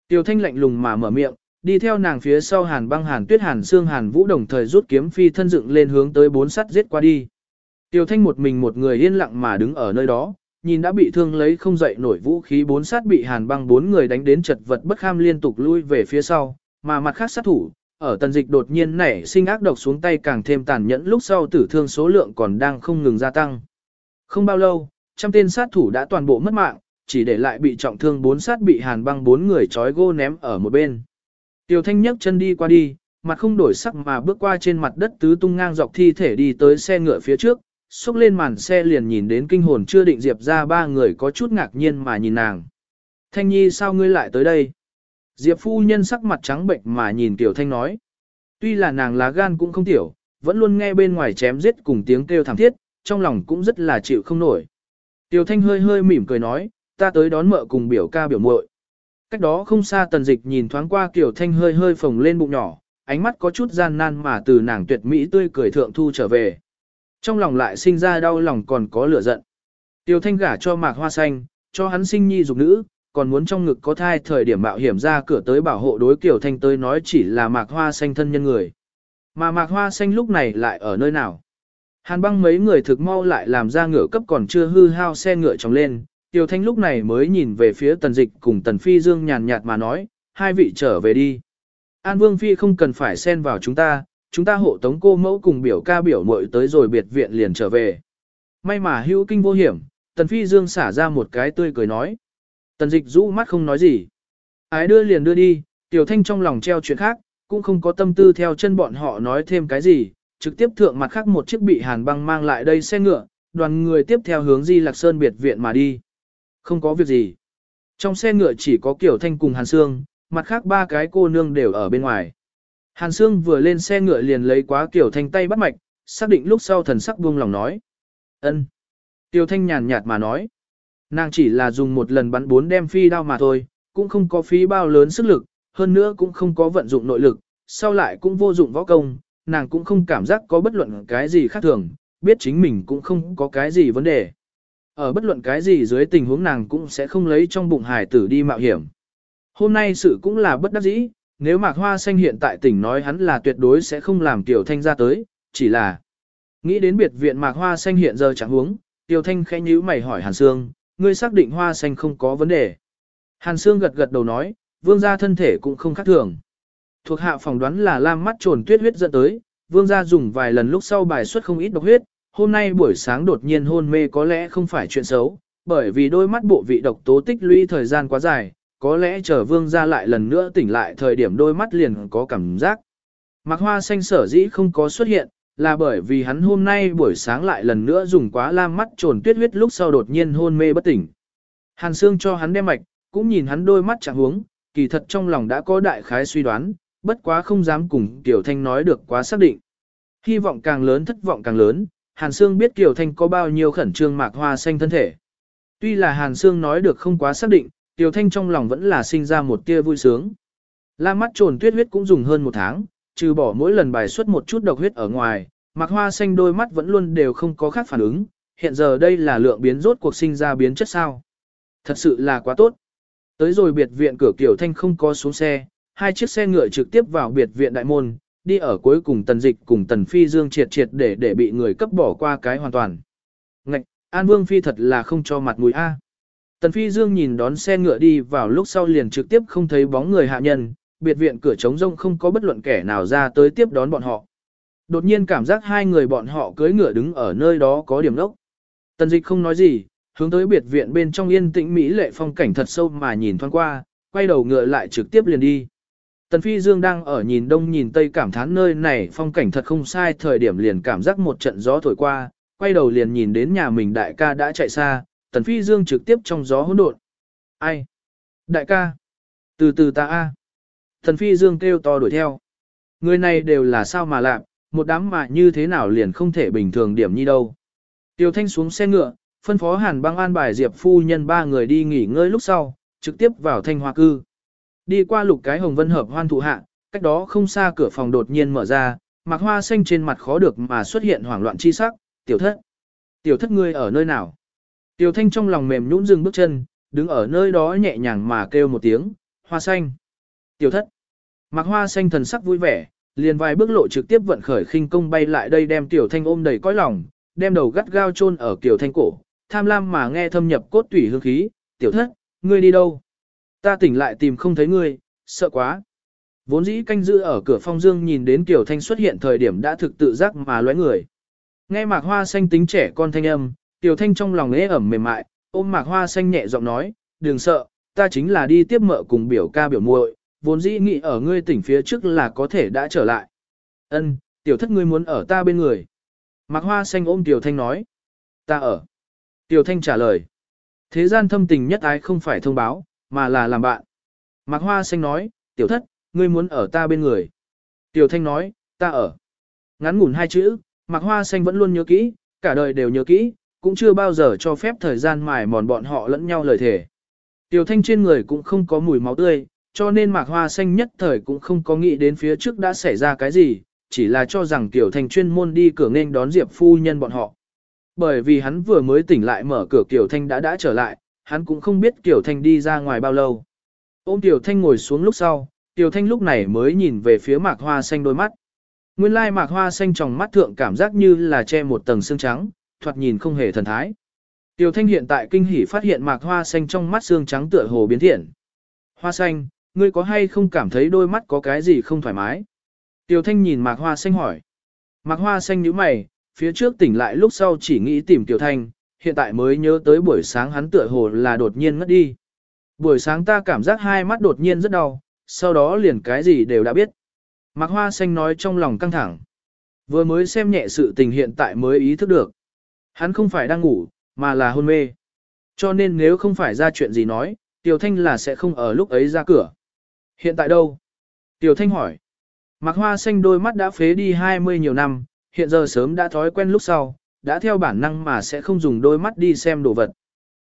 Tiểu thanh lạnh lùng mà mở miệng, đi theo nàng phía sau hàn băng hàn tuyết hàn xương hàn vũ đồng thời rút kiếm phi thân dựng lên hướng tới bốn sắt giết qua đi. Tiểu thanh một mình một người yên lặng mà đứng ở nơi đó, nhìn đã bị thương lấy không dậy nổi vũ khí bốn sát bị hàn băng bốn người đánh đến chật vật bất kham liên tục lui về phía sau, mà mặt khác sát thủ, ở tần dịch đột nhiên nảy sinh ác độc xuống tay càng thêm tàn nhẫn lúc sau tử thương số lượng còn đang không ngừng gia tăng. Không bao lâu, trăm tên sát thủ đã toàn bộ mất mạng, chỉ để lại bị trọng thương bốn sát bị hàn băng bốn người trói gô ném ở một bên. Tiểu thanh nhấc chân đi qua đi, mặt không đổi sắc mà bước qua trên mặt đất tứ tung ngang dọc thi thể đi tới xe ngựa phía trước, xúc lên màn xe liền nhìn đến kinh hồn chưa định diệp ra ba người có chút ngạc nhiên mà nhìn nàng. Thanh nhi sao ngươi lại tới đây? Diệp phu nhân sắc mặt trắng bệnh mà nhìn tiểu thanh nói. Tuy là nàng lá gan cũng không tiểu, vẫn luôn nghe bên ngoài chém giết cùng tiếng kêu thảm thiết, trong lòng cũng rất là chịu không nổi. Tiểu thanh hơi hơi mỉm cười nói, ta tới đón mợ cùng biểu ca biểu muội. Cách đó không xa tần dịch nhìn thoáng qua Tiểu Thanh hơi hơi phồng lên bụng nhỏ, ánh mắt có chút gian nan mà từ nàng tuyệt mỹ tươi cười thượng thu trở về. Trong lòng lại sinh ra đau lòng còn có lửa giận. Tiểu Thanh gả cho mạc hoa xanh, cho hắn sinh nhi dục nữ, còn muốn trong ngực có thai thời điểm mạo hiểm ra cửa tới bảo hộ đối Kiều Thanh tới nói chỉ là mạc hoa xanh thân nhân người. Mà mạc hoa xanh lúc này lại ở nơi nào? Hàn băng mấy người thực mau lại làm ra ngựa cấp còn chưa hư hao xe ngựa trồng lên, tiểu Thanh lúc này mới nhìn về phía Tần Dịch cùng Tần Phi Dương nhàn nhạt mà nói, hai vị trở về đi. An Vương Phi không cần phải xen vào chúng ta, chúng ta hộ tống cô mẫu cùng biểu ca biểu muội tới rồi biệt viện liền trở về. May mà hữu kinh vô hiểm, Tần Phi Dương xả ra một cái tươi cười nói. Tần Dịch rũ mắt không nói gì. Ái đưa liền đưa đi, Tiểu Thanh trong lòng treo chuyện khác, cũng không có tâm tư theo chân bọn họ nói thêm cái gì, trực tiếp thượng mặt khác một chiếc bị hàn băng mang lại đây xe ngựa, đoàn người tiếp theo hướng Di Lạc Sơn biệt viện mà đi. Không có việc gì. Trong xe ngựa chỉ có kiểu Thanh cùng Hàn Sương, mặt khác ba cái cô nương đều ở bên ngoài. Hàn Sương vừa lên xe ngựa liền lấy quá kiểu Thanh tay bắt mạch, xác định lúc sau thần sắc buông lòng nói. ân. Tiểu Thanh nhàn nhạt mà nói. Nàng chỉ là dùng một lần bắn bốn đem phi đao mà thôi, cũng không có phí bao lớn sức lực, hơn nữa cũng không có vận dụng nội lực, sau lại cũng vô dụng võ công, nàng cũng không cảm giác có bất luận cái gì khác thường, biết chính mình cũng không có cái gì vấn đề. Ở bất luận cái gì dưới tình huống nàng cũng sẽ không lấy trong bụng hải tử đi mạo hiểm. Hôm nay sự cũng là bất đắc dĩ, nếu Mạc Hoa Xanh hiện tại tỉnh nói hắn là tuyệt đối sẽ không làm Tiểu Thanh ra tới, chỉ là nghĩ đến biệt viện Mạc Hoa Xanh hiện giờ chẳng huống, Tiểu Thanh khẽ nhíu mày hỏi Hàn Sương, ngươi xác định Hoa Xanh không có vấn đề. Hàn Sương gật gật đầu nói, vương gia thân thể cũng không khác thường. Thuộc hạ phỏng đoán là lam mắt trồn tuyết huyết dẫn tới, vương gia dùng vài lần lúc sau bài xuất không ít độc huyết, hôm nay buổi sáng đột nhiên hôn mê có lẽ không phải chuyện xấu, bởi vì đôi mắt bộ vị độc tố tích lũy thời gian quá dài, có lẽ chờ vương gia lại lần nữa tỉnh lại thời điểm đôi mắt liền có cảm giác. Mạc hoa xanh sở dĩ không có xuất hiện, là bởi vì hắn hôm nay buổi sáng lại lần nữa dùng quá lam mắt trồn tuyết huyết lúc sau đột nhiên hôn mê bất tỉnh. Hàn xương cho hắn đem mạch, cũng nhìn hắn đôi mắt chẳng hướng kỳ thật trong lòng đã có đại khái suy đoán, bất quá không dám cùng Tiểu Thanh nói được quá xác định. Hy vọng càng lớn thất vọng càng lớn, Hàn Sương biết Kiều Thanh có bao nhiêu khẩn trương mạc hoa xanh thân thể. Tuy là Hàn Sương nói được không quá xác định, Kiều Thanh trong lòng vẫn là sinh ra một tia vui sướng. La mắt trồn tuyết huyết cũng dùng hơn một tháng, trừ bỏ mỗi lần bài xuất một chút độc huyết ở ngoài, mặc hoa xanh đôi mắt vẫn luôn đều không có khác phản ứng, hiện giờ đây là lượng biến rốt cuộc sinh ra biến chất sao. Thật sự là quá tốt. Tới rồi biệt viện cửa kiểu Thanh không có xuống xe, hai chiếc xe ngựa trực tiếp vào biệt viện đại môn, đi ở cuối cùng tần dịch cùng tần phi dương triệt triệt để để bị người cấp bỏ qua cái hoàn toàn. Ngạch, An Vương Phi thật là không cho mặt mũi A. Tần Phi Dương nhìn đón xe ngựa đi vào lúc sau liền trực tiếp không thấy bóng người hạ nhân, biệt viện cửa trống rông không có bất luận kẻ nào ra tới tiếp đón bọn họ. Đột nhiên cảm giác hai người bọn họ cưỡi ngựa đứng ở nơi đó có điểm đốc. Tần dịch không nói gì, hướng tới biệt viện bên trong yên tĩnh mỹ lệ phong cảnh thật sâu mà nhìn thoáng qua, quay đầu ngựa lại trực tiếp liền đi. Tần Phi Dương đang ở nhìn đông nhìn tây cảm thán nơi này phong cảnh thật không sai thời điểm liền cảm giác một trận gió thổi qua, quay đầu liền nhìn đến nhà mình đại ca đã chạy xa, Tần Phi Dương trực tiếp trong gió hỗn độn. Ai? Đại ca? Từ từ ta a thần Phi Dương kêu to đuổi theo. Người này đều là sao mà làm, một đám mà như thế nào liền không thể bình thường điểm như đâu. Tiêu Thanh xuống xe ngựa, phân phó Hàn băng an bài Diệp phu nhân ba người đi nghỉ ngơi lúc sau, trực tiếp vào thanh hoa cư. Đi qua lục cái hồng vân hợp hoan thụ hạ, cách đó không xa cửa phòng đột nhiên mở ra, mặc hoa xanh trên mặt khó được mà xuất hiện hoảng loạn chi sắc, tiểu thất. Tiểu thất ngươi ở nơi nào? Tiểu thanh trong lòng mềm nhũn dừng bước chân, đứng ở nơi đó nhẹ nhàng mà kêu một tiếng, hoa xanh. Tiểu thất. Mặc hoa xanh thần sắc vui vẻ, liền vài bước lộ trực tiếp vận khởi khinh công bay lại đây đem tiểu thanh ôm đầy cõi lòng, đem đầu gắt gao chôn ở tiểu thanh cổ, tham lam mà nghe thâm nhập cốt tủy hương khí, tiểu thất, ngươi đi đâu? Ta tỉnh lại tìm không thấy ngươi, sợ quá. Vốn dĩ canh giữ ở cửa phong dương nhìn đến tiểu thanh xuất hiện thời điểm đã thực tự giác mà lóe người. Nghe mạc hoa xanh tính trẻ con thanh âm, tiểu thanh trong lòng ế ẩm mềm mại, ôm mạc hoa xanh nhẹ giọng nói, đừng sợ, ta chính là đi tiếp mợ cùng biểu ca biểu muội, vốn dĩ nghĩ ở ngươi tỉnh phía trước là có thể đã trở lại. Ân, tiểu thất ngươi muốn ở ta bên người. Mạc hoa xanh ôm tiểu thanh nói, ta ở. Tiểu thanh trả lời, thế gian thâm tình nhất ái không phải thông báo, mà là làm bạn. Mạc hoa xanh nói, tiểu thất, ngươi muốn ở ta bên người. Tiểu thanh nói, ta ở. Ngắn ngủn hai chữ, Mạc Hoa Xanh vẫn luôn nhớ kỹ, cả đời đều nhớ kỹ, cũng chưa bao giờ cho phép thời gian mài mòn bọn họ lẫn nhau lời thề. Tiểu Thanh trên người cũng không có mùi máu tươi, cho nên Mạc Hoa Xanh nhất thời cũng không có nghĩ đến phía trước đã xảy ra cái gì, chỉ là cho rằng Tiểu Thanh chuyên môn đi cửa nghênh đón Diệp phu nhân bọn họ. Bởi vì hắn vừa mới tỉnh lại mở cửa Tiểu Thanh đã đã trở lại, hắn cũng không biết Tiểu Thanh đi ra ngoài bao lâu. Ôm Tiểu Thanh ngồi xuống lúc sau, Tiểu Thanh lúc này mới nhìn về phía Mạc Hoa Xanh đôi mắt. Nguyên lai mạc hoa xanh trong mắt thượng cảm giác như là che một tầng xương trắng, thoạt nhìn không hề thần thái. Tiêu Thanh hiện tại kinh hỉ phát hiện mạc hoa xanh trong mắt xương trắng tựa hồ biến thiện. Hoa xanh, ngươi có hay không cảm thấy đôi mắt có cái gì không thoải mái? Tiêu Thanh nhìn mạc hoa xanh hỏi. Mạc hoa xanh nhíu mày, phía trước tỉnh lại lúc sau chỉ nghĩ tìm Tiêu Thanh, hiện tại mới nhớ tới buổi sáng hắn tựa hồ là đột nhiên ngất đi. Buổi sáng ta cảm giác hai mắt đột nhiên rất đau, sau đó liền cái gì đều đã biết. Mạc Hoa Xanh nói trong lòng căng thẳng. Vừa mới xem nhẹ sự tình hiện tại mới ý thức được. Hắn không phải đang ngủ, mà là hôn mê. Cho nên nếu không phải ra chuyện gì nói, Tiểu Thanh là sẽ không ở lúc ấy ra cửa. Hiện tại đâu? Tiểu Thanh hỏi. Mạc Hoa Xanh đôi mắt đã phế đi 20 nhiều năm, hiện giờ sớm đã thói quen lúc sau, đã theo bản năng mà sẽ không dùng đôi mắt đi xem đồ vật.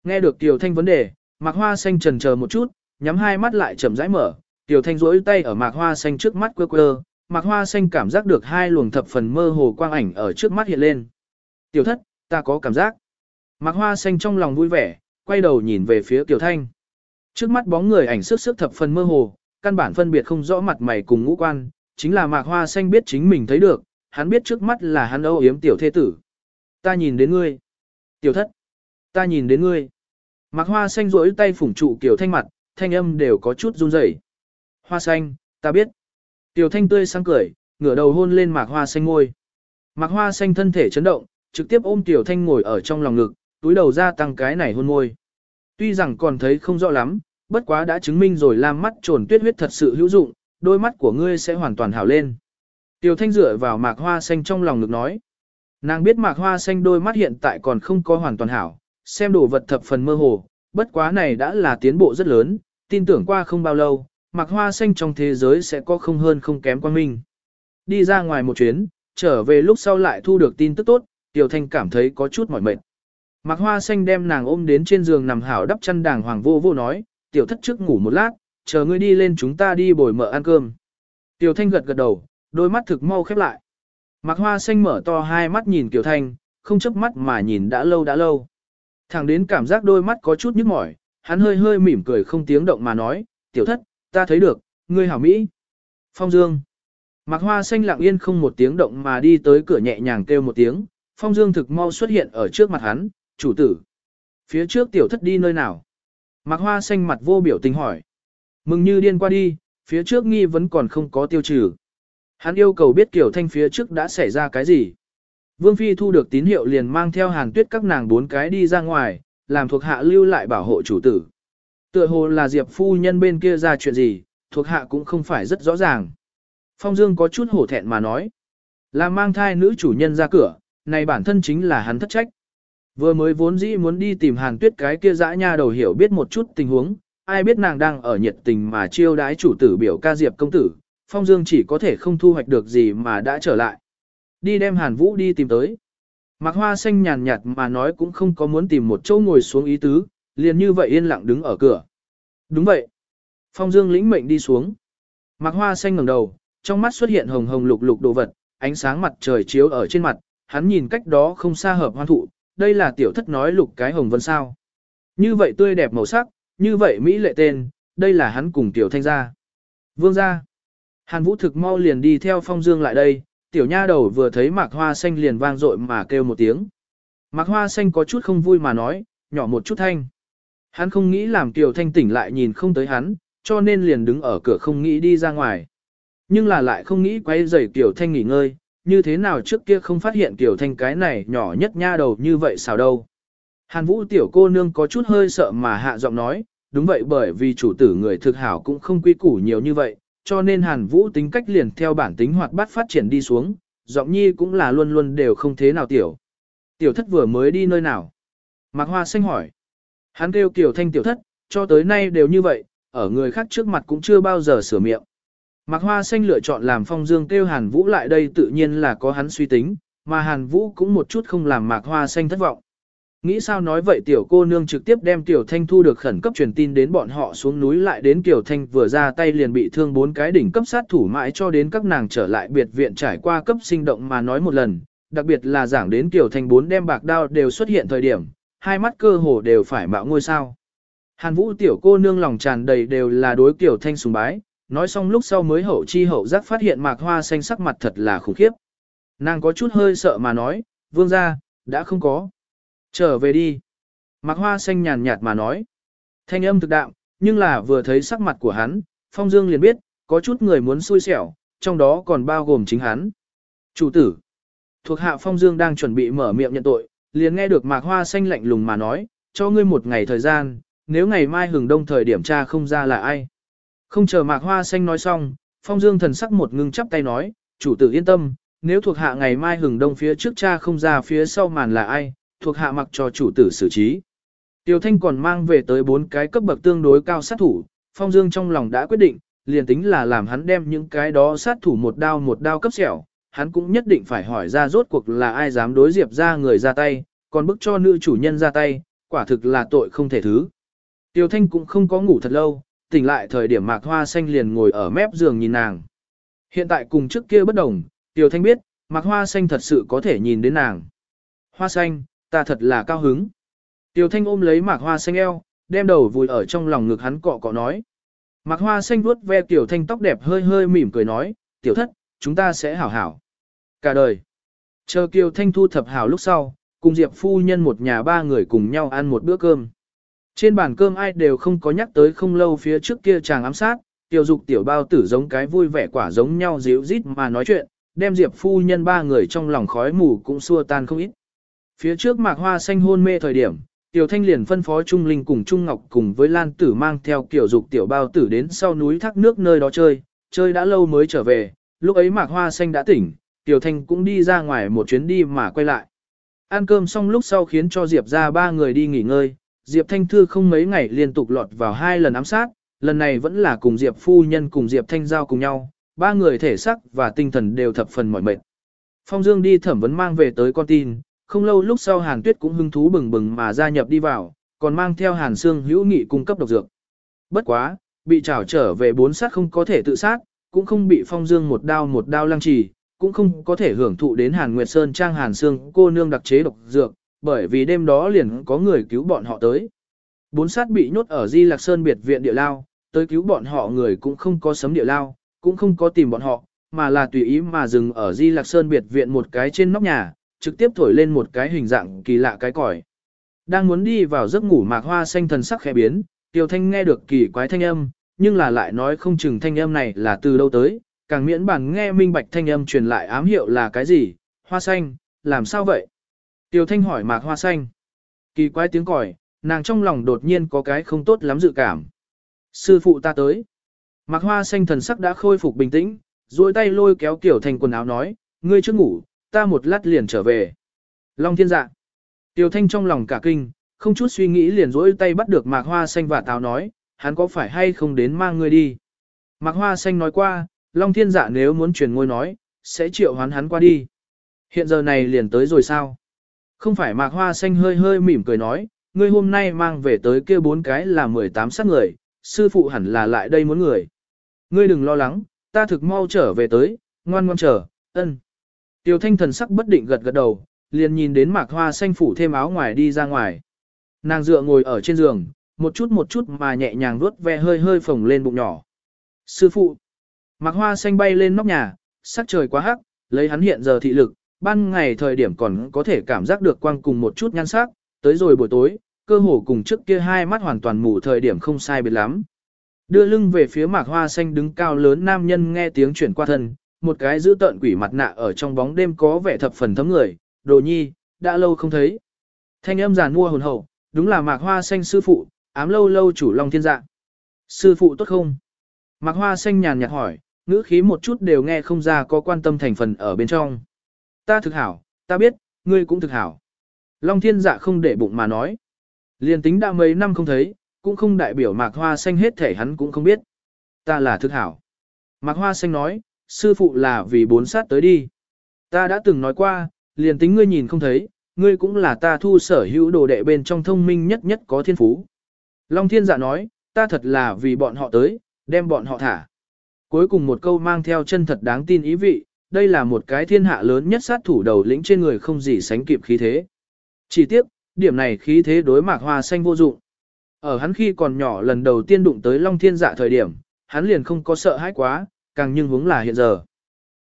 Nghe được Tiểu Thanh vấn đề, Mạc Hoa Xanh trần chờ một chút, nhắm hai mắt lại chậm rãi mở, Tiểu Thanh duỗi tay ở mạc hoa xanh trước mắt quơ quơ, mạc hoa xanh cảm giác được hai luồng thập phần mơ hồ quang ảnh ở trước mắt hiện lên. Tiểu thất, ta có cảm giác. Mạc hoa xanh trong lòng vui vẻ, quay đầu nhìn về phía Tiểu Thanh. Trước mắt bóng người ảnh sức sức thập phần mơ hồ, căn bản phân biệt không rõ mặt mày cùng ngũ quan, chính là mạc hoa xanh biết chính mình thấy được, hắn biết trước mắt là hắn âu yếm tiểu thế tử. Ta nhìn đến ngươi. Tiểu thất. Ta nhìn đến ngươi. Mạc hoa xanh rỗi tay phủng trụ kiểu Thanh mặt, thanh âm đều có chút run rẩy. Hoa xanh, ta biết. Tiểu thanh tươi sáng cười, ngửa đầu hôn lên mạc hoa xanh ngôi. Mạc hoa xanh thân thể chấn động, trực tiếp ôm tiểu thanh ngồi ở trong lòng ngực, túi đầu ra tăng cái này hôn ngôi. Tuy rằng còn thấy không rõ lắm, bất quá đã chứng minh rồi lam mắt trồn tuyết huyết thật sự hữu dụng, đôi mắt của ngươi sẽ hoàn toàn hảo lên. Tiểu thanh dựa vào mạc hoa xanh trong lòng ngực nói. Nàng biết mạc hoa xanh đôi mắt hiện tại còn không có hoàn toàn hảo, xem đồ vật thập phần mơ hồ, bất quá này đã là tiến bộ rất lớn, tin tưởng qua không bao lâu, mạc hoa xanh trong thế giới sẽ có không hơn không kém quan minh. Đi ra ngoài một chuyến, trở về lúc sau lại thu được tin tức tốt, Tiểu Thanh cảm thấy có chút mỏi mệt. Mạc Hoa Xanh đem nàng ôm đến trên giường nằm hảo đắp chăn đàng hoàng vô vô nói, Tiểu thất trước ngủ một lát, chờ ngươi đi lên chúng ta đi bồi mợ ăn cơm. Tiểu Thanh gật gật đầu, đôi mắt thực mau khép lại. Mạc Hoa Xanh mở to hai mắt nhìn Tiểu Thanh, không chớp mắt mà nhìn đã lâu đã lâu. Thẳng đến cảm giác đôi mắt có chút nhức mỏi, hắn hơi hơi mỉm cười không tiếng động mà nói, Tiểu thất, ta thấy được, ngươi hảo Mỹ. Phong Dương. Mạc Hoa xanh lặng yên không một tiếng động mà đi tới cửa nhẹ nhàng kêu một tiếng, Phong Dương thực mau xuất hiện ở trước mặt hắn, chủ tử. Phía trước tiểu thất đi nơi nào? Mạc Hoa xanh mặt vô biểu tình hỏi. Mừng như điên qua đi, phía trước nghi vẫn còn không có tiêu trừ. Hắn yêu cầu biết Kiều Thanh phía trước đã xảy ra cái gì. Vương Phi thu được tín hiệu liền mang theo hàn tuyết các nàng bốn cái đi ra ngoài, làm thuộc hạ lưu lại bảo hộ chủ tử. Tựa hồ là Diệp phu nhân bên kia ra chuyện gì, thuộc hạ cũng không phải rất rõ ràng. Phong Dương có chút hổ thẹn mà nói. Là mang thai nữ chủ nhân ra cửa, này bản thân chính là hắn thất trách. Vừa mới vốn dĩ muốn đi tìm hàn tuyết cái kia dã nha đầu hiểu biết một chút tình huống, ai biết nàng đang ở nhiệt tình mà chiêu đái chủ tử biểu ca diệp công tử, Phong Dương chỉ có thể không thu hoạch được gì mà đã trở lại. Đi đem hàn vũ đi tìm tới. Mạc hoa xanh nhàn nhạt mà nói cũng không có muốn tìm một chỗ ngồi xuống ý tứ, liền như vậy yên lặng đứng ở cửa. Đúng vậy. Phong Dương lĩnh mệnh đi xuống. Mạc hoa xanh ngẩng đầu, trong mắt xuất hiện hồng hồng lục lục đồ vật, ánh sáng mặt trời chiếu ở trên mặt, hắn nhìn cách đó không xa hợp hoan thụ, đây là tiểu thất nói lục cái hồng vân sao. Như vậy tươi đẹp màu sắc, như vậy Mỹ lệ tên, đây là hắn cùng tiểu thanh gia. Vương gia. Hàn Vũ thực mau liền đi theo phong dương lại đây, tiểu nha đầu vừa thấy mạc hoa xanh liền vang dội mà kêu một tiếng. Mạc hoa xanh có chút không vui mà nói, nhỏ một chút thanh. Hắn không nghĩ làm tiểu thanh tỉnh lại nhìn không tới hắn, cho nên liền đứng ở cửa không nghĩ đi ra ngoài. Nhưng là lại không nghĩ quay rầy tiểu thanh nghỉ ngơi, như thế nào trước kia không phát hiện tiểu thanh cái này nhỏ nhất nha đầu như vậy sao đâu. Hàn vũ tiểu cô nương có chút hơi sợ mà hạ giọng nói, đúng vậy bởi vì chủ tử người thực hảo cũng không quy củ nhiều như vậy, cho nên hàn vũ tính cách liền theo bản tính hoạt bát phát triển đi xuống, giọng nhi cũng là luôn luôn đều không thế nào tiểu. Tiểu thất vừa mới đi nơi nào? Mạc Hoa Xanh hỏi. Hắn kêu kiểu thanh tiểu thất, cho tới nay đều như vậy, ở người khác trước mặt cũng chưa bao giờ sửa miệng. Mạc Hoa Xanh lựa chọn làm phong dương kêu Hàn Vũ lại đây tự nhiên là có hắn suy tính, mà Hàn Vũ cũng một chút không làm Mạc Hoa Xanh thất vọng. Nghĩ sao nói vậy tiểu cô nương trực tiếp đem tiểu thanh thu được khẩn cấp truyền tin đến bọn họ xuống núi lại đến tiểu thanh vừa ra tay liền bị thương bốn cái đỉnh cấp sát thủ mãi cho đến các nàng trở lại biệt viện trải qua cấp sinh động mà nói một lần, đặc biệt là giảng đến tiểu thanh bốn đem bạc đao đều xuất hiện thời điểm, hai mắt cơ hồ đều phải mạo ngôi sao. Hàn vũ tiểu cô nương lòng tràn đầy đều là đối tiểu thanh sùng bái, nói xong lúc sau mới hậu chi hậu giác phát hiện mạc hoa xanh sắc mặt thật là khủng khiếp. Nàng có chút hơi sợ mà nói, vương ra, đã không có. Trở về đi. Mạc hoa xanh nhàn nhạt mà nói. Thanh âm thực đạm, nhưng là vừa thấy sắc mặt của hắn, Phong Dương liền biết, có chút người muốn xui xẻo, trong đó còn bao gồm chính hắn. Chủ tử. Thuộc hạ Phong Dương đang chuẩn bị mở miệng nhận tội, liền nghe được Mạc Hoa xanh lạnh lùng mà nói, cho ngươi một ngày thời gian, nếu ngày mai hừng đông thời điểm tra không ra là ai. Không chờ Mạc Hoa xanh nói xong, Phong Dương thần sắc một ngưng chắp tay nói, chủ tử yên tâm, nếu thuộc hạ ngày mai hừng đông phía trước cha không ra phía sau màn là ai, thuộc hạ mặc cho chủ tử xử trí. Tiêu Thanh còn mang về tới bốn cái cấp bậc tương đối cao sát thủ, Phong Dương trong lòng đã quyết định, liền tính là làm hắn đem những cái đó sát thủ một đao một đao cấp xẻo, hắn cũng nhất định phải hỏi ra rốt cuộc là ai dám đối diệp ra người ra tay, còn bức cho nữ chủ nhân ra tay, quả thực là tội không thể thứ. Tiêu Thanh cũng không có ngủ thật lâu, tỉnh lại thời điểm mạc hoa xanh liền ngồi ở mép giường nhìn nàng. Hiện tại cùng trước kia bất đồng, Tiểu Thanh biết, mạc hoa xanh thật sự có thể nhìn đến nàng. Hoa xanh, ta thật là cao hứng. Tiểu Thanh ôm lấy mạc hoa xanh eo, đem đầu vùi ở trong lòng ngực hắn cọ cọ nói. Mạc hoa xanh vuốt ve Tiểu Thanh tóc đẹp hơi hơi mỉm cười nói, tiểu thất, chúng ta sẽ hảo hảo. Cả đời. Chờ Kiều Thanh thu thập hảo lúc sau, cùng Diệp phu nhân một nhà ba người cùng nhau ăn một bữa cơm. Trên bàn cơm ai đều không có nhắc tới không lâu phía trước kia chàng ám sát, tiểu dục tiểu bao tử giống cái vui vẻ quả giống nhau díu rít mà nói chuyện, đem Diệp phu nhân ba người trong lòng khói mù cũng xua tan không ít. Phía trước mạc hoa xanh hôn mê thời điểm, Tiểu Thanh liền phân phó Trung Linh cùng Trung Ngọc cùng với Lan Tử mang theo kiểu dục tiểu bao tử đến sau núi thác nước nơi đó chơi, chơi đã lâu mới trở về, lúc ấy mạc hoa xanh đã tỉnh, Tiểu Thanh cũng đi ra ngoài một chuyến đi mà quay lại. Ăn cơm xong lúc sau khiến cho Diệp ra ba người đi nghỉ ngơi, Diệp Thanh Thư không mấy ngày liên tục lọt vào hai lần ám sát, lần này vẫn là cùng Diệp Phu Nhân cùng Diệp Thanh Giao cùng nhau, ba người thể sắc và tinh thần đều thập phần mỏi mệt. Phong Dương đi thẩm vấn mang về tới con tin, không lâu lúc sau Hàn Tuyết cũng hưng thú bừng bừng mà gia nhập đi vào, còn mang theo Hàn Sương hữu nghị cung cấp độc dược. Bất quá, bị trảo trở về bốn sát không có thể tự sát, cũng không bị Phong Dương một đao một đao lăng trì, cũng không có thể hưởng thụ đến Hàn Nguyệt Sơn trang Hàn Sương cô nương đặc chế độc dược, bởi vì đêm đó liền có người cứu bọn họ tới. Bốn sát bị nhốt ở Di Lạc Sơn biệt viện địa lao, tới cứu bọn họ người cũng không có sấm địa lao, cũng không có tìm bọn họ, mà là tùy ý mà dừng ở Di Lạc Sơn biệt viện một cái trên nóc nhà, trực tiếp thổi lên một cái hình dạng kỳ lạ cái còi. Đang muốn đi vào giấc ngủ mạc hoa xanh thần sắc khẽ biến, Tiêu Thanh nghe được kỳ quái thanh âm, nhưng là lại nói không chừng thanh âm này là từ đâu tới, càng miễn bản nghe minh bạch thanh âm truyền lại ám hiệu là cái gì, hoa xanh, làm sao vậy? Tiêu Thanh hỏi mạc hoa xanh. Kỳ quái tiếng còi, nàng trong lòng đột nhiên có cái không tốt lắm dự cảm. Sư phụ ta tới. Mạc hoa xanh thần sắc đã khôi phục bình tĩnh, duỗi tay lôi kéo Tiểu Thanh quần áo nói, ngươi chưa ngủ, ta một lát liền trở về. Long thiên dạ. Tiểu Thanh trong lòng cả kinh, không chút suy nghĩ liền duỗi tay bắt được Mạc hoa xanh và táo nói, hắn có phải hay không đến mang ngươi đi. Mạc hoa xanh nói qua, Long thiên dạ nếu muốn truyền ngôi nói, sẽ triệu hoán hắn qua đi. Hiện giờ này liền tới rồi sao? Không phải Mạc hoa xanh hơi hơi mỉm cười nói, ngươi hôm nay mang về tới kia bốn cái là 18 sát người, sư phụ hẳn là lại đây muốn người. Ngươi đừng lo lắng, ta thực mau trở về tới, ngoan ngoan chờ, ân. Tiêu thanh thần sắc bất định gật gật đầu, liền nhìn đến mạc hoa xanh phủ thêm áo ngoài đi ra ngoài. Nàng dựa ngồi ở trên giường, một chút một chút mà nhẹ nhàng vuốt ve hơi hơi phồng lên bụng nhỏ. Sư phụ, mạc hoa xanh bay lên nóc nhà, sắc trời quá hắc, lấy hắn hiện giờ thị lực, ban ngày thời điểm còn có thể cảm giác được quang cùng một chút nhan sắc, tới rồi buổi tối, cơ hồ cùng trước kia hai mắt hoàn toàn mù thời điểm không sai biệt lắm. Đưa lưng về phía mạc hoa xanh đứng cao lớn nam nhân nghe tiếng chuyển qua thân, một cái giữ tợn quỷ mặt nạ ở trong bóng đêm có vẻ thập phần thấm người, đồ nhi, đã lâu không thấy. Thanh âm giàn mua hồn hậu, đúng là mạc hoa xanh sư phụ, ám lâu lâu chủ long thiên dạ. Sư phụ tốt không? Mạc hoa xanh nhàn nhạt hỏi, ngữ khí một chút đều nghe không ra có quan tâm thành phần ở bên trong. Ta thực hảo, ta biết, ngươi cũng thực hảo. Long thiên dạ không để bụng mà nói. Liên tính đã mấy năm không thấy, cũng không đại biểu mạc hoa xanh hết thể hắn cũng không biết. Ta là thực hảo. Mạc hoa xanh nói, sư phụ là vì bốn sát tới đi. Ta đã từng nói qua, liền tính ngươi nhìn không thấy, ngươi cũng là ta thu sở hữu đồ đệ bên trong thông minh nhất nhất có thiên phú. Long thiên dạ nói, ta thật là vì bọn họ tới, đem bọn họ thả. Cuối cùng một câu mang theo chân thật đáng tin ý vị, đây là một cái thiên hạ lớn nhất sát thủ đầu lĩnh trên người không gì sánh kịp khí thế. Chỉ tiếc, điểm này khí thế đối mạc hoa xanh vô dụng. Ở hắn khi còn nhỏ lần đầu tiên đụng tới Long Thiên Dạ thời điểm, hắn liền không có sợ hãi quá, càng nhưng hướng là hiện giờ.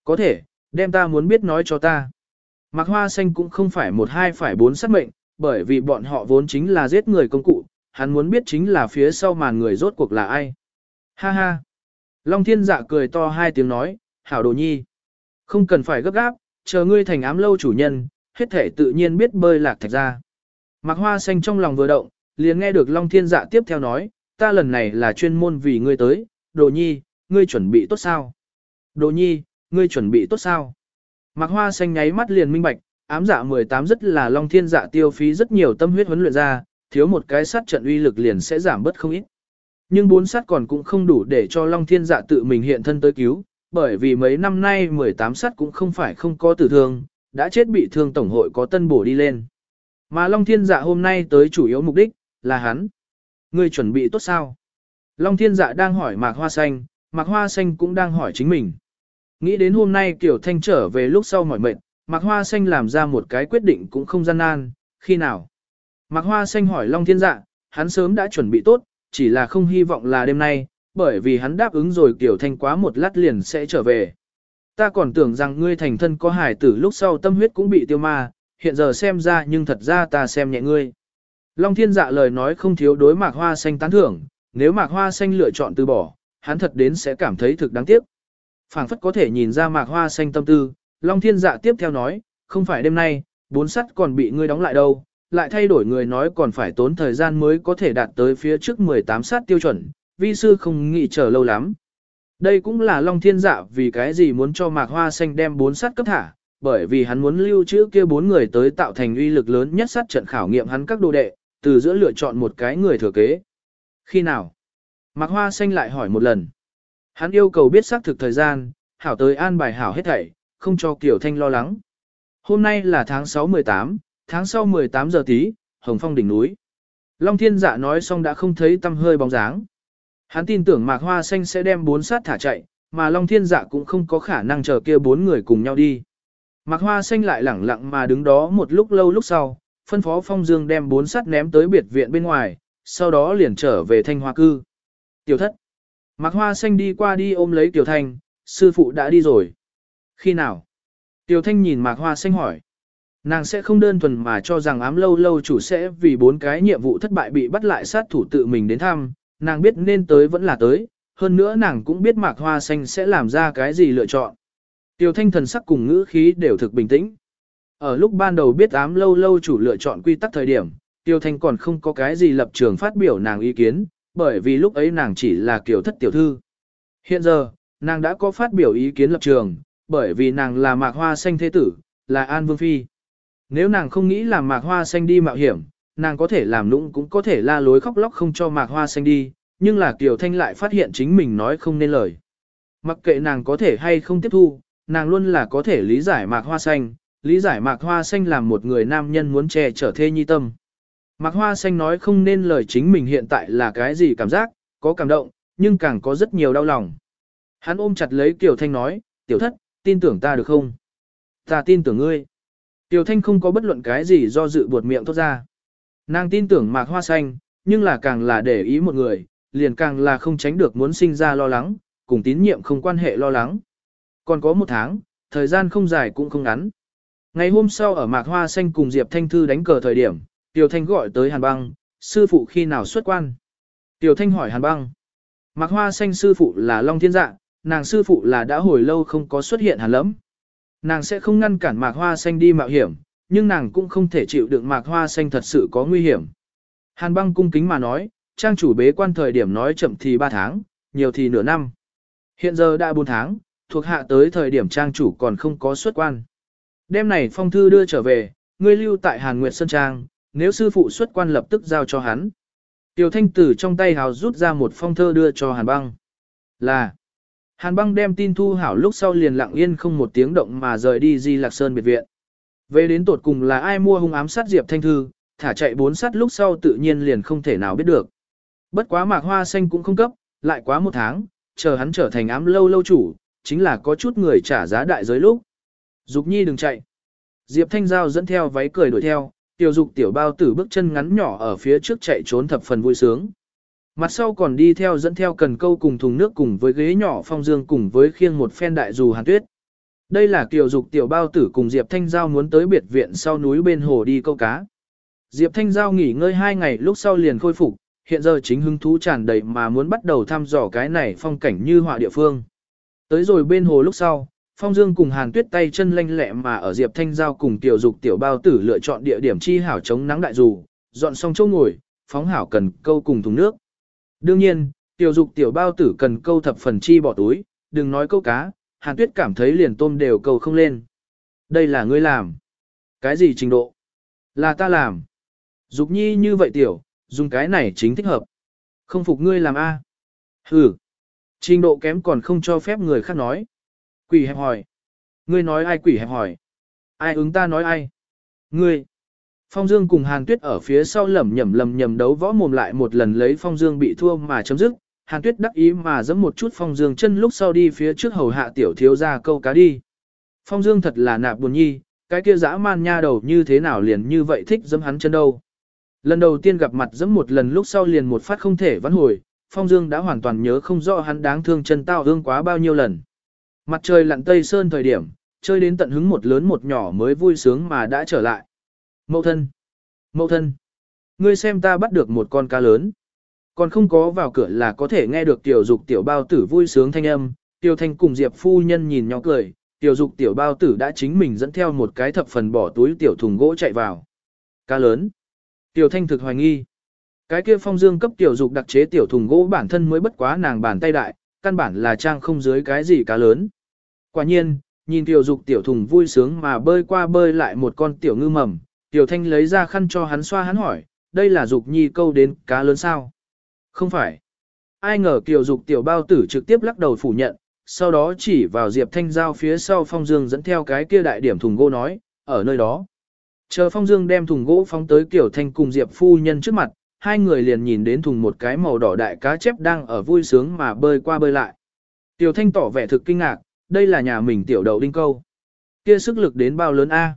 Có thể, đem ta muốn biết nói cho ta. Mạc Hoa Xanh cũng không phải một hai phải bốn sát mệnh, bởi vì bọn họ vốn chính là giết người công cụ, hắn muốn biết chính là phía sau màn người rốt cuộc là ai. Ha ha. Long Thiên Dạ cười to hai tiếng nói, hảo đồ nhi. Không cần phải gấp gáp, chờ ngươi thành ám lâu chủ nhân, hết thể tự nhiên biết bơi lạc thạch ra. Mạc Hoa Xanh trong lòng vừa động, liền nghe được Long Thiên Dạ tiếp theo nói, ta lần này là chuyên môn vì ngươi tới, đồ nhi, ngươi chuẩn bị tốt sao? Đồ nhi, ngươi chuẩn bị tốt sao? Mạc Hoa Xanh nháy mắt liền minh bạch, ám dạ 18 rất là Long Thiên Dạ tiêu phí rất nhiều tâm huyết huấn luyện ra, thiếu một cái sát trận uy lực liền sẽ giảm bớt không ít. Nhưng bốn sát còn cũng không đủ để cho Long Thiên Dạ tự mình hiện thân tới cứu, bởi vì mấy năm nay 18 sát cũng không phải không có tử thương, đã chết bị thương tổng hội có tân bổ đi lên. Mà Long Thiên Dạ hôm nay tới chủ yếu mục đích, là hắn. Ngươi chuẩn bị tốt sao? Long Thiên Dạ đang hỏi Mạc Hoa Xanh, Mạc Hoa Xanh cũng đang hỏi chính mình. Nghĩ đến hôm nay kiều Thanh trở về lúc sau mỏi mệt, Mạc Hoa Xanh làm ra một cái quyết định cũng không gian nan, khi nào? Mạc Hoa Xanh hỏi Long Thiên Dạ, hắn sớm đã chuẩn bị tốt, chỉ là không hy vọng là đêm nay, bởi vì hắn đáp ứng rồi Tiểu Thanh quá một lát liền sẽ trở về. Ta còn tưởng rằng ngươi thành thân có hài tử lúc sau tâm huyết cũng bị tiêu ma, hiện giờ xem ra nhưng thật ra ta xem nhẹ ngươi. Long thiên dạ lời nói không thiếu đối mạc hoa xanh tán thưởng, nếu mạc hoa xanh lựa chọn từ bỏ, hắn thật đến sẽ cảm thấy thực đáng tiếc. phảng phất có thể nhìn ra mạc hoa xanh tâm tư, Long thiên dạ tiếp theo nói, không phải đêm nay, bốn sắt còn bị ngươi đóng lại đâu, lại thay đổi người nói còn phải tốn thời gian mới có thể đạt tới phía trước 18 sát tiêu chuẩn, vi sư không nghĩ chờ lâu lắm. Đây cũng là Long Thiên Dạ vì cái gì muốn cho Mạc Hoa Xanh đem bốn sát cấp thả, bởi vì hắn muốn lưu trữ kia bốn người tới tạo thành uy lực lớn nhất sát trận khảo nghiệm hắn các đồ đệ, từ giữa lựa chọn một cái người thừa kế. Khi nào? Mạc Hoa Xanh lại hỏi một lần. Hắn yêu cầu biết xác thực thời gian, hảo tới an bài hảo hết thảy, không cho Kiều Thanh lo lắng. Hôm nay là tháng 6-18, tháng sau 18 giờ tí, Hồng Phong đỉnh núi. Long Thiên Dạ nói xong đã không thấy tâm hơi bóng dáng. Hắn tin tưởng Mạc Hoa Xanh sẽ đem bốn sát thả chạy, mà Long Thiên Dạ cũng không có khả năng chờ kia bốn người cùng nhau đi. Mạc Hoa Xanh lại lẳng lặng mà đứng đó một lúc lâu lúc sau, phân phó Phong Dương đem bốn sát ném tới biệt viện bên ngoài, sau đó liền trở về thanh hoa cư. Tiểu thất. Mạc Hoa Xanh đi qua đi ôm lấy Tiểu Thanh, sư phụ đã đi rồi. Khi nào? Tiểu Thanh nhìn Mạc Hoa Xanh hỏi. Nàng sẽ không đơn thuần mà cho rằng ám lâu lâu chủ sẽ vì bốn cái nhiệm vụ thất bại bị bắt lại sát thủ tự mình đến thăm, nàng biết nên tới vẫn là tới, hơn nữa nàng cũng biết Mạc Hoa Xanh sẽ làm ra cái gì lựa chọn. Tiểu Thanh thần sắc cùng ngữ khí đều thực bình tĩnh. Ở lúc ban đầu biết ám lâu lâu chủ lựa chọn quy tắc thời điểm, Tiêu Thanh còn không có cái gì lập trường phát biểu nàng ý kiến, bởi vì lúc ấy nàng chỉ là kiểu thất tiểu thư. Hiện giờ, nàng đã có phát biểu ý kiến lập trường, bởi vì nàng là mạc hoa xanh thế tử, là An Vương Phi. Nếu nàng không nghĩ làm mạc hoa xanh đi mạo hiểm, nàng có thể làm nũng cũng có thể la lối khóc lóc không cho mạc hoa xanh đi, nhưng là Kiều Thanh lại phát hiện chính mình nói không nên lời. Mặc kệ nàng có thể hay không tiếp thu, nàng luôn là có thể lý giải mạc hoa xanh, lý giải mạc hoa xanh làm một người nam nhân muốn che chở thê nhi tâm. Mạc hoa xanh nói không nên lời chính mình hiện tại là cái gì cảm giác, có cảm động, nhưng càng có rất nhiều đau lòng. Hắn ôm chặt lấy Kiều Thanh nói, tiểu thất, tin tưởng ta được không? Ta tin tưởng ngươi. Tiểu Thanh không có bất luận cái gì do dự buột miệng thốt ra. Nàng tin tưởng mạc hoa xanh, nhưng là càng là để ý một người, liền càng là không tránh được muốn sinh ra lo lắng, cùng tín nhiệm không quan hệ lo lắng. Còn có một tháng, thời gian không dài cũng không ngắn. Ngày hôm sau ở Mạc Hoa Xanh cùng Diệp Thanh Thư đánh cờ thời điểm, Tiểu Thanh gọi tới Hàn Băng, sư phụ khi nào xuất quan. Tiểu Thanh hỏi Hàn Băng. Mạc Hoa Xanh sư phụ là Long Thiên Dạ, nàng sư phụ là đã hồi lâu không có xuất hiện Hàn Lẫm. Nàng sẽ không ngăn cản Mạc Hoa Xanh đi mạo hiểm, nhưng nàng cũng không thể chịu đựng Mạc Hoa Xanh thật sự có nguy hiểm. Hàn Băng cung kính mà nói, trang chủ bế quan thời điểm nói chậm thì 3 tháng, nhiều thì nửa năm. Hiện giờ đã 4 tháng, thuộc hạ tới thời điểm trang chủ còn không có xuất quan. Đêm này phong thư đưa trở về, ngươi lưu tại Hàn Nguyệt Sơn Trang, nếu sư phụ xuất quan lập tức giao cho hắn. Tiểu thanh tử trong tay hào rút ra một phong thơ đưa cho Hàn băng. Là, Hàn băng đem tin thu hảo lúc sau liền lặng yên không một tiếng động mà rời đi Di Lạc Sơn biệt viện. Về đến tột cùng là ai mua hung ám sát Diệp Thanh Thư, thả chạy bốn sát lúc sau tự nhiên liền không thể nào biết được. Bất quá mạc hoa xanh cũng không cấp, lại quá một tháng, chờ hắn trở thành ám lâu lâu chủ, chính là có chút người trả giá đại giới lúc. Dục nhi đừng chạy. Diệp Thanh Giao dẫn theo váy cười đuổi theo, tiểu dục tiểu bao tử bước chân ngắn nhỏ ở phía trước chạy trốn thập phần vui sướng. Mặt sau còn đi theo dẫn theo cần câu cùng thùng nước cùng với ghế nhỏ phong dương cùng với khiêng một phen đại dù hàn tuyết. Đây là kiều dục tiểu bao tử cùng Diệp Thanh Giao muốn tới biệt viện sau núi bên hồ đi câu cá. Diệp Thanh Giao nghỉ ngơi hai ngày lúc sau liền khôi phục, hiện giờ chính hứng thú tràn đầy mà muốn bắt đầu thăm dò cái này phong cảnh như họa địa phương. Tới rồi bên hồ lúc sau, Phong Dương cùng Hàn Tuyết tay chân lanh lẹ mà ở Diệp Thanh Giao cùng tiểu dục tiểu bao tử lựa chọn địa điểm chi hảo chống nắng đại dù, dọn xong chỗ ngồi, phóng hảo cần câu cùng thùng nước. Đương nhiên, tiểu dục tiểu bao tử cần câu thập phần chi bỏ túi, đừng nói câu cá, Hàn Tuyết cảm thấy liền tôm đều cầu không lên. Đây là ngươi làm. Cái gì trình độ? Là ta làm. Dục nhi như vậy tiểu, dùng cái này chính thích hợp. Không phục ngươi làm A. Ừ. Trình độ kém còn không cho phép người khác nói. Quỷ hẹp hỏi. Ngươi nói ai quỷ hẹp hỏi? Ai ứng ta nói ai? Ngươi. Phong Dương cùng Hàn Tuyết ở phía sau lẩm nhẩm lầm nhầm đấu võ mồm lại một lần lấy Phong Dương bị thua mà chấm dứt. Hàn Tuyết đắc ý mà giẫm một chút Phong Dương chân lúc sau đi phía trước hầu hạ tiểu thiếu gia câu cá đi. Phong Dương thật là nạp buồn nhi, cái kia dã man nha đầu như thế nào liền như vậy thích giẫm hắn chân đâu. Lần đầu tiên gặp mặt giẫm một lần lúc sau liền một phát không thể vãn hồi, Phong Dương đã hoàn toàn nhớ không rõ hắn đáng thương chân tao ương quá bao nhiêu lần. Mặt trời lặn tây sơn thời điểm, chơi đến tận hứng một lớn một nhỏ mới vui sướng mà đã trở lại. Mậu thân! Mậu thân! Ngươi xem ta bắt được một con cá lớn. Còn không có vào cửa là có thể nghe được tiểu dục tiểu bao tử vui sướng thanh âm, tiểu thanh cùng diệp phu nhân nhìn nhau cười, tiểu dục tiểu bao tử đã chính mình dẫn theo một cái thập phần bỏ túi tiểu thùng gỗ chạy vào. Cá lớn! Tiểu thanh thực hoài nghi. Cái kia phong dương cấp tiểu dục đặc chế tiểu thùng gỗ bản thân mới bất quá nàng bàn tay đại, căn bản là trang không dưới cái gì cá lớn. Quả nhiên, nhìn tiểu dục tiểu thùng vui sướng mà bơi qua bơi lại một con tiểu ngư mầm, tiểu thanh lấy ra khăn cho hắn xoa hắn hỏi, đây là dục nhi câu đến cá lớn sao? Không phải. Ai ngờ tiểu dục tiểu bao tử trực tiếp lắc đầu phủ nhận, sau đó chỉ vào diệp thanh giao phía sau phong dương dẫn theo cái kia đại điểm thùng gỗ nói, ở nơi đó. Chờ phong dương đem thùng gỗ phóng tới tiểu thanh cùng diệp phu nhân trước mặt, hai người liền nhìn đến thùng một cái màu đỏ đại cá chép đang ở vui sướng mà bơi qua bơi lại. Tiểu thanh tỏ vẻ thực kinh ngạc, đây là nhà mình tiểu đậu đinh câu. Kia sức lực đến bao lớn A.